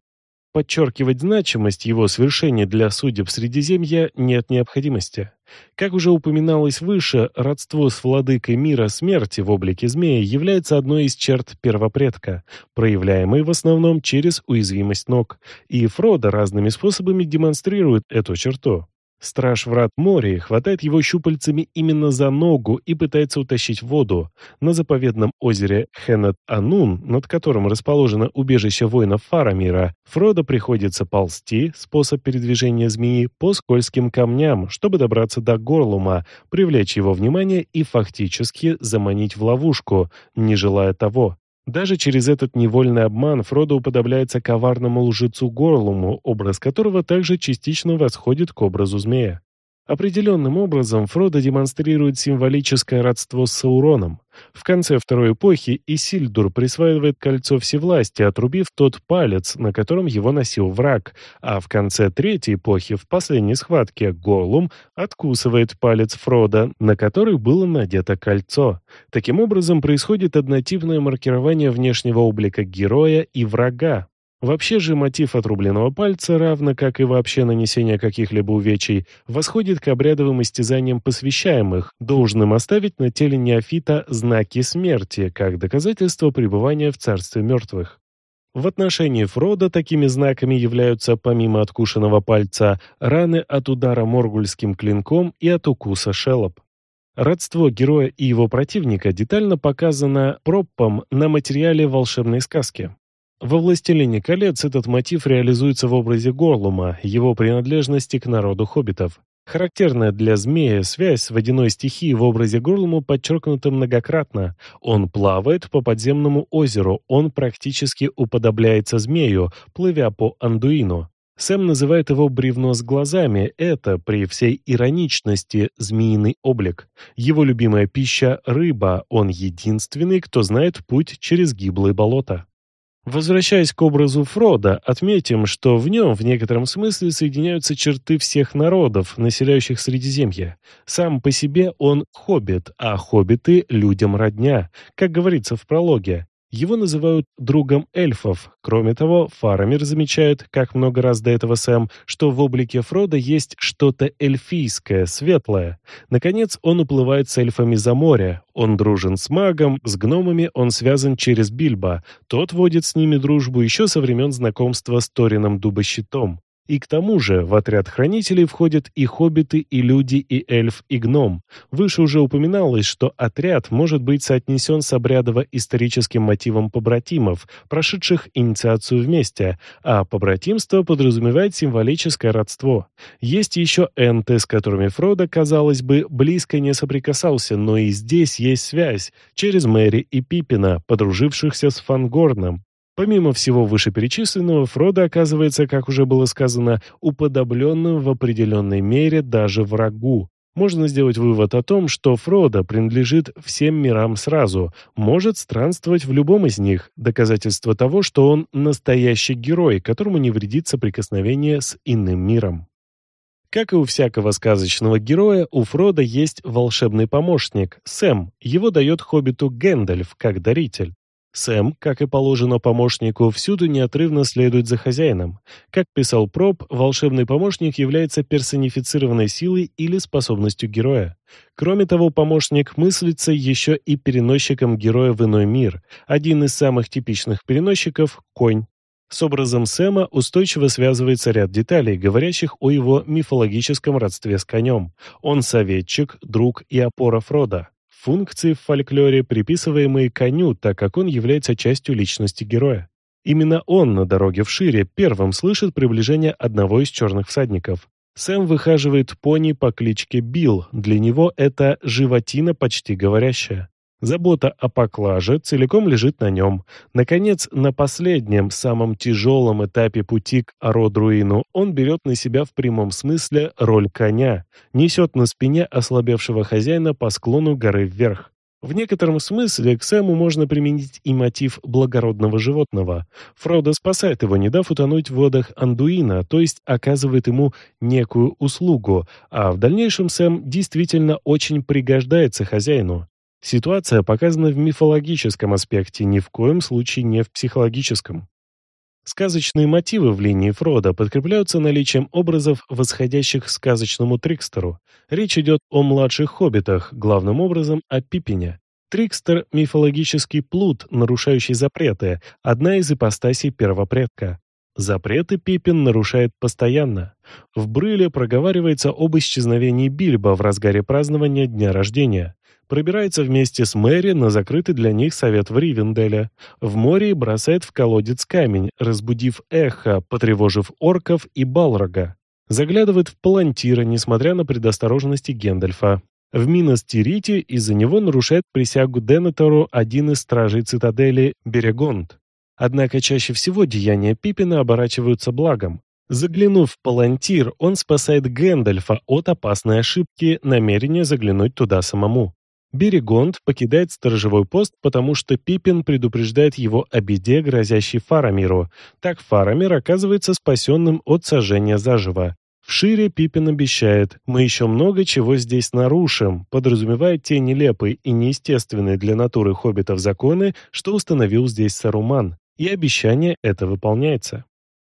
Подчеркивать значимость его свершения для судеб Средиземья нет необходимости. Как уже упоминалось выше, родство с владыкой мира смерти в облике змея является одной из черт первопредка, проявляемой в основном через уязвимость ног, и Фродо разными способами демонстрирует эту черту. Страж врат Мори хватает его щупальцами именно за ногу и пытается утащить в воду. На заповедном озере Хенет-Анун, над которым расположено убежище воинов Фарамира, Фродо приходится ползти, способ передвижения змеи, по скользким камням, чтобы добраться до Горлума, привлечь его внимание и фактически заманить в ловушку, не желая того. Даже через этот невольный обман Фродо уподобляется коварному лжецу Горлуму, образ которого также частично восходит к образу змея. Определенным образом Фродо демонстрирует символическое родство с Сауроном. В конце Второй эпохи Исильдур присваивает кольцо всевластия, отрубив тот палец, на котором его носил враг, а в конце Третьей эпохи, в последней схватке, Голум откусывает палец Фрода, на который было надето кольцо. Таким образом происходит однотипное маркирование внешнего облика героя и врага, Вообще же мотив отрубленного пальца, равно как и вообще нанесение каких-либо увечий, восходит к обрядовым истязаниям посвящаемых, должным оставить на теле неофита знаки смерти, как доказательство пребывания в царстве мертвых. В отношении Фрода такими знаками являются, помимо откушенного пальца, раны от удара моргульским клинком и от укуса шелоп. Родство героя и его противника детально показано проппом на материале волшебной сказки. Во «Властелине колец» этот мотив реализуется в образе Горлума, его принадлежности к народу хоббитов. Характерная для змея связь с водяной стихией в образе Горлума подчеркнута многократно. Он плавает по подземному озеру, он практически уподобляется змею, плывя по Андуину. Сэм называет его бревно с глазами. Это, при всей ироничности, змеиный облик. Его любимая пища – рыба. Он единственный, кто знает путь через гиблые болота. Возвращаясь к образу Фрода, отметим, что в нем в некотором смысле соединяются черты всех народов, населяющих Средиземье. Сам по себе он хоббит, а хоббиты — людям родня, как говорится в прологе. Его называют другом эльфов. Кроме того, Фарамир замечает, как много раз до этого Сэм, что в облике Фрода есть что-то эльфийское, светлое. Наконец, он уплывает с эльфами за море. Он дружен с магом, с гномами он связан через Бильбо. Тот водит с ними дружбу еще со времен знакомства с Торином Дубощитом. И к тому же в отряд хранителей входят и хоббиты, и люди, и эльф, и гном. Выше уже упоминалось, что отряд может быть соотнесен с обрядово-историческим мотивом побратимов, прошедших инициацию вместе, а побратимство подразумевает символическое родство. Есть еще энты, с которыми Фродо, казалось бы, близко не соприкасался, но и здесь есть связь через Мэри и Пипина, подружившихся с Фангорном, Помимо всего вышеперечисленного, Фродо оказывается, как уже было сказано, уподобленным в определенной мере даже врагу. Можно сделать вывод о том, что Фродо принадлежит всем мирам сразу, может странствовать в любом из них, доказательство того, что он настоящий герой, которому не вредит соприкосновение с иным миром. Как и у всякого сказочного героя, у Фрода есть волшебный помощник, Сэм. Его дает хоббиту Гэндальф, как даритель. Сэм, как и положено помощнику, всюду неотрывно следует за хозяином. Как писал Проб, волшебный помощник является персонифицированной силой или способностью героя. Кроме того, помощник мыслится еще и переносчиком героя в иной мир. Один из самых типичных переносчиков – конь. С образом Сэма устойчиво связывается ряд деталей, говорящих о его мифологическом родстве с конем. Он советчик, друг и опора Фрода функции в фольклоре, приписываемые коню, так как он является частью личности героя. Именно он на дороге в Шире первым слышит приближение одного из черных всадников. Сэм выхаживает пони по кличке Билл, для него это животина почти говорящая. Забота о поклаже целиком лежит на нем. Наконец, на последнем, самом тяжелом этапе пути к Ародруину он берет на себя в прямом смысле роль коня, несет на спине ослабевшего хозяина по склону горы вверх. В некотором смысле к Сэму можно применить и мотив благородного животного. Фродо спасает его, не дав утонуть в водах Андуина, то есть оказывает ему некую услугу, а в дальнейшем Сэм действительно очень пригождается хозяину. Ситуация показана в мифологическом аспекте, ни в коем случае не в психологическом. Сказочные мотивы в линии Фрода подкрепляются наличием образов, восходящих к сказочному Трикстеру. Речь идет о младших хоббитах, главным образом о Пипине. Трикстер – мифологический плут, нарушающий запреты, одна из ипостасей первопредка. Запреты Пипин нарушает постоянно. В Брыле проговаривается об исчезновении Бильбо в разгаре празднования дня рождения пробирается вместе с Мэри на закрытый для них совет в Ривенделе. В море бросает в колодец камень, разбудив эхо, потревожив орков и Балрога. Заглядывает в Палантира, несмотря на предосторожности Гендальфа. В Минос-Тирите из-за него нарушает присягу Денетору один из стражей цитадели Берегонд. Однако чаще всего деяния Пипина оборачиваются благом. Заглянув в Палантир, он спасает Гэндальфа от опасной ошибки намерения заглянуть туда самому. Берегонд покидает сторожевой пост, потому что Пипин предупреждает его о беде, грозящей Фарамиру. Так Фарамир оказывается спасенным от сожжения заживо. В шире Пипин обещает, мы еще много чего здесь нарушим, подразумевая те нелепые и неестественные для натуры хоббитов законы, что установил здесь Саруман. И обещание это выполняется.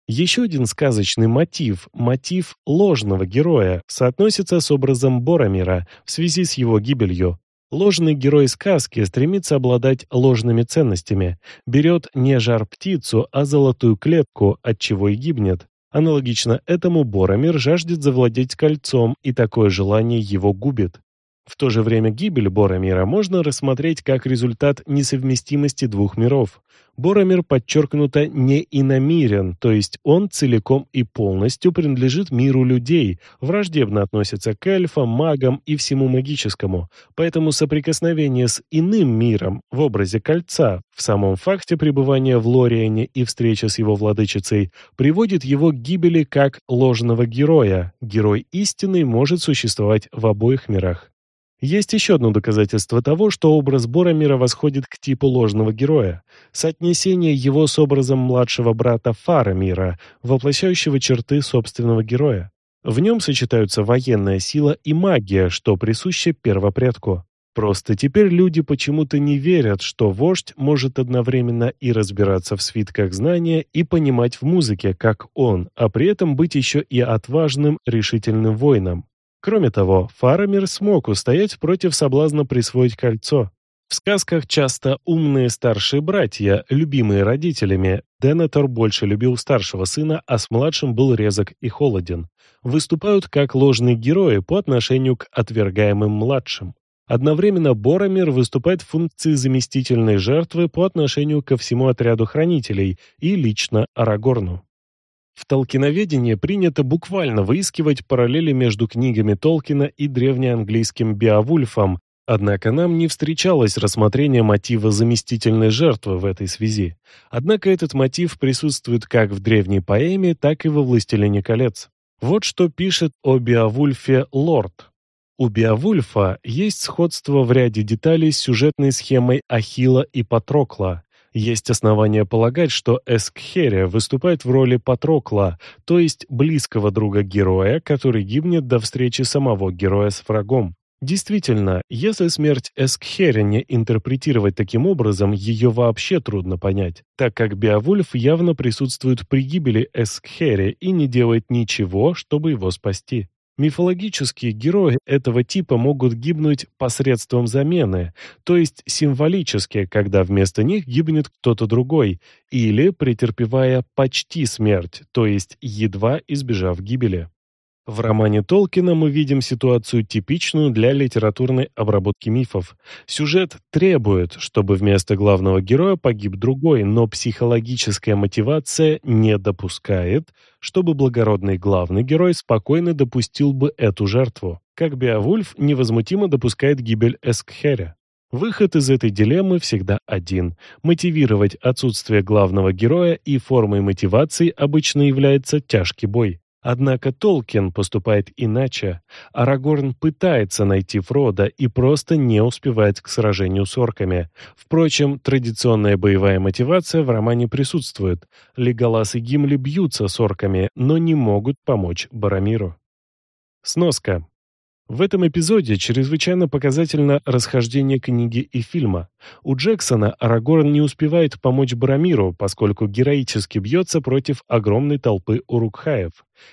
Еще один сказочный мотив, мотив ложного героя, соотносится с образом Боромира в связи с его гибелью. Ложный герой сказки стремится обладать ложными ценностями, берет не жар-птицу, а золотую клетку, от чего и гибнет. Аналогично этому Боромир жаждет завладеть кольцом, и такое желание его губит. В то же время гибель Боромира можно рассмотреть как результат несовместимости двух миров. Боромир подчеркнуто не иномирен, то есть он целиком и полностью принадлежит миру людей, враждебно относится к эльфам, магам и всему магическому. Поэтому соприкосновение с иным миром в образе кольца, в самом факте пребывания в Лориане и встреча с его владычицей, приводит его к гибели как ложного героя. Герой истинный может существовать в обоих мирах. Есть еще одно доказательство того, что образ Боромира восходит к типу ложного героя – соотнесение его с образом младшего брата Фарамира, воплощающего черты собственного героя. В нем сочетаются военная сила и магия, что присуще первопредку. Просто теперь люди почему-то не верят, что вождь может одновременно и разбираться в свитках знания, и понимать в музыке, как он, а при этом быть еще и отважным, решительным воином. Кроме того, Фарамир смог устоять против соблазна присвоить кольцо. В сказках часто умные старшие братья, любимые родителями, Денетор больше любил старшего сына, а с младшим был резок и холоден, выступают как ложные герои по отношению к отвергаемым младшим. Одновременно Боромир выступает в функции заместительной жертвы по отношению ко всему отряду хранителей и лично Арагорну. В толкиноведении принято буквально выискивать параллели между книгами Толкина и древнеанглийским Беовульфом, однако нам не встречалось рассмотрение мотива заместительной жертвы в этой связи. Однако этот мотив присутствует как в древней поэме, так и во «Властелине колец». Вот что пишет о Беовульфе Лорд. У Беовульфа есть сходство в ряде деталей с сюжетной схемой Ахилла и Патрокла. Есть основания полагать, что Эскхерия выступает в роли Патрокла, то есть близкого друга героя, который гибнет до встречи самого героя с врагом. Действительно, если смерть Эскхери не интерпретировать таким образом, ее вообще трудно понять, так как Беовульф явно присутствует при гибели Эскхери и не делает ничего, чтобы его спасти. Мифологические герои этого типа могут гибнуть посредством замены, то есть символически, когда вместо них гибнет кто-то другой, или претерпевая почти смерть, то есть едва избежав гибели. В романе Толкина мы видим ситуацию типичную для литературной обработки мифов. Сюжет требует, чтобы вместо главного героя погиб другой, но психологическая мотивация не допускает, чтобы благородный главный герой спокойно допустил бы эту жертву. Как Беовульф невозмутимо допускает гибель Эскхеря. Выход из этой дилеммы всегда один. Мотивировать отсутствие главного героя и формой мотивации обычно является тяжкий бой. Однако Толкин поступает иначе. Арагорн пытается найти Фрода и просто не успевает к сражению с орками. Впрочем, традиционная боевая мотивация в романе присутствует. Леголас и Гимли бьются с орками, но не могут помочь Барамиру. Сноска. В этом эпизоде чрезвычайно показательно расхождение книги и фильма. У Джексона Арагорн не успевает помочь Барамиру, поскольку героически бьется против огромной толпы урукхаев.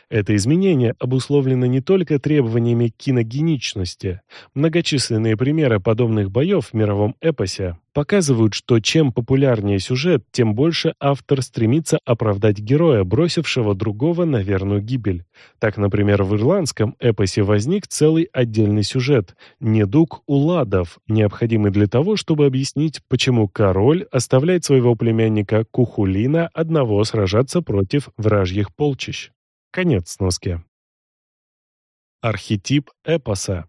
Это изменение обусловлено не только требованиями киногеничности. Многочисленные примеры подобных боев в мировом эпосе показывают, что чем популярнее сюжет, тем больше автор стремится оправдать героя, бросившего другого на верную гибель. Так, например, в ирландском эпосе возник целый отдельный сюжет – недуг уладов, необходимый для того, чтобы объяснить, почему король оставляет своего племянника Кухулина одного сражаться против вражьих полчищ. Конец сноски. Архетип эпоса.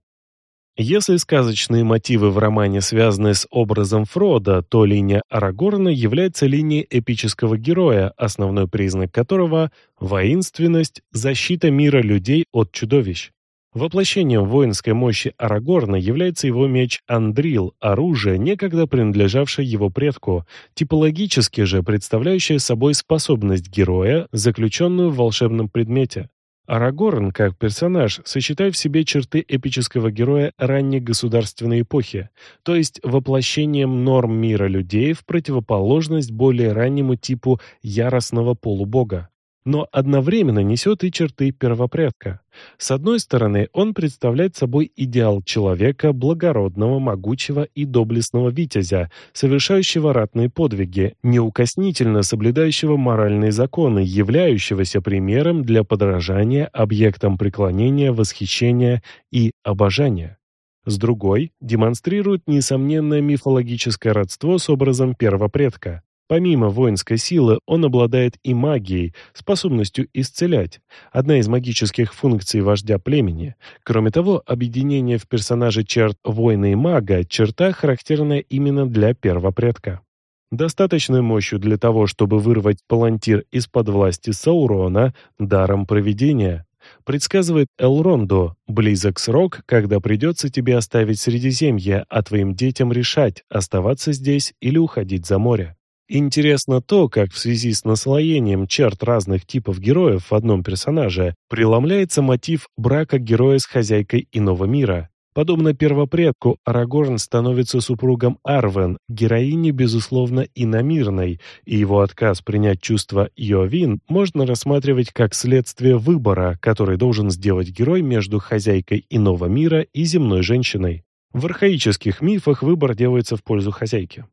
Если сказочные мотивы в романе связаны с образом Фрода, то линия Арагорна является линией эпического героя, основной признак которого – воинственность, защита мира людей от чудовищ. Воплощением воинской мощи Арагорна является его меч Андрил, оружие, некогда принадлежавшее его предку, типологически же представляющее собой способность героя, заключенную в волшебном предмете. Арагорн, как персонаж, сочетает в себе черты эпического героя ранней государственной эпохи, то есть воплощением норм мира людей в противоположность более раннему типу яростного полубога но одновременно несет и черты первопредка. С одной стороны, он представляет собой идеал человека, благородного, могучего и доблестного витязя, совершающего ратные подвиги, неукоснительно соблюдающего моральные законы, являющегося примером для подражания, объектом преклонения, восхищения и обожания. С другой, демонстрирует несомненное мифологическое родство с образом первопредка. Помимо воинской силы, он обладает и магией, способностью исцелять, одна из магических функций вождя племени. Кроме того, объединение в персонаже черт воина и мага – черта, характерная именно для первопредка. Достаточной мощью для того, чтобы вырвать палантир из-под власти Саурона даром провидения. предсказывает Элронду, близок срок, когда придется тебе оставить Средиземье, а твоим детям решать, оставаться здесь или уходить за море. Интересно то, как в связи с наслоением черт разных типов героев в одном персонаже преломляется мотив брака героя с хозяйкой иного мира. Подобно первопредку, Арагорн становится супругом Арвен, героини, безусловно, иномирной, и его отказ принять чувство Йовин можно рассматривать как следствие выбора, который должен сделать герой между хозяйкой иного мира и земной женщиной. В архаических мифах выбор делается в пользу хозяйки.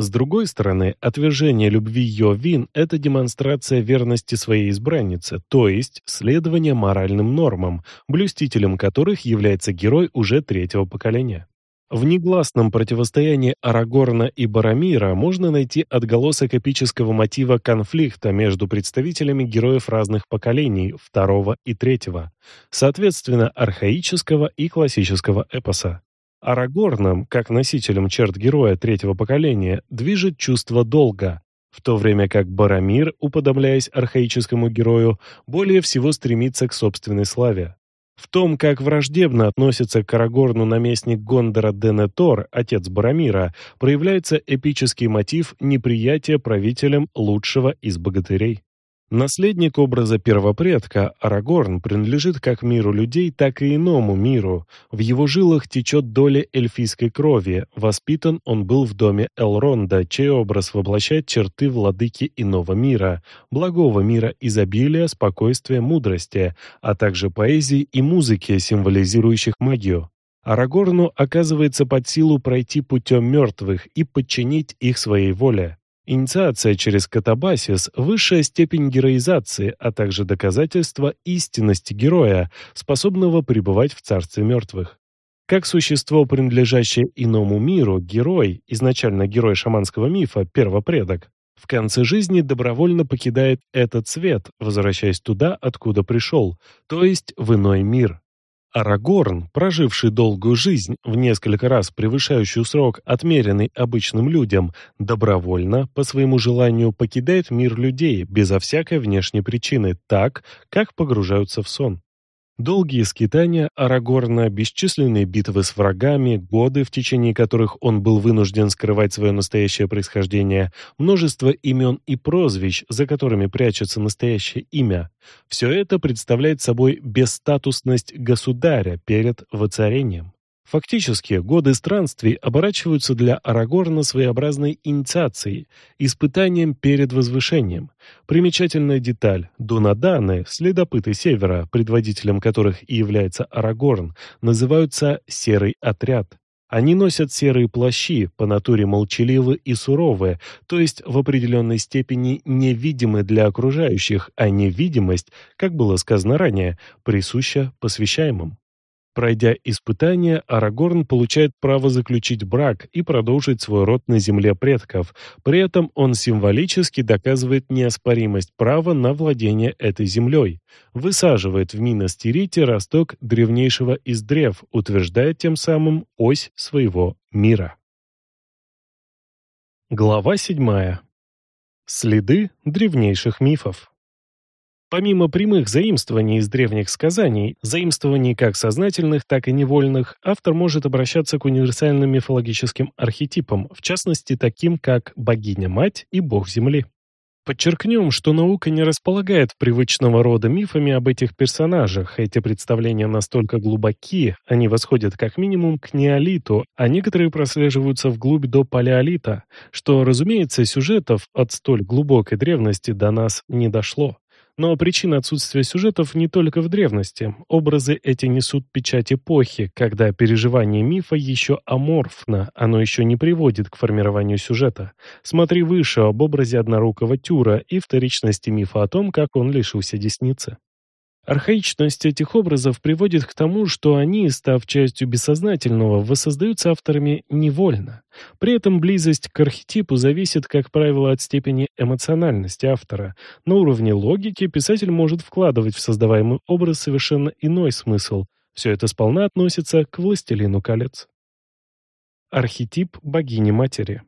С другой стороны, отвержение любви Йовин – это демонстрация верности своей избраннице, то есть следование моральным нормам, блюстителем которых является герой уже третьего поколения. В негласном противостоянии Арагорна и Барамира можно найти отголосок эпического мотива конфликта между представителями героев разных поколений, второго и третьего, соответственно, архаического и классического эпоса. Арагорном, как носителем черт героя третьего поколения, движет чувство долга, в то время как Барамир, уподобляясь архаическому герою, более всего стремится к собственной славе. В том, как враждебно относится к Арагорну наместник Гондора Денетор, отец Барамира, проявляется эпический мотив неприятия правителем лучшего из богатырей. Наследник образа первопредка, Арагорн, принадлежит как миру людей, так и иному миру. В его жилах течет доля эльфийской крови. Воспитан он был в доме Элронда, чей образ воплощает черты владыки иного мира, благого мира изобилия, спокойствия, мудрости, а также поэзии и музыки, символизирующих магию. Арагорну оказывается под силу пройти путем мертвых и подчинить их своей воле. Инициация через катабасис – высшая степень героизации, а также доказательство истинности героя, способного пребывать в царстве мертвых. Как существо, принадлежащее иному миру, герой, изначально герой шаманского мифа, первопредок, в конце жизни добровольно покидает этот свет, возвращаясь туда, откуда пришел, то есть в иной мир. Арагорн, проживший долгую жизнь, в несколько раз превышающую срок, отмеренный обычным людям, добровольно, по своему желанию, покидает мир людей безо всякой внешней причины, так, как погружаются в сон. Долгие скитания Арагорна, бесчисленные битвы с врагами, годы, в течение которых он был вынужден скрывать свое настоящее происхождение, множество имен и прозвищ, за которыми прячется настоящее имя – все это представляет собой бесстатусность государя перед воцарением. Фактически, годы странствий оборачиваются для Арагорна своеобразной инициацией, испытанием перед возвышением. Примечательная деталь. Дунаданы, следопыты Севера, предводителем которых и является Арагорн, называются «серый отряд». Они носят серые плащи, по натуре молчаливы и суровы, то есть в определенной степени невидимы для окружающих, а невидимость, как было сказано ранее, присуща посвящаемым. Пройдя испытание, Арагорн получает право заключить брак и продолжить свой род на земле предков. При этом он символически доказывает неоспоримость права на владение этой землей, высаживает в Минас-Тирите росток древнейшего из древ, утверждая тем самым ось своего мира. Глава 7. Следы древнейших мифов. Помимо прямых заимствований из древних сказаний, заимствований как сознательных, так и невольных, автор может обращаться к универсальным мифологическим архетипам, в частности таким, как богиня-мать и бог земли. Подчеркнем, что наука не располагает привычного рода мифами об этих персонажах. Эти представления настолько глубоки, они восходят как минимум к неолиту, а некоторые прослеживаются вглубь до палеолита, что, разумеется, сюжетов от столь глубокой древности до нас не дошло. Но причина отсутствия сюжетов не только в древности. Образы эти несут печать эпохи, когда переживание мифа еще аморфно, оно еще не приводит к формированию сюжета. Смотри выше об образе однорукого Тюра и вторичности мифа о том, как он лишился десницы. Архаичность этих образов приводит к тому, что они, став частью бессознательного, воссоздаются авторами невольно. При этом близость к архетипу зависит, как правило, от степени эмоциональности автора. На уровне логики писатель может вкладывать в создаваемый образ совершенно иной смысл. Все это сполна относится к «Властелину колец». Архетип богини-матери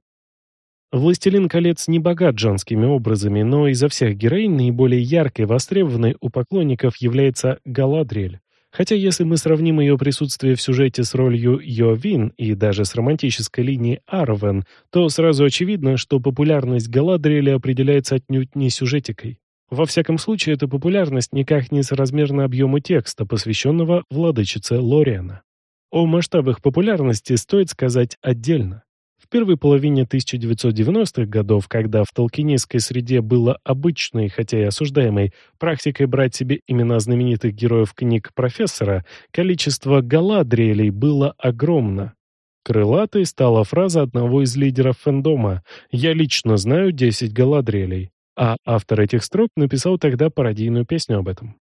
«Властелин колец» не богат женскими образами, но изо всех героинь наиболее яркой и востребованной у поклонников является Галадриэль. Хотя если мы сравним ее присутствие в сюжете с ролью Йовин и даже с романтической линией Арвен, то сразу очевидно, что популярность Галадриэля определяется отнюдь не сюжетикой. Во всяком случае, эта популярность никак не соразмерна объему текста, посвященного владычице Лориана. О масштабах популярности стоит сказать отдельно первой половине 1990-х годов, когда в толкинистской среде было обычной, хотя и осуждаемой, практикой брать себе имена знаменитых героев книг профессора, количество галадриэлей было огромно. Крылатой стала фраза одного из лидеров фэндома «Я лично знаю 10 галадриэлей», а автор этих строк написал тогда пародийную песню об этом.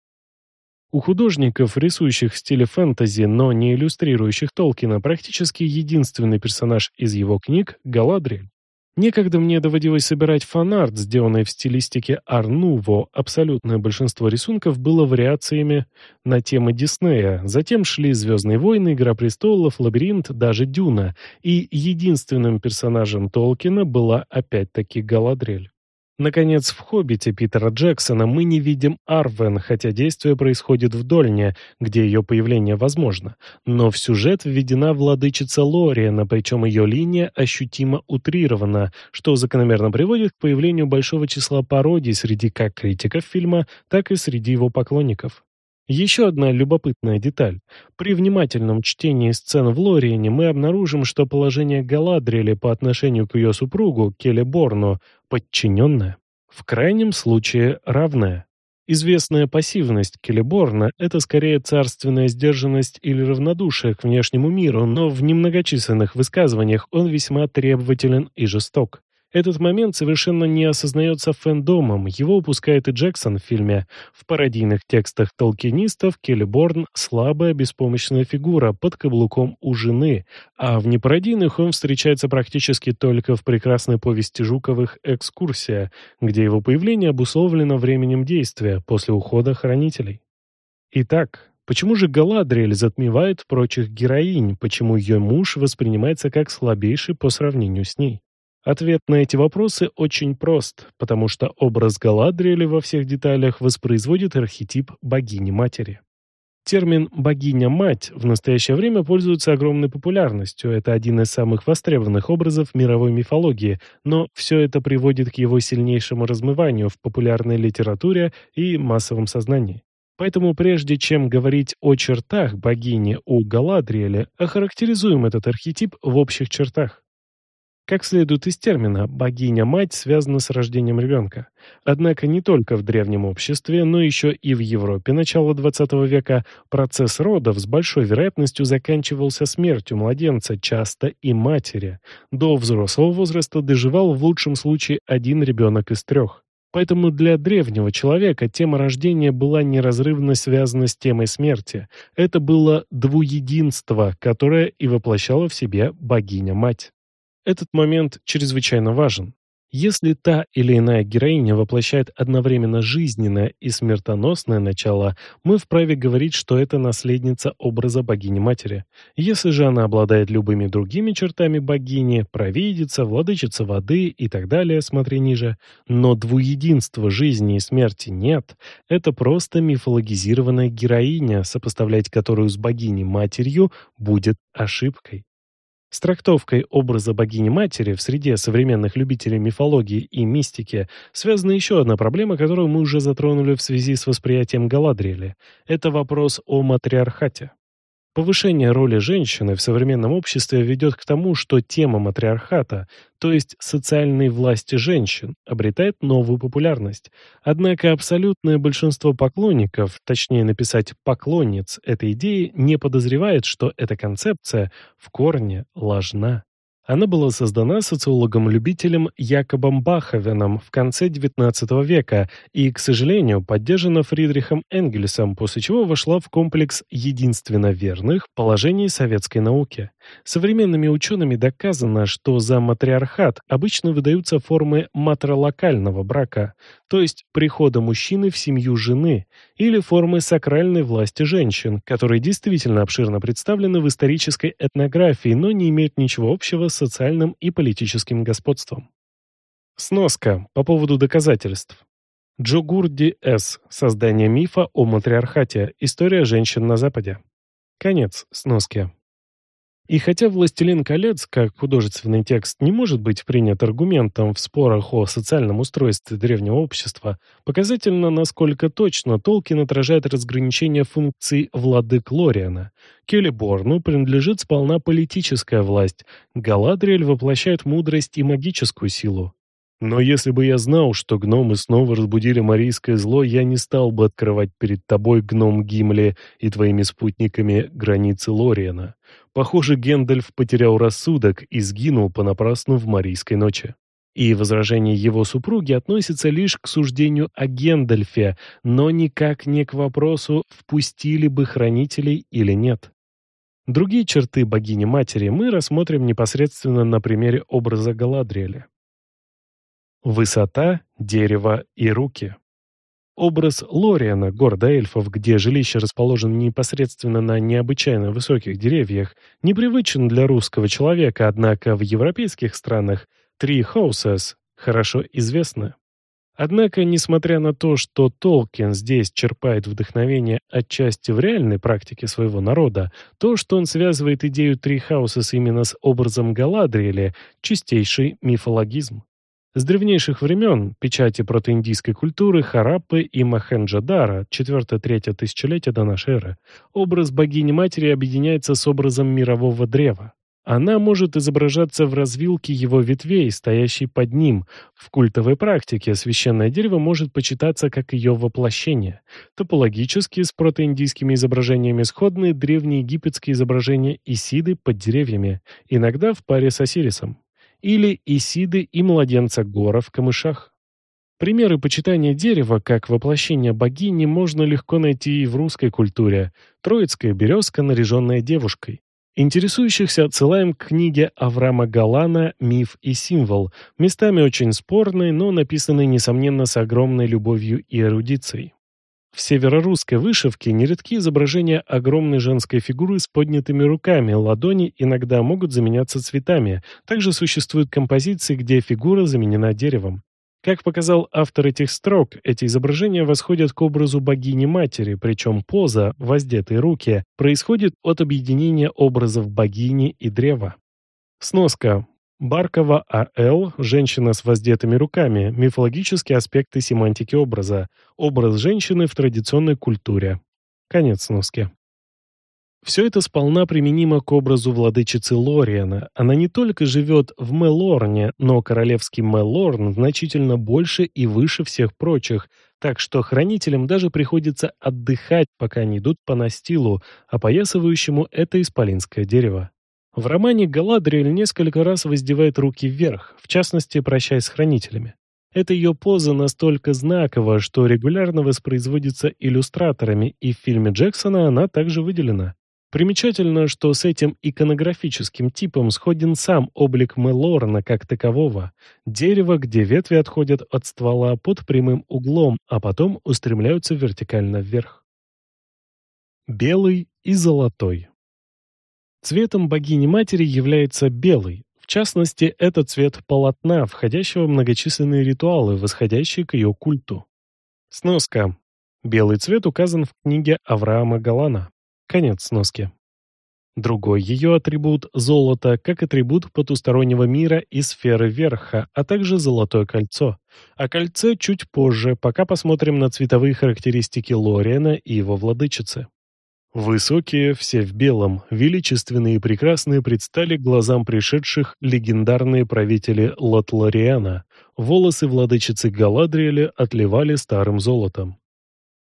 У художников, рисующих в стиле фэнтези, но не иллюстрирующих Толкина, практически единственный персонаж из его книг — Галадриэль. Некогда мне доводилось собирать фанарт, сделанный в стилистике Арнуво. Абсолютное большинство рисунков было вариациями на темы Диснея. Затем шли «Звездные войны», «Игра престолов», «Лабиринт», даже «Дюна». И единственным персонажем Толкина была опять-таки Галадриэль. Наконец, в «Хоббите» Питера Джексона мы не видим Арвен, хотя действие происходит в Дольне, где ее появление возможно. Но в сюжет введена владычица Лориана, причем ее линия ощутимо утрирована, что закономерно приводит к появлению большого числа пародий среди как критиков фильма, так и среди его поклонников. Еще одна любопытная деталь. При внимательном чтении сцен в Лориене мы обнаружим, что положение Галадриэли по отношению к ее супругу, Келеборну, подчиненное, в крайнем случае равное. Известная пассивность Келеборна – это скорее царственная сдержанность или равнодушие к внешнему миру, но в немногочисленных высказываниях он весьма требователен и жесток. Этот момент совершенно не осознается фэндомом, его упускает и Джексон в фильме. В пародийных текстах толкинистов Келлиборн – слабая, беспомощная фигура под каблуком у жены, а в непародийных он встречается практически только в прекрасной повести Жуковых «Экскурсия», где его появление обусловлено временем действия после ухода хранителей. Итак, Почему же Галадриэль затмевает прочих героинь? Почему ее муж воспринимается как слабейший по сравнению с ней? Ответ на эти вопросы очень прост, потому что образ Галадриэля во всех деталях воспроизводит архетип богини-матери. Термин «богиня-мать» в настоящее время пользуется огромной популярностью. Это один из самых востребованных образов мировой мифологии, но все это приводит к его сильнейшему размыванию в популярной литературе и массовом сознании. Поэтому прежде чем говорить о чертах богини у Галадриэля, охарактеризуем этот архетип в общих чертах. Как следует из термина, богиня-мать связана с рождением ребенка. Однако не только в древнем обществе, но еще и в Европе начала XX века процесс родов с большой вероятностью заканчивался смертью младенца, часто и матери. До взрослого возраста доживал в лучшем случае один ребенок из трех. Поэтому для древнего человека тема рождения была неразрывно связана с темой смерти. Это было двуединство, которое и воплощало в себе богиня-мать. Этот момент чрезвычайно важен. Если та или иная героиня воплощает одновременно жизненное и смертоносное начало, мы вправе говорить, что это наследница образа богини-матери. Если же она обладает любыми другими чертами богини, провидица, владычица воды и так далее, смотри ниже, но двуединства жизни и смерти нет, это просто мифологизированная героиня, сопоставлять которую с богиней-матерью будет ошибкой. С трактовкой образа богини-матери в среде современных любителей мифологии и мистики связана еще одна проблема, которую мы уже затронули в связи с восприятием Галадриэля. Это вопрос о матриархате. Повышение роли женщины в современном обществе ведет к тому, что тема матриархата, то есть социальной власти женщин, обретает новую популярность. Однако абсолютное большинство поклонников, точнее написать поклонниц этой идеи, не подозревает, что эта концепция в корне ложна. Она была создана социологом-любителем Якобом Баховеном в конце XIX века и, к сожалению, поддержана Фридрихом Энгельсом, после чего вошла в комплекс единственно верных положений советской науки. Современными учеными доказано, что за матриархат обычно выдаются формы матролокального брака, то есть прихода мужчины в семью жены, или формы сакральной власти женщин, которые действительно обширно представлены в исторической этнографии, но не имеют ничего общего с социальным и политическим господством. Сноска по поводу доказательств. Джо Гурди С. Создание мифа о матриархате. История женщин на Западе. Конец сноски. И хотя «Властелин колец» как художественный текст не может быть принят аргументом в спорах о социальном устройстве древнего общества, показательно, насколько точно Толкин отражает разграничение функций владык Лориана. Келеборну принадлежит сполна политическая власть, Галадриэль воплощает мудрость и магическую силу. Но если бы я знал, что гномы снова разбудили марийское зло, я не стал бы открывать перед тобой, гном Гимли, и твоими спутниками границы Лориана. Похоже, Гендальф потерял рассудок и сгинул понапрасну в марийской ночи. И возражение его супруги относится лишь к суждению о Гендальфе, но никак не к вопросу, впустили бы хранителей или нет. Другие черты богини-матери мы рассмотрим непосредственно на примере образа Галадриэля. Высота, дерево и руки. Образ Лориана, города эльфов, где жилище расположено непосредственно на необычайно высоких деревьях, непривычен для русского человека, однако в европейских странах Три Houses хорошо известны. Однако, несмотря на то, что Толкин здесь черпает вдохновение отчасти в реальной практике своего народа, то, что он связывает идею Три Houses именно с образом Галадриэля, чистейший мифологизм. С древнейших времен печати протоиндийской культуры Хараппы и Махенджадара, 4-3 тысячелетия до нашей эры, образ богини-матери объединяется с образом мирового древа. Она может изображаться в развилке его ветвей, стоящей под ним. В культовой практике священное дерево может почитаться как ее воплощение. Топологически с протоиндийскими изображениями сходны древнеегипетские изображения Исиды под деревьями, иногда в паре с Осирисом или Исиды и младенца Гора в камышах. Примеры почитания дерева как воплощения богини можно легко найти и в русской культуре. Троицкая березка, наряженная девушкой. Интересующихся отсылаем к книге Авраама Галана «Миф и символ», местами очень спорной, но написанной, несомненно, с огромной любовью и эрудицией. В северорусской вышивке нередки изображения огромной женской фигуры с поднятыми руками, ладони иногда могут заменяться цветами. Также существуют композиции, где фигура заменена деревом. Как показал автор этих строк, эти изображения восходят к образу богини-матери, причем поза, воздетые руки, происходит от объединения образов богини и древа. Сноска. Баркова А.Л. «Женщина с воздетыми руками. Мифологические аспекты семантики образа. Образ женщины в традиционной культуре». Конец сноски. Все это сполна применимо к образу владычицы Лориана. Она не только живет в Мелорне, но королевский Мелорн значительно больше и выше всех прочих, так что хранителям даже приходится отдыхать, пока они идут по настилу, опоясывающему это исполинское дерево. В романе Галадриэль несколько раз воздевает руки вверх, в частности, прощаясь с хранителями. Эта ее поза настолько знакова, что регулярно воспроизводится иллюстраторами, и в фильме Джексона она также выделена. Примечательно, что с этим иконографическим типом сходен сам облик Мелорна как такового. Дерево, где ветви отходят от ствола под прямым углом, а потом устремляются вертикально вверх. Белый и золотой. Цветом богини-матери является белый. В частности, это цвет полотна, входящего в многочисленные ритуалы, восходящие к ее культу. Сноска. Белый цвет указан в книге Авраама Галана. Конец сноски. Другой ее атрибут – золото, как атрибут потустороннего мира и сферы верха, а также золотое кольцо. О кольце чуть позже, пока посмотрим на цветовые характеристики Лориана и его владычицы. Высокие, все в белом, величественные и прекрасные предстали глазам пришедших легендарные правители Лотлариана. Волосы владычицы Галадриэля отливали старым золотом.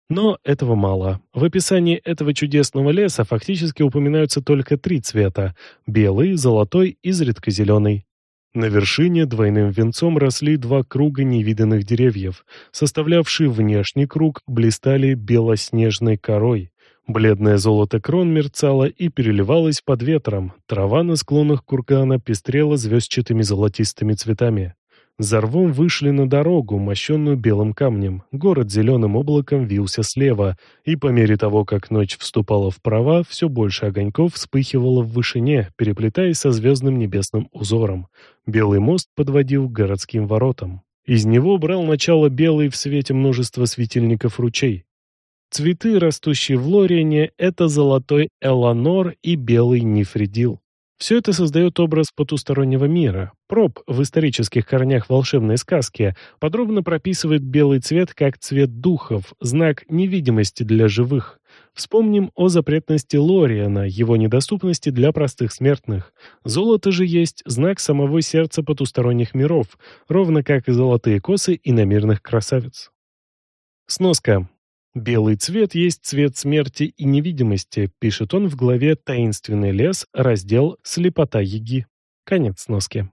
Но этого мало. В описании этого чудесного леса фактически упоминаются только три цвета – белый, золотой, изредка зеленый. На вершине двойным венцом росли два круга невиданных деревьев. Составлявшие внешний круг блистали белоснежной корой. Бледное золото крон мерцало и переливалось под ветром, трава на склонах кургана пестрела звездчатыми золотистыми цветами. За рвом вышли на дорогу, мощенную белым камнем. Город зеленым облаком вился слева, и по мере того, как ночь вступала в права, все больше огоньков вспыхивало в вышине, переплетаясь со звездным небесным узором. Белый мост подводил к городским воротам. Из него брал начало белый в свете множества светильников ручей. Цветы, растущие в Лориене, это золотой эланор и белый нефридил. Все это создает образ потустороннего мира. Проб в исторических корнях волшебной сказки подробно прописывает белый цвет как цвет духов, знак невидимости для живых. Вспомним о запретности Лориана, его недоступности для простых смертных. Золото же есть знак самого сердца потусторонних миров, ровно как и золотые косы иномирных красавиц. Сноска. «Белый цвет есть цвет смерти и невидимости», пишет он в главе «Таинственный лес», раздел «Слепота Яги». Конец сноски.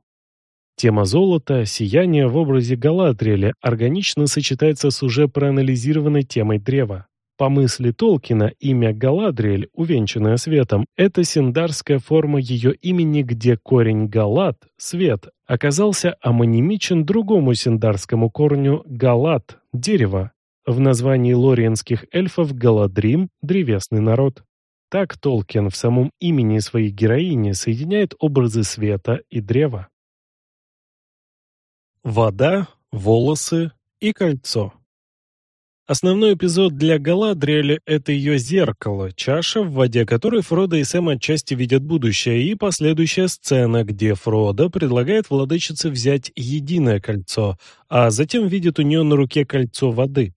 Тема золота, сияния в образе Галадриэля органично сочетается с уже проанализированной темой древа. По мысли Толкина, имя Галадриэль, увенчанное светом, это синдарская форма ее имени, где корень Галат, свет, оказался амонимичен другому синдарскому корню Галат, дерево, в названии лориенских эльфов Галадрим – древесный народ. Так Толкин в самом имени своей героини соединяет образы света и древа. Вода, волосы и кольцо. Основной эпизод для Галадриэля – это ее зеркало, чаша, в воде которой Фродо и Сэм отчасти видят будущее, и последующая сцена, где Фродо предлагает владычице взять единое кольцо, а затем видит у нее на руке кольцо воды.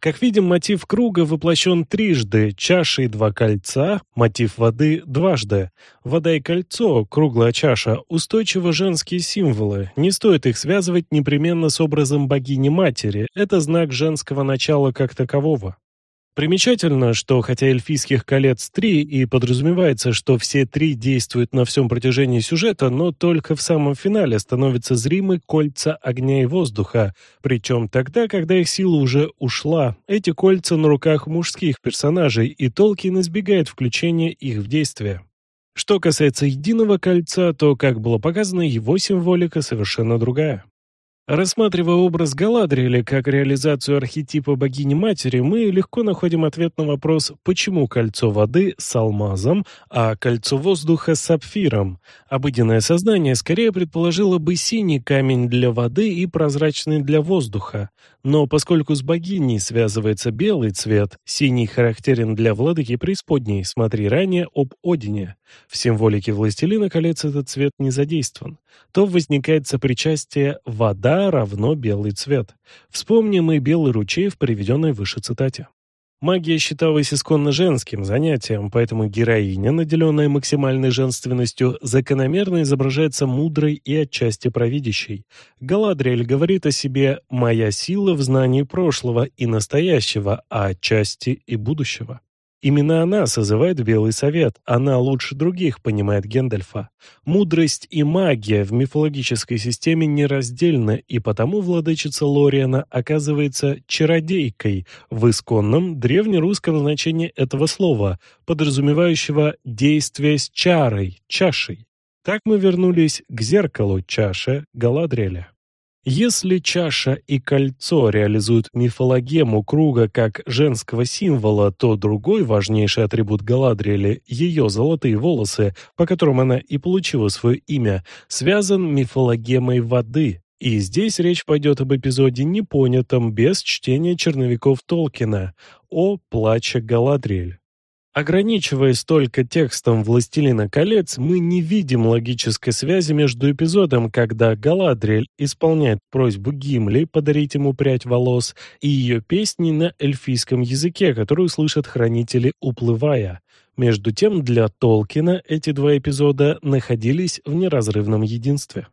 Как видим, мотив круга воплощен трижды, чаша и два кольца, мотив воды дважды. Вода и кольцо, круглая чаша, устойчиво женские символы. Не стоит их связывать непременно с образом богини-матери, это знак женского начала как такового. Примечательно, что хотя эльфийских колец три и подразумевается, что все три действуют на всем протяжении сюжета, но только в самом финале становятся зримы кольца огня и воздуха, причем тогда, когда их сила уже ушла. Эти кольца на руках мужских персонажей, и Толкин избегает включения их в действие. Что касается единого кольца, то, как было показано, его символика совершенно другая. Рассматривая образ Галадриэля как реализацию архетипа богини-матери, мы легко находим ответ на вопрос, почему кольцо воды с алмазом, а кольцо воздуха с сапфиром. Обыденное сознание скорее предположило бы синий камень для воды и прозрачный для воздуха. Но поскольку с богиней связывается белый цвет, синий характерен для владыки преисподней, смотри ранее об Одине. В символике «Властелина колец» этот цвет не задействован. То возникает сопричастие «вода равно белый цвет». Вспомним и белый ручей в приведенной выше цитате. Магия считалась исконно женским занятием, поэтому героиня, наделенная максимальной женственностью, закономерно изображается мудрой и отчасти провидящей. Галадриэль говорит о себе «моя сила в знании прошлого и настоящего, а отчасти и будущего». Именно она созывает Белый Совет, она лучше других понимает Гендальфа. Мудрость и магия в мифологической системе нераздельны, и потому владычица Лориана оказывается чародейкой в исконном древнерусском значении этого слова, подразумевающего действие с чарой, чашей. Так мы вернулись к зеркалу чаши Галадриэля. Если чаша и кольцо реализуют мифологему круга как женского символа, то другой важнейший атрибут Галадриэля, ее золотые волосы, по которым она и получила свое имя, связан мифологемой воды. И здесь речь пойдет об эпизоде непонятом без чтения черновиков Толкина о плаче Галадриэль. Ограничиваясь только текстом «Властелина колец», мы не видим логической связи между эпизодом, когда Галадриэль исполняет просьбу Гимли подарить ему прядь волос, и ее песней на эльфийском языке, которую слышат хранители, уплывая. Между тем, для Толкина эти два эпизода находились в неразрывном единстве.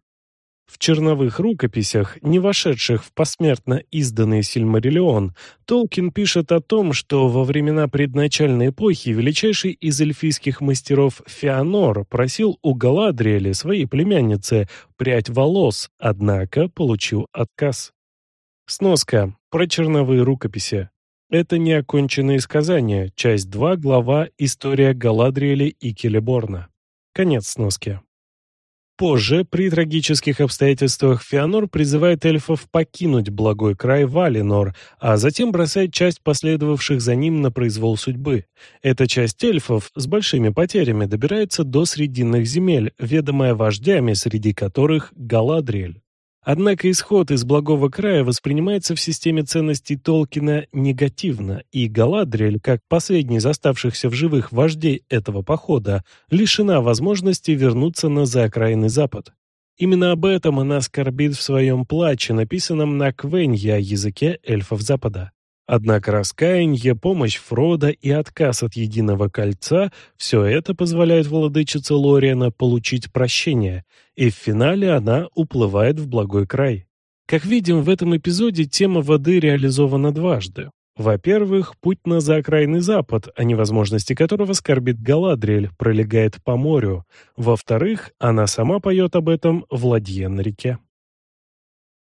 В черновых рукописях, не вошедших в посмертно изданный Сильмариллион, Толкин пишет о том, что во времена предначальной эпохи величайший из эльфийских мастеров Феонор просил у Галадриэля, своей племянницы, прядь волос, однако получил отказ. Сноска. Про черновые рукописи. Это неоконченные сказания. Часть 2, глава «История Галадриэля и Келеборна». Конец сноски. Позже, при трагических обстоятельствах, Феонор призывает эльфов покинуть благой край Валинор, а затем бросает часть последовавших за ним на произвол судьбы. Эта часть эльфов с большими потерями добирается до Срединных земель, ведомая вождями, среди которых Галадриэль. Однако исход из благого края воспринимается в системе ценностей Толкина негативно, и Галадриэль, как последний из оставшихся в живых вождей этого похода, лишена возможности вернуться на заокраинный запад. Именно об этом она скорбит в своем плаче, написанном на квенья языке эльфов Запада. Однако раскаяние, помощь Фрода и отказ от единого кольца – все это позволяет владычице Лориана получить прощение, и в финале она уплывает в благой край. Как видим, в этом эпизоде тема воды реализована дважды. Во-первых, путь на заокраинный запад, о невозможности которого скорбит Галадриэль, пролегает по морю. Во-вторых, она сама поет об этом в ладье.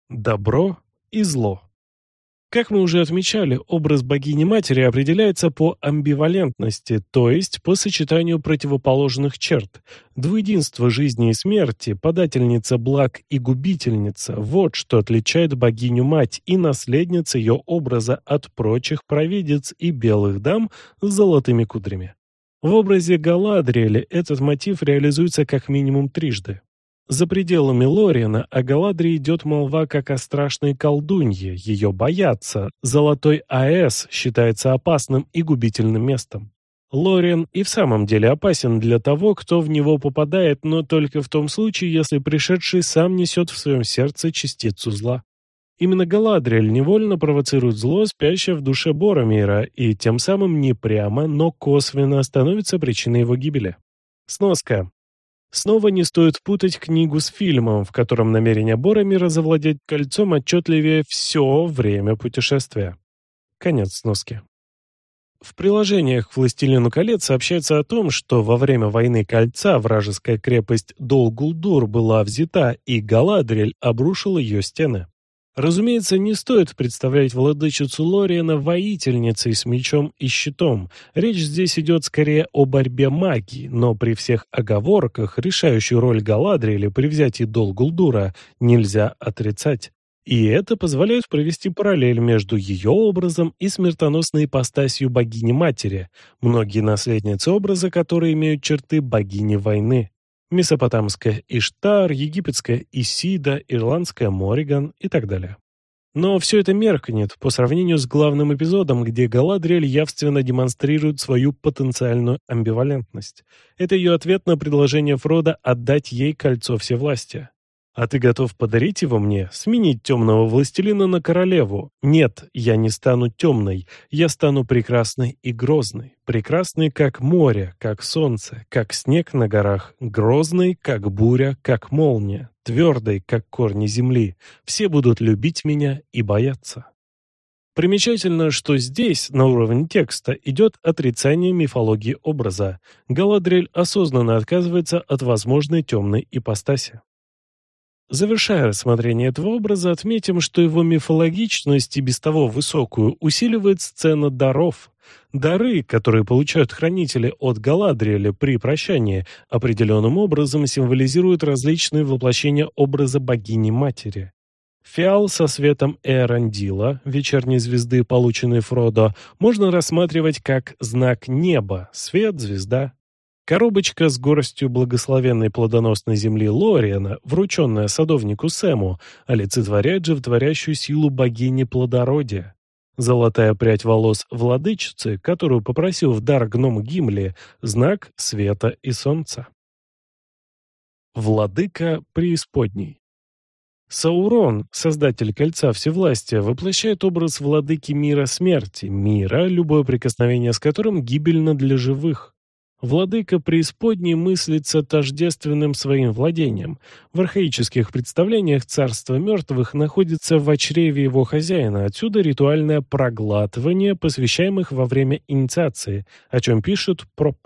Добро и зло как мы уже отмечали, образ богини-матери определяется по амбивалентности, то есть по сочетанию противоположных черт. Двуединство жизни и смерти, подательница благ и губительница – вот что отличает богиню-мать и наследниц ее образа от прочих провидец и белых дам с золотыми кудрями. В образе Галадриэля этот мотив реализуется как минимум трижды. За пределами Лориана о Галадре идет молва как о страшной колдунье, ее боятся. Золотой АЭС считается опасным и губительным местом. Лориан и в самом деле опасен для того, кто в него попадает, но только в том случае, если пришедший сам несет в своем сердце частицу зла. Именно Галадриэль невольно провоцирует зло, спящее в душе Боромира, и тем самым не прямо, но косвенно становится причиной его гибели. Сноска. Снова не стоит путать книгу с фильмом, в котором намерение Боромира завладеть кольцом отчетливее все время путешествия. Конец сноски. В приложениях к «Властелину колец» сообщается о том, что во время войны кольца вражеская крепость Долгулдур была взята, и Галадриэль обрушил ее стены. Разумеется, не стоит представлять владычицу Лориана воительницей с мечом и щитом. Речь здесь идет скорее о борьбе магии, но при всех оговорках решающую роль Галадриэля при взятии Долгулдура нельзя отрицать. И это позволяет провести параллель между ее образом и смертоносной ипостасью богини-матери, многие наследницы образа, которые имеют черты богини войны месопотамская Иштар, египетская Исида, ирландская Мориган и так далее. Но все это меркнет по сравнению с главным эпизодом, где Галадриэль явственно демонстрирует свою потенциальную амбивалентность. Это ее ответ на предложение Фрода отдать ей кольцо всевластия. А ты готов подарить его мне, сменить темного властелина на королеву? Нет, я не стану темной, я стану прекрасной и грозной. Прекрасной, как море, как солнце, как снег на горах, грозной, как буря, как молния, твердой, как корни земли. Все будут любить меня и бояться. Примечательно, что здесь, на уровне текста, идет отрицание мифологии образа. Галадриэль осознанно отказывается от возможной темной ипостаси. Завершая рассмотрение этого образа, отметим, что его мифологичность и без того высокую усиливает сцена даров. Дары, которые получают хранители от Галадриэля при прощании, определенным образом символизируют различные воплощения образа богини-матери. Фиал со светом Эрандила, вечерней звезды, полученной Фродо, можно рассматривать как знак неба, свет, звезда, Коробочка с горстью благословенной плодоносной земли Лориана, врученная садовнику Сэму, олицетворяет же в творящую силу богини плодородия. Золотая прядь волос владычицы, которую попросил в дар гном Гимли, знак света и солнца. Владыка преисподней Саурон, создатель Кольца Всевластия, воплощает образ владыки мира смерти, мира, любое прикосновение с которым гибельно для живых. Владыка преисподней мыслится тождественным своим владением. В архаических представлениях царство мертвых находится в чреве его хозяина, отсюда ритуальное проглатывание посвящаемых во время инициации, о чем пишет Проп.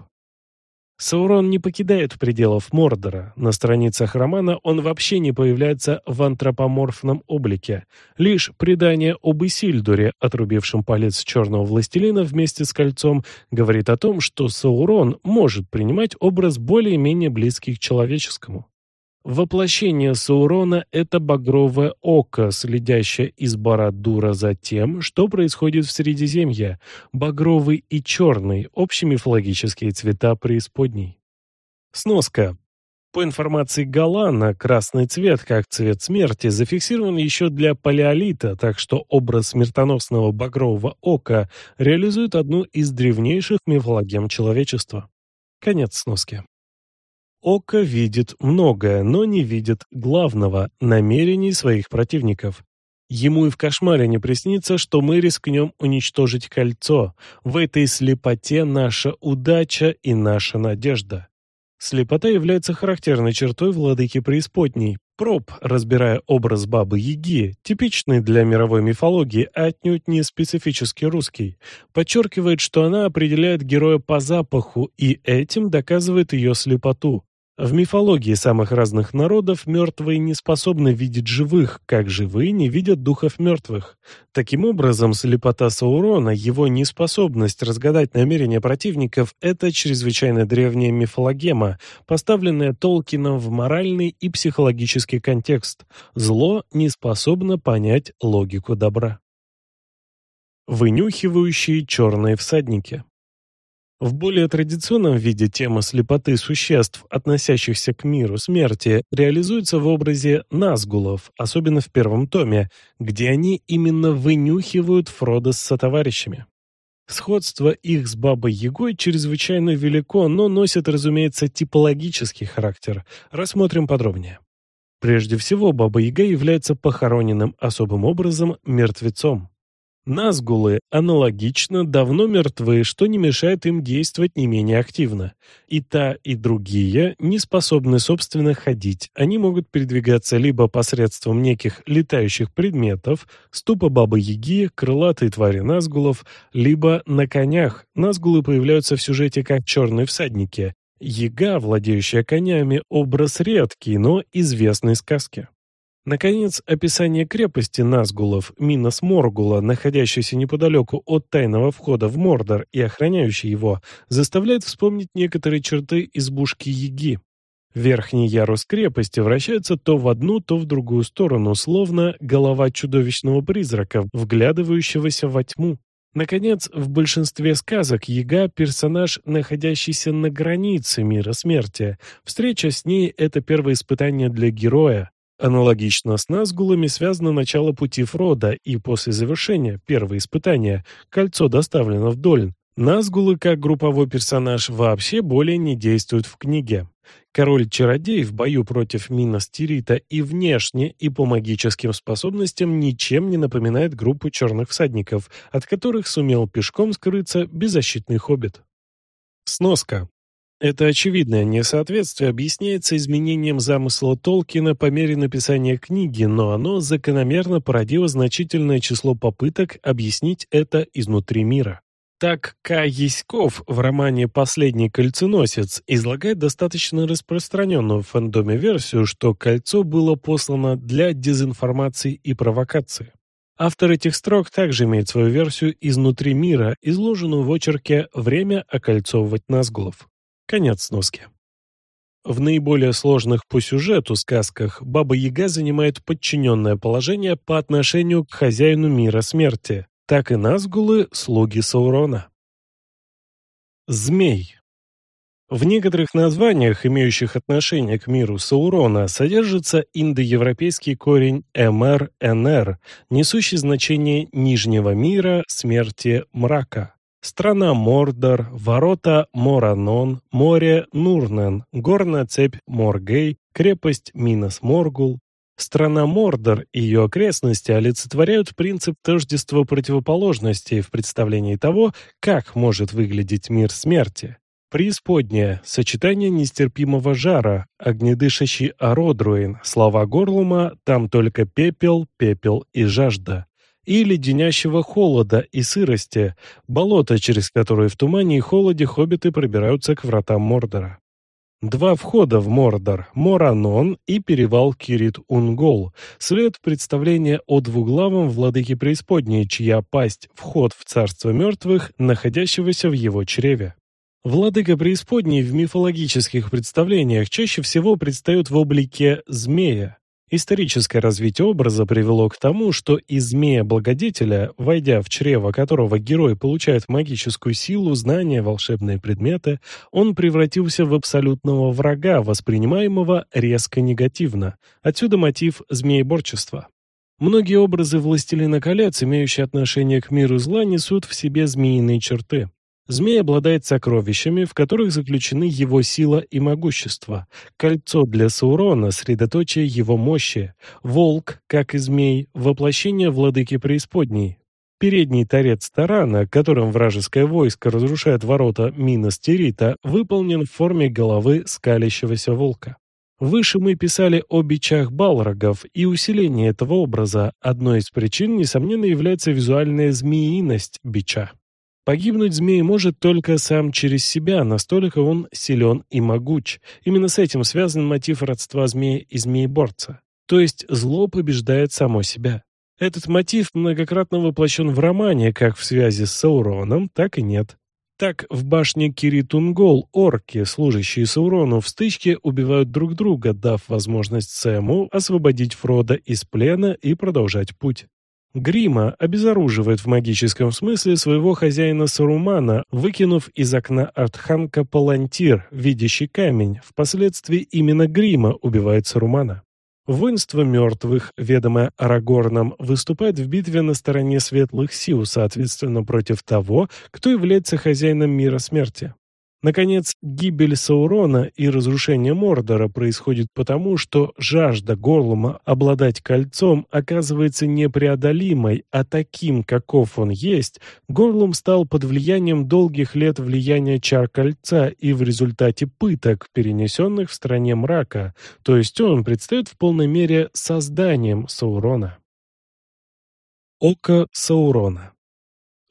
Саурон не покидает пределов Мордора. На страницах романа он вообще не появляется в антропоморфном облике. Лишь предание об Исильдуре, отрубившем палец черного властелина вместе с кольцом, говорит о том, что Саурон может принимать образ более-менее близкий к человеческому. Воплощение Саурона – это багровое око, следящее из Барадура за тем, что происходит в Средиземье, багровый и черный – общемифологические цвета преисподней. Сноска. По информации Галана, красный цвет, как цвет смерти, зафиксирован еще для палеолита, так что образ смертоносного багрового ока реализует одну из древнейших мифологем человечества. Конец сноски. Око видит многое, но не видит главного – намерений своих противников. Ему и в кошмаре не приснится, что мы рискнем уничтожить кольцо. В этой слепоте наша удача и наша надежда. Слепота является характерной чертой владыки преисподней. Проб, разбирая образ Бабы-Яги, типичный для мировой мифологии, а отнюдь не специфически русский, подчеркивает, что она определяет героя по запаху и этим доказывает ее слепоту. В мифологии самых разных народов мертвые не способны видеть живых, как живые не видят духов мертвых. Таким образом, слепота Саурона, его неспособность разгадать намерения противников – это чрезвычайно древняя мифологема, поставленная Толкином в моральный и психологический контекст. Зло не способно понять логику добра. Вынюхивающие черные всадники в более традиционном виде тема слепоты существ, относящихся к миру смерти, реализуется в образе назгулов, особенно в первом томе, где они именно вынюхивают Фродо с сотоварищами. Сходство их с Бабой Ягой чрезвычайно велико, но носит, разумеется, типологический характер. Рассмотрим подробнее. Прежде всего, Баба Яга является похороненным особым образом мертвецом. Назгулы аналогично давно мертвы, что не мешает им действовать не менее активно. И та, и другие не способны собственно ходить. Они могут передвигаться либо посредством неких летающих предметов, ступа бабы-яги, крылатые твари назгулов, либо на конях. Назгулы появляются в сюжете как черные всадники. Яга, владеющая конями, образ редкий, но известный сказки. Наконец, описание крепости Назгулов, Минос Моргула, находящейся неподалеку от тайного входа в Мордор и охраняющей его, заставляет вспомнить некоторые черты избушки Яги. Верхний ярус крепости вращается то в одну, то в другую сторону, словно голова чудовищного призрака, вглядывающегося во тьму. Наконец, в большинстве сказок Яга – персонаж, находящийся на границе мира смерти. Встреча с ней – это первое испытание для героя, Аналогично с Назгулами связано начало пути Фрода, и после завершения, первого испытания, кольцо доставлено в Дольн. Назгулы, как групповой персонаж, вообще более не действуют в книге. Король-чародей в бою против Минастирита и внешне, и по магическим способностям ничем не напоминает группу черных всадников, от которых сумел пешком скрыться беззащитный хоббит. Сноска. Это очевидное несоответствие объясняется изменением замысла Толкина по мере написания книги, но оно закономерно породило значительное число попыток объяснить это изнутри мира. Так К. Яськов в романе «Последний кольценосец» излагает достаточно распространенную в фандоме версию, что кольцо было послано для дезинформации и провокации. Автор этих строк также имеет свою версию изнутри мира, изложенную в очерке «Время окольцовывать Назгулов». Конец сноски. В наиболее сложных по сюжету сказках Баба-Яга занимает подчиненное положение по отношению к хозяину мира смерти, так и Назгулы – слуги Саурона. Змей. В некоторых названиях, имеющих отношение к миру Саурона, содержится индоевропейский корень «мр-нр», несущий значение «нижнего мира», «смерти», «мрака». Страна Мордор, ворота Моранон, море Нурнен, горная цепь Моргей, крепость Минос-Моргул. Страна Мордор и ее окрестности олицетворяют принцип тождества противоположностей в представлении того, как может выглядеть мир смерти. Преисподняя – сочетание нестерпимого жара, огнедышащий Ародруин, слова Горлума «там только пепел, пепел и жажда» и леденящего холода и сырости, болото, через которое в тумане и холоде хоббиты пробираются к вратам Мордора. Два входа в Мордор – Моранон и перевал Кирит-Унгол, след представления о двуглавом владыке преисподней, чья пасть – вход в царство мертвых, находящегося в его чреве. Владыка преисподней в мифологических представлениях чаще всего предстает в облике змея. Историческое развитие образа привело к тому, что из змея-благодетеля, войдя в чрево которого герой получает магическую силу, знания, волшебные предметы, он превратился в абсолютного врага, воспринимаемого резко негативно. Отсюда мотив змееборчества. Многие образы «Властелина колец», имеющие отношение к миру зла, несут в себе змеиные черты. Змей обладает сокровищами, в которых заключены его сила и могущество. Кольцо для Саурона – средоточие его мощи. Волк, как и змей, воплощение владыки преисподней. Передний торец тарана, которым вражеское войско разрушает ворота Миностерита, выполнен в форме головы скалящегося волка. Выше мы писали о бичах балрогов, и усиление этого образа одной из причин, несомненно, является визуальная змеиность бича. Погибнуть змей может только сам через себя, настолько он силен и могуч. Именно с этим связан мотив родства змея и змееборца. То есть зло побеждает само себя. Этот мотив многократно воплощен в романе, как в связи с Сауроном, так и нет. Так, в башне Киритунгол орки, служащие Саурону, в стычке убивают друг друга, дав возможность Сэму освободить Фрода из плена и продолжать путь. Грима обезоруживает в магическом смысле своего хозяина Сарумана, выкинув из окна Артханка палантир, видящий камень. Впоследствии именно Грима убивает Сарумана. Воинство мертвых, ведомое Арагорном, выступает в битве на стороне светлых сил, соответственно, против того, кто является хозяином мира смерти. Наконец, гибель Саурона и разрушение Мордора происходит потому, что жажда Горлума обладать кольцом оказывается непреодолимой, а таким, каков он есть, Горлум стал под влиянием долгих лет влияния чар кольца и в результате пыток, перенесенных в стране мрака, то есть он предстает в полной мере созданием Саурона. Око Саурона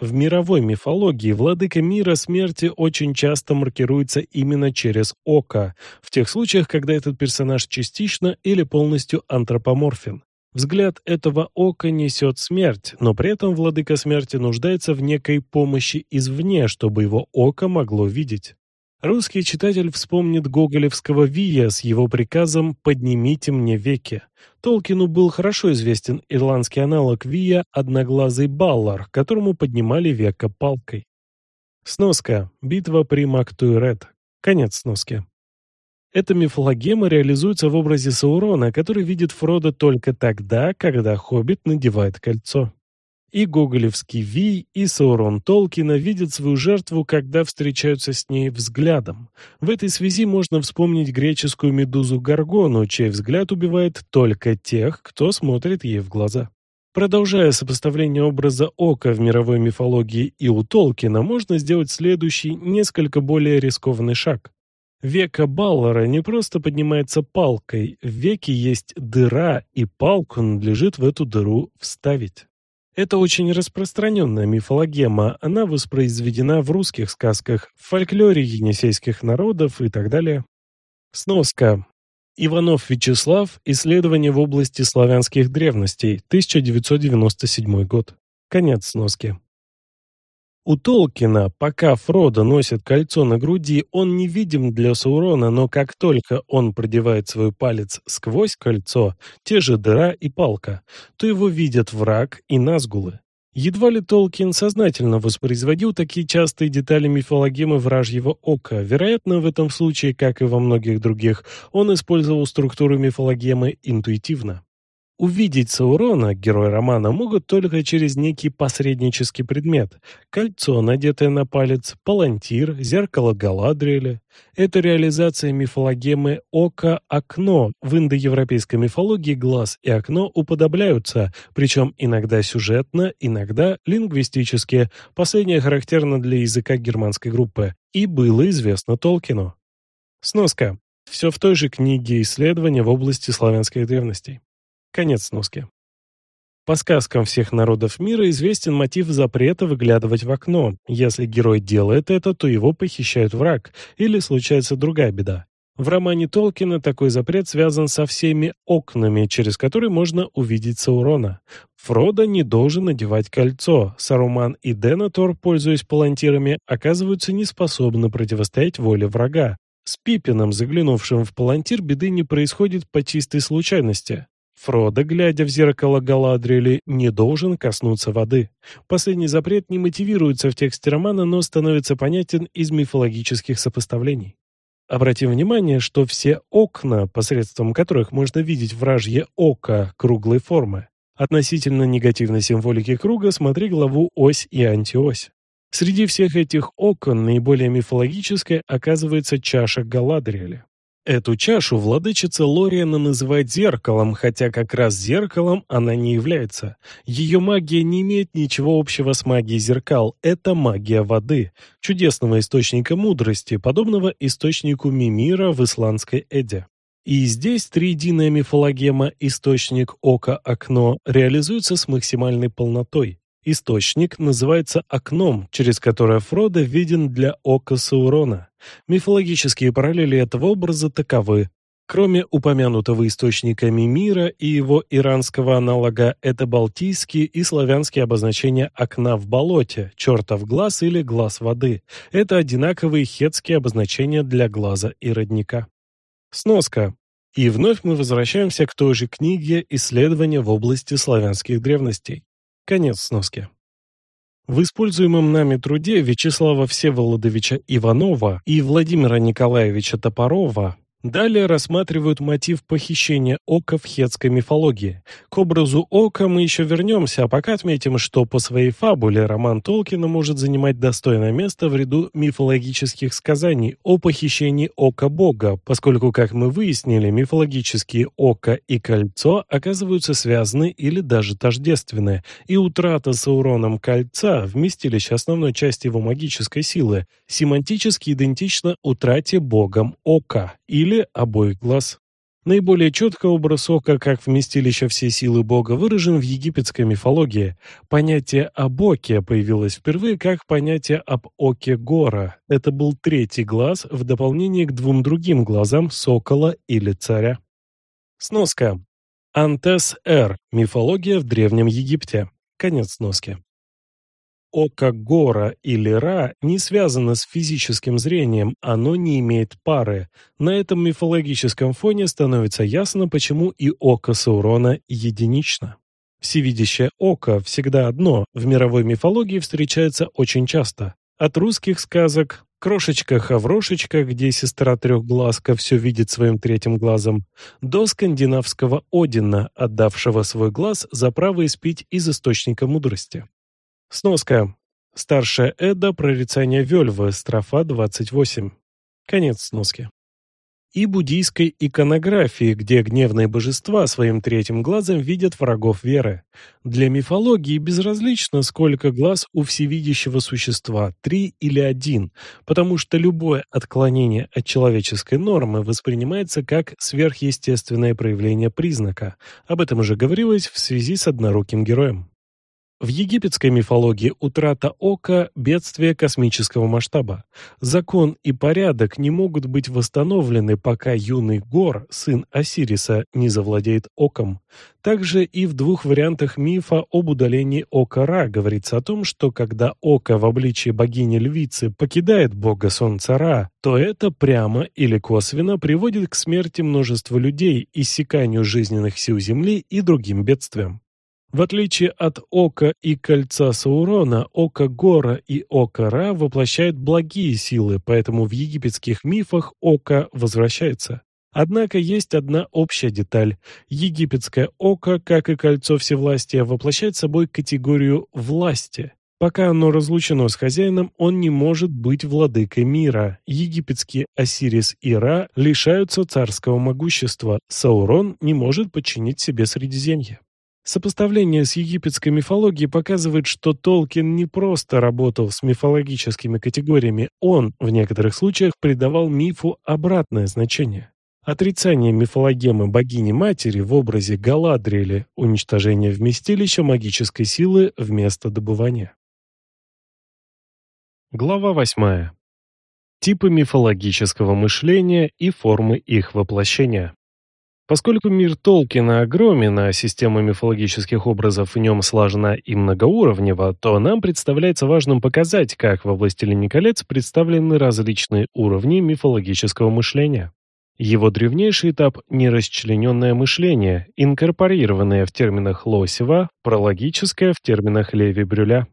в мировой мифологии владыка мира смерти очень часто маркируется именно через око, в тех случаях, когда этот персонаж частично или полностью антропоморфен. Взгляд этого ока несет смерть, но при этом владыка смерти нуждается в некой помощи извне, чтобы его око могло видеть. Русский читатель вспомнит гоголевского Вия с его приказом «поднимите мне веки». Толкину был хорошо известен ирландский аналог Вия «одноглазый баллар», которому поднимали века палкой. Сноска. Битва при Мактуэрет. Конец сноски. Эта мифологема реализуется в образе Саурона, который видит Фрода только тогда, когда Хоббит надевает кольцо. И гоголевский Вий, и Саурон Толкина видят свою жертву, когда встречаются с ней взглядом. В этой связи можно вспомнить греческую медузу Гаргону, чей взгляд убивает только тех, кто смотрит ей в глаза. Продолжая сопоставление образа ока в мировой мифологии и у Толкина, можно сделать следующий, несколько более рискованный шаг. Века Баллара не просто поднимается палкой, в веке есть дыра, и палку надлежит в эту дыру вставить. Это очень распространенная мифологема, она воспроизведена в русских сказках, в фольклоре енисейских народов и так далее. Сноска. Иванов Вячеслав. Исследования в области славянских древностей. 1997 год. Конец сноски. У Толкина, пока Фродо носит кольцо на груди, он невидим для Саурона, но как только он продевает свой палец сквозь кольцо, те же дыра и палка, то его видят враг и назгулы. Едва ли Толкин сознательно воспроизводил такие частые детали мифологемы вражьего ока. Вероятно, в этом случае, как и во многих других, он использовал структуру мифологемы интуитивно. Увидеть Саурона, герой романа, могут только через некий посреднический предмет. Кольцо, надетое на палец, палантир, зеркало Галадриэля. Это реализация мифологемы «Око-окно». В индоевропейской мифологии глаз и окно уподобляются, причем иногда сюжетно, иногда лингвистически. Последнее характерно для языка германской группы и было известно Толкину. Сноска. Все в той же книге исследования в области славянских древностей. Конец сноски. По сказкам всех народов мира известен мотив запрета выглядывать в окно. Если герой делает это, то его похищает враг или случается другая беда. В романе Толкина такой запрет связан со всеми окнами, через которые можно увидеть Саурона. Фродо не должен надевать кольцо. Саруман и Денатор, пользуясь палантирами, оказываются неспособны противостоять воле врага. С Пипином, заглянувшим в палантир, беды не происходит по чистой случайности. Фродо, глядя в зеркало Галадриэли, не должен коснуться воды. Последний запрет не мотивируется в тексте романа, но становится понятен из мифологических сопоставлений. Обратим внимание, что все окна, посредством которых можно видеть вражье око круглой формы, относительно негативной символики круга смотри главу «Ось и антиось». Среди всех этих окон наиболее мифологической оказывается чаша Галадриэля. Эту чашу владычица Лориана называет зеркалом, хотя как раз зеркалом она не является. Ее магия не имеет ничего общего с магией зеркал. Это магия воды, чудесного источника мудрости, подобного источнику Мимира в исландской Эде. И здесь триединая мифологема «Источник Ока Окно» реализуется с максимальной полнотой. Источник называется окном, через которое Фродо виден для ока Саурона. Мифологические параллели этого образа таковы. Кроме упомянутого источника Мимира и его иранского аналога, это балтийские и славянские обозначения окна в болоте, чертов глаз или глаз воды. Это одинаковые хетские обозначения для глаза и родника. Сноска. И вновь мы возвращаемся к той же книге «Исследования в области славянских древностей». Конец сноски. В используемом нами труде Вячеслава Всеволодовича Иванова и Владимира Николаевича Топорова Далее рассматривают мотив похищения ока в хетской мифологии. К образу ока мы еще вернемся, а пока отметим, что по своей фабуле роман Толкина может занимать достойное место в ряду мифологических сказаний о похищении ока бога, поскольку, как мы выяснили, мифологические око и кольцо оказываются связаны или даже тождественны, и утрата Сауроном кольца, вместилища основной части его магической силы, семантически идентична утрате богом ока или обоих глаз. Наиболее четко образ ока как вместилище всей силы Бога выражен в египетской мифологии. Понятие об оке появилось впервые как понятие об оке Гора. Это был третий глаз в дополнение к двум другим глазам сокола или царя. Сноска. Антес-Эр. Мифология в Древнем Египте. Конец сноски. Око Гора или Ра не связано с физическим зрением, оно не имеет пары. На этом мифологическом фоне становится ясно, почему и око Саурона единично. Всевидящее око всегда одно, в мировой мифологии встречается очень часто. От русских сказок «Крошечка-хаврошечка», где сестра трехглазка все видит своим третьим глазом, до скандинавского Одина, отдавшего свой глаз за право испить из источника мудрости. Сноска. Старшая Эда, прорицание Вельвы, строфа 28. Конец сноски. И буддийской иконографии, где гневные божества своим третьим глазом видят врагов веры. Для мифологии безразлично, сколько глаз у всевидящего существа, три или один, потому что любое отклонение от человеческой нормы воспринимается как сверхъестественное проявление признака. Об этом уже говорилось в связи с одноруким героем. В египетской мифологии утрата ока – бедствие космического масштаба. Закон и порядок не могут быть восстановлены, пока юный Гор, сын Осириса, не завладеет оком. Также и в двух вариантах мифа об удалении ока Ра говорится о том, что когда око в обличии богини-львицы покидает бога солнца Ра, то это прямо или косвенно приводит к смерти множества людей, иссяканию жизненных сил Земли и другим бедствиям. В отличие от Ока и Кольца Саурона, Ока Гора и Ока Ра воплощают благие силы, поэтому в египетских мифах Ока возвращается. Однако есть одна общая деталь. Египетское око, как и кольцо всевластия, воплощает собой категорию власти. Пока оно разлучено с хозяином, он не может быть владыкой мира. Египетские Осирис и Ра лишаются царского могущества. Саурон не может подчинить себе Средиземье. Сопоставление с египетской мифологией показывает, что Толкин не просто работал с мифологическими категориями, он, в некоторых случаях, придавал мифу обратное значение. Отрицание мифологемы богини-матери в образе Галадриэля, уничтожение вместилища магической силы вместо добывания. Глава восьмая. типы мифологического мышления и формы их воплощения. Поскольку мир Толкина огромен, а система мифологических образов в нем сложна и многоуровнева, то нам представляется важным показать, как во «Властелине колец» представлены различные уровни мифологического мышления. Его древнейший этап – нерасчлененное мышление, инкорпорированное в терминах Лосева, прологическое в терминах Леви-Брюля.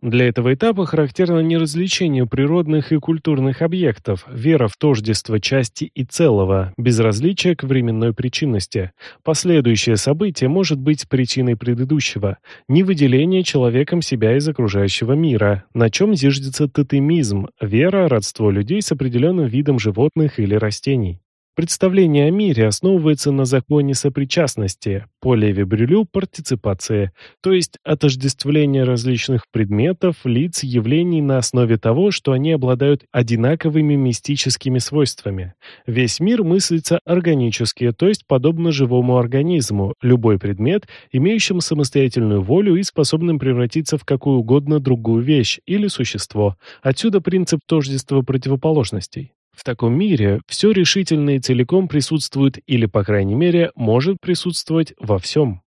Для этого этапа характерно не развлечение природных и культурных объектов, вера в тождество части и целого, безразличие к временной причинности. Последующее событие может быть причиной предыдущего, не выделение человеком себя из окружающего мира, на чем зиждется тотемизм, вера, родство людей с определенным видом животных или растений. Представление о мире основывается на законе сопричастности, по Леви-Брюлю – партиципации, то есть отождествление различных предметов, лиц, явлений на основе того, что они обладают одинаковыми мистическими свойствами. Весь мир мыслится органически, то есть подобно живому организму, любой предмет, имеющим самостоятельную волю и способным превратиться в какую угодно другую вещь или существо. Отсюда принцип тождества противоположностей. В таком мире все решительно целиком присутствует или, по крайней мере, может присутствовать во всем.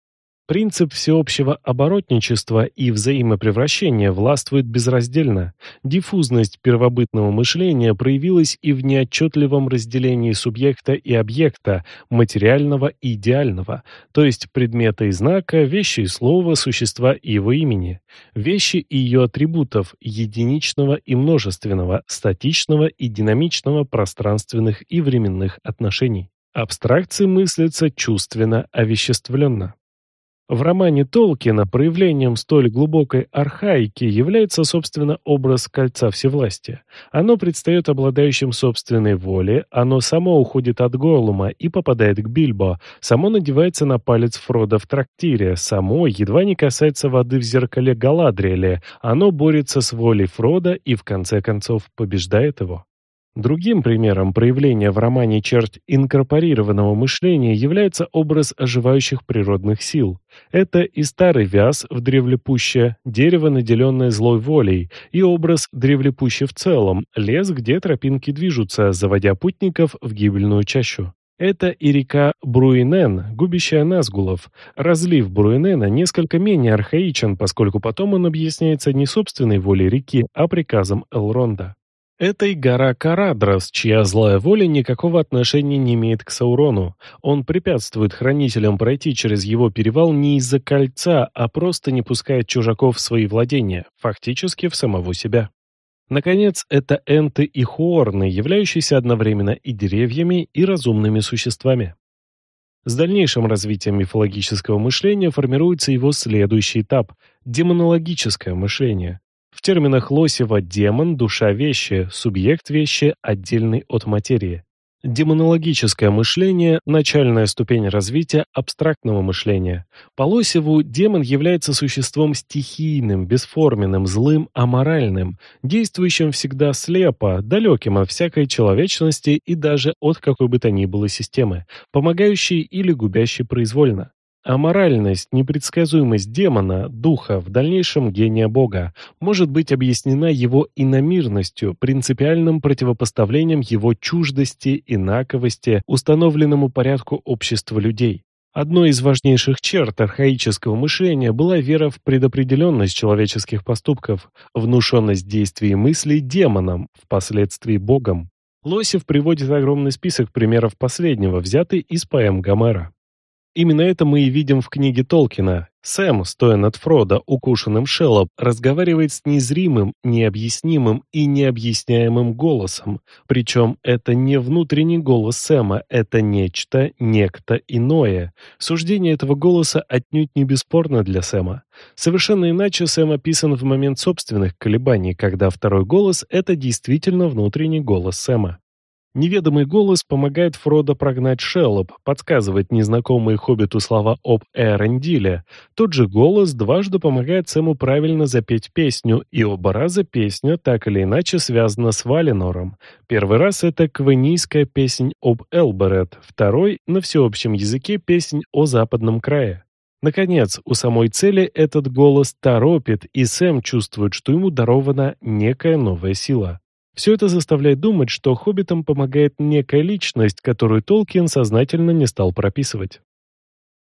Принцип всеобщего оборотничества и взаимопревращения властвует безраздельно. Диффузность первобытного мышления проявилась и в неотчетливом разделении субъекта и объекта, материального и идеального, то есть предмета и знака, вещи и слова, существа и его имени, вещи и ее атрибутов, единичного и множественного, статичного и динамичного пространственных и временных отношений. Абстракции мыслятся чувственно овеществленно. В романе Толкина проявлением столь глубокой архаики является, собственно, образ кольца всевластия. Оно предстает обладающим собственной волей, оно само уходит от Голума и попадает к Бильбо, само надевается на палец Фрода в трактире, само едва не касается воды в зеркале Галадриэле, оно борется с волей Фрода и, в конце концов, побеждает его. Другим примером проявления в романе черт инкорпорированного мышления является образ оживающих природных сил. Это и старый вяз в древлепуще, дерево, наделенное злой волей, и образ древлепуща в целом, лес, где тропинки движутся, заводя путников в гибельную чащу. Это и река Бруинен, губящая Назгулов. Разлив Бруинена несколько менее архаичен, поскольку потом он объясняется не собственной волей реки, а приказом Элронда. Это и гора Карадрас, чья злая воля никакого отношения не имеет к Саурону. Он препятствует хранителям пройти через его перевал не из-за кольца, а просто не пускает чужаков в свои владения, фактически в самого себя. Наконец, это энты и хуорны, являющиеся одновременно и деревьями, и разумными существами. С дальнейшим развитием мифологического мышления формируется его следующий этап – демонологическое мышление. В терминах Лосева демон – душа вещи, субъект вещи – отдельный от материи. Демонологическое мышление – начальная ступень развития абстрактного мышления. По Лосеву демон является существом стихийным, бесформенным, злым, аморальным, действующим всегда слепо, далеким от всякой человечности и даже от какой бы то ни было системы, помогающей или губящей произвольно. Аморальность, непредсказуемость демона, духа, в дальнейшем гения Бога, может быть объяснена его иномирностью, принципиальным противопоставлением его чуждости, инаковости, установленному порядку общества людей. Одной из важнейших черт архаического мышления была вера в предопределенность человеческих поступков, внушенность действий и мыслей демоном, впоследствии Богом. Лосев приводит огромный список примеров последнего, взятый из поэм Гомера. Именно это мы и видим в книге Толкина. Сэм, стоя над Фродо, укушенным Шеллоп, разговаривает с незримым, необъяснимым и необъясняемым голосом. Причем это не внутренний голос Сэма, это нечто, некто иное. Суждение этого голоса отнюдь не бесспорно для Сэма. Совершенно иначе Сэм описан в момент собственных колебаний, когда второй голос — это действительно внутренний голос Сэма. Неведомый голос помогает Фродо прогнать Шеллоп, подсказывает незнакомые Хоббиту слова об Эрендиле. Тот же голос дважды помогает Сэму правильно запеть песню, и оба раза песня так или иначе связана с Валенором. Первый раз это квенийская песнь об Элберет, второй — на всеобщем языке песнь о западном крае. Наконец, у самой цели этот голос торопит, и Сэм чувствует, что ему дарована некая новая сила. Все это заставляет думать, что хоббитам помогает некая личность, которую Толкин сознательно не стал прописывать.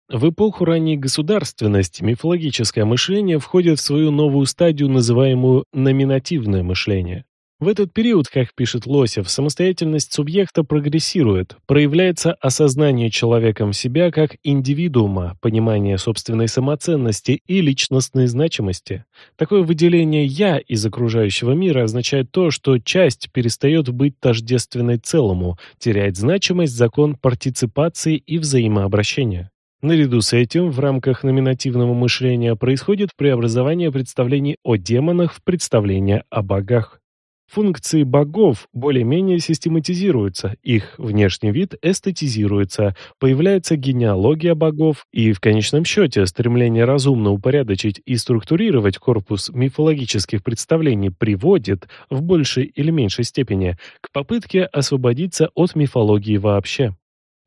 В эпоху ранней государственности мифологическое мышление входит в свою новую стадию, называемую номинативное мышление. В этот период, как пишет Лосев, самостоятельность субъекта прогрессирует, проявляется осознание человеком себя как индивидуума, понимание собственной самоценности и личностной значимости. Такое выделение «я» из окружающего мира означает то, что часть перестает быть тождественной целому, теряет значимость закон партиципации и взаимообращения. Наряду с этим в рамках номинативного мышления происходит преобразование представлений о демонах в представления о богах. Функции богов более-менее систематизируются, их внешний вид эстетизируется, появляется генеалогия богов, и в конечном счете стремление разумно упорядочить и структурировать корпус мифологических представлений приводит, в большей или меньшей степени, к попытке освободиться от мифологии вообще.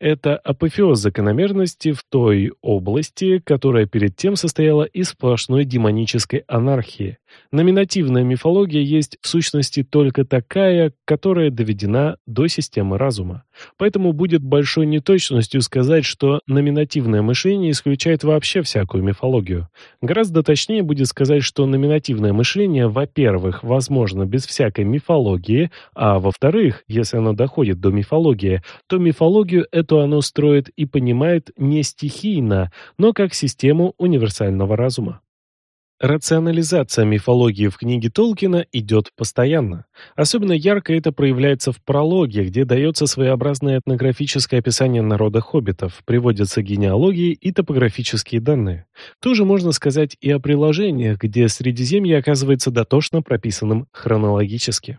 Это апофеоз закономерности в той области, которая перед тем состояла из сплошной демонической анархии. Номинативная мифология есть в сущности только такая, которая доведена до системы разума. Поэтому будет большой неточностью сказать, что номинативное мышление исключает вообще всякую мифологию. Гораздо точнее будет сказать, что номинативное мышление, во-первых, возможно без всякой мифологии, а во-вторых, если оно доходит до мифологии, то мифологию эту оно строит и понимает не стихийно, но как систему универсального разума. Рационализация мифологии в книге Толкина идет постоянно. Особенно ярко это проявляется в прологе, где дается своеобразное этнографическое описание народа хоббитов, приводятся генеалогии и топографические данные. Тоже можно сказать и о приложениях, где Средиземье оказывается дотошно прописанным хронологически.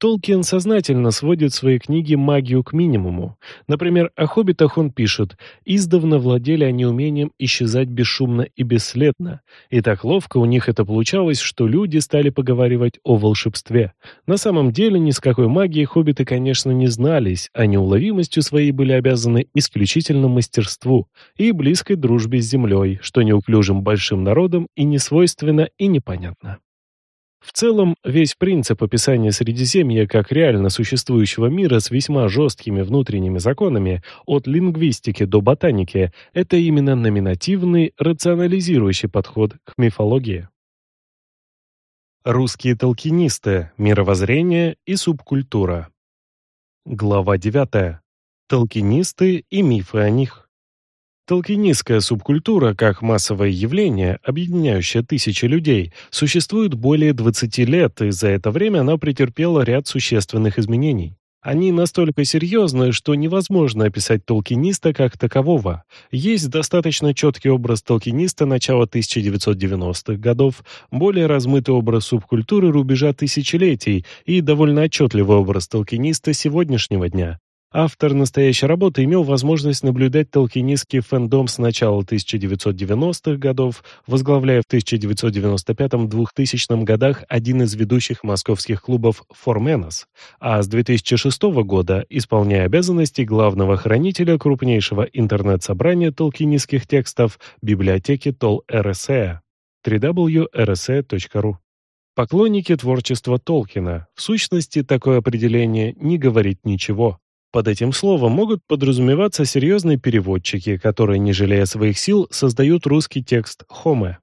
Толкин сознательно сводит в своей книге магию к минимуму. Например, о хоббитах он пишет «Издавна владели они умением исчезать бесшумно и бесследно, и так ловко у них это получалось, что люди стали поговаривать о волшебстве. На самом деле ни с какой магией хоббиты, конечно, не знались, а неуловимостью своей были обязаны исключительно мастерству и близкой дружбе с землей, что неуклюжим большим народом и не свойственно и непонятно». В целом, весь принцип описания Средиземья как реально существующего мира с весьма жесткими внутренними законами, от лингвистики до ботаники, это именно номинативный, рационализирующий подход к мифологии. Русские толкинисты, мировоззрение и субкультура. Глава 9. Толкинисты и мифы о них. Толкинистская субкультура, как массовое явление, объединяющее тысячи людей, существует более 20 лет, и за это время она претерпела ряд существенных изменений. Они настолько серьезны, что невозможно описать толкиниста как такового. Есть достаточно четкий образ толкиниста начала 1990-х годов, более размытый образ субкультуры рубежа тысячелетий и довольно отчетливый образ толкиниста сегодняшнего дня. Автор настоящей работы имел возможность наблюдать толкинистский фэндом с начала 1990-х годов, возглавляя в 1995-2000 годах один из ведущих московских клубов «Форменос», а с 2006 года исполняя обязанности главного хранителя крупнейшего интернет-собрания толкинистских текстов библиотеки Тол-РСЭ www.rse.ru. Поклонники творчества Толкина. В сущности, такое определение не говорит ничего. Под этим словом могут подразумеваться серьезные переводчики, которые, не жалея своих сил, создают русский текст Хоме.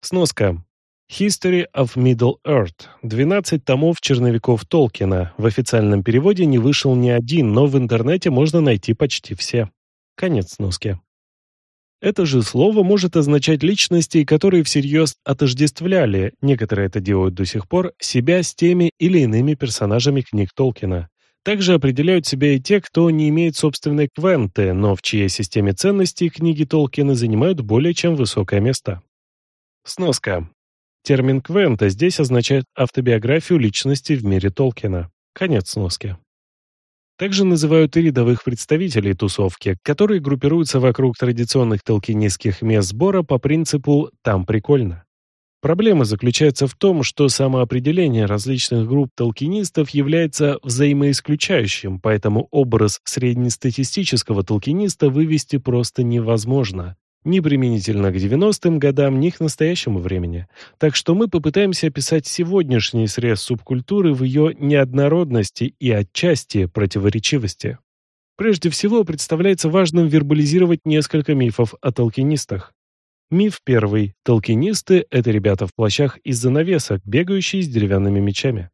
Сноска. History of Middle-earth. 12 томов черновиков Толкина. В официальном переводе не вышел ни один, но в интернете можно найти почти все. Конец сноски. Это же слово может означать личностей, которые всерьез отождествляли, некоторые это делают до сих пор, себя с теми или иными персонажами книг Толкина. Также определяют себя и те, кто не имеет собственной квенты, но в чьей системе ценностей книги Толкина занимают более чем высокое место. Сноска. Термин «квента» здесь означает автобиографию личности в мире Толкина. Конец сноски. Также называют и рядовых представителей тусовки, которые группируются вокруг традиционных толкинистских мест сбора по принципу «там прикольно». Проблема заключается в том, что самоопределение различных групп толкинистов является взаимоисключающим, поэтому образ среднестатистического толкиниста вывести просто невозможно. ни применительно к 90-м годам, ни к настоящему времени. Так что мы попытаемся описать сегодняшний срез субкультуры в ее неоднородности и отчасти противоречивости. Прежде всего, представляется важным вербализировать несколько мифов о толкинистах. Миф первый. Толкинисты — это ребята в плащах из занавесок, бегающие с деревянными мечами.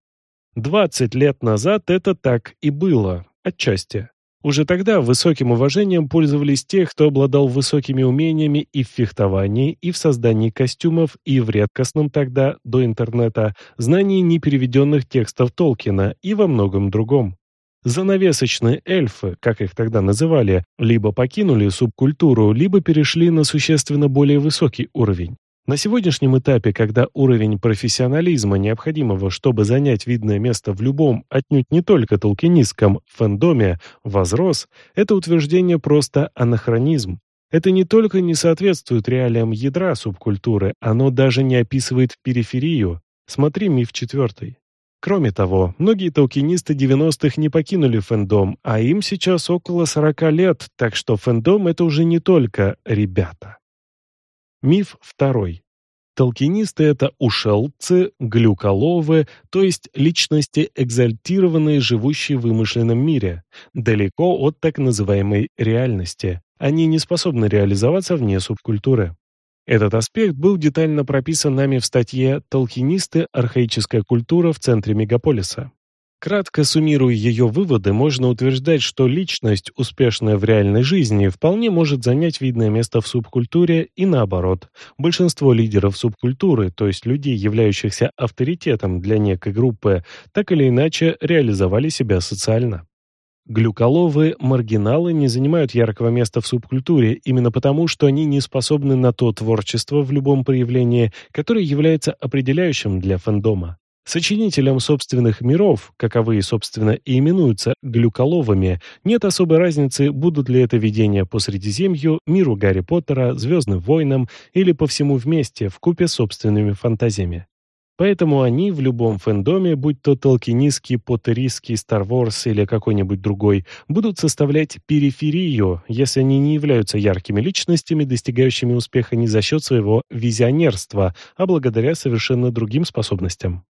20 лет назад это так и было, отчасти. Уже тогда высоким уважением пользовались те, кто обладал высокими умениями и в фехтовании, и в создании костюмов, и в редкостном тогда, до интернета, знании непереведенных текстов Толкина и во многом другом. Занавесочные эльфы, как их тогда называли, либо покинули субкультуру, либо перешли на существенно более высокий уровень. На сегодняшнем этапе, когда уровень профессионализма, необходимого, чтобы занять видное место в любом, отнюдь не только толкинистском, фэндоме, возрос, это утверждение просто анахронизм. Это не только не соответствует реалиям ядра субкультуры, оно даже не описывает периферию. Смотри миф четвертый. Кроме того, многие толкинисты 90-х не покинули фэндом, а им сейчас около 40 лет, так что фэндом это уже не только ребята. Миф второй. Толкинисты — это ушелцы, глюколовы, то есть личности экзальтированные, живущие в вымышленном мире, далеко от так называемой реальности. Они не способны реализоваться вне субкультуры. Этот аспект был детально прописан нами в статье «Толкинисты. Архаическая культура в центре мегаполиса». Кратко суммируя ее выводы, можно утверждать, что личность, успешная в реальной жизни, вполне может занять видное место в субкультуре и наоборот. Большинство лидеров субкультуры, то есть людей, являющихся авторитетом для некой группы, так или иначе реализовали себя социально. Глюколовы, маргиналы не занимают яркого места в субкультуре именно потому, что они не способны на то творчество в любом проявлении, которое является определяющим для фэндома. Сочинителям собственных миров, каковые, собственно, и именуются глюколовыми, нет особой разницы, будут ли это видения по Средиземью, миру Гарри Поттера, Звездным войнам или по всему вместе, в купе собственными фантазиями. Поэтому они в любом фэндоме, будь то толкинистский, поттеристский, Star Wars или какой-нибудь другой, будут составлять периферию, если они не являются яркими личностями, достигающими успеха не за счет своего визионерства, а благодаря совершенно другим способностям.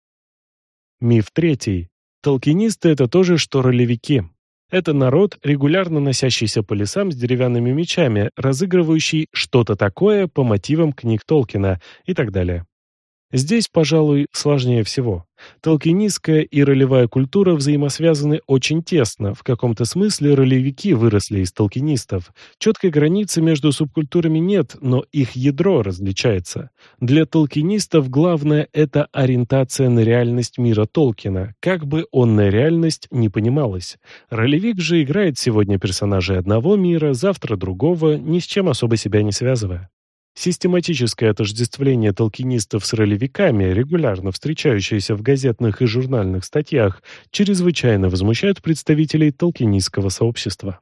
Миф третий. Толкинисты — это то же, что ролевики. Это народ, регулярно носящийся по лесам с деревянными мечами, разыгрывающий что-то такое по мотивам книг Толкина и так далее. Здесь, пожалуй, сложнее всего. Толкинистская и ролевая культура взаимосвязаны очень тесно. В каком-то смысле ролевики выросли из толкинистов. Четкой границы между субкультурами нет, но их ядро различается. Для толкинистов главное – это ориентация на реальность мира Толкина, как бы онная реальность не понималась. Ролевик же играет сегодня персонажей одного мира, завтра другого, ни с чем особо себя не связывая. Систематическое отождествление толкинистов с ролевиками, регулярно встречающееся в газетных и журнальных статьях, чрезвычайно возмущает представителей толкинистского сообщества.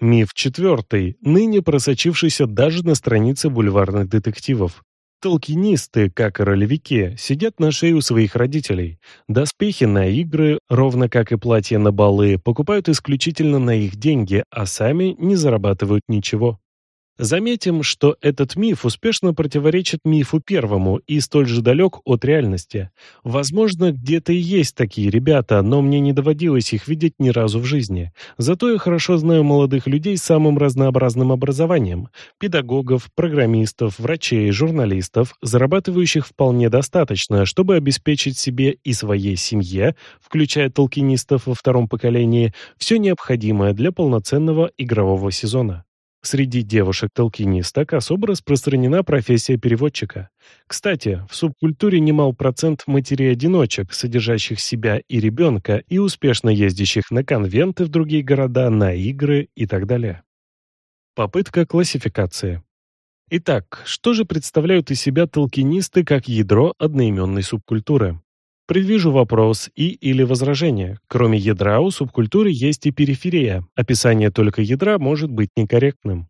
Миф четвертый, ныне просочившийся даже на странице бульварных детективов. Толкинисты, как и ролевики, сидят на шее у своих родителей. Доспехи на игры, ровно как и платья на балы, покупают исключительно на их деньги, а сами не зарабатывают ничего. Заметим, что этот миф успешно противоречит мифу первому и столь же далек от реальности. Возможно, где-то и есть такие ребята, но мне не доводилось их видеть ни разу в жизни. Зато я хорошо знаю молодых людей с самым разнообразным образованием. Педагогов, программистов, врачей, журналистов, зарабатывающих вполне достаточно, чтобы обеспечить себе и своей семье, включая толкинистов во втором поколении, все необходимое для полноценного игрового сезона. Среди девушек-толкинисток особо распространена профессия переводчика. Кстати, в субкультуре немал процент матерей-одиночек, содержащих себя и ребенка, и успешно ездящих на конвенты в другие города, на игры и так далее. Попытка классификации. Итак, что же представляют из себя толкинисты как ядро одноименной субкультуры? Предвижу вопрос и или возражение. Кроме ядра у субкультуры есть и периферия. Описание только ядра может быть некорректным.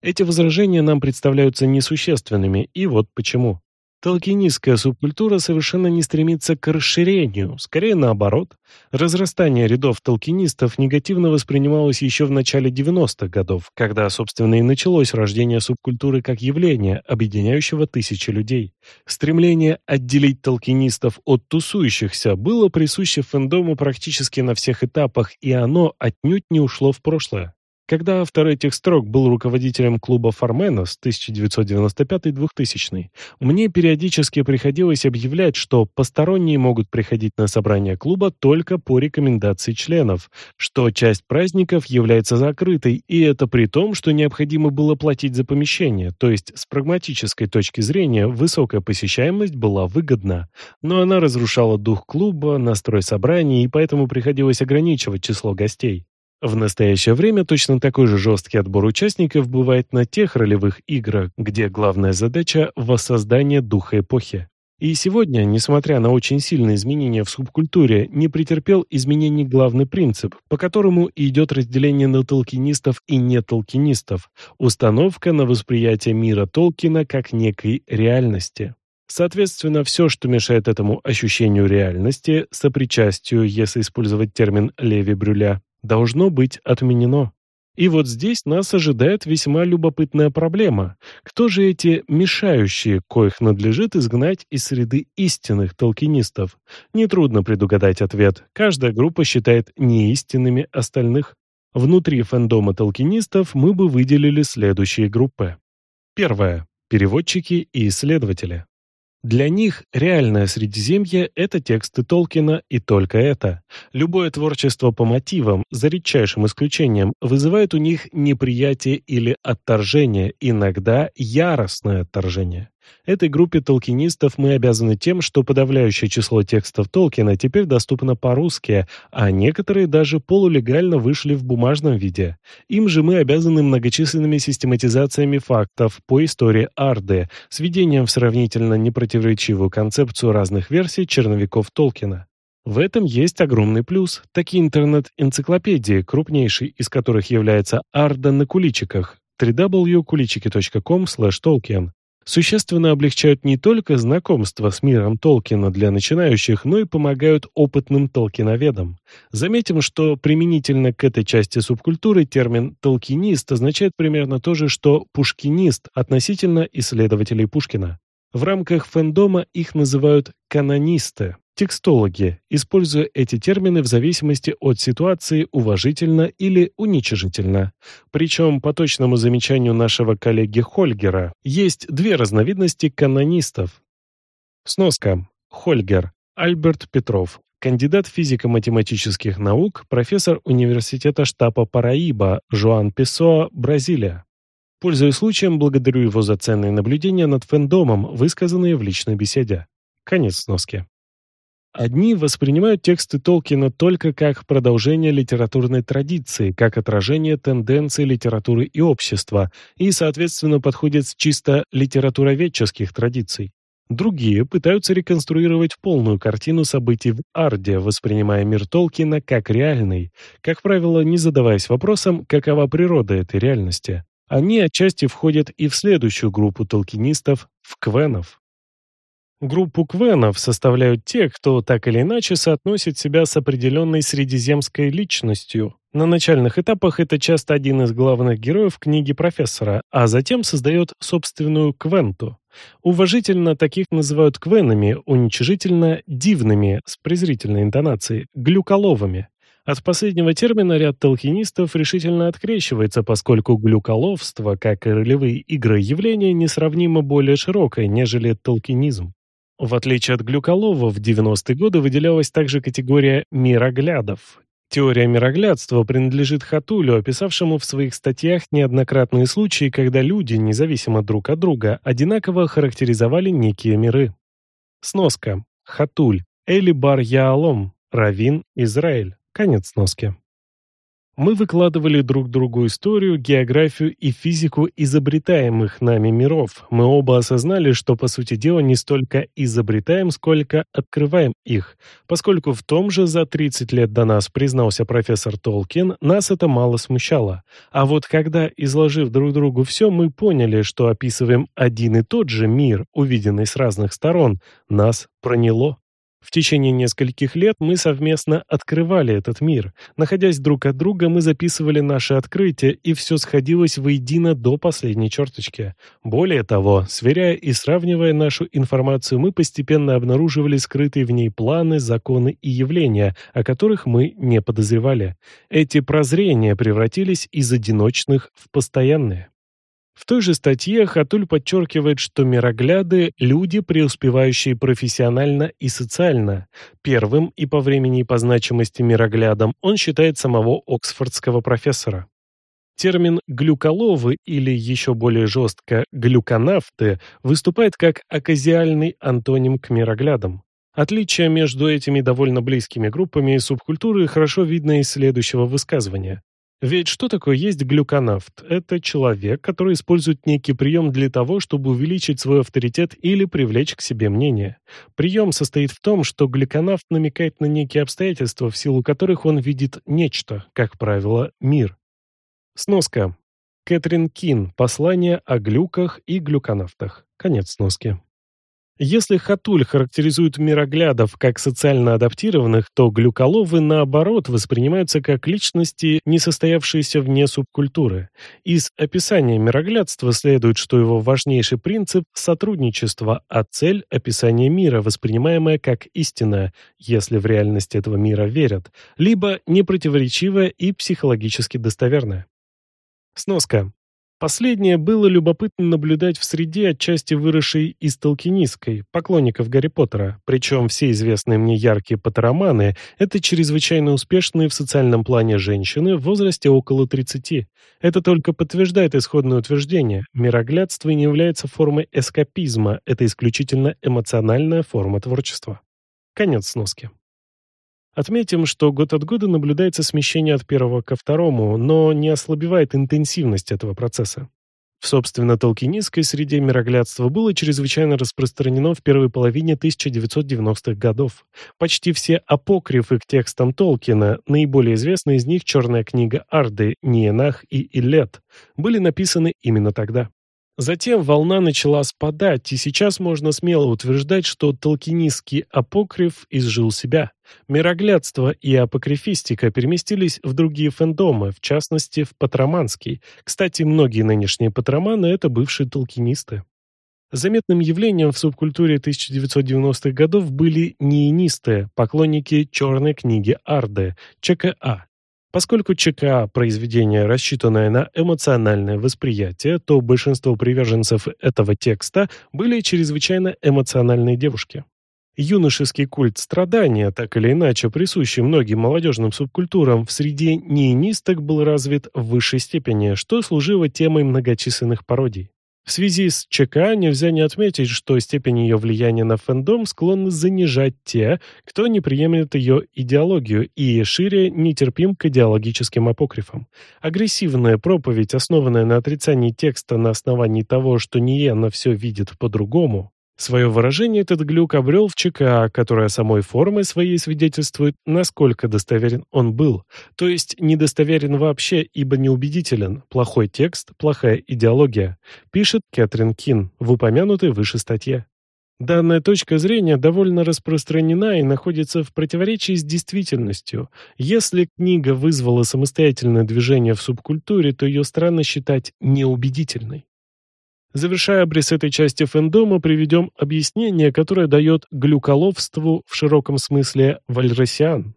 Эти возражения нам представляются несущественными, и вот почему. Толкинистская субкультура совершенно не стремится к расширению, скорее наоборот. Разрастание рядов толкинистов негативно воспринималось еще в начале 90-х годов, когда, собственно, и началось рождение субкультуры как явления, объединяющего тысячи людей. Стремление отделить толкинистов от тусующихся было присуще фэндому практически на всех этапах, и оно отнюдь не ушло в прошлое. Когда автор этих строк был руководителем клуба Фарменос 1995-2000, мне периодически приходилось объявлять, что посторонние могут приходить на собрания клуба только по рекомендации членов, что часть праздников является закрытой, и это при том, что необходимо было платить за помещение, то есть с прагматической точки зрения высокая посещаемость была выгодна, но она разрушала дух клуба, настрой собраний, и поэтому приходилось ограничивать число гостей. В настоящее время точно такой же жесткий отбор участников бывает на тех ролевых играх, где главная задача – воссоздание духа эпохи. И сегодня, несмотря на очень сильные изменения в субкультуре, не претерпел изменений главный принцип, по которому идет разделение на толкинистов и нетолкинистов, установка на восприятие мира Толкина как некой реальности. Соответственно, все, что мешает этому ощущению реальности, сопричастию, если использовать термин Леви-Брюля, должно быть отменено. И вот здесь нас ожидает весьма любопытная проблема. Кто же эти мешающие, коих надлежит изгнать из среды истинных толкинистов? Нетрудно предугадать ответ. Каждая группа считает неистинными остальных. Внутри фэндома толкинистов мы бы выделили следующие группы. Первая. Переводчики и исследователи. Для них реальное Средиземье — это тексты Толкина и только это. Любое творчество по мотивам, за редчайшим исключением, вызывает у них неприятие или отторжение, иногда яростное отторжение. Этой группе толкинистов мы обязаны тем, что подавляющее число текстов Толкина теперь доступно по-русски, а некоторые даже полулегально вышли в бумажном виде. Им же мы обязаны многочисленными систематизациями фактов по истории Арды, сведением в сравнительно непротиворечивую концепцию разных версий черновиков Толкина. В этом есть огромный плюс. Такие интернет-энциклопедии, крупнейшей из которых является Арда на куличиках, www.kulichiki.com/tolkien, существенно облегчают не только знакомство с миром Толкина для начинающих, но и помогают опытным толкиноведам. Заметим, что применительно к этой части субкультуры термин «толкинист» означает примерно то же, что «пушкинист» относительно исследователей Пушкина. В рамках фэндома их называют «канонисты». Текстологи, используя эти термины в зависимости от ситуации уважительно или уничижительно. Причем, по точному замечанию нашего коллеги Хольгера, есть две разновидности канонистов. Сноска. Хольгер. Альберт Петров. Кандидат физико-математических наук, профессор университета штаба Параиба, Жуан Песоа, Бразилия. Пользуясь случаем, благодарю его за ценные наблюдения над фэндомом, высказанные в личной беседе. Конец сноски. Одни воспринимают тексты Толкина только как продолжение литературной традиции, как отражение тенденций литературы и общества, и, соответственно, подходят с чисто литературоведческих традиций. Другие пытаются реконструировать полную картину событий в Арде, воспринимая мир Толкина как реальный, как правило, не задаваясь вопросом, какова природа этой реальности. Они отчасти входят и в следующую группу толкинистов – в квенов. Группу квенов составляют те, кто так или иначе соотносит себя с определенной средиземской личностью. На начальных этапах это часто один из главных героев книги профессора, а затем создает собственную квенту. Уважительно таких называют квенами, уничижительно – дивными, с презрительной интонацией, глюколовыми. От последнего термина ряд толкинистов решительно открещивается, поскольку глюколовство, как и ролевые игры, явление несравнимо более широкое, нежели толкинизм. В отличие от Глюколова, в 90-е годы выделялась также категория «мироглядов». Теория мироглядства принадлежит Хатулю, описавшему в своих статьях неоднократные случаи, когда люди, независимо друг от друга, одинаково характеризовали некие миры. Сноска. Хатуль. Эли бар Яалом. Равин. Израиль. Конец сноски. Мы выкладывали друг другу историю, географию и физику изобретаемых нами миров. Мы оба осознали, что, по сути дела, не столько изобретаем, сколько открываем их. Поскольку в том же за 30 лет до нас признался профессор Толкин, нас это мало смущало. А вот когда, изложив друг другу все, мы поняли, что описываем один и тот же мир, увиденный с разных сторон, нас проняло. В течение нескольких лет мы совместно открывали этот мир. Находясь друг от друга, мы записывали наши открытия, и все сходилось воедино до последней черточки. Более того, сверяя и сравнивая нашу информацию, мы постепенно обнаруживали скрытые в ней планы, законы и явления, о которых мы не подозревали. Эти прозрения превратились из одиночных в постоянные. В той же статье Хатуль подчеркивает, что мирогляды – люди, преуспевающие профессионально и социально. Первым и по времени и по значимости мироглядом он считает самого оксфордского профессора. Термин «глюколовы» или еще более жестко «глюконавты» выступает как оказиальный антоним к мироглядам. Отличие между этими довольно близкими группами и субкультуры хорошо видно из следующего высказывания. Ведь что такое есть глюконавт? Это человек, который использует некий прием для того, чтобы увеличить свой авторитет или привлечь к себе мнение. Прием состоит в том, что глюконавт намекает на некие обстоятельства, в силу которых он видит нечто, как правило, мир. Сноска. Кэтрин Кин. Послание о глюках и глюконавтах. Конец сноски. Если Хатуль характеризует мироглядов как социально адаптированных, то глюколовы, наоборот, воспринимаются как личности, не состоявшиеся вне субкультуры. Из описания мироглядства следует, что его важнейший принцип – сотрудничество, а цель – описание мира, воспринимаемое как истинное, если в реальность этого мира верят, либо непротиворечивое и психологически достоверное. Сноска. Последнее было любопытно наблюдать в среде отчасти выросшей из толкинистской, поклонников Гарри Поттера, причем все известные мне яркие поттероманы – это чрезвычайно успешные в социальном плане женщины в возрасте около 30. Это только подтверждает исходное утверждение – мироглядство не является формой эскапизма, это исключительно эмоциональная форма творчества. Конец сноски. Отметим, что год от года наблюдается смещение от первого ко второму, но не ослабевает интенсивность этого процесса. В, собственно, толкинистской среде мироглядство было чрезвычайно распространено в первой половине 1990-х годов. Почти все апокрифы к текстам Толкина, наиболее известные из них «Черная книга Арды», «Ниенах» и «Илет», были написаны именно тогда. Затем волна начала спадать, и сейчас можно смело утверждать, что толкинистский апокриф изжил себя. Мироглядство и апокрифистика переместились в другие фэндомы, в частности, в патроманский. Кстати, многие нынешние патроманы — это бывшие толкинисты. Заметным явлением в субкультуре 1990-х годов были ниенисты, поклонники черной книги Арды, ЧКА, Поскольку ЧК – произведение, рассчитанное на эмоциональное восприятие, то большинство приверженцев этого текста были чрезвычайно эмоциональные девушки. Юношеский культ страдания, так или иначе присущий многим молодежным субкультурам, в среде ниенисток был развит в высшей степени, что служило темой многочисленных пародий. В связи с ЧК нельзя не отметить, что степень ее влияния на фэндом склонны занижать те, кто не приемлет ее идеологию и шире нетерпим к идеологическим апокрифам. Агрессивная проповедь, основанная на отрицании текста на основании того, что Ниена все видит по-другому, Свое выражение этот глюк обрел в ЧКА, которая самой формой своей свидетельствует, насколько достоверен он был, то есть недостоверен вообще, ибо неубедителен, плохой текст, плохая идеология, пишет Кэтрин Кин в упомянутой выше статье. Данная точка зрения довольно распространена и находится в противоречии с действительностью. Если книга вызвала самостоятельное движение в субкультуре, то ее странно считать неубедительной. Завершая обрез этой части фэндома, приведем объяснение, которое дает глюколовству в широком смысле вальросиан.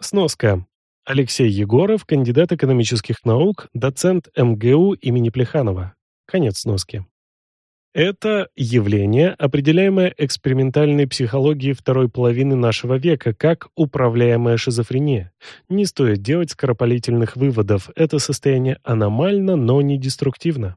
Сноска. Алексей Егоров, кандидат экономических наук, доцент МГУ имени Плеханова. Конец сноски. Это явление, определяемое экспериментальной психологией второй половины нашего века как управляемая шизофрения. Не стоит делать скоропалительных выводов, это состояние аномально, но не деструктивно.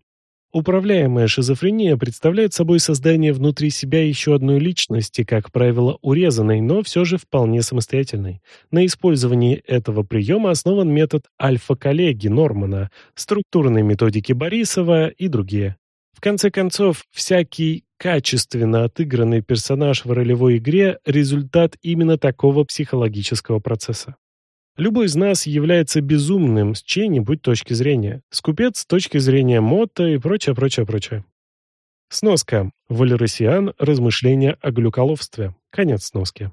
Управляемая шизофрения представляет собой создание внутри себя еще одной личности, как правило, урезанной, но все же вполне самостоятельной. На использовании этого приема основан метод альфа-коллеги Нормана, структурные методики Борисова и другие. В конце концов, всякий качественно отыгранный персонаж в ролевой игре – результат именно такого психологического процесса. Любой из нас является безумным с чьей-нибудь точки зрения. Скупец с точки зрения Мотта и прочее, прочее, прочее. Сноска. Валеросиан. Размышления о глюколовстве. Конец сноски.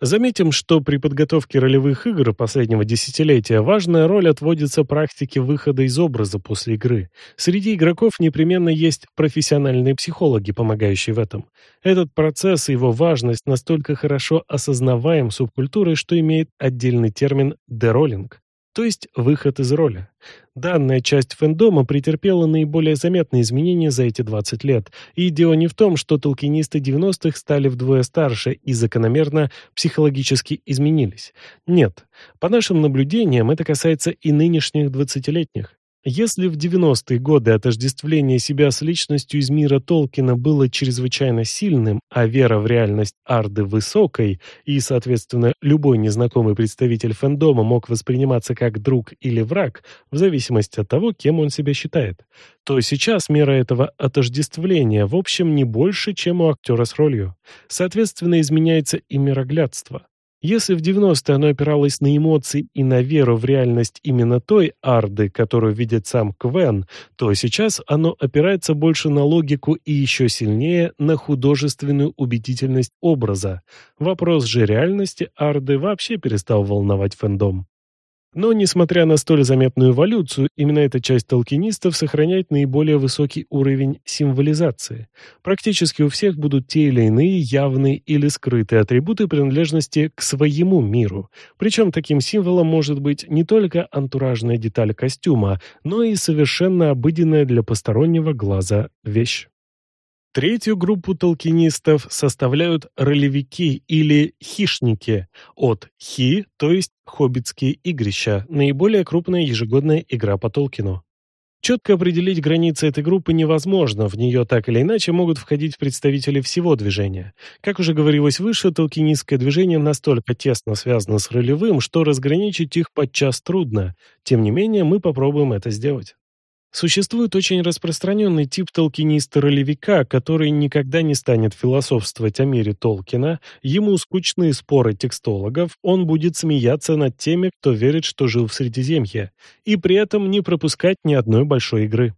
Заметим, что при подготовке ролевых игр последнего десятилетия важная роль отводится практике выхода из образа после игры. Среди игроков непременно есть профессиональные психологи, помогающие в этом. Этот процесс и его важность настолько хорошо осознаваем субкультурой, что имеет отдельный термин «дероллинг» то есть выход из роли. Данная часть фэндома претерпела наиболее заметные изменения за эти 20 лет, и дело не в том, что толкинисты 90-х стали вдвое старше и закономерно психологически изменились. Нет, по нашим наблюдениям это касается и нынешних 20-летних. Если в 90-е годы отождествление себя с личностью из мира Толкина было чрезвычайно сильным, а вера в реальность Арды высокой, и, соответственно, любой незнакомый представитель фэндома мог восприниматься как друг или враг, в зависимости от того, кем он себя считает, то сейчас мера этого отождествления в общем не больше, чем у актера с ролью. Соответственно, изменяется и мироглядство. Если в 90-е оно опиралось на эмоции и на веру в реальность именно той Арды, которую видит сам Квен, то сейчас оно опирается больше на логику и еще сильнее на художественную убедительность образа. Вопрос же реальности Арды вообще перестал волновать фэндом. Но, несмотря на столь заметную эволюцию, именно эта часть толкинистов сохраняет наиболее высокий уровень символизации. Практически у всех будут те или иные явные или скрытые атрибуты принадлежности к своему миру. Причем таким символом может быть не только антуражная деталь костюма, но и совершенно обыденная для постороннего глаза вещь. Третью группу толкинистов составляют ролевики или хищники от хи, то есть хоббитские игрища, наиболее крупная ежегодная игра по Толкину. Четко определить границы этой группы невозможно, в нее так или иначе могут входить представители всего движения. Как уже говорилось выше, толкинистское движение настолько тесно связано с ролевым, что разграничить их подчас трудно. Тем не менее, мы попробуем это сделать. Существует очень распространенный тип толкиниста-ролевика, который никогда не станет философствовать о мире Толкина, ему скучные споры текстологов, он будет смеяться над теми, кто верит, что жил в Средиземье, и при этом не пропускать ни одной большой игры.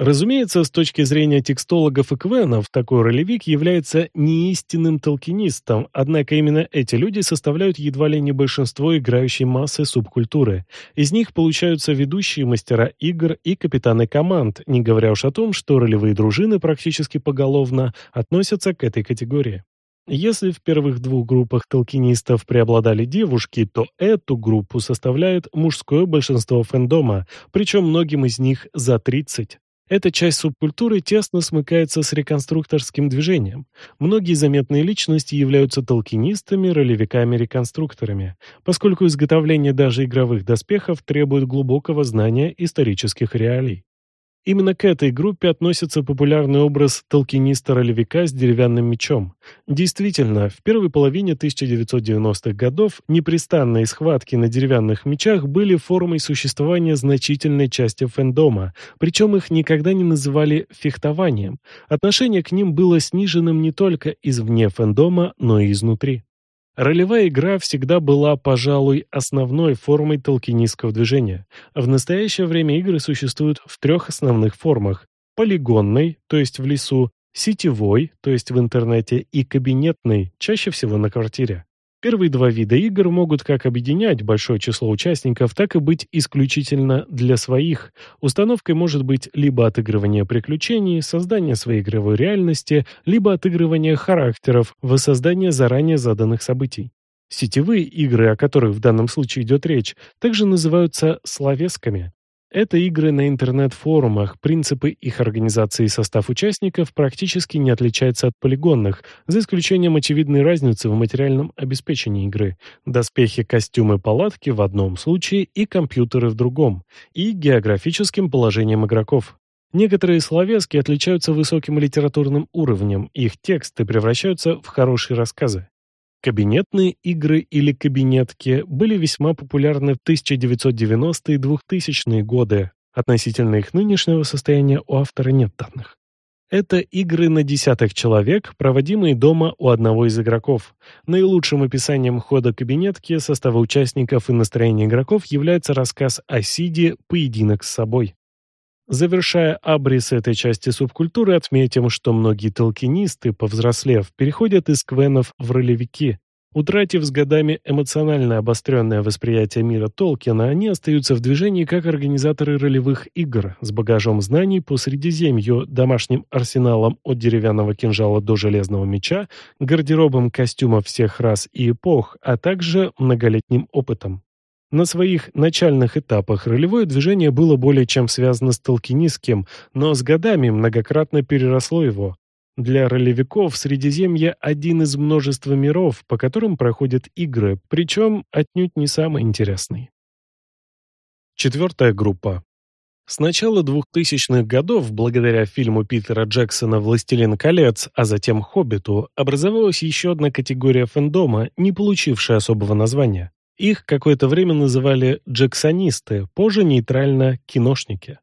Разумеется, с точки зрения текстологов и квенов, такой ролевик является неистинным толкинистом, однако именно эти люди составляют едва ли не большинство играющей массы субкультуры. Из них получаются ведущие мастера игр и капитаны команд, не говоря уж о том, что ролевые дружины практически поголовно относятся к этой категории. Если в первых двух группах толкинистов преобладали девушки, то эту группу составляет мужское большинство фэндома, причем многим из них за 30. Эта часть субкультуры тесно смыкается с реконструкторским движением. Многие заметные личности являются толкинистами, ролевиками-реконструкторами, поскольку изготовление даже игровых доспехов требует глубокого знания исторических реалий. Именно к этой группе относится популярный образ толкиниста-ролевика с деревянным мечом. Действительно, в первой половине 1990-х годов непрестанные схватки на деревянных мечах были формой существования значительной части фэндома, причем их никогда не называли фехтованием. Отношение к ним было сниженным не только извне фэндома, но и изнутри. Ролевая игра всегда была, пожалуй, основной формой толкинистского движения. В настоящее время игры существуют в трех основных формах. Полигонной, то есть в лесу, сетевой, то есть в интернете, и кабинетной, чаще всего на квартире. Первые два вида игр могут как объединять большое число участников, так и быть исключительно для своих. Установкой может быть либо отыгрывание приключений, создание своей игровой реальности, либо отыгрывание характеров, воссоздание заранее заданных событий. Сетевые игры, о которых в данном случае идет речь, также называются словесками. Это игры на интернет-форумах, принципы их организации и состав участников практически не отличаются от полигонных, за исключением очевидной разницы в материальном обеспечении игры. Доспехи, костюмы, палатки в одном случае и компьютеры в другом, и географическим положением игроков. Некоторые словески отличаются высоким литературным уровнем, их тексты превращаются в хорошие рассказы. Кабинетные игры или кабинетки были весьма популярны в 1990-е и 2000-е годы. Относительно их нынешнего состояния у автора нет данных. Это игры на десяток человек, проводимые дома у одного из игроков. Наилучшим описанием хода кабинетки, состава участников и настроения игроков является рассказ о Сиде «Поединок с собой». Завершая абрис этой части субкультуры, отметим, что многие толкинисты, повзрослев, переходят из квенов в ролевики. Утратив с годами эмоционально обостренное восприятие мира Толкина, они остаются в движении как организаторы ролевых игр с багажом знаний по Средиземью, домашним арсеналом от деревянного кинжала до железного меча, гардеробом костюмов всех рас и эпох, а также многолетним опытом. На своих начальных этапах ролевое движение было более чем связано с толкинистским, но с годами многократно переросло его. Для ролевиков Средиземье – один из множества миров, по которым проходят игры, причем отнюдь не самый интересный. Четвертая группа. С начала 2000-х годов, благодаря фильму Питера Джексона «Властелин колец», а затем «Хоббиту», образовалась еще одна категория фэндома, не получившая особого названия. Их какое-то время называли «джексонисты», позже нейтрально «киношники».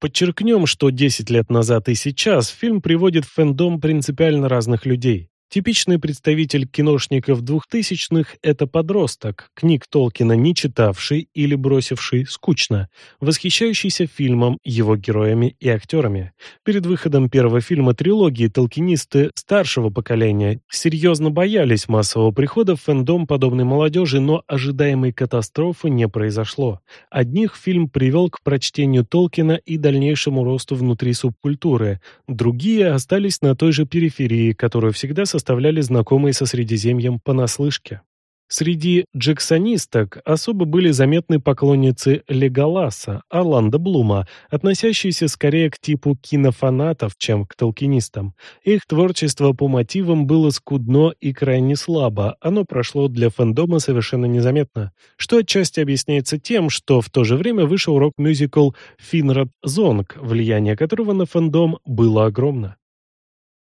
Подчеркнем, что 10 лет назад и сейчас фильм приводит в фэндом принципиально разных людей. Типичный представитель киношников двухтысячных – это подросток, книг Толкина не читавший или бросивший скучно, восхищающийся фильмом, его героями и актерами. Перед выходом первого фильма трилогии толкинисты старшего поколения серьезно боялись массового прихода в фэндом подобной молодежи, но ожидаемой катастрофы не произошло. Одних фильм привел к прочтению Толкина и дальнейшему росту внутри субкультуры, другие остались на той же периферии, которую всегда составляли составляли знакомые со Средиземьем понаслышке. Среди джексонисток особо были заметны поклонницы Леголаса, Орландо Блума, относящиеся скорее к типу кинофанатов, чем к толкинистам. Их творчество по мотивам было скудно и крайне слабо, оно прошло для фэндома совершенно незаметно, что отчасти объясняется тем, что в то же время вышел рок-мюзикл «Финрад Зонг», влияние которого на фэндом было огромно.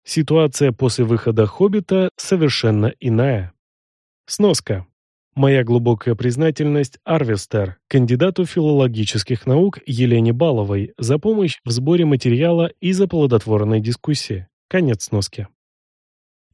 Ситуация после выхода «Хоббита» совершенно иная. Сноска. Моя глубокая признательность Арвестер, кандидату филологических наук Елене Баловой, за помощь в сборе материала и за плодотворной дискуссии. Конец сноски.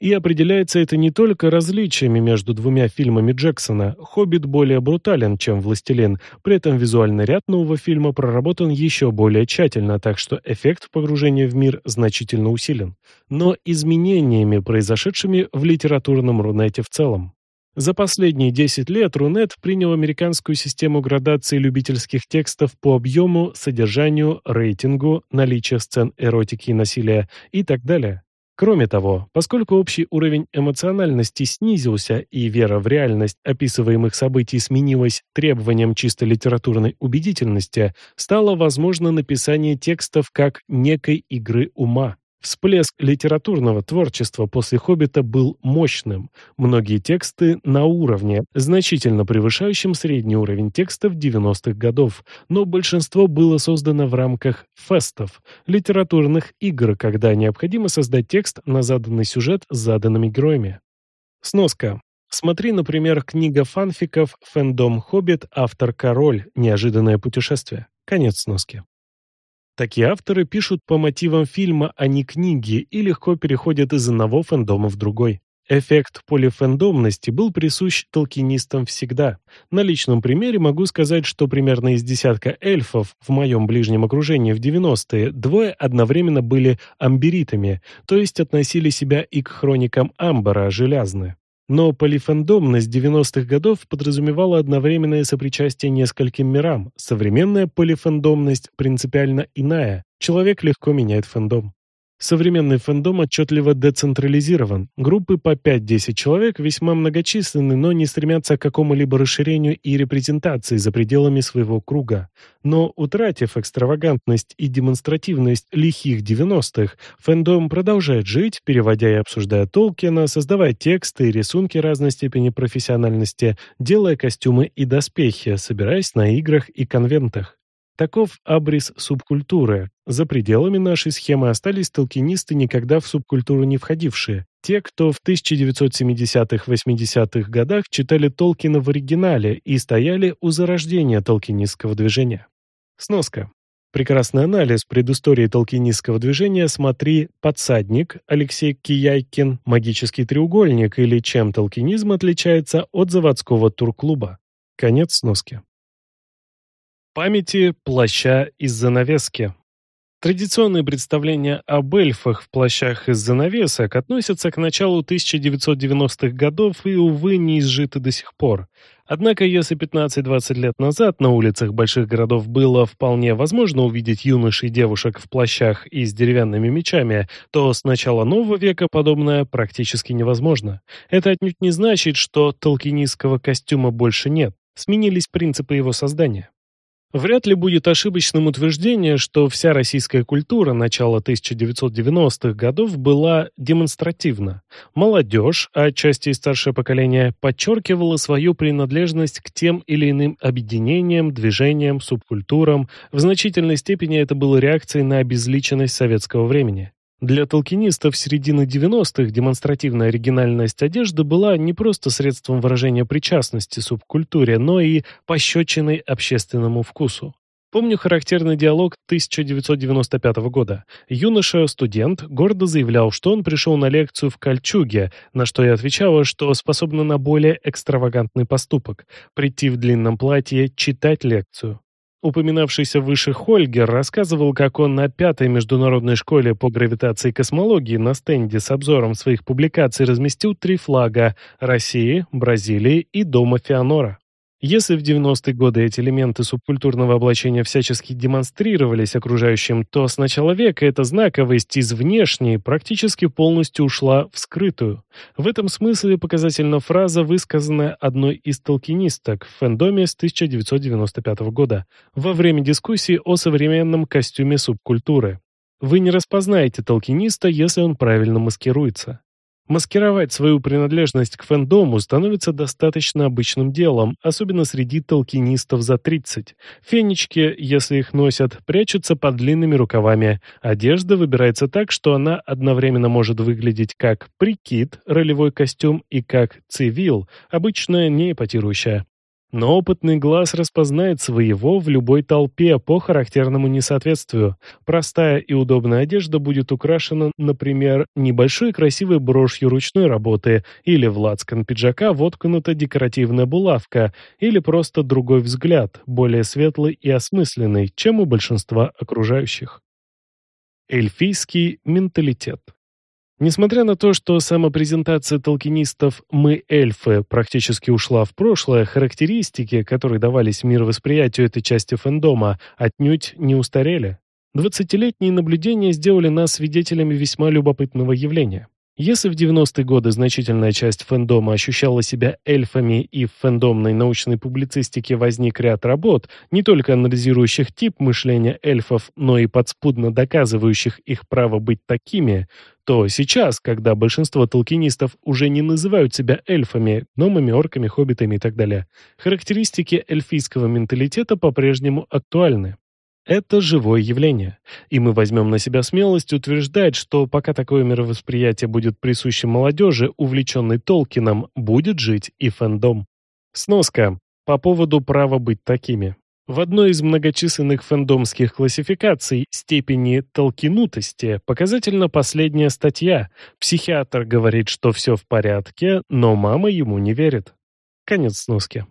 И определяется это не только различиями между двумя фильмами Джексона. «Хоббит» более брутален, чем «Властелин», при этом визуальный ряд нового фильма проработан еще более тщательно, так что эффект погружения в мир значительно усилен. Но изменениями, произошедшими в литературном Рунете в целом. За последние 10 лет Рунет принял американскую систему градации любительских текстов по объему, содержанию, рейтингу, наличию сцен эротики и насилия и так далее. Кроме того, поскольку общий уровень эмоциональности снизился и вера в реальность описываемых событий сменилась требованием чисто литературной убедительности, стало возможно написание текстов как некой игры ума. Всплеск литературного творчества после «Хоббита» был мощным. Многие тексты на уровне, значительно превышающем средний уровень текстов 90-х годов, но большинство было создано в рамках фестов, литературных игр, когда необходимо создать текст на заданный сюжет с заданными героями. Сноска. Смотри, например, книга фанфиков «Фэндом Хоббит. Автор Король. Неожиданное путешествие». Конец сноски. Такие авторы пишут по мотивам фильма, а не книги, и легко переходят из одного фэндома в другой. Эффект полифэндомности был присущ толкинистам всегда. На личном примере могу сказать, что примерно из десятка эльфов в моем ближнем окружении в 90-е двое одновременно были амберитами, то есть относили себя и к хроникам Амбара, железны. Но полифандомность 90-х годов подразумевала одновременное сопричастие нескольким мирам. Современная полифандомность принципиально иная. Человек легко меняет фандом. Современный фэндом отчетливо децентрализирован. Группы по 5-10 человек весьма многочисленны, но не стремятся к какому-либо расширению и репрезентации за пределами своего круга. Но, утратив экстравагантность и демонстративность лихих 90-х, фэндом продолжает жить, переводя и обсуждая Толкина, создавая тексты и рисунки разной степени профессиональности, делая костюмы и доспехи, собираясь на играх и конвентах. Таков абрис субкультуры. За пределами нашей схемы остались толкинисты, никогда в субкультуру не входившие. Те, кто в 1970-80-х годах читали Толкина в оригинале и стояли у зарождения толкинистского движения. Сноска. Прекрасный анализ предыстории толкинистского движения смотри «Подсадник» Алексей Кияйкин, «Магический треугольник» или «Чем толкинизм отличается от заводского турклуба». Конец сноски. Памяти плаща из занавески. Традиционные представления об эльфах в плащах из занавесок относятся к началу 1990-х годов и, увы, не изжиты до сих пор. Однако, если 15-20 лет назад на улицах больших городов было вполне возможно увидеть юношей и девушек в плащах и с деревянными мечами, то с начала нового века подобное практически невозможно. Это отнюдь не значит, что толкинистского костюма больше нет. Сменились принципы его создания. Вряд ли будет ошибочным утверждение, что вся российская культура начала 1990-х годов была демонстративна. Молодежь, а отчасти и старшее поколение, подчеркивала свою принадлежность к тем или иным объединениям, движениям, субкультурам. В значительной степени это было реакцией на обезличенность советского времени. Для толкинистов середины 90-х демонстративная оригинальность одежды была не просто средством выражения причастности субкультуре, но и пощечиной общественному вкусу. Помню характерный диалог 1995 года. Юноша-студент гордо заявлял, что он пришел на лекцию в кольчуге, на что я отвечала, что способна на более экстравагантный поступок – прийти в длинном платье читать лекцию. Упоминавшийся выше Хольгер рассказывал, как он на пятой международной школе по гравитации и космологии на стенде с обзором своих публикаций разместил три флага – России, Бразилии и Дома Феонора. Если в 90-е годы эти элементы субкультурного облачения всячески демонстрировались окружающим, то с начала века эта знаковость из внешней практически полностью ушла в скрытую. В этом смысле показательна фраза, высказанная одной из толкинисток в фэндоме с 1995 года во время дискуссии о современном костюме субкультуры. Вы не распознаете толкиниста, если он правильно маскируется. Маскировать свою принадлежность к фэндому становится достаточно обычным делом, особенно среди толкинистов за 30. Фенечки, если их носят, прячутся под длинными рукавами. Одежда выбирается так, что она одновременно может выглядеть как прикид, ролевой костюм, и как цивил, обычная не эпатирующая. Но опытный глаз распознает своего в любой толпе по характерному несоответствию. Простая и удобная одежда будет украшена, например, небольшой красивой брошью ручной работы, или в лацкан пиджака воткнута декоративная булавка, или просто другой взгляд, более светлый и осмысленный, чем у большинства окружающих. Эльфийский менталитет Несмотря на то, что самопрезентация толкинистов «мы эльфы» практически ушла в прошлое, характеристики, которые давались мировосприятию этой части фэндома, отнюдь не устарели. Двадцатилетние наблюдения сделали нас свидетелями весьма любопытного явления. Если в 90-е годы значительная часть фэндома ощущала себя эльфами и в фэндомной научной публицистике возник ряд работ, не только анализирующих тип мышления эльфов, но и подспудно доказывающих их право быть такими, то сейчас, когда большинство толкинистов уже не называют себя эльфами, гномами, орками, хоббитами и так далее, характеристики эльфийского менталитета по-прежнему актуальны. Это живое явление, и мы возьмем на себя смелость утверждать, что пока такое мировосприятие будет присуще молодежи, увлеченной Толкином, будет жить и фэндом. Сноска. По поводу права быть такими. В одной из многочисленных фэндомских классификаций степени толкинутости показательна последняя статья. Психиатр говорит, что все в порядке, но мама ему не верит. Конец сноски.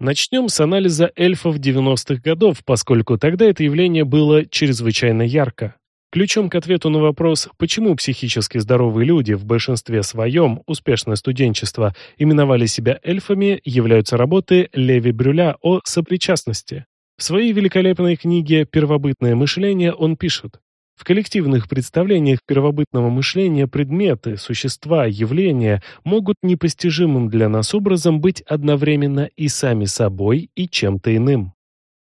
Начнем с анализа эльфов 90-х годов, поскольку тогда это явление было чрезвычайно ярко. Ключом к ответу на вопрос, почему психически здоровые люди в большинстве своем, успешное студенчество, именовали себя эльфами, являются работы Леви Брюля о сопричастности. В своей великолепной книге «Первобытное мышление» он пишет, в коллективных представлениях первобытного мышления предметы, существа, явления могут непостижимым для нас образом быть одновременно и сами собой, и чем-то иным.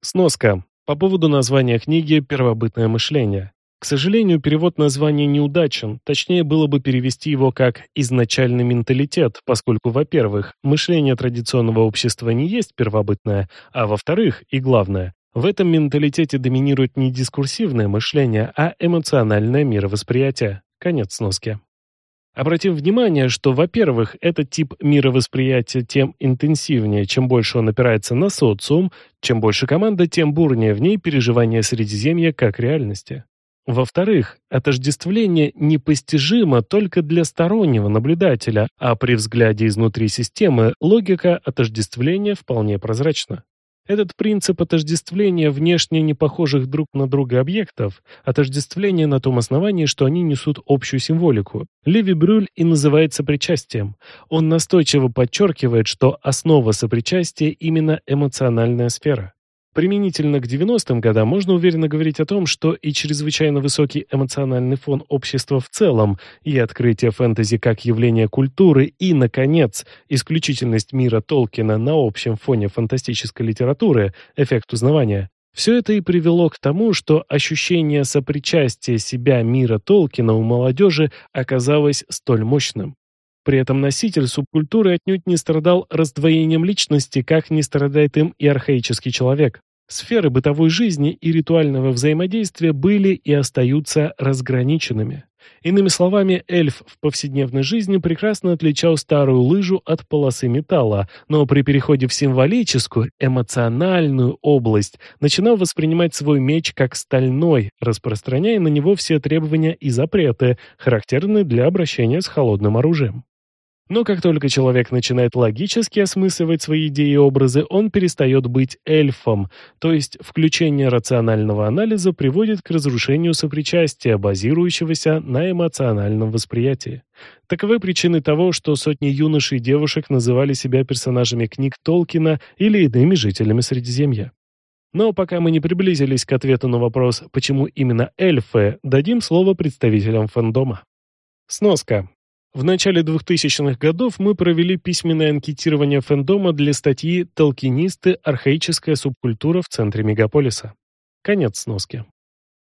Сноска. По поводу названия книги «Первобытное мышление». К сожалению, перевод названия неудачен, точнее было бы перевести его как «изначальный менталитет», поскольку, во-первых, мышление традиционного общества не есть первобытное, а во-вторых, и главное, В этом менталитете доминирует не дискурсивное мышление, а эмоциональное мировосприятие. Конец сноски. Обратим внимание, что, во-первых, этот тип мировосприятия тем интенсивнее, чем больше он опирается на социум, чем больше команда, тем бурнее в ней переживание Средиземья как реальности. Во-вторых, отождествление непостижимо только для стороннего наблюдателя, а при взгляде изнутри системы логика отождествления вполне прозрачна. Этот принцип отождествления внешне не похожих друг на друга объектов, отождествление на том основании, что они несут общую символику, Леви Брюль и называет сопричастием. Он настойчиво подчеркивает, что основа сопричастия именно эмоциональная сфера. Применительно к 90-м годам можно уверенно говорить о том, что и чрезвычайно высокий эмоциональный фон общества в целом, и открытие фэнтези как явление культуры, и, наконец, исключительность мира Толкина на общем фоне фантастической литературы, эффект узнавания, все это и привело к тому, что ощущение сопричастия себя мира Толкина у молодежи оказалось столь мощным. При этом носитель субкультуры отнюдь не страдал раздвоением личности, как не страдает им и архаический человек. Сферы бытовой жизни и ритуального взаимодействия были и остаются разграниченными. Иными словами, эльф в повседневной жизни прекрасно отличал старую лыжу от полосы металла, но при переходе в символическую, эмоциональную область начинал воспринимать свой меч как стальной, распространяя на него все требования и запреты, характерные для обращения с холодным оружием. Но как только человек начинает логически осмысливать свои идеи и образы, он перестает быть эльфом, то есть включение рационального анализа приводит к разрушению сопричастия, базирующегося на эмоциональном восприятии. Таковы причины того, что сотни юношей и девушек называли себя персонажами книг Толкина или иными жителями Средиземья. Но пока мы не приблизились к ответу на вопрос, почему именно эльфы, дадим слово представителям фандома. Сноска. В начале 2000-х годов мы провели письменное анкетирование фэндома для статьи «Толкинисты. Архаическая субкультура в центре мегаполиса». Конец сноски.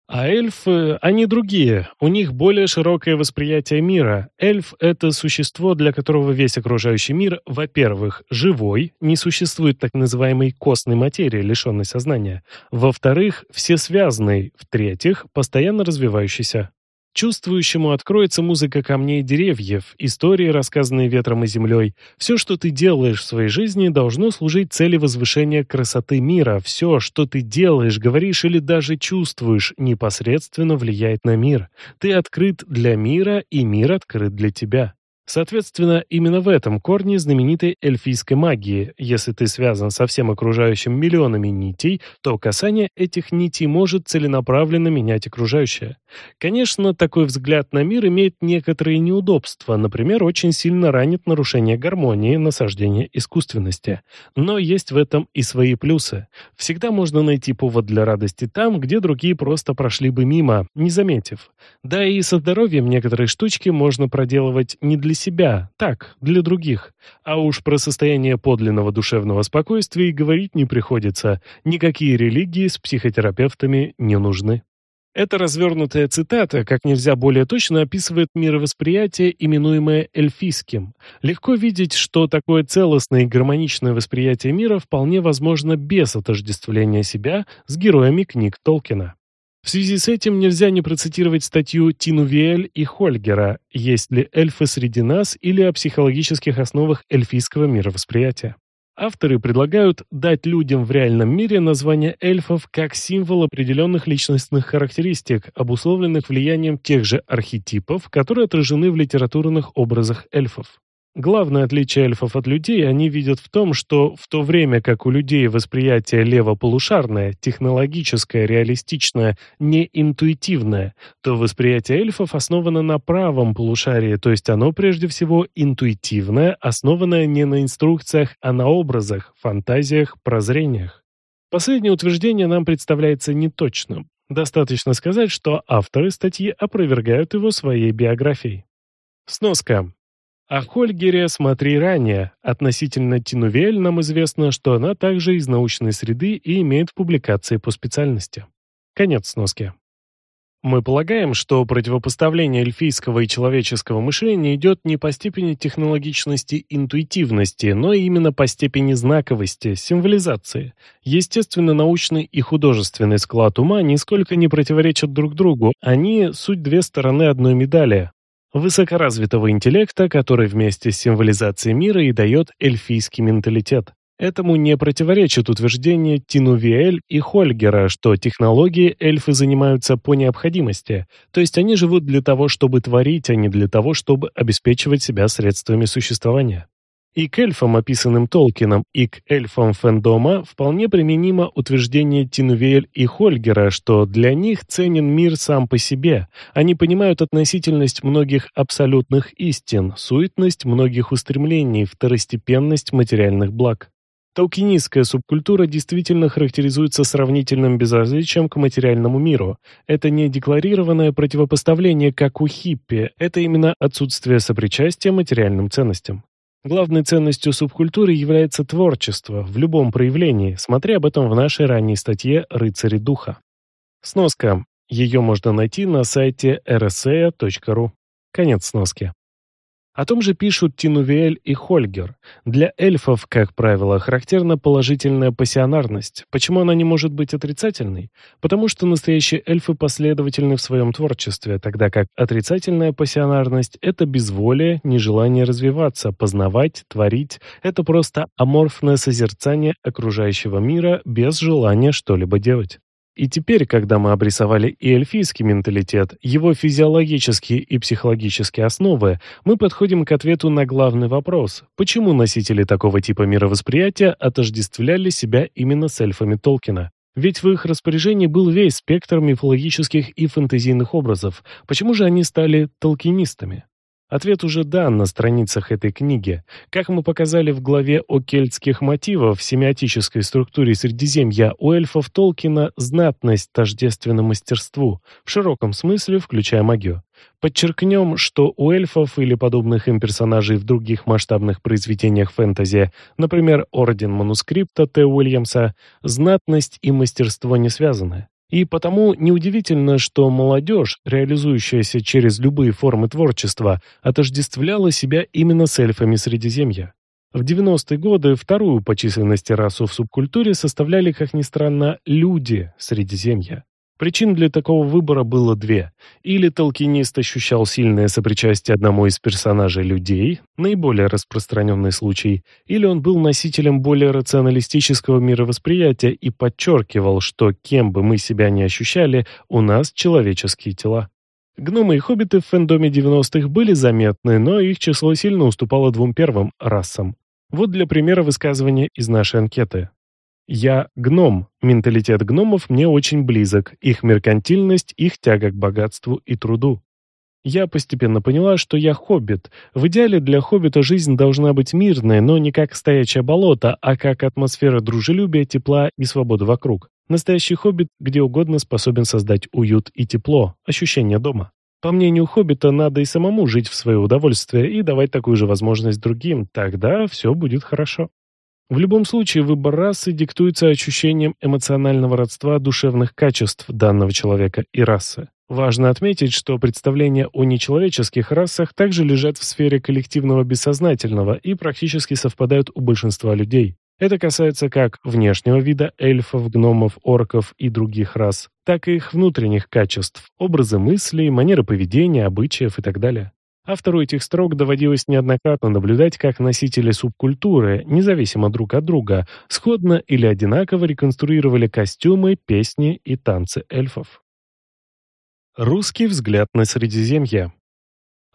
А эльфы, они другие, у них более широкое восприятие мира. Эльф — это существо, для которого весь окружающий мир, во-первых, живой, не существует так называемой костной материи, лишенной сознания. Во-вторых, всесвязанный. В-третьих, постоянно развивающийся. Чувствующему откроется музыка камней и деревьев, истории, рассказанные ветром и землей. Все, что ты делаешь в своей жизни, должно служить цели возвышения красоты мира. Все, что ты делаешь, говоришь или даже чувствуешь, непосредственно влияет на мир. Ты открыт для мира, и мир открыт для тебя. Соответственно, именно в этом корне знаменитой эльфийской магии. Если ты связан со всем окружающим миллионами нитей, то касание этих нитей может целенаправленно менять окружающее. Конечно, такой взгляд на мир имеет некоторые неудобства, например, очень сильно ранит нарушение гармонии, насаждение искусственности. Но есть в этом и свои плюсы. Всегда можно найти повод для радости там, где другие просто прошли бы мимо, не заметив. Да и со здоровьем некоторые штучки можно проделывать не для себя, так, для других. А уж про состояние подлинного душевного спокойствия и говорить не приходится. Никакие религии с психотерапевтами не нужны. Эта развернутая цитата как нельзя более точно описывает мировосприятие, именуемое эльфийским. Легко видеть, что такое целостное и гармоничное восприятие мира вполне возможно без отождествления себя с героями книг Толкина. В связи с этим нельзя не процитировать статью Тину Виэль и Хольгера «Есть ли эльфы среди нас» или о психологических основах эльфийского мировосприятия. Авторы предлагают дать людям в реальном мире название эльфов как символ определенных личностных характеристик, обусловленных влиянием тех же архетипов, которые отражены в литературных образах эльфов. Главное отличие эльфов от людей они видят в том, что в то время как у людей восприятие левополушарное, технологическое, реалистичное, не интуитивное, то восприятие эльфов основано на правом полушарии, то есть оно прежде всего интуитивное, основанное не на инструкциях, а на образах, фантазиях, прозрениях. Последнее утверждение нам представляется неточным. Достаточно сказать, что авторы статьи опровергают его своей биографией. Сноска. О Хольгере смотри ранее. Относительно Тинувель нам известно, что она также из научной среды и имеет публикации по специальности. Конец сноски. Мы полагаем, что противопоставление эльфийского и человеческого мышления идет не по степени технологичности интуитивности, но именно по степени знаковости, символизации. Естественно, научный и художественный склад ума нисколько не противоречат друг другу, они – суть две стороны одной медали. Высокоразвитого интеллекта, который вместе с символизацией мира и дает эльфийский менталитет. Этому не противоречит утверждение Тинувиэль и Хольгера, что технологии эльфы занимаются по необходимости, то есть они живут для того, чтобы творить, а не для того, чтобы обеспечивать себя средствами существования. И к эльфам, описанным Толкином, и к эльфам фэндома вполне применимо утверждение Тинувиэль и Хольгера, что для них ценен мир сам по себе. Они понимают относительность многих абсолютных истин, суетность многих устремлений, второстепенность материальных благ. Толкинистская субкультура действительно характеризуется сравнительным безразличием к материальному миру. Это не декларированное противопоставление, как у хиппи, это именно отсутствие сопричастия материальным ценностям. Главной ценностью субкультуры является творчество в любом проявлении, смотри об этом в нашей ранней статье «Рыцари духа». Сноска. Ее можно найти на сайте rsea.ru. Конец сноски. О том же пишут Тинувиэль и Хольгер. Для эльфов, как правило, характерна положительная пассионарность. Почему она не может быть отрицательной? Потому что настоящие эльфы последовательны в своем творчестве, тогда как отрицательная пассионарность – это безволие, нежелание развиваться, познавать, творить. Это просто аморфное созерцание окружающего мира без желания что-либо делать. И теперь, когда мы обрисовали и эльфийский менталитет, его физиологические и психологические основы, мы подходим к ответу на главный вопрос, почему носители такого типа мировосприятия отождествляли себя именно с эльфами Толкина. Ведь в их распоряжении был весь спектр мифологических и фэнтезийных образов. Почему же они стали толкинистами? Ответ уже дан на страницах этой книги. Как мы показали в главе о кельтских мотивах в семиотической структуре Средиземья, у эльфов Толкина знатность тождественна мастерству, в широком смысле включая магию. Подчеркнем, что у эльфов или подобных им персонажей в других масштабных произведениях фэнтези, например, Орден манускрипта Т. Уильямса, знатность и мастерство не связаны. И потому неудивительно, что молодежь, реализующаяся через любые формы творчества, отождествляла себя именно с эльфами Средиземья. В 90-е годы вторую по численности расу в субкультуре составляли, как ни странно, люди Средиземья. Причин для такого выбора было две. Или толкинист ощущал сильное сопричастие одному из персонажей людей, наиболее распространенный случай, или он был носителем более рационалистического мировосприятия и подчеркивал, что кем бы мы себя ни ощущали, у нас человеческие тела. Гномы и хоббиты в фэндоме 90-х были заметны, но их число сильно уступало двум первым расам. Вот для примера высказывания из нашей анкеты. Я гном. Менталитет гномов мне очень близок. Их меркантильность, их тяга к богатству и труду. Я постепенно поняла, что я хоббит. В идеале для хоббита жизнь должна быть мирная, но не как стоячее болото, а как атмосфера дружелюбия, тепла и свободы вокруг. Настоящий хоббит где угодно способен создать уют и тепло, ощущение дома. По мнению хоббита, надо и самому жить в свое удовольствие и давать такую же возможность другим, тогда все будет хорошо. В любом случае, выбор расы диктуется ощущением эмоционального родства душевных качеств данного человека и расы. Важно отметить, что представления о нечеловеческих расах также лежат в сфере коллективного бессознательного и практически совпадают у большинства людей. Это касается как внешнего вида эльфов, гномов, орков и других рас, так и их внутренних качеств, образы мыслей, манеры поведения, обычаев и так далее. Автору этих строк доводилось неоднократно наблюдать, как носители субкультуры, независимо друг от друга, сходно или одинаково реконструировали костюмы, песни и танцы эльфов. Русский взгляд на Средиземье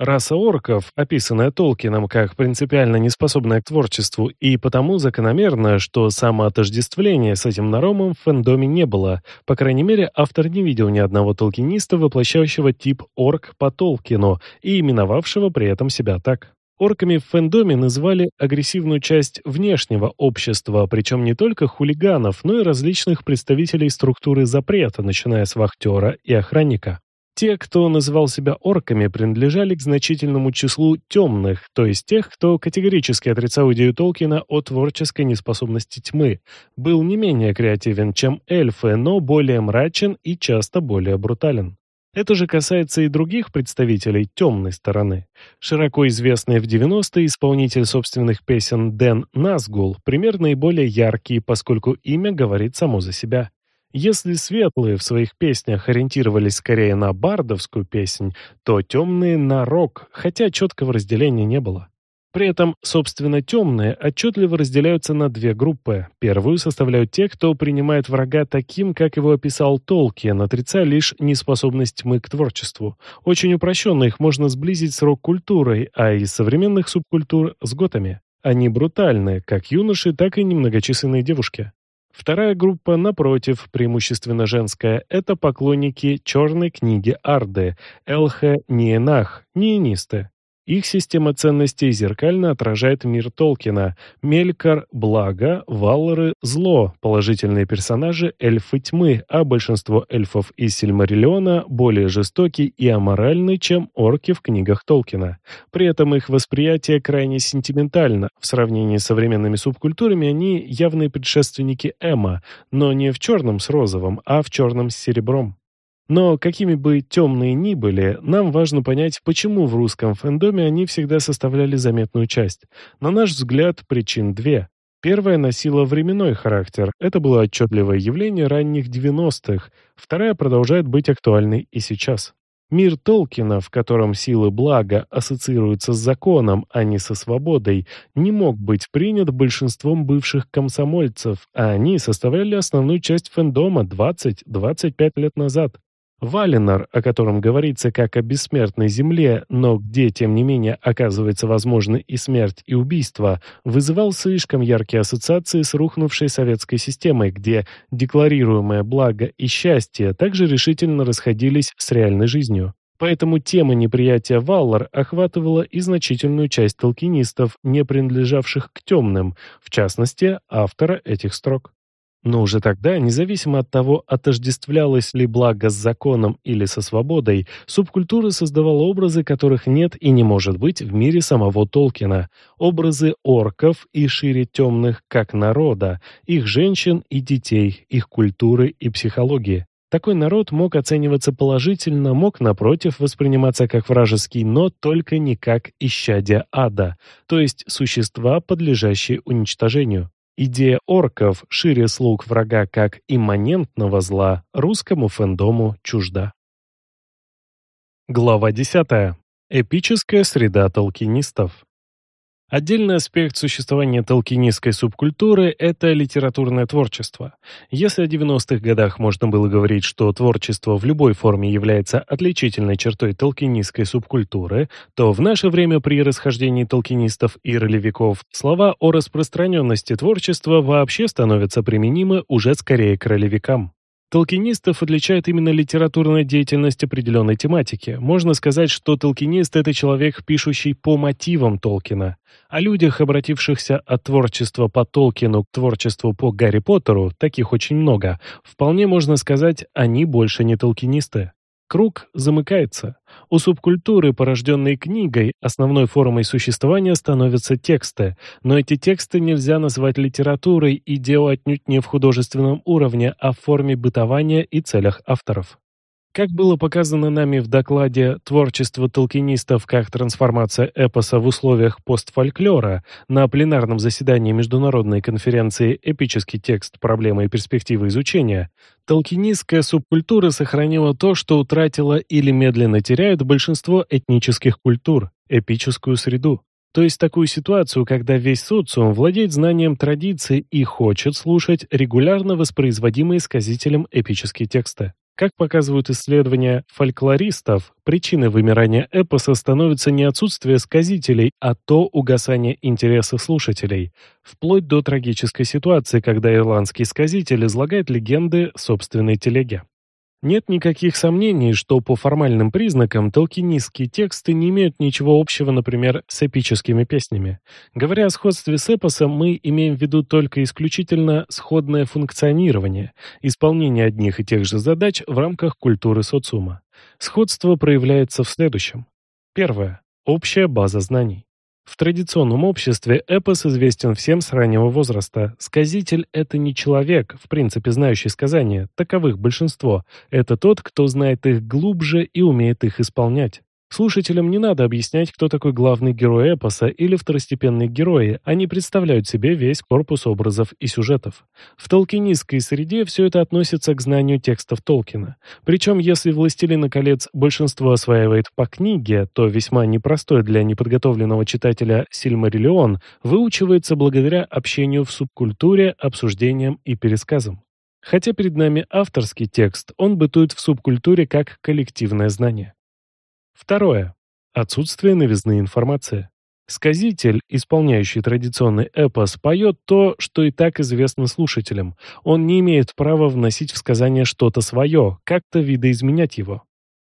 Раса орков, описанная Толкином как принципиально неспособная к творчеству, и потому закономерно, что самоотождествления с этим наромом в фэндоме не было. По крайней мере, автор не видел ни одного толкиниста, воплощающего тип орк по Толкину и именовавшего при этом себя так. Орками в фэндоме называли агрессивную часть внешнего общества, причем не только хулиганов, но и различных представителей структуры запрета, начиная с вахтера и охранника. Те, кто называл себя орками, принадлежали к значительному числу темных, то есть тех, кто категорически отрицал идею Толкина о творческой неспособности тьмы, был не менее креативен, чем эльфы, но более мрачен и часто более брутален. Это же касается и других представителей темной стороны. Широко известный в 90-е исполнитель собственных песен Дэн Назгул пример наиболее яркий, поскольку имя говорит само за себя. Если светлые в своих песнях ориентировались скорее на бардовскую песнь, то темные — на рок, хотя четкого разделения не было. При этом, собственно, темные отчетливо разделяются на две группы. Первую составляют те, кто принимает врага таким, как его описал Толкиен, отрицая лишь неспособность тьмы к творчеству. Очень упрощенно их можно сблизить с рок-культурой, а из современных субкультур — с готами. Они брутальны, как юноши, так и немногочисленные девушки. Вторая группа, напротив, преимущественно женская, это поклонники черной книги Арды, Элхе Ниенах, ниенисты. Их система ценностей зеркально отражает мир Толкина. Мелькар – благо, Валлары – зло, положительные персонажи – эльфы тьмы, а большинство эльфов из Сильмариллиона более жестоки и аморальны, чем орки в книгах Толкина. При этом их восприятие крайне сентиментально. В сравнении с современными субкультурами они явные предшественники Эма, но не в черном с розовым, а в черном с серебром. Но какими бы темные ни были, нам важно понять, почему в русском фэндоме они всегда составляли заметную часть. На наш взгляд, причин две. Первая носила временной характер, это было отчетливое явление ранних 90-х, вторая продолжает быть актуальной и сейчас. Мир Толкина, в котором силы блага ассоциируются с законом, а не со свободой, не мог быть принят большинством бывших комсомольцев, а они составляли основную часть фэндома 20-25 лет назад. Валенар, о котором говорится как о бессмертной земле, но где, тем не менее, оказывается возможны и смерть, и убийство, вызывал слишком яркие ассоциации с рухнувшей советской системой, где декларируемое благо и счастье также решительно расходились с реальной жизнью. Поэтому тема неприятия Валлар охватывала и значительную часть толкинистов, не принадлежавших к темным, в частности, автора этих строк. Но уже тогда, независимо от того, отождествлялось ли благо с законом или со свободой, субкультура создавала образы, которых нет и не может быть в мире самого Толкина. Образы орков и шире темных как народа, их женщин и детей, их культуры и психологии. Такой народ мог оцениваться положительно, мог, напротив, восприниматься как вражеский, но только не как исчадие ада, то есть существа, подлежащие уничтожению. Идея орков, шире слуг врага как имманентного зла, русскому фэндому чужда. Глава 10. Эпическая среда толкинистов. Отдельный аспект существования толкинистской субкультуры – это литературное творчество. Если о 90-х годах можно было говорить, что творчество в любой форме является отличительной чертой толкинистской субкультуры, то в наше время при расхождении толкинистов и ролевиков слова о распространенности творчества вообще становятся применимы уже скорее к ролевикам. Толкинистов отличает именно литературная деятельность определенной тематики. Можно сказать, что толкинист – это человек, пишущий по мотивам Толкина. О людях, обратившихся от творчества по Толкину к творчеству по Гарри Поттеру, таких очень много. Вполне можно сказать, они больше не толкинисты. Круг замыкается. У субкультуры, порожденной книгой, основной формой существования становятся тексты, но эти тексты нельзя назвать литературой и дело отнюдь не в художественном уровне, а в форме бытования и целях авторов. Как было показано нами в докладе «Творчество толкинистов как трансформация эпоса в условиях постфольклора» на пленарном заседании Международной конференции «Эпический текст. Проблемы и перспективы изучения», толкинистская субкультура сохранила то, что утратила или медленно теряет большинство этнических культур – эпическую среду. То есть такую ситуацию, когда весь социум владеет знанием традиций и хочет слушать регулярно воспроизводимые сказителем эпические тексты. Как показывают исследования фольклористов, причиной вымирания эпоса становится не отсутствие сказителей, а то угасание интереса слушателей, вплоть до трагической ситуации, когда ирландский сказитель излагает легенды собственной телеге. Нет никаких сомнений, что по формальным признакам толкинистские тексты не имеют ничего общего, например, с эпическими песнями. Говоря о сходстве с эпосом, мы имеем в виду только исключительно сходное функционирование, исполнение одних и тех же задач в рамках культуры социума. Сходство проявляется в следующем. Первое. Общая база знаний. В традиционном обществе эпос известен всем с раннего возраста. Сказитель – это не человек, в принципе знающий сказания, таковых большинство. Это тот, кто знает их глубже и умеет их исполнять. Слушателям не надо объяснять, кто такой главный герой эпоса или второстепенные герои, они представляют себе весь корпус образов и сюжетов. В толкинистской среде все это относится к знанию текстов Толкина. Причем, если «Властелина колец» большинство осваивает по книге, то весьма непростой для неподготовленного читателя «Сильмариллион» выучивается благодаря общению в субкультуре, обсуждениям и пересказам. Хотя перед нами авторский текст, он бытует в субкультуре как коллективное знание. Второе. Отсутствие новизны информации. Сказитель, исполняющий традиционный эпос, поет то, что и так известно слушателям. Он не имеет права вносить в сказание что-то свое, как-то видоизменять его.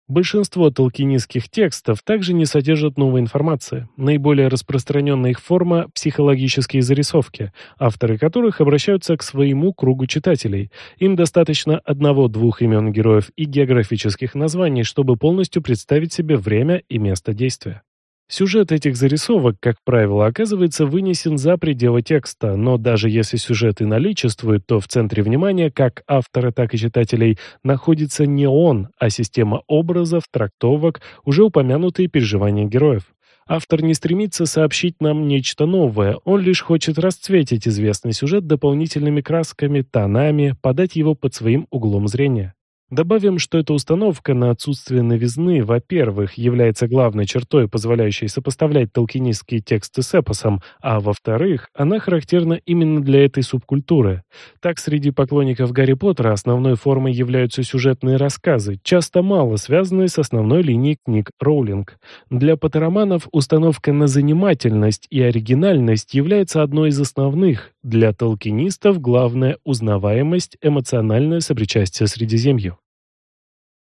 Большинство толкинистских текстов также не содержат новой информации. Наиболее распространенная их форма – психологические зарисовки, авторы которых обращаются к своему кругу читателей. Им достаточно одного-двух имен героев и географических названий, чтобы полностью представить себе время и место действия. Сюжет этих зарисовок, как правило, оказывается вынесен за пределы текста, но даже если сюжет и наличествует, то в центре внимания как автора, так и читателей находится не он, а система образов, трактовок, уже упомянутые переживания героев. Автор не стремится сообщить нам нечто новое, он лишь хочет расцветить известный сюжет дополнительными красками, тонами, подать его под своим углом зрения. Добавим, что эта установка на отсутствие новизны, во-первых, является главной чертой, позволяющей сопоставлять толкинистские тексты с эпосом, а во-вторых, она характерна именно для этой субкультуры. Так, среди поклонников Гарри Поттера основной формой являются сюжетные рассказы, часто мало связанные с основной линией книг Роулинг. Для поттероманов установка на занимательность и оригинальность является одной из основных, для толкинистов главная узнаваемость, эмоциональное сопричастие Средиземью.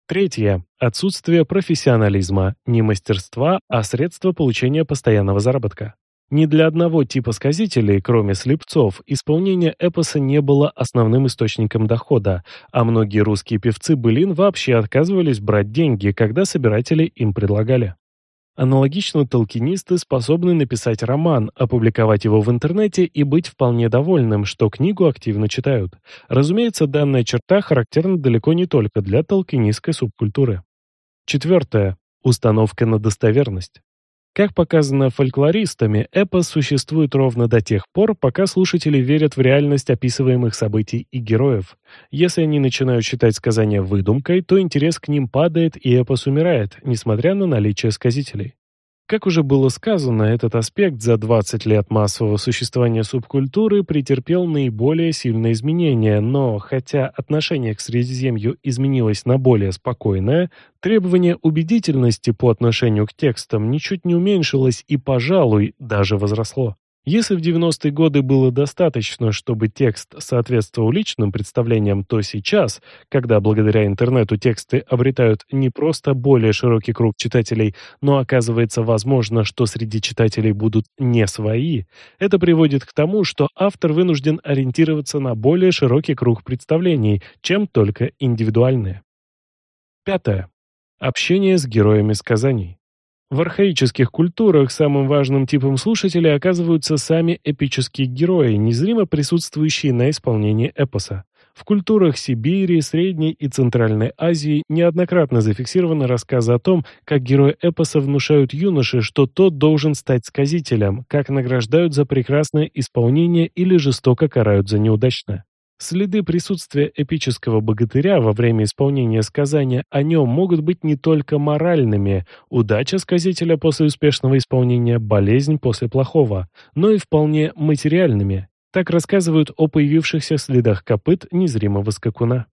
Третье. Отсутствие профессионализма, не мастерства, а средства получения постоянного заработка. Ни для одного типа сказителей, кроме слепцов, исполнение эпоса не было основным источником дохода, а многие русские певцы былин вообще отказывались брать деньги, когда собиратели им предлагали. Аналогично толкинисты способны написать роман, опубликовать его в интернете и быть вполне довольным, что книгу активно читают. Разумеется, данная черта характерна далеко не только для толкинистской субкультуры. Четвертое. Установка на достоверность. Как показано фольклористами, эпос существует ровно до тех пор, пока слушатели верят в реальность описываемых событий и героев. Если они начинают считать сказания выдумкой, то интерес к ним падает и эпос умирает, несмотря на наличие сказителей. Как уже было сказано, этот аспект за 20 лет массового существования субкультуры претерпел наиболее сильные изменения, но хотя отношение к Средиземью изменилось на более спокойное, требование убедительности по отношению к текстам ничуть не уменьшилось и, пожалуй, даже возросло. Если в 90-е годы было достаточно, чтобы текст соответствовал личным представлениям, то сейчас, когда благодаря интернету тексты обретают не просто более широкий круг читателей, но оказывается возможно, что среди читателей будут не свои, это приводит к тому, что автор вынужден ориентироваться на более широкий круг представлений, чем только индивидуальные. Пятое. Общение с героями сказаний. В архаических культурах самым важным типом слушателей оказываются сами эпические герои, незримо присутствующие на исполнении эпоса. В культурах Сибири, Средней и Центральной Азии неоднократно зафиксированы рассказы о том, как герои эпоса внушают юноше, что тот должен стать сказителем, как награждают за прекрасное исполнение или жестоко карают за неудачное. Следы присутствия эпического богатыря во время исполнения сказания о нем могут быть не только моральными, удача сказителя после успешного исполнения, болезнь после плохого, но и вполне материальными. Так рассказывают о появившихся следах копыт незримого скакуна.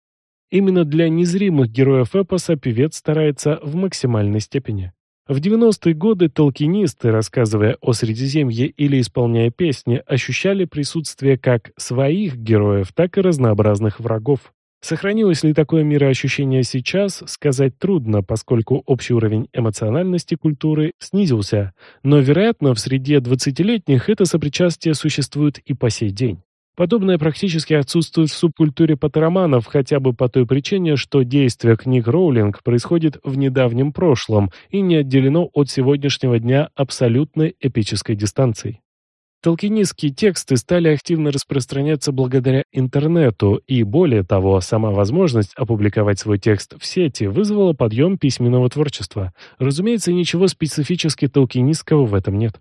Именно для незримых героев эпоса певец старается в максимальной степени. В 90-е годы толкинисты, рассказывая о Средиземье или исполняя песни, ощущали присутствие как своих героев, так и разнообразных врагов. Сохранилось ли такое мироощущение сейчас, сказать трудно, поскольку общий уровень эмоциональности культуры снизился, но, вероятно, в среде 20-летних это сопричастие существует и по сей день. Подобное практически отсутствует в субкультуре патероманов хотя бы по той причине, что действие книг Роулинг происходит в недавнем прошлом и не отделено от сегодняшнего дня абсолютной эпической дистанцией. Толкинистские тексты стали активно распространяться благодаря интернету, и более того, сама возможность опубликовать свой текст в сети вызвала подъем письменного творчества. Разумеется, ничего специфически толкинистского в этом нет.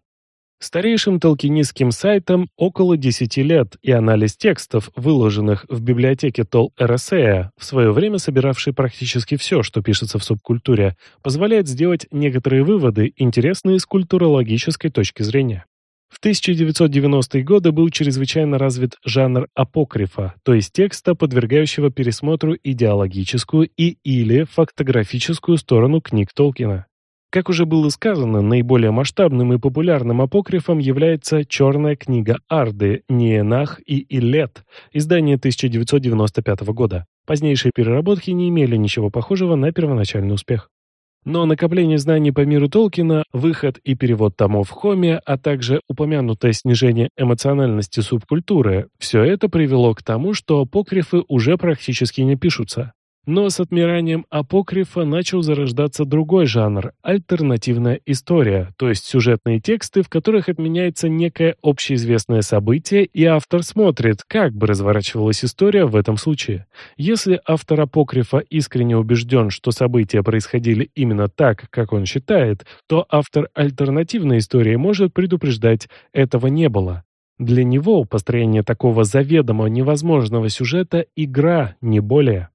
Старейшим толкинистским сайтом около 10 лет, и анализ текстов, выложенных в библиотеке Тол Эросея, в свое время собиравшей практически все, что пишется в субкультуре, позволяет сделать некоторые выводы, интересные с культурологической точки зрения. В 1990-е годы был чрезвычайно развит жанр апокрифа, то есть текста, подвергающего пересмотру идеологическую и или фактографическую сторону книг Толкина. Как уже было сказано, наиболее масштабным и популярным апокрифом является «Черная книга Арды» Ниенах и Илет, издание 1995 года. Позднейшие переработки не имели ничего похожего на первоначальный успех. Но накопление знаний по миру Толкина, выход и перевод томов Хоми, а также упомянутое снижение эмоциональности субкультуры – все это привело к тому, что апокрифы уже практически не пишутся. Но с отмиранием апокрифа начал зарождаться другой жанр – альтернативная история, то есть сюжетные тексты, в которых отменяется некое общеизвестное событие, и автор смотрит, как бы разворачивалась история в этом случае. Если автор апокрифа искренне убежден, что события происходили именно так, как он считает, то автор альтернативной истории может предупреждать «этого не было». Для него построение такого заведомо невозможного сюжета – игра, не более.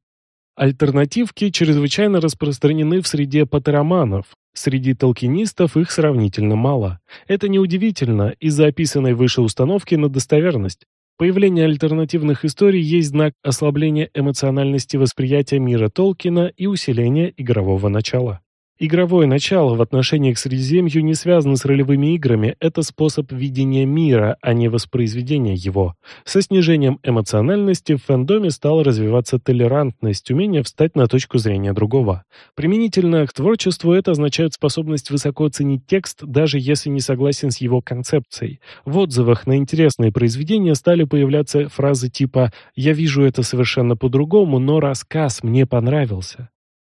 Альтернативки чрезвычайно распространены в среде патероманов. Среди толкинистов их сравнительно мало. Это неудивительно из-за описанной выше установки на достоверность. Появление альтернативных историй есть знак ослабления эмоциональности восприятия мира Толкина и усиления игрового начала. Игровое начало в отношении к Средиземью не связано с ролевыми играми, это способ видения мира, а не воспроизведения его. Со снижением эмоциональности в фэндоме стала развиваться толерантность, умение встать на точку зрения другого. Применительно к творчеству это означает способность высоко оценить текст, даже если не согласен с его концепцией. В отзывах на интересные произведения стали появляться фразы типа «Я вижу это совершенно по-другому, но рассказ мне понравился».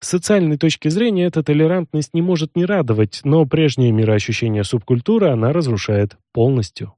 С социальной точки зрения эта толерантность не может не радовать, но прежнее мироощущение субкультуры она разрушает полностью.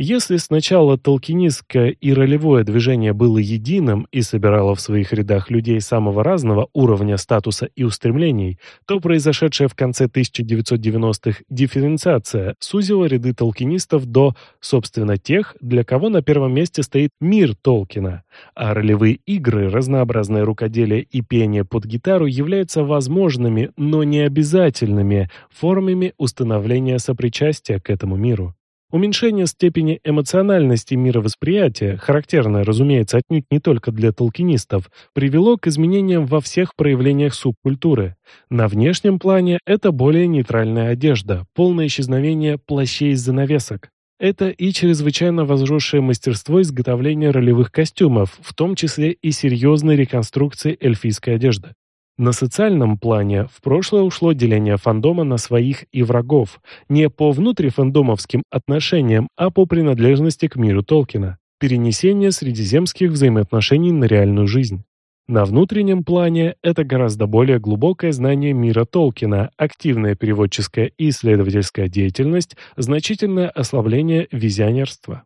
Если сначала толкинистское и ролевое движение было единым и собирало в своих рядах людей самого разного уровня статуса и устремлений, то произошедшая в конце 1990-х дифференциация сузила ряды толкинистов до, собственно, тех, для кого на первом месте стоит мир Толкина, а ролевые игры, разнообразное рукоделие и пение под гитару являются возможными, но не обязательными формами установления сопричастия к этому миру. Уменьшение степени эмоциональности мировосприятия, характерное, разумеется, отнюдь не только для толкинистов, привело к изменениям во всех проявлениях субкультуры. На внешнем плане это более нейтральная одежда, полное исчезновение плащей из занавесок. Это и чрезвычайно возросшее мастерство изготовления ролевых костюмов, в том числе и серьезной реконструкции эльфийской одежды. На социальном плане в прошлое ушло деление фандома на своих и врагов, не по внутрифандомовским отношениям, а по принадлежности к миру Толкина, перенесение средиземских взаимоотношений на реальную жизнь. На внутреннем плане это гораздо более глубокое знание мира Толкина, активная переводческая и исследовательская деятельность, значительное ослабление визионерства.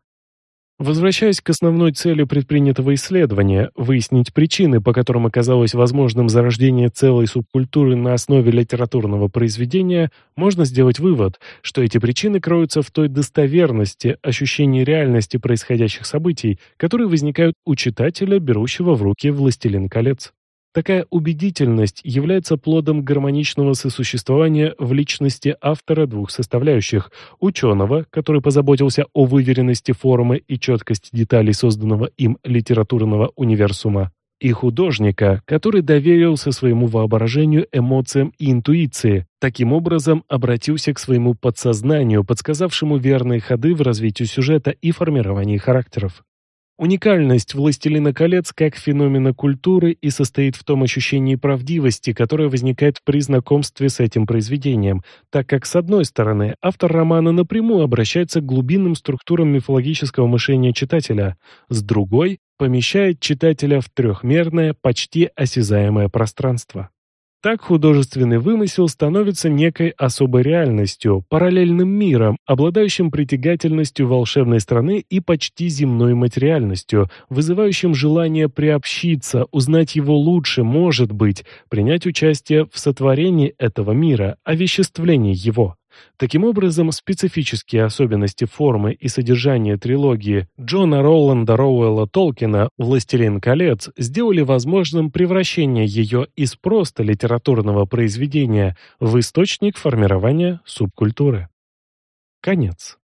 Возвращаясь к основной цели предпринятого исследования – выяснить причины, по которым оказалось возможным зарождение целой субкультуры на основе литературного произведения, можно сделать вывод, что эти причины кроются в той достоверности, ощущении реальности происходящих событий, которые возникают у читателя, берущего в руки «Властелин колец». Такая убедительность является плодом гармоничного сосуществования в личности автора двух составляющих – ученого, который позаботился о выверенности формы и четкости деталей созданного им литературного универсума, и художника, который доверился своему воображению, эмоциям и интуиции, таким образом обратился к своему подсознанию, подсказавшему верные ходы в развитии сюжета и формировании характеров. Уникальность «Властелина колец» как феномена культуры и состоит в том ощущении правдивости, которое возникает при знакомстве с этим произведением, так как, с одной стороны, автор романа напрямую обращается к глубинным структурам мифологического мышления читателя, с другой – помещает читателя в трехмерное, почти осязаемое пространство. Так художественный вымысел становится некой особой реальностью, параллельным миром, обладающим притягательностью волшебной страны и почти земной материальностью, вызывающим желание приобщиться, узнать его лучше, может быть, принять участие в сотворении этого мира, овеществлении его. Таким образом, специфические особенности формы и содержания трилогии Джона Роланда Роуэлла Толкина «Властелин колец» сделали возможным превращение ее из просто литературного произведения в источник формирования субкультуры. Конец.